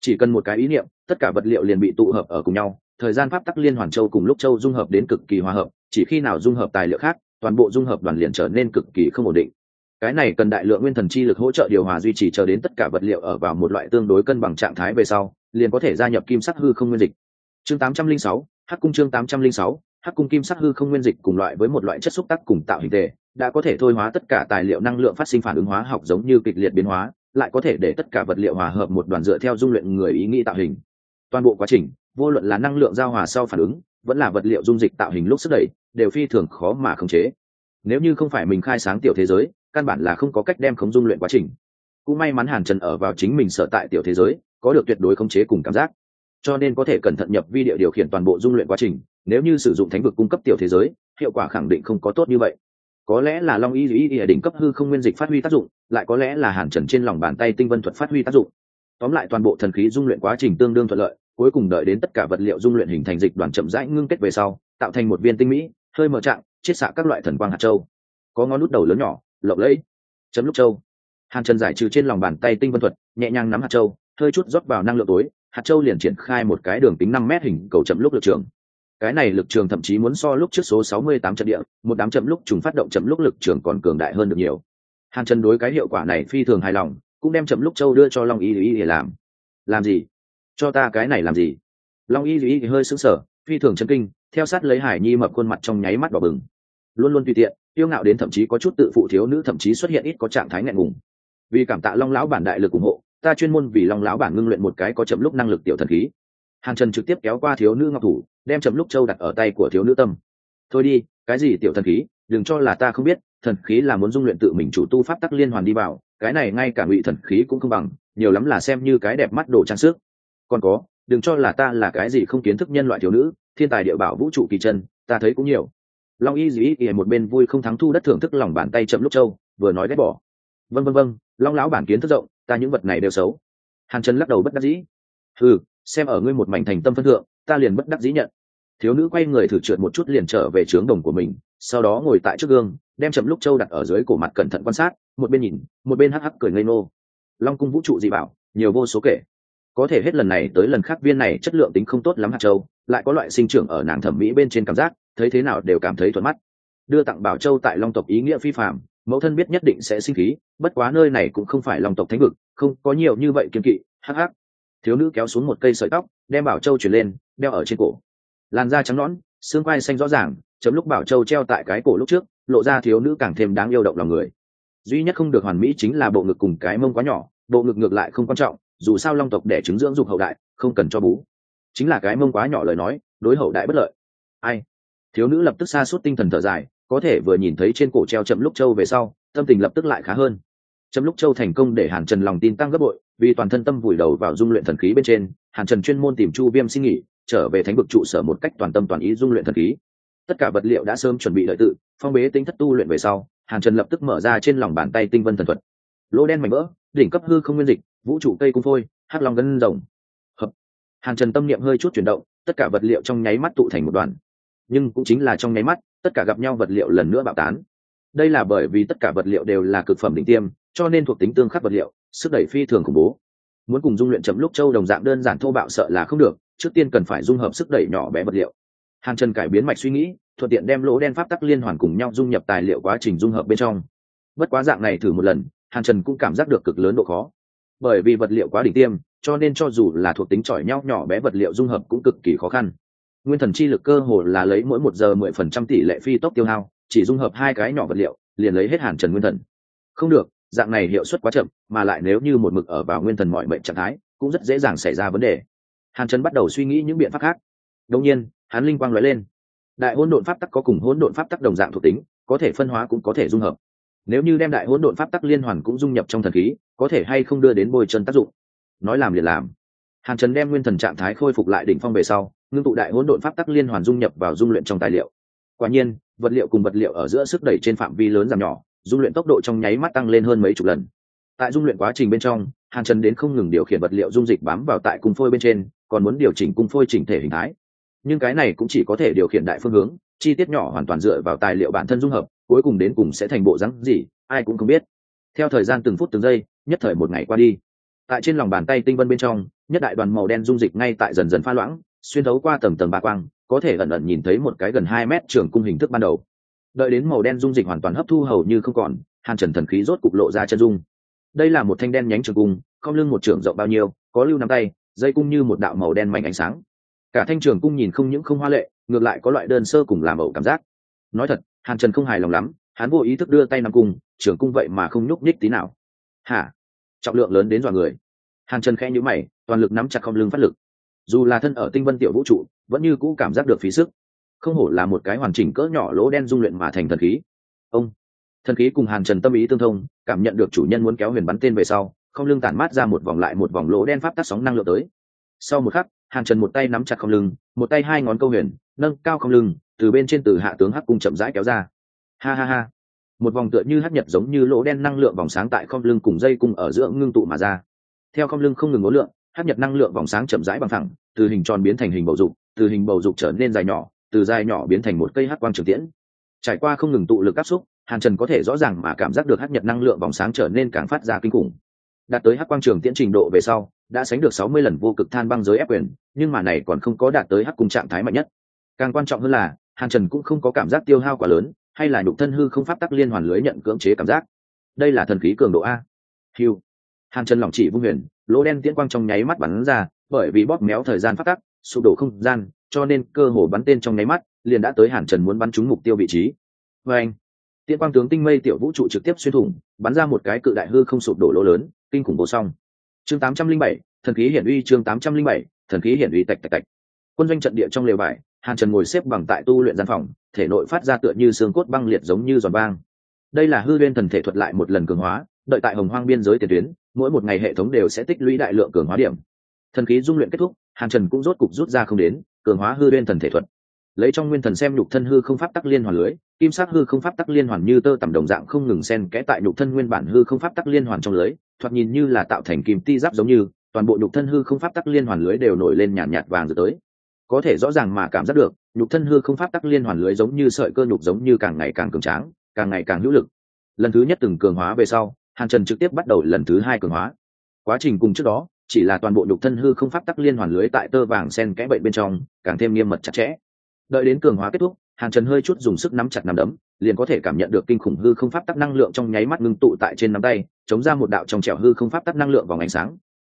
Chỉ cần một cái ý niệm tất cả vật liệu liền bị tụ hợp ở cùng nhau. Thời gian pháp tắc liên hoàn châu cùng lúc châu dung hợp đến cực kỳ hòa hợp chỉ khi nào dung hợp tài liệu khác toàn bộ dung hợp đoàn liền trở nên cực kỳ không ổn định. Cái này cần đại lượng nguyên thần chi lực hỗ trợ điều hòa duy trì chờ đến tất cả vật liệu ở vào một loại tương đối cân bằng trạng thái về sau liền có thể gia nhập kim sắc hư không nguyên dịch. Chương 806, hắc cung chương 806, hắc cung kim sắc hư không nguyên dịch cùng loại với một loại chất xúc tác cùng tạo hình thể, đã có thể thôi hóa tất cả tài liệu năng lượng phát sinh phản ứng hóa học giống như kịch liệt biến hóa, lại có thể để tất cả vật liệu hòa hợp một đoàn dựa theo dung luyện người ý nghĩ tạo hình. Toàn bộ quá trình, vô luận là năng lượng giao hòa sau phản ứng, vẫn là vật liệu dung dịch tạo hình lúc sức đẩy, đều phi thường khó mà khống chế. Nếu như không phải mình khai sáng tiểu thế giới, căn bản là không có cách đem khống dung luyện quá trình. Cũng may mắn hàn trần ở vào chính mình sở tại tiểu thế giới, có được tuyệt đối khống chế cùng cảm giác. Cho nên có thể cẩn thận nhập vi địa điều khiển toàn bộ dung luyện quá trình nếu như sử dụng thánh vực cung cấp tiểu thế giới, hiệu quả khẳng định không có tốt như vậy. Có lẽ là long y dĩ y đỉnh cấp hư không nguyên dịch phát huy tác dụng, lại có lẽ là hàn trần trên lòng bàn tay tinh vân thuật phát huy tác dụng. Tóm lại toàn bộ thần khí dung luyện quá trình tương đương thuận lợi, cuối cùng đợi đến tất cả vật liệu dung luyện hình thành dịch đoàn chậm rãi ngưng kết về sau, tạo thành một viên tinh mỹ, hơi mở trạng, chiết xạ các loại thần quang hạt châu. Có ngón nút đầu lớn nhỏ, lộng lẫy, chấm lúc châu. Hàn trần giải trừ trên lòng bàn tay tinh vân thuật, nhẹ nhàng nắm hạt châu, hơi chút rót vào năng lượng tối, hạt châu liền triển khai một cái đường kính năm mét hình cầu chậm lúc lực trường cái này lực trường thậm chí muốn so lúc trước số 68 trận địa, một đám chậm lúc trùng phát động chậm lúc lực trường còn cường đại hơn được nhiều. Hàn trần đối cái hiệu quả này phi thường hài lòng, cũng đem chậm lúc châu đưa cho long y y để làm. Làm gì? Cho ta cái này làm gì? Long y y hơi sững sờ, phi thường chấn kinh, theo sát lấy hải nhi mập khuôn mặt trong nháy mắt đỏ bừng. Luôn luôn tùy tiện yêu ngạo đến thậm chí có chút tự phụ thiếu nữ thậm chí xuất hiện ít có trạng thái ngại ngùng. Vì cảm tạ long lão bản đại lực ủng hộ, ta chuyên môn vì long lão bản ngưng luyện một cái có chậm lúc năng lực tiểu thần khí. Hàn trần trực tiếp kéo qua thiếu nữ ngọc thủ đem chậm lúc châu đặt ở tay của thiếu nữ tâm. Thôi đi, cái gì tiểu thần khí, đừng cho là ta không biết, thần khí là muốn dung luyện tự mình chủ tu pháp tắc liên hoàn đi vào, cái này ngay cả ngụy thần khí cũng không bằng, nhiều lắm là xem như cái đẹp mắt đồ trang sức. Còn có, đừng cho là ta là cái gì không kiến thức nhân loại thiếu nữ, thiên tài địa bảo vũ trụ kỳ chân, ta thấy cũng nhiều. Long y dĩ ỉ một bên vui không thắng thu đất thưởng thức lòng bàn tay chậm lúc châu, vừa nói ghét bỏ. Vân vân vân long lão bản kiến thức rộng, ta những vật này đều xấu. Hàn trần lắc đầu bất đắc dĩ. Ừ xem ở ngươi một mảnh thành tâm phân thượng ta liền bất đắc dĩ nhận. Thiếu nữ quay người thử trượt một chút liền trở về trướng đồng của mình, sau đó ngồi tại trước gương, đem chậm lúc châu đặt ở dưới cổ mặt cẩn thận quan sát, một bên nhìn, một bên hắc hắc cười ngây ngô. Long cung vũ trụ dị bảo, nhiều vô số kể. Có thể hết lần này tới lần khác viên này chất lượng tính không tốt lắm hạt châu, lại có loại sinh trưởng ở nàng thẩm mỹ bên trên cảm giác, thấy thế nào đều cảm thấy thuận mắt. Đưa tặng bảo châu tại long tộc ý nghĩa phi phạm mẫu thân biết nhất định sẽ sinh khí, bất quá nơi này cũng không phải long tộc thánh vực, không có nhiều như vậy kiên kỵ, hắc hắc. Thiếu nữ kéo xuống một cây sợi tóc, đem bảo châu chuyển lên đeo ở trên cổ. Làn da trắng nõn, xương quai xanh rõ ràng, chấm lúc bảo châu treo tại cái cổ lúc trước, lộ ra thiếu nữ càng thêm đáng yêu động lòng người. Duy nhất không được hoàn mỹ chính là bộ ngực cùng cái mông quá nhỏ, bộ ngực ngược lại không quan trọng, dù sao long tộc đẻ trứng dưỡng dục hậu đại, không cần cho bú. Chính là cái mông quá nhỏ lời nói, đối hậu đại bất lợi. Ai? Thiếu nữ lập tức xa suốt tinh thần thở dài, có thể vừa nhìn thấy trên cổ treo chậm lúc châu về sau, tâm tình lập tức lại khá hơn. Chậm lúc châu thành công để hàn trần lòng tin tăng gấp bội, vì toàn thân tâm vùi đầu vào dung luyện thần khí bên trên, hàn trần chuyên môn tìm chu viêm xin nghỉ trở về thánh vực trụ sở một cách toàn tâm toàn ý dung luyện thần khí. Tất cả vật liệu đã sớm chuẩn bị lợi tự, phong bế tính thất tu luyện về sau, hàn trần lập tức mở ra trên lòng bàn tay tinh vân thần thuật. Lỗ đen mảnh vỡ, đỉnh cấp hư không nguyên dịch, vũ trụ cây cung phôi, hắc long gân rồng. Hợp. Hàn trần tâm niệm hơi chút chuyển động, tất cả vật liệu trong nháy mắt tụ thành một đoàn. Nhưng cũng chính là trong nháy mắt, tất cả gặp nhau vật liệu lần nữa bạo tán. Đây là bởi vì tất cả vật liệu đều là cực phẩm đỉnh tiêm, cho nên thuộc tính tương khắc vật liệu, sức đẩy phi thường khủng bố muốn cùng dung luyện chậm lúc châu đồng dạng đơn giản thô bạo sợ là không được, trước tiên cần phải dung hợp sức đẩy nhỏ bé vật liệu. Hàn trần cải biến mạch suy nghĩ, thuận tiện đem lỗ đen pháp tắc liên hoàn cùng nhau dung nhập tài liệu quá trình dung hợp bên trong. Bất quá dạng này thử một lần, hàn trần cũng cảm giác được cực lớn độ khó. Bởi vì vật liệu quá đỉnh tiêm, cho nên cho dù là thuộc tính chỏi nhau nhỏ bé vật liệu dung hợp cũng cực kỳ khó khăn. Nguyên thần chi lực cơ hồ là lấy mỗi một giờ mười phần trăm tỷ lệ phi tốc tiêu hao, chỉ dung hợp hai cái nhỏ vật liệu, liền lấy hết hàn trần nguyên thần. Không được dạng này hiệu suất quá chậm, mà lại nếu như một mực ở vào nguyên thần mọi mệnh trạng thái, cũng rất dễ dàng xảy ra vấn đề. Hàn trần bắt đầu suy nghĩ những biện pháp khác. Đông nhiên, hắn linh quang nói lên. Đại hỗn độn pháp tắc có cùng hỗn độn pháp tắc đồng dạng thuộc tính, có thể phân hóa cũng có thể dung hợp. Nếu như đem đại hỗn độn pháp tắc liên hoàn cũng dung nhập trong thần khí, có thể hay không đưa đến bôi chân tác dụng? Nói làm liền làm. Hàn trần đem nguyên thần trạng thái khôi phục lại đỉnh phong về sau, ngưng tụ đại hỗn độn pháp tắc liên hoàn dung nhập vào dung luyện trong tài liệu. Quả nhiên, vật liệu cùng vật liệu ở giữa sức đẩy trên phạm vi lớn giảm nhỏ dung luyện tốc độ trong nháy mắt tăng lên hơn mấy chục lần. Tại dung luyện quá trình bên trong, hàn trần đến không ngừng điều khiển vật liệu dung dịch bám vào tại cung phôi bên trên, còn muốn điều chỉnh cung phôi chỉnh thể hình thái. Nhưng cái này cũng chỉ có thể điều khiển đại phương hướng, chi tiết nhỏ hoàn toàn dựa vào tài liệu bản thân dung hợp, cuối cùng đến cùng sẽ thành bộ rắn gì, ai cũng không biết. Theo thời gian từng phút từng giây, nhất thời một ngày qua đi. Tại trên lòng bàn tay tinh vân bên trong, nhất đại đoàn màu đen dung dịch ngay tại dần dần pha loãng, xuyên thấu qua tầng tầng ba quang, có thể ẩn ẩn nhìn thấy một cái gần hai mét trường cung hình thức ban đầu đợi đến màu đen dung dịch hoàn toàn hấp thu hầu như không còn, hàn trần thần khí rốt cục lộ ra chân dung. Đây là một thanh đen nhánh trường cung, không lưng một trường rộng bao nhiêu, có lưu nắm tay, dây cung như một đạo màu đen mảnh ánh sáng. Cả thanh trường cung nhìn không những không hoa lệ, ngược lại có loại đơn sơ cùng làm ẩu cảm giác. Nói thật, hàn trần không hài lòng lắm, hắn vô ý thức đưa tay nằm cung, trường cung vậy mà không nhúc nhích tí nào. Hả? Trọng lượng lớn đến dọa người. Hàn trần khẽ nhữ mày, toàn lực nắm chặt không lưng phát lực. Dù là thân ở tinh vân tiểu vũ trụ, vẫn như cũ cảm giác được phí sức không hổ là một cái hoàn chỉnh cỡ nhỏ lỗ đen dung luyện mà thành thần khí. Ông, thần khí cùng hàn trần tâm ý tương thông, cảm nhận được chủ nhân muốn kéo huyền bắn tên về sau, không lưng tản mát ra một vòng lại một vòng lỗ đen pháp tắt sóng năng lượng tới. Sau một khắc, hàn trần một tay nắm chặt không lưng, một tay hai ngón câu huyền, nâng cao không lưng, từ bên trên từ hạ tướng hắc cung chậm rãi kéo ra. Ha ha ha. Một vòng tựa như hắc nhật giống như lỗ đen năng lượng vòng sáng tại không lưng cùng dây cung ở giữa ngưng tụ mà ra. Theo không lưng không ngừng ngố lượng, hắc nhật năng lượng vòng sáng chậm rãi bằng thẳng từ hình tròn biến thành hình bầu dục, từ hình bầu dục trở nên dài nhỏ từ dài nhỏ biến thành một cây hắc quang trường tiễn. Trải qua không ngừng tụ lực áp xúc, hàn trần có thể rõ ràng mà cảm giác được hắc nhật năng lượng vòng sáng trở nên càng phát ra kinh khủng. Đạt tới hắc quang trường tiễn trình độ về sau, đã sánh được sáu mươi lần vô cực than băng giới ép quyền, nhưng mà này còn không có đạt tới hắc cùng trạng thái mạnh nhất. Càng quan trọng hơn là, hàn trần cũng không có cảm giác tiêu hao quá lớn, hay là nhục thân hư không pháp tắc liên hoàn lưới nhận cưỡng chế cảm giác. Đây là thần khí cường độ a. Hiu hàn trần lòng chỉ vung huyền, lỗ đen tiễn quang trong nháy mắt bắn ra, bởi vì bóp méo thời gian phát tắc, sụp đổ không gian cho nên cơ hồ bắn tên trong nháy mắt, liền đã tới hàn trần muốn bắn trúng mục tiêu vị trí. Vê anh, tiễn quang tướng tinh mây tiểu vũ trụ trực tiếp xuyên thủng, bắn ra một cái cự đại hư không sụp đổ lỗ lớn, kinh khủng vô song. Chương tám trăm linh bảy, thần khí hiển uy chương tám trăm linh bảy, thần khí hiển uy tạch tạch tạch. Quân doanh trận địa trong lều vải hàn trần ngồi xếp bằng tại tu luyện gian phòng, thể nội phát ra tựa như xương cốt băng liệt giống như giòn vang. Đây là hư liên thần thể thuật lại một lần cường hóa, đợi tại hồng hoang biên giới tiền tuyến, mỗi một ngày hệ thống đều sẽ tích lũy đại lượng cường hóa điểm. Thần khí dung luyện kết thúc, hàn trần cũng rốt cục rút ra không đến cường hóa hư bên thần thể thuật. Lấy trong nguyên thần xem nhục thân hư không pháp tắc liên hoàn lưới kim sắc hư không pháp tắc liên hoàn như tơ tầm đồng dạng không ngừng xen kẽ tại nhục thân nguyên bản hư không pháp tắc liên hoàn trong lưới thoạt nhìn như là tạo thành kim ti giáp giống như toàn bộ nhục thân hư không pháp tắc liên hoàn lưới đều nổi lên nhàn nhạt, nhạt vàng rồi tới. Có thể rõ ràng mà cảm giác được nhục thân hư không pháp tắc liên hoàn lưới giống như sợi cơ nhục giống như càng ngày càng cường tráng càng ngày càng hữu lực. Lần thứ nhất từng cường hóa về sau hàn trần trực tiếp bắt đầu lần thứ hai cường hóa. Quá trình cùng trước đó chỉ là toàn bộ nhục thân hư không pháp tắc liên hoàn lưới tại tơ vàng sen kẽ bệnh bên trong, càng thêm nghiêm mật chặt chẽ. Đợi đến cường hóa kết thúc, hàn trần hơi chút dùng sức nắm chặt nắm đấm, liền có thể cảm nhận được kinh khủng hư không pháp tắc năng lượng trong nháy mắt ngưng tụ tại trên nắm tay, chống ra một đạo trong trẻo hư không pháp tắc năng lượng vào ánh sáng.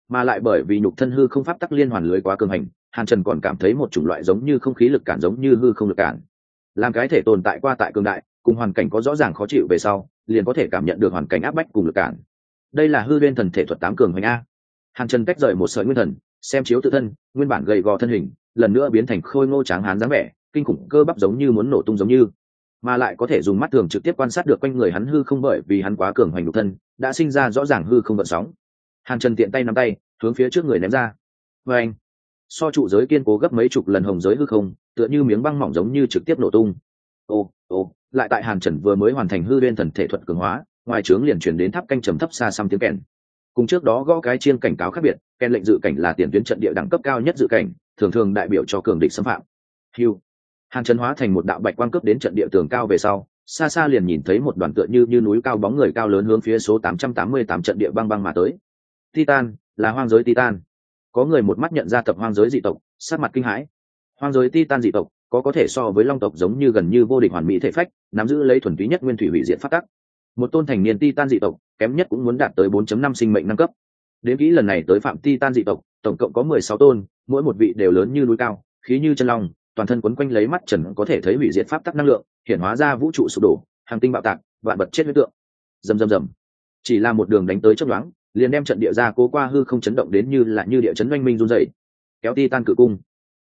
Mà lại bởi vì nhục thân hư không pháp tắc liên hoàn lưới quá cường hành, hàn trần còn cảm thấy một chủng loại giống như không khí lực cản giống như hư không lực cản. Làm cái thể tồn tại qua tại cường đại, cùng hoàn cảnh có rõ ràng khó chịu về sau, liền có thể cảm nhận được hoàn cảnh áp bách cùng lực cản. Đây là hư liên thần thể thuật tám cường hoành a hàn trần tách rời một sợi nguyên thần, xem chiếu tự thân, nguyên bản gầy gò thân hình, lần nữa biến thành khôi ngô tráng hán dáng vẻ, kinh khủng cơ bắp giống như muốn nổ tung giống như. Mà lại có thể dùng mắt thường trực tiếp quan sát được quanh người hắn hư không bởi vì hắn quá cường hoành nhục thân, đã sinh ra rõ ràng hư không vận sóng. Hàn trần tiện tay nắm tay, hướng phía trước người ném ra. Và anh, so trụ giới kiên cố gấp mấy chục lần hồng giới hư không, tựa như miếng băng mỏng giống như trực tiếp nổ tung. Ô ô, lại tại hàn trần vừa mới hoàn thành hư lên thần thể thuật cường hóa, ngoài trướng liền chuyển đến tháp canh trầm thấp xa xăm tiếng kèn cùng trước đó gõ cái chiên cảnh cáo khác biệt ken lệnh dự cảnh là tiền tuyến trận địa đẳng cấp cao nhất dự cảnh thường thường đại biểu cho cường địch xâm phạm hiu hàn Trấn hóa thành một đạo bạch quang cấp đến trận địa tường cao về sau xa xa liền nhìn thấy một đoàn tựa như như núi cao bóng người cao lớn hướng phía số 888 trận địa băng băng mà tới. Titan, là hoang giới Titan. Có người một mắt nhận ra tập hoang giới dị tộc, sát mặt kinh hãi. Hoang giới Titan dị tộc, có có thể so với long tộc giống như gần như vô địch hoàn mỹ thể phách, nắm giữ lấy thuần túy nhất nguyên thủy hủy diệt phát tắc. Một tôn thành niên Titan dị tộc, kém nhất cũng muốn đạt tới 4.5 sinh mệnh năm cấp. Đến kỹ lần này tới phạm Titan dị tộc, tổng cộng có 16 tôn, mỗi một vị đều lớn như núi cao, khí như chân long, toàn thân quấn quanh lấy mắt trần có thể thấy hủy diệt pháp tắc năng lượng hiện hóa ra vũ trụ sụp đổ hàng tinh bạo tạc vạn vật chết huyết tượng. Rầm rầm rầm. Chỉ là một đường đánh tới chớp nhoáng, liền đem trận địa ra cố qua hư không chấn động đến như là như địa chấn oanh minh run rẩy. kéo ti tan cự cung.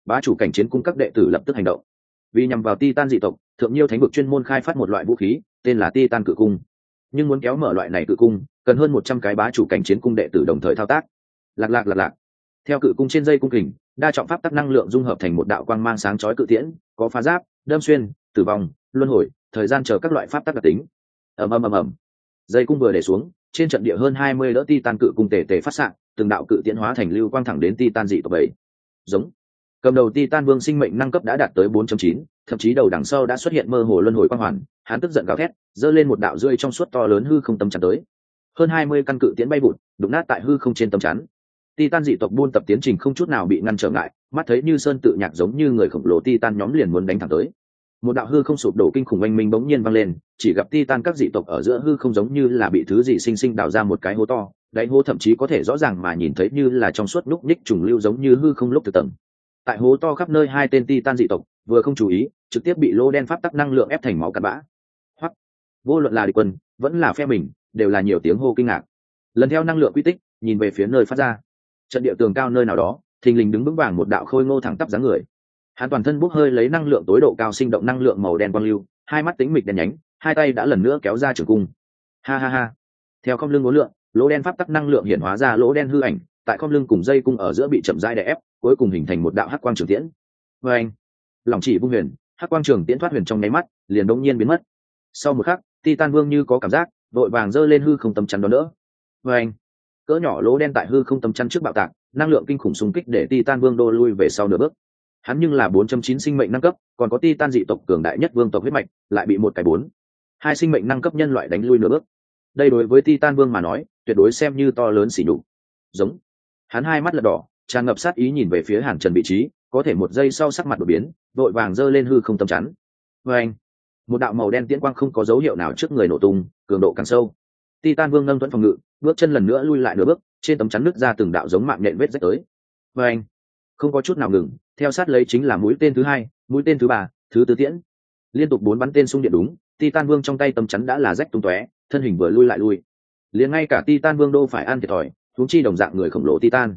Bá chủ cảnh chiến cung các đệ tử lập tức hành động. Vì nhằm vào ti tan dị tộc thượng nhiêu thánh vực chuyên môn khai phát một loại vũ khí tên là ti tan cự cung nhưng muốn kéo mở loại này cự cung, cần hơn một trăm cái bá chủ cảnh chiến cung đệ tử đồng thời thao tác. Lạc lạc lạc lạc. Theo cự cung trên dây cung kình, đa trọng pháp tắc năng lượng dung hợp thành một đạo quang mang sáng chói cự tiễn, có phá giáp, đâm xuyên, tử vong, luân hồi, thời gian chờ các loại pháp tắc đặc tính. Ầm ầm ầm ầm. Dây cung vừa để xuống, trên trận địa hơn hai mươi đỡ ti tan cự cung tề tề phát sạng từng đạo cự tiễn hóa thành lưu quang thẳng đến ti tan dị tộc bảy. Giống cầm đầu titan vương sinh mệnh năng cấp đã đạt tới 4.9, thậm chí đầu đằng sau đã xuất hiện mơ hồ luân hồi quang hoàn hắn tức giận gào thét giơ lên một đạo rơi trong suốt to lớn hư không tâm chắn tới hơn hai mươi căn cự tiến bay vụt đụng nát tại hư không trên tâm chắn Titan dị tộc buôn tập tiến trình không chút nào bị ngăn trở ngại, mắt thấy như sơn tự nhạc giống như người khổng lồ Titan nhóm liền muốn đánh thẳng tới. Một đạo hư không sụp đổ kinh khủng oanh minh bỗng nhiên vang lên, chỉ gặp Titan các dị tộc ở giữa hư không giống như là bị thứ gì sinh sinh đào ra một cái hố to, đáy hố thậm chí có thể rõ ràng mà nhìn thấy như là trong suốt núc ních trùng lưu giống như hư không lúc từ tầng. Tại hố to khắp nơi hai tên Titan dị tộc, vừa không chú ý, trực tiếp bị lô đen pháp tắc năng lượng ép thành máu cặn bã. Hoặc, vô luận là địch quân, vẫn là phe mình, đều là nhiều tiếng hô kinh ngạc. Lần theo năng lượng quy tích, nhìn về phía nơi phát ra. Trận địa tường cao nơi nào đó thình lình đứng vững vàng một đạo khôi ngô thẳng tắp dáng người. Hắn toàn thân bốc hơi lấy năng lượng tối độ cao sinh động năng lượng màu đen quang lưu hai mắt tính mịch đen nhánh hai tay đã lần nữa kéo ra trường cung. Ha ha ha. Theo không lưng ngố lượng lỗ đen pháp tắc năng lượng hiện hóa ra lỗ đen hư ảnh tại không lưng cùng dây cung ở giữa bị chậm rãi đè ép cuối cùng hình thành một đạo hắc quang trường tiễn. Vê anh, lòng chỉ vung huyền, hắc quang trường tiễn thoát huyền trong nháy mắt, liền đống nhiên biến mất. Sau một khắc, titan vương như có cảm giác, vội vàng giơ lên hư không tâm chắn đó nữa vê anh, cỡ nhỏ lỗ đen tại hư không tâm chắn trước bạo tạc, năng lượng kinh khủng xung kích để titan vương đô lui về sau nửa bước. Hắn nhưng là 4.9 sinh mệnh năng cấp, còn có titan dị tộc cường đại nhất vương tộc huyết mạch, lại bị một cái bốn. Hai sinh mệnh năng cấp nhân loại đánh lui nửa bước. Đây đối với titan vương mà nói, tuyệt đối xem như to lớn xỉ nhục. Giống. Hắn hai mắt lật đỏ tràn ngập sát ý nhìn về phía hàn trần vị trí, có thể một giây sau sắc mặt đột biến, vội vàng giơ lên hư không tầm chắn. Vê anh, một đạo màu đen tiễn quang không có dấu hiệu nào trước người nổ tung, cường độ càng sâu. Titan vương nâng thuẫn phòng ngự, bước chân lần nữa lui lại nửa bước, trên tấm chắn nước ra từng đạo giống mạng nhện vết rách tới. Vê anh, không có chút nào ngừng, theo sát lấy chính là mũi tên thứ hai, mũi tên thứ ba, thứ tư tiễn. Liên tục bốn bắn tên xung điện đúng, titan vương trong tay tấm chắn đã là rách tung tóe, thân hình vừa lui lại lui. Liền ngay cả titan vương đô phải ăn thiệt thòi thúng chi đồng dạng người khổng lồ titan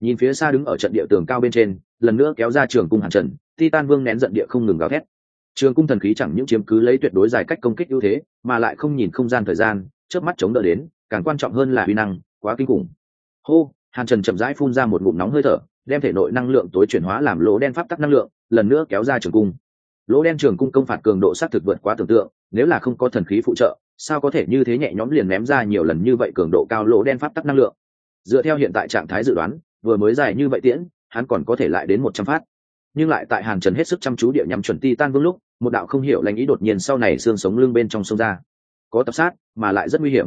nhìn phía xa đứng ở trận địa tường cao bên trên, lần nữa kéo ra trường cung hàn trần, titan vương nén giận địa không ngừng gào thét. Trường cung thần khí chẳng những chiếm cứ lấy tuyệt đối dài cách công kích ưu thế, mà lại không nhìn không gian thời gian trước mắt chống đỡ đến, càng quan trọng hơn là uy năng, quá kinh khủng. Hô, hàn trần chậm rãi phun ra một ngụm nóng hơi thở, đem thể nội năng lượng tối chuyển hóa làm lỗ đen pháp tắc năng lượng, lần nữa kéo ra trường cung. Lỗ đen trường cung công phạt cường độ s á t thực vượt quá tưởng tượng, nếu là không có thần khí phụ trợ, sao có thể như thế nhẹ nhõm liền ném ra nhiều lần như vậy cường độ cao lỗ đen pháp tắc năng lượng? Dựa theo hiện tại trạng thái dự đoán vừa mới dài như vậy tiễn, hắn còn có thể lại đến một trăm phát. Nhưng lại tại hàn trần hết sức chăm chú địa nhắm chuẩn ti tan vương lúc, một đạo không hiểu lành ý đột nhiên sau này xương sống lưng bên trong sông ra. Có tập sát, mà lại rất nguy hiểm.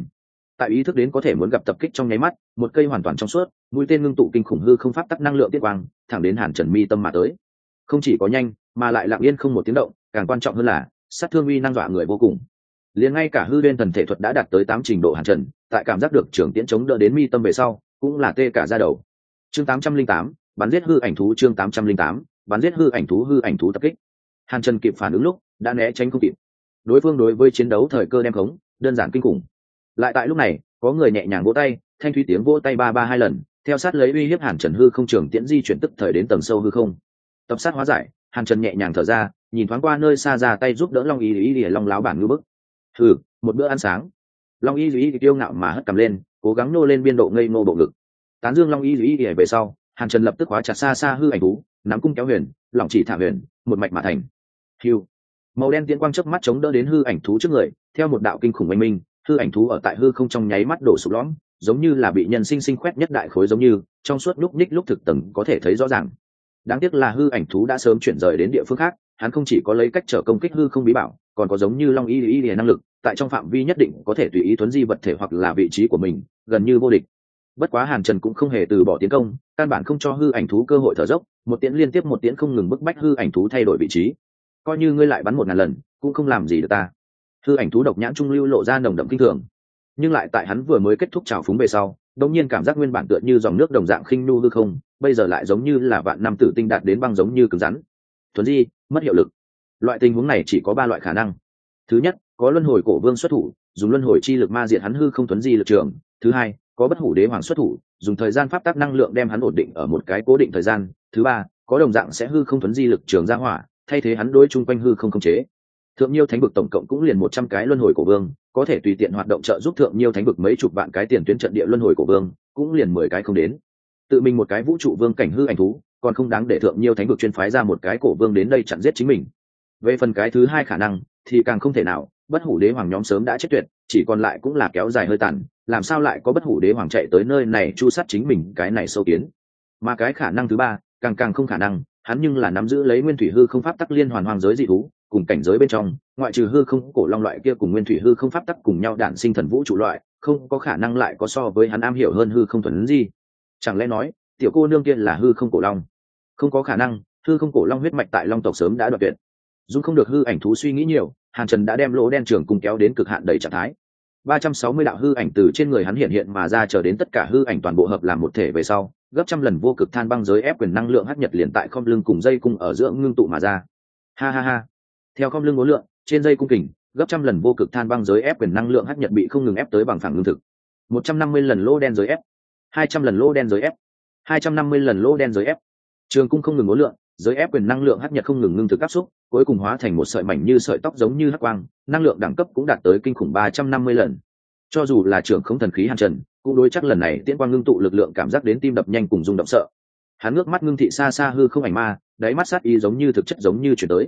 Tại ý thức đến có thể muốn gặp tập kích trong nháy mắt, một cây hoàn toàn trong suốt, mũi tên ngưng tụ kinh khủng hư không pháp tắc năng lượng tiết quang, thẳng đến hàn trần mi tâm mà tới. Không chỉ có nhanh, mà lại lặng yên không một tiếng động, càng quan trọng hơn là, sát thương uy năng dọa người vô cùng. Liền ngay cả hư đen thần thể thuật đã đạt tới tám trình độ hàn trần, tại cảm giác được trưởng tiễn chống đỡ đến mi tâm về sau, cũng là tê cả ra đầu chương tám trăm linh tám, bắn giết hư ảnh thú chương tám trăm linh tám, bắn giết hư ảnh thú, hư ảnh thú tập kích. Hàn trần kịp phản ứng lúc, đã né tránh không kịp. Đối phương đối với chiến đấu thời cơ đem khống, đơn giản kinh khủng. Lại tại lúc này, có người nhẹ nhàng vỗ tay, thanh thúy tiếng vỗ tay ba ba hai lần, theo sát lấy uy hiếp hàn trần hư không trường tiễn di chuyển tức thời đến tầng sâu hư không. Tập sát hóa giải, hàn trần nhẹ nhàng thở ra, nhìn thoáng qua nơi xa ra tay giúp đỡ long y ý ỉa long láo bản ngư bức. Thử, một bữa ăn sáng. Long y ý tiêu ngạo mà hất cầm lên, cố gắng nô lên biên độ ngây ngô bộ ngực tán dương long y ý ỉa về sau, hàn trần lập tức hóa chặt xa xa hư ảnh thú, nắm cung kéo huyền lỏng chỉ thả huyền, một mạch mà thành. Hiu màu đen tiễn quang chớp mắt chống đỡ đến hư ảnh thú trước người, theo một đạo kinh khủng oanh minh, hư ảnh thú ở tại hư không trong nháy mắt đổ sụp lõm, giống như là bị nhân sinh sinh khoét nhất đại khối giống như, trong suốt lúc ních lúc thực tầng có thể thấy rõ ràng. Đáng tiếc là hư ảnh thú đã sớm chuyển rời đến địa phương khác, hắn không chỉ có lấy cách trở công kích hư không bí bảo, còn có giống như long y y y năng lực, tại trong phạm vi nhất định có thể tùy ý thuấn di vật thể hoặc là vị trí của mình, gần như vô địch bất quá hàn trần cũng không hề từ bỏ tiến công, căn bản không cho hư ảnh thú cơ hội thở dốc, một tiễn liên tiếp một tiễn không ngừng bức bách hư ảnh thú thay đổi vị trí. Coi như ngươi lại bắn một ngàn lần, cũng không làm gì được ta. Hư ảnh thú độc nhãn trung lưu lộ ra nồng đậm kinh thường. Nhưng lại tại hắn vừa mới kết thúc trào phúng về sau đống nhiên cảm giác nguyên bản tựa như dòng nước đồng dạng khinh nu hư không, bây giờ lại giống như là vạn năm tử tinh đạt đến băng giống như cứng rắn. Thuần di, mất hiệu lực. Loại tình huống này chỉ có ba loại khả năng. Thứ nhất, có luân hồi cổ vương xuất thủ, dùng luân hồi chi lực ma diện hắn hư không thuấn di lực trường. Thứ hai có bất hủ đế hoàng xuất thủ, dùng thời gian pháp tác năng lượng đem hắn ổn định ở một cái cố định thời gian. Thứ ba, có đồng dạng sẽ hư không thuấn di lực trường ra hỏa, thay thế hắn đối chung quanh hư không khống chế. Thượng nhiêu thánh vực tổng cộng cũng liền một trăm cái luân hồi của vương, có thể tùy tiện hoạt động trợ giúp thượng nhiêu thánh vực mấy chục vạn cái tiền tuyến trận địa luân hồi của vương, cũng liền mười cái không đến. Tự mình một cái vũ trụ vương cảnh hư ảnh thú, còn không đáng để thượng nhiêu thánh vực chuyên phái ra một cái cổ vương đến đây chặn giết chính mình. Về phần cái thứ hai khả năng thì càng không thể nào, bất hủ đế hoàng nhóm sớm đã chết tuyệt, chỉ còn lại cũng là kéo dài hơi tàn, làm sao lại có bất hủ đế hoàng chạy tới nơi này chu sát chính mình, cái này sâu kiến. Mà cái khả năng thứ ba, càng càng không khả năng, hắn nhưng là nắm giữ lấy nguyên thủy hư không pháp tắc liên hoàn hoàng giới dị thú, cùng cảnh giới bên trong, ngoại trừ hư không cổ long loại kia cùng nguyên thủy hư không pháp tắc cùng nhau đản sinh thần vũ trụ loại, không có khả năng lại có so với hắn am hiểu hơn hư không thuần gì chẳng lẽ nói, tiểu cô nương kia là hư không cổ long? Không có khả năng, hư không cổ long huyết mạch tại long tộc sớm đã đoạt tuyệt dung không được hư ảnh thú suy nghĩ nhiều, hàn trần đã đem lỗ đen trường cùng kéo đến cực hạn đầy trạng thái. Ba trăm sáu mươi đạo hư ảnh từ trên người hắn hiện hiện mà ra chờ đến tất cả hư ảnh toàn bộ hợp làm một thể về sau, gấp trăm lần vô cực than băng giới ép quyền năng lượng hắc nhật liền tại khom lưng cùng dây cung ở giữa ngưng tụ mà ra. Ha ha ha. Theo khom lưng ngố lượng trên dây cung kình, gấp trăm lần vô cực than băng giới ép quyền năng lượng hắc nhật bị không ngừng ép tới bằng phẳng lương thực. Một trăm năm mươi lần lỗ đen giới ép. Hai trăm lần lỗ đen giới ép. Hai trăm năm mươi lần lỗ đen giới ép. Trường cung không ngừng ngố lượng giới ép quyền năng lượng hắc nhật không ngừng ngưng thực áp xúc cuối cùng hóa thành một sợi mảnh như sợi tóc giống như hắc quang, năng lượng đẳng cấp cũng đạt tới kinh khủng ba trăm năm mươi lần. Cho dù là trưởng không thần khí hàn trần, cũng đối chắc lần này tiễn quang ngưng tụ lực lượng cảm giác đến tim đập nhanh cùng rung động sợ. Hắn ngước mắt ngưng thị xa xa hư không ảnh ma, đáy mắt sát ý giống như thực chất giống như chuyển tới.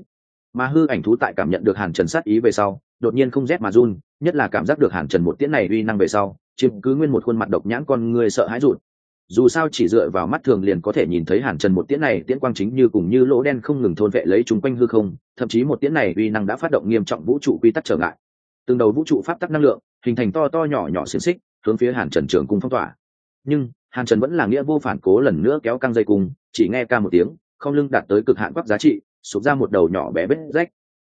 Mà hư ảnh thú tại cảm nhận được hàn trần sát ý về sau, đột nhiên không rét mà run, nhất là cảm giác được hàn trần một tiễn này uy năng về sau, chiếm cứ nguyên một khuôn mặt độc nhãn con người sợ hãi rụt dù sao chỉ dựa vào mắt thường liền có thể nhìn thấy hàn trần một tiễn này, tiễn quang chính như cùng như lỗ đen không ngừng thôn vệ lấy chúng quanh hư không, thậm chí một tiễn này uy năng đã phát động nghiêm trọng vũ trụ quy tắc trở ngại. Từng đầu vũ trụ pháp tắc năng lượng, hình thành to to nhỏ nhỏ xiềng xích, hướng phía hàn trần trường cung phong tỏa. Nhưng, hàn trần vẫn là nghĩa vô phản cố lần nữa kéo căng dây cung, chỉ nghe ca một tiếng, không lưng đạt tới cực hạn quắc giá trị, sụp ra một đầu nhỏ bé vết rách.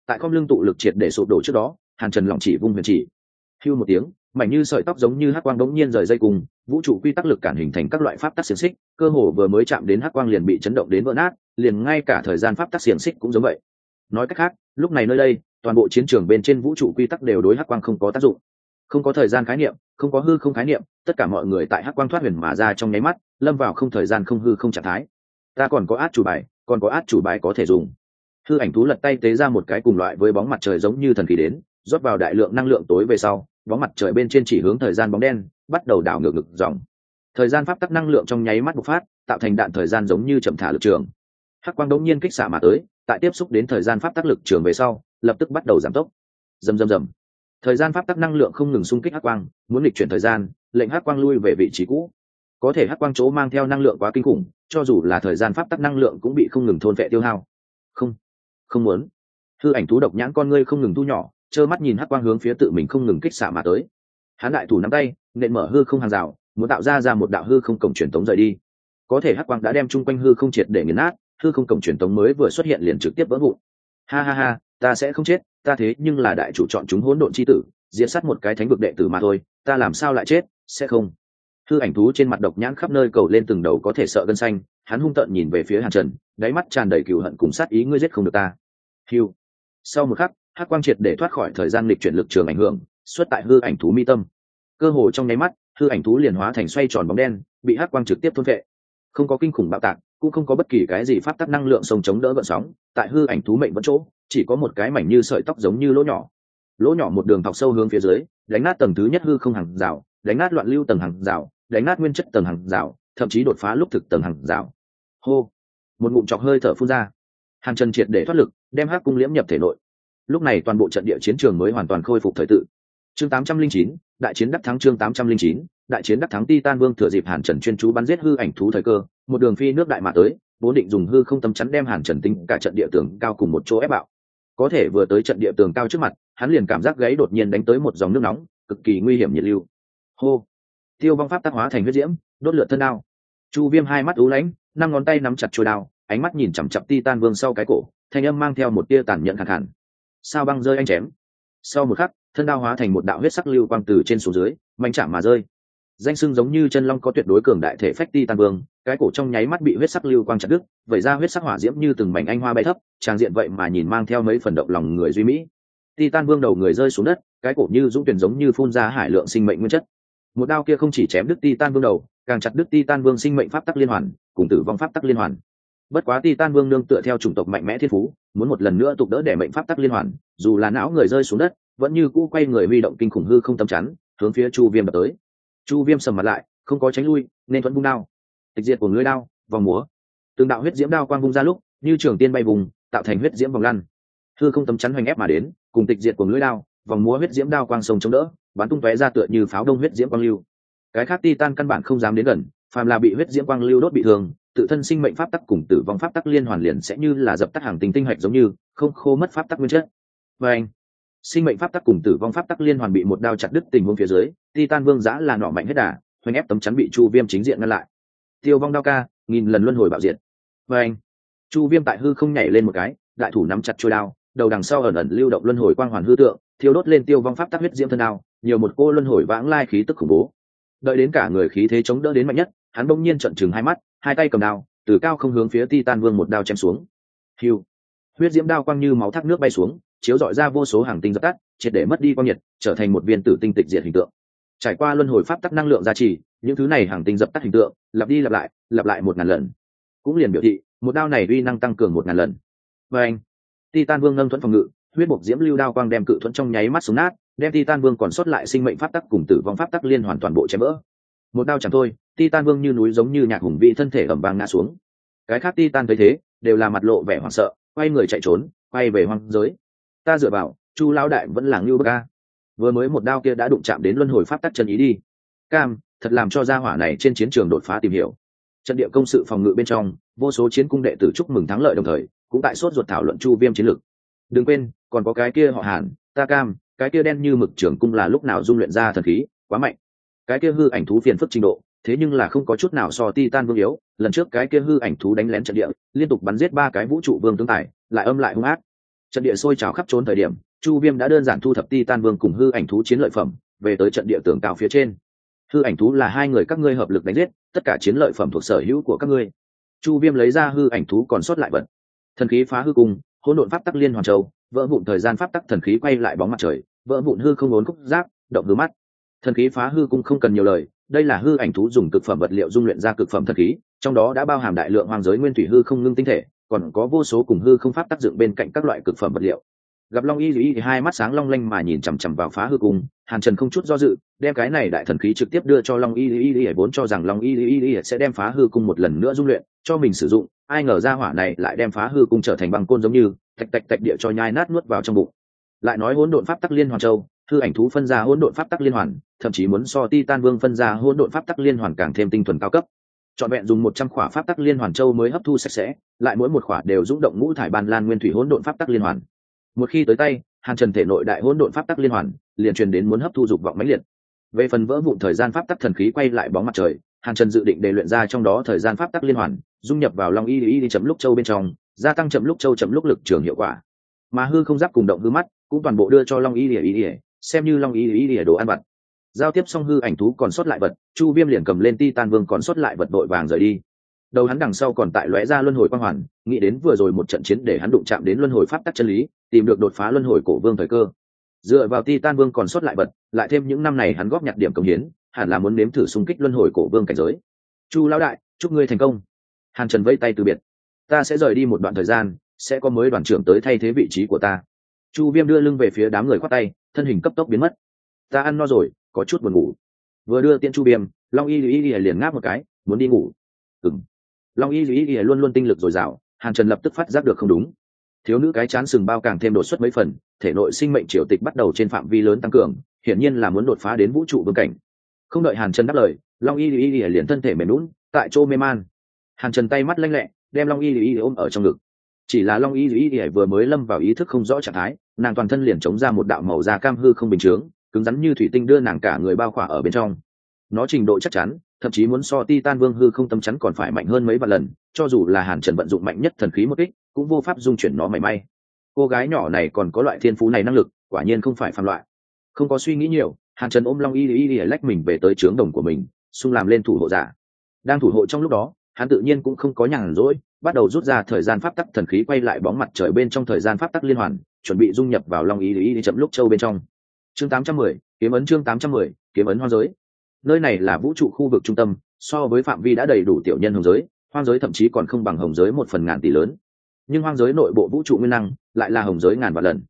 Tại không lưng tụ lực triệt để sụp đổ trước đó, hàn trần lỏng chỉ vung huyền chỉ. Hưu một tiếng mảnh như sợi tóc giống như hắc quang đống nhiên rời dây cùng, vũ trụ quy tắc lực cản hình thành các loại pháp tắc xiềng xích, cơ hồ vừa mới chạm đến hắc quang liền bị chấn động đến vỡ nát, liền ngay cả thời gian pháp tắc xiềng xích cũng giống vậy. Nói cách khác, lúc này nơi đây, toàn bộ chiến trường bên trên vũ trụ quy tắc đều đối hắc quang không có tác dụng. Không có thời gian khái niệm, không có hư không khái niệm, tất cả mọi người tại hắc quang thoát huyền mà ra trong nháy mắt, lâm vào không thời gian không hư không trạng thái. Ta còn có át chủ bài, còn có át chủ bài có thể dùng. Hư ảnh thú lật tay tế ra một cái cùng loại với bóng mặt trời giống như thần kỳ đến, rót vào đại lượng năng lượng tối về sau bóng mặt trời bên trên chỉ hướng thời gian bóng đen, bắt đầu đảo ngược ngực dòng. Thời gian pháp tắc năng lượng trong nháy mắt bộc phát, tạo thành đạn thời gian giống như chậm thả lực trường. Hắc quang đống nhiên kích xả mà tới, tại tiếp xúc đến thời gian pháp tắc lực trường về sau, lập tức bắt đầu giảm tốc. Rầm rầm rầm. Thời gian pháp tắc năng lượng không ngừng xung kích hắc quang, muốn lịch chuyển thời gian, lệnh hắc quang lui về vị trí cũ. Có thể hắc quang chỗ mang theo năng lượng quá kinh khủng, cho dù là thời gian pháp tắc năng lượng cũng bị không ngừng thôn vệ tiêu hao. Không. Không muốn. Hư ảnh thú độc nhãn con ngươi không ngừng thu nhỏ trơ mắt nhìn hắc quang hướng phía tự mình không ngừng kích xạ mà tới. Hắn đại thủ nắm tay, nện mở hư không hàng rào, muốn tạo ra ra một đạo hư không cổng truyền tống rời đi. Có thể hắc quang đã đem chung quanh hư không triệt để nghiền nát, hư không cổng truyền tống mới vừa xuất hiện liền trực tiếp vỡ vụn. Ha ha ha, ta sẽ không chết, ta thế nhưng là đại chủ chọn chúng hỗn độn chi tử diễn sát một cái thánh vực đệ tử mà thôi, ta làm sao lại chết, sẽ không. Hư ảnh thú trên mặt độc nhãn khắp nơi cầu lên từng đầu có thể sợ gân xanh, hắn hung tợn nhìn về phía hàn trần, đáy mắt tràn đầy cừu hận cùng sát ý, ngươi giết không được ta. Hiu sau một khắc hắc quang triệt để thoát khỏi thời gian lịch chuyển lực trường ảnh hưởng, xuất tại hư ảnh thú mi tâm. Cơ hồ trong nháy mắt, hư ảnh thú liền hóa thành xoay tròn bóng đen, bị hắc quang trực tiếp thôn vệ không có kinh khủng bạo tạc, cũng không có bất kỳ cái gì pháp tắc năng lượng sông chống đỡ gợn sóng, tại hư ảnh thú mệnh vẫn chỗ, chỉ có một cái mảnh như sợi tóc giống như lỗ nhỏ. Lỗ nhỏ một đường thọc sâu hướng phía dưới, đánh nát tầng thứ nhất hư không hàng rào, đánh nát loạn lưu tầng hàng rào, đánh nát nguyên chất tầng hàng rào, thậm chí đột phá lúc thực tầng hàng rào. Hô! Một ngụm chọc hơi thở phun ra. Hàng chân triệt để thoát lực, đem hắc cung liễm nhập thể nội lúc này toàn bộ trận địa chiến trường mới hoàn toàn khôi phục thời tự. Chương 809, đại chiến đắc thắng chương 809, đại chiến đắc thắng titan vương thừa dịp hàn trần chuyên chú bắn giết hư ảnh thú thời cơ một đường phi nước đại mà tới vốn định dùng hư không tâm chắn đem hàn trần tính cả trận địa tường cao cùng một chỗ ép bạo. Có thể vừa tới trận địa tường cao trước mặt hắn liền cảm giác gáy đột nhiên đánh tới một dòng nước nóng cực kỳ nguy hiểm nhiệt lưu. Hô! Tiêu vong pháp tác hóa thành huyết diễm đốt lượt thân đao. Chu viêm hai mắt ú lãnh năm ngón tay nắm chặt trôi đao ánh mắt nhìn chằm chặp ti tan vương sau cái cổ thanh âm mang theo một tia tàn nhẫn khẳng hẳn sao băng rơi anh chém. Sau một khắc, thân đao hóa thành một đạo huyết sắc lưu quang từ trên xuống dưới, mạnh chạm mà rơi. Danh sưng giống như chân long có tuyệt đối cường đại thể phách ti tan vương, cái cổ trong nháy mắt bị huyết sắc lưu quang chặt đứt vậy ra huyết sắc hỏa diễm như từng mảnh anh hoa bay thấp, tràng diện vậy mà nhìn mang theo mấy phần động lòng người duy mỹ. Ti tan vương đầu người rơi xuống đất, cái cổ như dũng tuyển giống như phun ra hải lượng sinh mệnh nguyên chất. Một đao kia không chỉ chém đứt ti tan vương đầu, càng chặt đứt ti tan vương sinh mệnh pháp tắc liên hoàn, cùng tử vong pháp tắc liên hoàn. Bất quá ti tan vương nương tựa theo chủng tộc mạnh mẽ thiên phú muốn một lần nữa tục đỡ để mệnh pháp tắc liên hoàn, dù là não người rơi xuống đất, vẫn như cũ quay người huy động kinh khủng hư không tâm chắn, hướng phía chu viêm đập tới. Chu viêm sầm mặt lại, không có tránh lui, nên thuận bung đao. Tịch diệt của lưới đao, vòng múa. Từng đạo huyết diễm đao quang bung ra lúc, như trường tiên bay vùng tạo thành huyết diễm vòng lăn. Hư không tâm chắn hoành ép mà đến, cùng tịch diệt của lưới đao, vòng múa huyết diễm đao quang sông chống đỡ, bắn tung tóe ra tựa như pháo đông huyết diễm quang lưu. Cái khác titan căn bản không dám đến gần, phàm là bị huyết diễm quang lưu đốt bị thương tự thân sinh mệnh pháp tắc cùng tử vong pháp tắc liên hoàn liền sẽ như là dập tắt hàng tinh tinh hạch giống như, không khô mất pháp tắc nguyên chất. Và anh, sinh mệnh pháp tắc cùng tử vong pháp tắc liên hoàn bị một đao chặt đứt tình huống phía dưới, titan vương giã là nọ mạnh hết đà, hoành ép tấm chắn bị chu viêm chính diện ngăn lại. Tiêu vong đao ca, nghìn lần luân hồi bạo diện và anh, chu viêm tại hư không nhảy lên một cái, đại thủ nắm chặt trôi đao, đầu đằng sau ẩn ẩn lưu động luân hồi quang hoàn hư tượng, thiêu đốt lên tiêu vong pháp tắc huyết diễm thân đao, nhiều một cô luân hồi vãng lai khí tức khủng bố. Đợi đến cả người khí thế chống đỡ đến mạnh nhất, hắn bỗng nhiên trận chừng hai mắt hai tay cầm đao, từ cao không hướng phía titan vương một đao chém xuống. Hiu huyết diễm đao quang như máu thác nước bay xuống, chiếu dọi ra vô số hàng tinh dập tắt, triệt để mất đi quang nhiệt, trở thành một viên tử tinh tịch diệt hình tượng. Trải qua luân hồi pháp tắc năng lượng gia trì, những thứ này hàng tinh dập tắt hình tượng, lặp đi lặp lại lặp lại một ngàn lần. Cũng liền biểu thị, một đao này uy năng tăng cường một ngàn lần. Và anh, titan vương ngâm thuẫn phòng ngự, huyết bộc diễm lưu đao quang đem cự thuẫn trong nháy mắt xuống nát, đem titan vương còn sót lại sinh mệnh pháp tắc cùng tử vong pháp tắc liên hoàn toàn bộ chém vỡ một đao chẳng thôi, titan vương như núi giống như nhạc hùng vị thân thể ẩm vang ngã xuống. Cái khác titan thấy thế, đều là mặt lộ vẻ hoảng sợ, quay người chạy trốn, quay về hoang giới. Ta dựa vào, chu lão đại vẫn là ngưu bơ ca vừa mới một đao kia đã đụng chạm đến luân hồi pháp tắc chân ý đi. Cam, thật làm cho gia hỏa này trên chiến trường đột phá tìm hiểu. Trận địa công sự phòng ngự bên trong, vô số chiến cung đệ tử chúc mừng thắng lợi đồng thời, cũng tại sốt ruột thảo luận chu viêm chiến lược. Đừng quên, còn có cái kia họ hàn, ta cam, cái kia đen như mực trưởng cung là lúc nào dung luyện ra thần khí, quá mạnh cái kia hư ảnh thú phiền phức trình độ, thế nhưng là không có chút nào so titan vương yếu. Lần trước cái kia hư ảnh thú đánh lén trận địa, liên tục bắn giết ba cái vũ trụ vương tướng tài, lại âm lại hung ác. Trận địa sôi trào khắp trốn thời điểm, chu viêm đã đơn giản thu thập titan vương cùng hư ảnh thú chiến lợi phẩm, về tới trận địa tường cao phía trên. Hư ảnh thú là hai người các ngươi hợp lực đánh giết, tất cả chiến lợi phẩm thuộc sở hữu của các ngươi. Chu viêm lấy ra hư ảnh thú còn sót lại vật. Thần khí phá hư cung hỗn độn pháp tắc liên hoàn châu, vỡ vụn thời gian pháp tắc thần khí quay lại bóng mặt trời, vỡ vụn hư không ốn khúc giáp, động hư mắt thần khí phá hư cung không cần nhiều lời, đây là hư ảnh thú dùng cực phẩm vật liệu dung luyện ra cực phẩm thần khí, trong đó đã bao hàm đại lượng hoàng giới nguyên thủy hư không ngưng tinh thể, còn có vô số cùng hư không pháp tác dụng bên cạnh các loại cực phẩm vật liệu. Gặp long y y thì hai mắt sáng long lanh mà nhìn chằm chằm vào phá hư cung, hàn trần không chút do dự, đem cái này đại thần khí trực tiếp đưa cho long y y để vốn cho rằng long y y y sẽ đem phá hư cung một lần nữa dung luyện, cho mình sử dụng, ai ngờ ra hỏa này lại đem phá hư cung trở thành băng côn giống như, tạch tạch tạch địa cho nhai nát nuốt vào trong bụng. Lại nói hỗn độn pháp tắc liên hoàn châu hư ảnh thú phân ra hỗn độn pháp tắc liên hoàn, thậm chí muốn so ti tan vương phân ra hỗn độn pháp tắc liên hoàn càng thêm tinh thuần cao cấp. Trọn vẹn dùng một trăm khỏa pháp tắc liên hoàn châu mới hấp thu sạch sẽ, lại mỗi một khỏa đều rung động ngũ thải ban lan nguyên thủy hỗn độn pháp tắc liên hoàn. Một khi tới tay, hàn trần thể nội đại hỗn độn pháp tắc liên hoàn liền truyền đến muốn hấp thu dục vọng mãnh liệt. Về phần vỡ vụn thời gian pháp tắc thần khí quay lại bóng mặt trời, hàn trần dự định để luyện ra trong đó thời gian pháp tắc liên hoàn, dung nhập vào long y y đi chấm lúc châu bên trong, gia tăng chậm lúc châu chậm lúc lực trường hiệu quả. Mà hư không giáp cùng động hư mắt cũng toàn bộ đưa cho long y y y xem như long ý ý y đồ ăn vặt. Giao tiếp xong hư ảnh thú còn sót lại vật, chu viêm liền cầm lên ti tan vương còn sót lại vật đội vàng rời đi. Đầu hắn đằng sau còn tại lóe ra luân hồi quang hoàn, nghĩ đến vừa rồi một trận chiến để hắn đụng chạm đến luân hồi pháp tắc chân lý, tìm được đột phá luân hồi cổ vương thời cơ. Dựa vào ti tan vương còn sót lại vật, lại thêm những năm này hắn góp nhặt điểm công hiến, hẳn là muốn nếm thử xung kích luân hồi cổ vương cảnh giới. Chu lão đại, chúc ngươi thành công. Hàn trần vây tay từ biệt. Ta sẽ rời đi một đoạn thời gian, sẽ có mới đoàn trưởng tới thay thế vị trí của ta chu viêm đưa lưng về phía đám người khoác tay, thân hình cấp tốc biến mất. Ta ăn no rồi, có chút buồn ngủ. Vừa đưa tiễn chu viêm, long y y y liền ngáp một cái, muốn đi ngủ. Ừng long y y y luôn luôn tinh lực dồi dào, hàn trần lập tức phát giác được không đúng. Thiếu nữ cái chán sừng bao càng thêm đột xuất mấy phần, thể nội sinh mệnh triều tịch bắt đầu trên phạm vi lớn tăng cường, hiển nhiên là muốn đột phá đến vũ trụ vương cảnh. Không đợi hàn trần đáp lời, long y y y liền thân thể mềm lún tại chỗ mê man. Hàn trần tay mắt lanh lẹ, đem long y y ôm ở trong ngực chỉ là long y y y vừa mới lâm vào ý thức không rõ trạng thái, nàng toàn thân liền chống ra một đạo màu da cam hư không bình chướng, cứng rắn như thủy tinh đưa nàng cả người bao khỏa ở bên trong. Nó trình độ chắc chắn, thậm chí muốn so ti tan vương hư không tâm chắn còn phải mạnh hơn mấy vạn lần, cho dù là hàn trần vận dụng mạnh nhất thần khí một kích, cũng vô pháp dung chuyển nó mảy may. Cô gái nhỏ này còn có loại thiên phú này năng lực, quả nhiên không phải phàm loại. Không có suy nghĩ nhiều, hàn trần ôm long y y y lách mình về tới trướng đồng của mình, xung làm lên thủ hộ giả. Đang thủ hộ trong lúc đó, hắn tự nhiên cũng không có nhàn rỗi bắt đầu rút ra thời gian pháp tắc thần khí quay lại bóng mặt trời bên trong thời gian pháp tắc liên hoàn chuẩn bị dung nhập vào long ý lý y chậm lúc châu bên trong. Chương 810, kiếm ấn chương 810, kiếm ấn hoang giới. Nơi này là vũ trụ khu vực trung tâm so với phạm vi đã đầy đủ tiểu nhân hồng giới hoang giới thậm chí còn không bằng hồng giới một phần ngàn tỷ lớn. Nhưng hoang giới nội bộ vũ trụ nguyên năng lại là hồng giới ngàn vạn lần.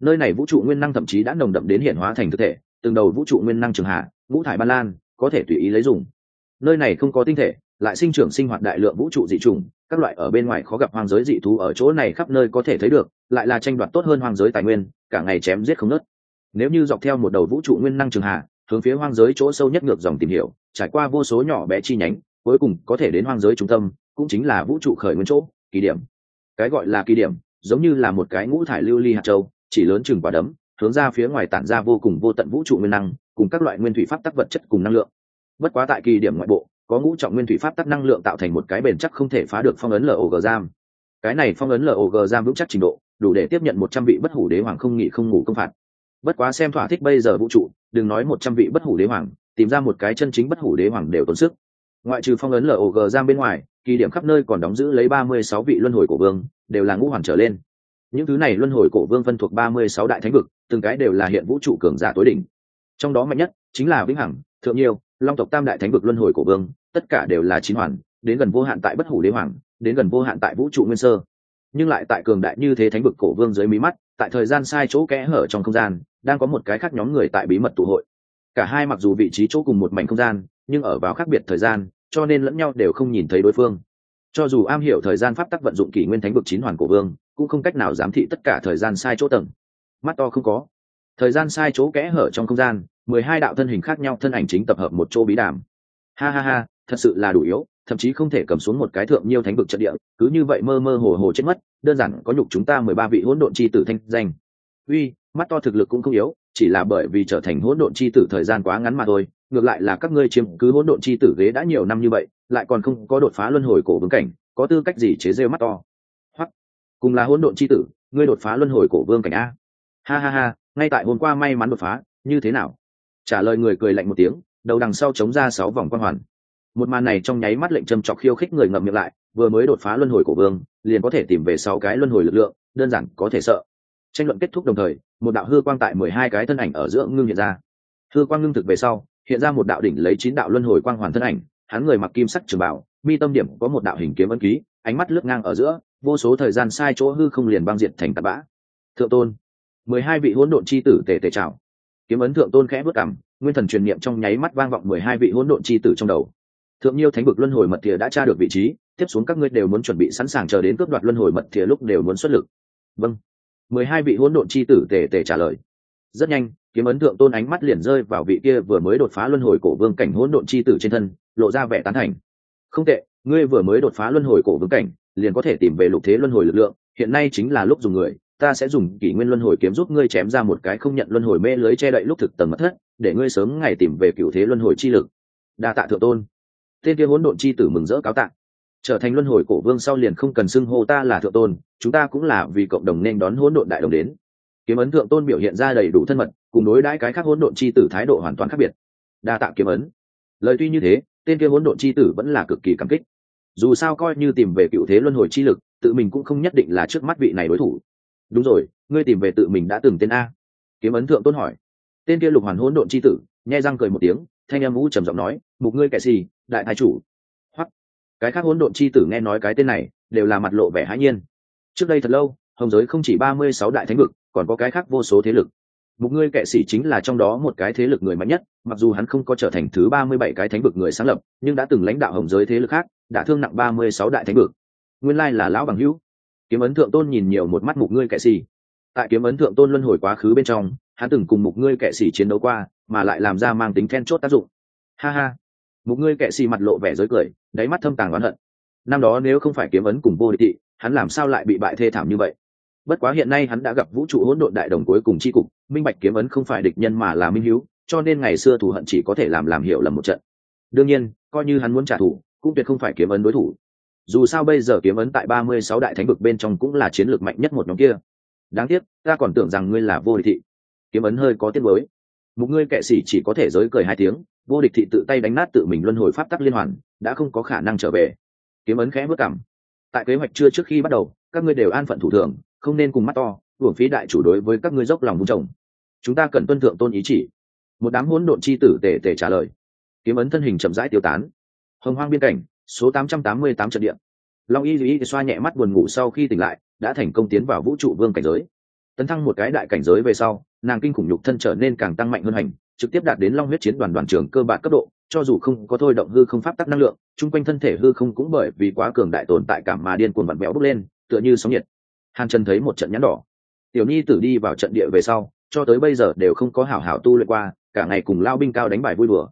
Nơi này vũ trụ nguyên năng thậm chí đã nồng đậm đến hiện hóa thành thực thể từng đầu vũ trụ nguyên năng trường hạ ngũ thải ban lan có thể tùy ý lấy dùng. Nơi này không có tinh thể lại sinh trưởng sinh hoạt đại lượng vũ trụ dị trùng các loại ở bên ngoài khó gặp hoang giới dị thú ở chỗ này khắp nơi có thể thấy được, lại là tranh đoạt tốt hơn hoang giới tài nguyên, cả ngày chém giết không nớt nếu như dọc theo một đầu vũ trụ nguyên năng trường hạ, hướng phía hoang giới chỗ sâu nhất ngược dòng tìm hiểu, trải qua vô số nhỏ bé chi nhánh, cuối cùng có thể đến hoang giới trung tâm, cũng chính là vũ trụ khởi nguyên chỗ, kỳ điểm. Cái gọi là kỳ điểm, giống như là một cái ngũ thải lưu ly hạt châu, chỉ lớn chừng quả đấm, hướng ra phía ngoài tản ra vô cùng vô tận vũ trụ nguyên năng, cùng các loại nguyên thủy pháp tắc vật chất cùng năng lượng. Bất quá tại kỳ điểm ngoại bộ có ngũ trọng nguyên thủy pháp tắc năng lượng tạo thành một cái bền chắc không thể phá được phong ấn log giam. Cái này phong ấn log giam vững chắc trình độ, đủ để tiếp nhận một trăm vị bất hủ đế hoàng không nghị không ngủ công phạt. Bất quá xem thỏa thích bây giờ vũ trụ, đừng nói một trăm vị bất hủ đế hoàng, tìm ra một cái chân chính bất hủ đế hoàng đều tốn sức. Ngoại trừ phong ấn log giam bên ngoài, kỳ điểm khắp nơi còn đóng giữ lấy ba mươi sáu vị luân hồi cổ vương, đều là ngũ hoàng trở lên. Những thứ này luân hồi cổ vương phân thuộc ba mươi sáu đại thánh vực, từng cái đều là hiện vũ trụ cường giả tối đỉnh. Trong đó mạnh nhất chính là vĩnh hằng, thượng nhiêu long tộc tam đại thánh vực luân hồi cổ vương, tất cả đều là chín hoàn, đến gần vô hạn tại bất hủ đế hoàng, đến gần vô hạn tại vũ trụ nguyên sơ. Nhưng lại tại cường đại như thế thánh vực cổ vương dưới mí mắt, tại thời gian sai chỗ kẽ hở trong không gian, đang có một cái khác nhóm người tại bí mật tụ hội. Cả hai mặc dù vị trí chỗ cùng một mảnh không gian, nhưng ở vào khác biệt thời gian, cho nên lẫn nhau đều không nhìn thấy đối phương. Cho dù am hiểu thời gian pháp tắc vận dụng kỷ nguyên thánh vực chín hoàn cổ vương, cũng không cách nào giám thị tất cả thời gian sai chỗ tầng. Mắt to không có. Thời gian sai chỗ kẽ hở trong không gian mười hai đạo thân hình khác nhau thân ảnh chính tập hợp một chỗ bí đàm. Ha ha ha, thật sự là đủ yếu, thậm chí không thể cầm xuống một cái thượng nhiêu thánh vực trận địa, cứ như vậy mơ mơ hồ hồ chết mất, đơn giản có nhục chúng ta mười ba vị hỗn độn chi tử thanh danh. Uy, mắt to thực lực cũng không yếu, chỉ là bởi vì trở thành hỗn độn chi tử thời gian quá ngắn mà thôi, ngược lại là các ngươi chiếm cứ hỗn độn chi tử ghế đã nhiều năm như vậy, lại còn không có đột phá luân hồi cổ vương cảnh, có tư cách gì chế rêu mắt to? Hoặc, cùng là hỗn độn chi tử, ngươi đột phá luân hồi cổ vương cảnh a. Ha ha ha, ngay tại hôm qua may mắn đột phá, như thế nào? Trả lời người cười lạnh một tiếng, đầu đằng sau chống ra sáu vòng quang hoàn. Một màn này trong nháy mắt lệnh châm chọc khiêu khích người ngậm miệng lại, vừa mới đột phá luân hồi cổ vương, liền có thể tìm về sáu cái luân hồi lực lượng, đơn giản có thể sợ. Tranh luận kết thúc đồng thời, một đạo hư quang tại mười hai cái thân ảnh ở giữa ngưng hiện ra. Hư quang ngưng thực về sau, hiện ra một đạo đỉnh lấy chín đạo luân hồi quang hoàn thân ảnh, hắn người mặc kim sắc trường bảo mi tâm điểm có một đạo hình kiếm ân ký, ánh mắt lướt ngang ở giữa, vô số thời gian sai chỗ hư không liền băng diệt thành tạt bã. Thượng tôn, mười hai vị hỗn độn chi tử tề tề trào kiếm ấn thượng tôn khẽ bước cảm, nguyên thần truyền niệm trong nháy mắt vang vọng mười hai vị hỗn độn chi tử trong đầu. Thượng nhiêu thánh vực luân hồi mật thìa đã tra được vị trí, tiếp xuống các ngươi đều muốn chuẩn bị sẵn sàng chờ đến cướp đoạt luân hồi mật thìa lúc đều muốn xuất lực. Vâng. Mười hai vị hỗn độn chi tử tề tề trả lời. Rất nhanh, kiếm ấn thượng tôn ánh mắt liền rơi vào vị kia vừa mới đột phá luân hồi cổ vương cảnh hỗn độn chi tử trên thân, lộ ra vẻ tán thành. Không tệ, ngươi vừa mới đột phá luân hồi cổ vương cảnh, liền có thể tìm về lục thế luân hồi lực lượng, hiện nay chính là lúc dùng người ta sẽ dùng kỷ nguyên luân hồi kiếm giúp ngươi chém ra một cái không nhận luân hồi mê lưới che đậy lúc thực tầng mất thất, để ngươi sớm ngày tìm về cựu thế luân hồi chi lực. Đa tạ thượng tôn. Tên kia hỗn độn chi tử mừng rỡ cáo tạ. Trở thành luân hồi cổ vương sau liền không cần xưng hô ta là thượng tôn, chúng ta cũng là vì cộng đồng nên đón hỗn độn đại đồng đến. Kiếm ấn thượng tôn biểu hiện ra đầy đủ thân mật, cùng đối đãi cái khác hỗn độn chi tử thái độ hoàn toàn khác biệt. Đa tạ kiếm ấn. Lời tuy như thế, tên kia hỗn độn chi tử vẫn là cực kỳ cảm kích. Dù sao coi như tìm về cựu thế luân hồi chi lực, tự mình cũng không nhất định là trước mắt vị này đối thủ đúng rồi, ngươi tìm về tự mình đã từng tên a. Kiếm ấn thượng tôn hỏi. Tên kia lục hoàn hỗn độn chi tử nhai răng cười một tiếng, thanh em vũ trầm giọng nói, mục ngươi kẻ gì đại thái chủ. Hoặc cái khác hỗn độn chi tử nghe nói cái tên này, đều là mặt lộ vẻ hãi nhiên. Trước đây thật lâu, hồng giới không chỉ ba mươi sáu đại thánh vực, còn có cái khác vô số thế lực. Mục ngươi kệ sĩ chính là trong đó một cái thế lực người mạnh nhất, mặc dù hắn không có trở thành thứ ba mươi bảy cái thánh vực người sáng lập, nhưng đã từng lãnh đạo hồng giới thế lực khác, đã thương nặng ba mươi sáu đại thánh vực. Nguyên lai là lão bằng hữu kiếm ấn thượng tôn nhìn nhiều một mắt mục ngươi kệ xì. Tại kiếm ấn thượng tôn luân hồi quá khứ bên trong, hắn từng cùng mục ngươi kệ xì chiến đấu qua, mà lại làm ra mang tính then chốt tác dụng. Ha ha. Mục ngươi kệ xì mặt lộ vẻ dối cười, đáy mắt thâm tàng oán hận. Năm đó nếu không phải kiếm ấn cùng vô địch thị, hắn làm sao lại bị bại thê thảm như vậy? Bất quá hiện nay hắn đã gặp vũ trụ hỗn độn đại đồng cuối cùng tri cục, minh bạch kiếm ấn không phải địch nhân mà là minh hữu cho nên ngày xưa thù hận chỉ có thể làm làm hiểu lầm một trận. Đương nhiên, coi như hắn muốn trả thù, cũng tuyệt không phải kiếm ấn đối thủ dù sao bây giờ kiếm ấn tại ba mươi sáu đại thánh vực bên trong cũng là chiến lược mạnh nhất một nhóm kia. Đáng tiếc, ta còn tưởng rằng ngươi là vô địch thị. Kiếm ấn hơi có tiếc mới. Một ngươi kệ sĩ chỉ có thể giới cười hai tiếng, vô địch thị tự tay đánh nát tự mình luân hồi pháp tắc liên hoàn, đã không có khả năng trở về. Kiếm ấn khẽ bước cảm tại kế hoạch chưa trước khi bắt đầu, các ngươi đều an phận thủ thường, không nên cùng mắt to, hưởng phí đại chủ đối với các ngươi dốc lòng vung trồng. Chúng ta cần tuân thượng tôn ý chỉ. Một đám hỗn độn chi tử tề tề trả lời. Kiếm ấn thân hình chậm rãi tiêu tán. Hồng hoang biên cảnh số 888 trận địa. Long y duy xoa nhẹ mắt buồn ngủ sau khi tỉnh lại, đã thành công tiến vào vũ trụ vương cảnh giới. Tấn thăng một cái đại cảnh giới về sau, nàng kinh khủng nhục thân trở nên càng tăng mạnh hơn hành, trực tiếp đạt đến long huyết chiến đoàn đoàn trưởng cơ bản cấp độ, cho dù không có thôi động hư không pháp tắc năng lượng, chung quanh thân thể hư không cũng bởi vì quá cường đại tồn tại cảm mà điên cuồng vặn béo bốc lên, tựa như sóng nhiệt. Hàn trần thấy một trận nhãn đỏ. Tiểu nhi tử đi vào trận địa về sau, cho tới bây giờ đều không có hảo hảo tu luyện qua, cả ngày cùng lao binh cao đánh bài vui đùa.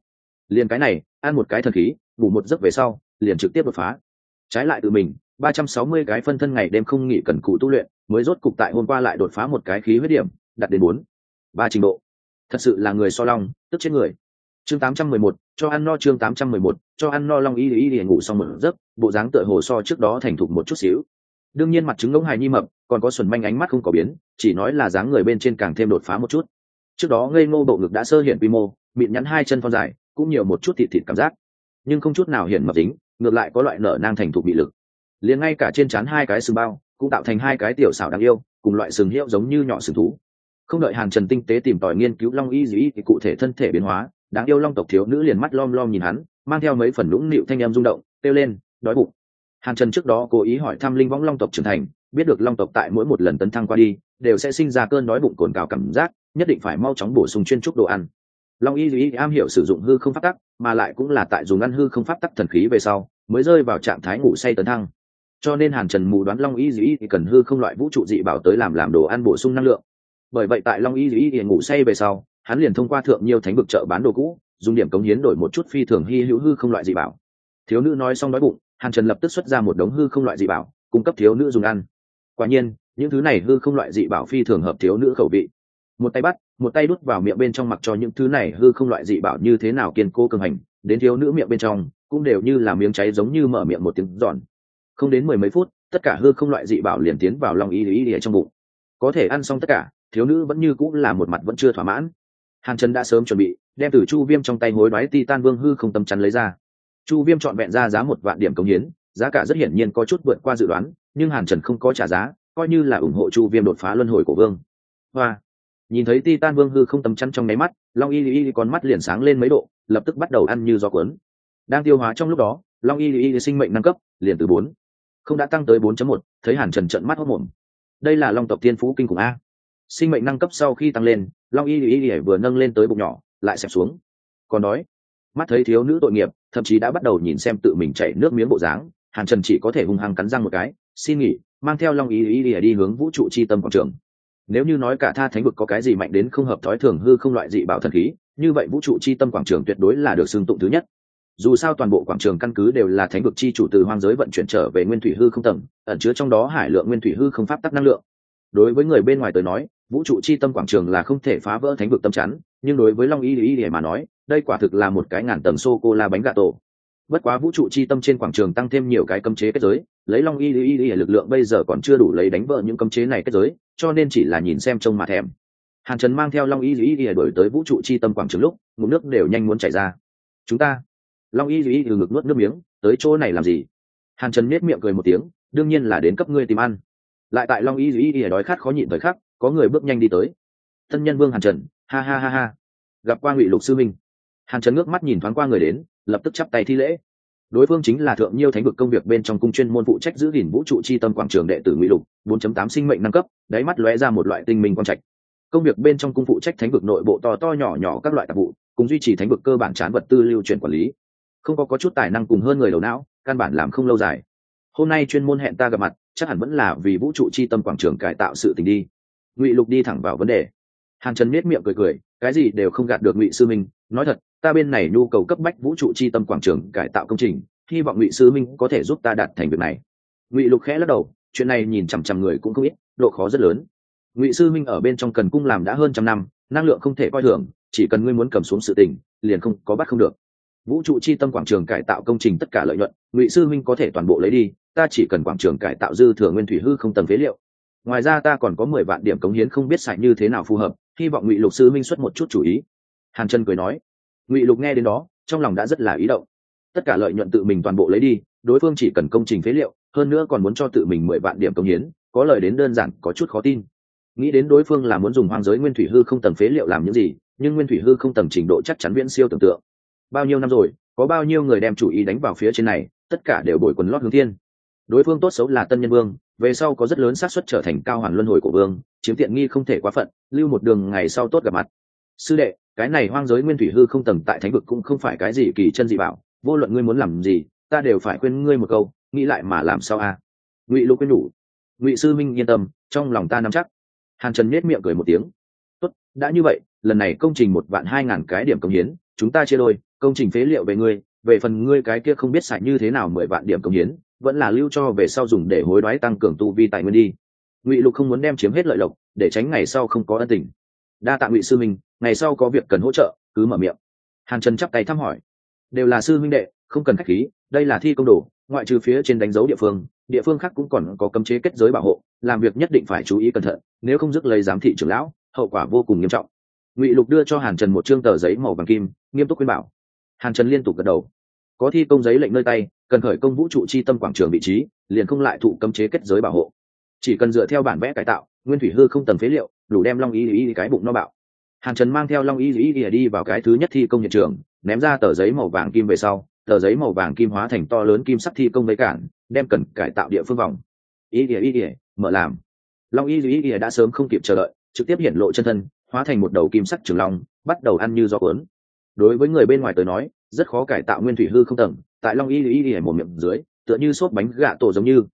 Liền cái này, ăn một cái thần khí, ngủ một giấc về sau liền trực tiếp đột phá. Trái lại tự mình, ba trăm sáu mươi cái phân thân ngày đêm không nghỉ cần cụ tu luyện, mới rốt cục tại hôm qua lại đột phá một cái khí huyết điểm, đạt đến bốn. Ba trình độ. Thật sự là người so long, tức chết người. Chương tám trăm mười một, cho ăn no chương tám trăm mười một, cho ăn no long y y y ngủ xong một giấc, bộ dáng tựa hồ so trước đó thành thục một chút xíu. Đương nhiên mặt trứng ngỗng hài nhi mập, còn có xuẩn manh ánh mắt không có biến, chỉ nói là dáng người bên trên càng thêm đột phá một chút. Trước đó ngây ngô bộ ngực đã sơ hiện quy mô, mịn nhắn hai chân thon dài, cũng nhiều một chút thịt thịt cảm giác. Nhưng không chút nào hiện mập dính ngược lại có loại nở nang thành thục bị lực. Liền ngay cả trên trán hai cái sừng bao, cũng tạo thành hai cái tiểu xảo đáng yêu, cùng loại sừng hiệu giống như nhỏ sừng thú. Không đợi hàn trần tinh tế tìm tòi nghiên cứu long y dĩ thì cụ thể thân thể biến hóa, đáng yêu long tộc thiếu nữ liền mắt lom lom nhìn hắn, mang theo mấy phần lũng nịu thanh em rung động, kêu lên, đói bụng. Hàn trần trước đó cố ý hỏi thăm linh võng long tộc trưởng thành, biết được long tộc tại mỗi một lần tấn thăng qua đi, đều sẽ sinh ra cơn đói bụng cồn cào cảm giác, nhất định phải mau chóng bổ sung chuyên trúc đồ ăn. Long y Dĩ am hiểu sử dụng hư không phát tắc mà lại cũng là tại dùng ăn hư không pháp tắc thần khí về sau, mới rơi vào trạng thái ngủ say tấn thăng. Cho nên hàn trần mù đoán long y Dĩ thì cần hư không loại vũ trụ dị bảo tới làm làm đồ ăn bổ sung năng lượng. Bởi vậy tại long y Dĩ thì ngủ say về sau, hắn liền thông qua thượng nhiều thánh vực chợ bán đồ cũ, dùng điểm cống hiến đổi một chút phi thường hy hữu hư không loại dị bảo. Thiếu nữ nói xong đói bụng, hàn trần lập tức xuất ra một đống hư không loại dị bảo, cung cấp thiếu nữ dùng ăn. Quả nhiên, những thứ này hư không loại dị bảo phi thường hợp thiếu nữ khẩu vị một tay bắt, một tay đút vào miệng bên trong mặc cho những thứ này hư không loại dị bảo như thế nào kiên cố cường hành, đến thiếu nữ miệng bên trong, cũng đều như là miếng cháy giống như mở miệng một tiếng giòn. Không đến mười mấy phút, tất cả hư không loại dị bảo liền tiến vào lòng y ý ỉa trong bụng. Có thể ăn xong tất cả, thiếu nữ vẫn như cũng là một mặt vẫn chưa thỏa mãn. Hàn trần đã sớm chuẩn bị, đem từ chu viêm trong tay hối đoái ti tan vương hư không tâm chắn lấy ra. Chu viêm chọn vẹn ra giá một vạn điểm công hiến, giá cả rất hiển nhiên có chút vượt qua dự đoán, nhưng hàn trần không có trả giá, coi như là ủng hộ chu viêm đột phá luân hồi của vương. Hoa! Nhìn thấy titan vương hư không tầm chăn trong nháy mắt long y y con mắt liền sáng lên mấy độ lập tức bắt đầu ăn như gió cuốn. Đang tiêu hóa trong lúc đó long y y sinh mệnh nâng cấp liền từ bốn. Không đã tăng tới 4 một thấy hàn trần trận mắt hốc mồm. Đây là long tộc tiên phú kinh khủng a. Sinh mệnh nâng cấp sau khi tăng lên long y y y vừa nâng lên tới bụng nhỏ lại xẹp xuống. Còn nói, mắt thấy thiếu nữ tội nghiệp thậm chí đã bắt đầu nhìn xem tự mình chảy nước miếng bộ dáng hàn trần chỉ có thể hung hăng cắn răng một cái xin nghỉ mang theo long y ý ý đi hướng vũ trụ chi tâm quảng trường nếu như nói cả tha thánh vực có cái gì mạnh đến không hợp thói thường hư không loại dị bảo thần khí, như vậy vũ trụ chi tâm quảng trường tuyệt đối là được xưng tụng thứ nhất. Dù sao toàn bộ quảng trường căn cứ đều là thánh vực chi chủ từ hoang giới vận chuyển trở về nguyên thủy hư không tầng, ẩn chứa trong đó hải lượng nguyên thủy hư không pháp tắc năng lượng. Đối với người bên ngoài tới nói, vũ trụ chi tâm quảng trường là không thể phá vỡ thánh vực tâm chắn, nhưng đối với long y y để mà nói, đây quả thực là một cái ngàn tầng sô cô la bánh gà tổ. Bất quá vũ trụ chi tâm trên quảng trường tăng thêm nhiều cái cấm chế kết giới, lấy long y y y lực lượng bây giờ còn chưa đủ lấy đánh vỡ những cấm chế này kết giới cho nên chỉ là nhìn xem trông mà thèm. Hàn trần mang theo long y y y đổi tới vũ trụ chi tâm quảng trường lúc, ngụm nước đều nhanh muốn chảy ra. Chúng ta? Long y y ngực nuốt nước miếng, tới chỗ này làm gì? Hàn trần nết miệng cười một tiếng, đương nhiên là đến cấp ngươi tìm ăn. Lại tại long y y y đói khát khó nhịn thời khắc, có người bước nhanh đi tới. Thân nhân vương hàn trần, ha ha ha ha, gặp qua ngụy lục sư minh. Hàn trần ngước mắt nhìn thoáng qua người đến, lập tức chắp tay thi lễ đối phương chính là thượng nhiêu thánh vực công việc bên trong cung chuyên môn phụ trách giữ gìn vũ trụ chi tâm quảng trường đệ tử ngụy lục 4.8 sinh mệnh nâng cấp đáy mắt lóe ra một loại tinh minh quang trạch. Công việc bên trong cung phụ trách thánh vực nội bộ to to nhỏ nhỏ các loại tạp vụ cùng duy trì thánh vực cơ bản chán vật tư lưu chuyển quản lý. Không có, có chút tài năng cùng hơn người đầu não căn bản làm không lâu dài. Hôm nay chuyên môn hẹn ta gặp mặt chắc hẳn vẫn là vì vũ trụ chi tâm quảng trường cải tạo sự tình đi. Ngụy lục đi thẳng vào vấn đề. Hàn trần miết miệng cười cười cái gì đều không gạt được ngụy sư minh nói thật ta bên này nhu cầu cấp bách vũ trụ chi tâm quảng trường cải tạo công trình, hy vọng ngụy sư minh có thể giúp ta đạt thành việc này. Ngụy lục khẽ lắc đầu, chuyện này nhìn chằm chằm người cũng không ít, độ khó rất lớn. Ngụy sư minh ở bên trong cần cung làm đã hơn trăm năm, năng lượng không thể coi thường, chỉ cần ngươi muốn cầm xuống sự tình, liền không, có bắt không được. Vũ trụ chi tâm quảng trường cải tạo công trình tất cả lợi nhuận, ngụy sư minh có thể toàn bộ lấy đi, ta chỉ cần quảng trường cải tạo dư thừa nguyên thủy hư không tầm phế liệu. Ngoài ra ta còn có mười vạn điểm cống hiến không biết xài như thế nào phù hợp, hy vọng ngụy lục sư minh xuất một chút chủ ý. Hàn Trân cười nói ngụy lục nghe đến đó, trong lòng đã rất là ý động. Tất cả lợi nhuận tự mình toàn bộ lấy đi, đối phương chỉ cần công trình phế liệu, hơn nữa còn muốn cho tự mình mười vạn điểm công hiến, có lời đến đơn giản, có chút khó tin. Nghĩ đến đối phương là muốn dùng hoang giới nguyên thủy hư không tầng phế liệu làm những gì, nhưng nguyên thủy hư không tầng trình độ chắc chắn viễn siêu tưởng tượng. Bao nhiêu năm rồi, có bao nhiêu người đem chủ ý đánh vào phía trên này, tất cả đều bồi quần lót hướng thiên. Đối phương tốt xấu là tân nhân vương, về sau có rất lớn xác suất trở thành cao hoàn luân hồi của vương, chiếm tiện nghi không thể quá phận, lưu một đường ngày sau tốt gặp mặt. Sư đệ cái này hoang giới nguyên thủy hư không tầng tại thánh vực cũng không phải cái gì kỳ chân dị bảo, vô luận ngươi muốn làm gì, ta đều phải khuyên ngươi một câu, nghĩ lại mà làm sao a? Ngụy lục quên nhủ ngụy sư minh yên tâm, trong lòng ta nắm chắc. Hàn trần nhếch miệng cười một tiếng. Tốt, đã như vậy, lần này công trình một vạn hai ngàn cái điểm công hiến, chúng ta chia đôi, công trình phế liệu về ngươi, về phần ngươi cái kia không biết xài như thế nào mười vạn điểm công hiến, vẫn là lưu cho về sau dùng để hối đoái tăng cường tu vi tài nguyên đi. Ngụy lục không muốn đem chiếm hết lợi lộc, để tránh ngày sau không có ân tình đa tạ ngụy sư minh ngày sau có việc cần hỗ trợ, cứ mở miệng. Hàn trần chắp tay thăm hỏi. Đều là sư minh đệ, không cần khách khí, đây là thi công đồ, ngoại trừ phía trên đánh dấu địa phương địa phương khác cũng còn có cấm chế kết giới bảo hộ, làm việc nhất định phải chú ý cẩn thận, nếu không dứt lấy giám thị trưởng lão, hậu quả vô cùng nghiêm trọng. Ngụy lục đưa cho hàn trần một chương tờ giấy màu vàng kim, nghiêm túc khuyên bảo. Hàn trần liên tục gật đầu. Có thi công giấy lệnh nơi tay, cần khởi công vũ trụ chi tâm quảng trường vị trí, liền không lại thụ cấm chế kết giới bảo hộ. Chỉ cần dựa theo bản vẽ cải tạo, nguyên thủy hư không tầm phế liệu đủ đem long y y cái bụng nó bạo. Hàn trần mang theo long y y đi vào cái thứ nhất thi công hiện trường, ném ra tờ giấy màu vàng kim về sau, tờ giấy màu vàng kim hóa thành to lớn kim sắc thi công với cản, đem cần cải tạo địa phương vòng. Y y y mở làm. Long y y y đã sớm không kịp chờ đợi, trực tiếp hiện lộ chân thân, hóa thành một đầu kim sắc trường long, bắt đầu ăn như gió cuốn. Đối với người bên ngoài tới nói, rất khó cải tạo nguyên thủy hư không tầng, tại long y y y một miệng dưới, tựa như xốp bánh gạ tổ giống như.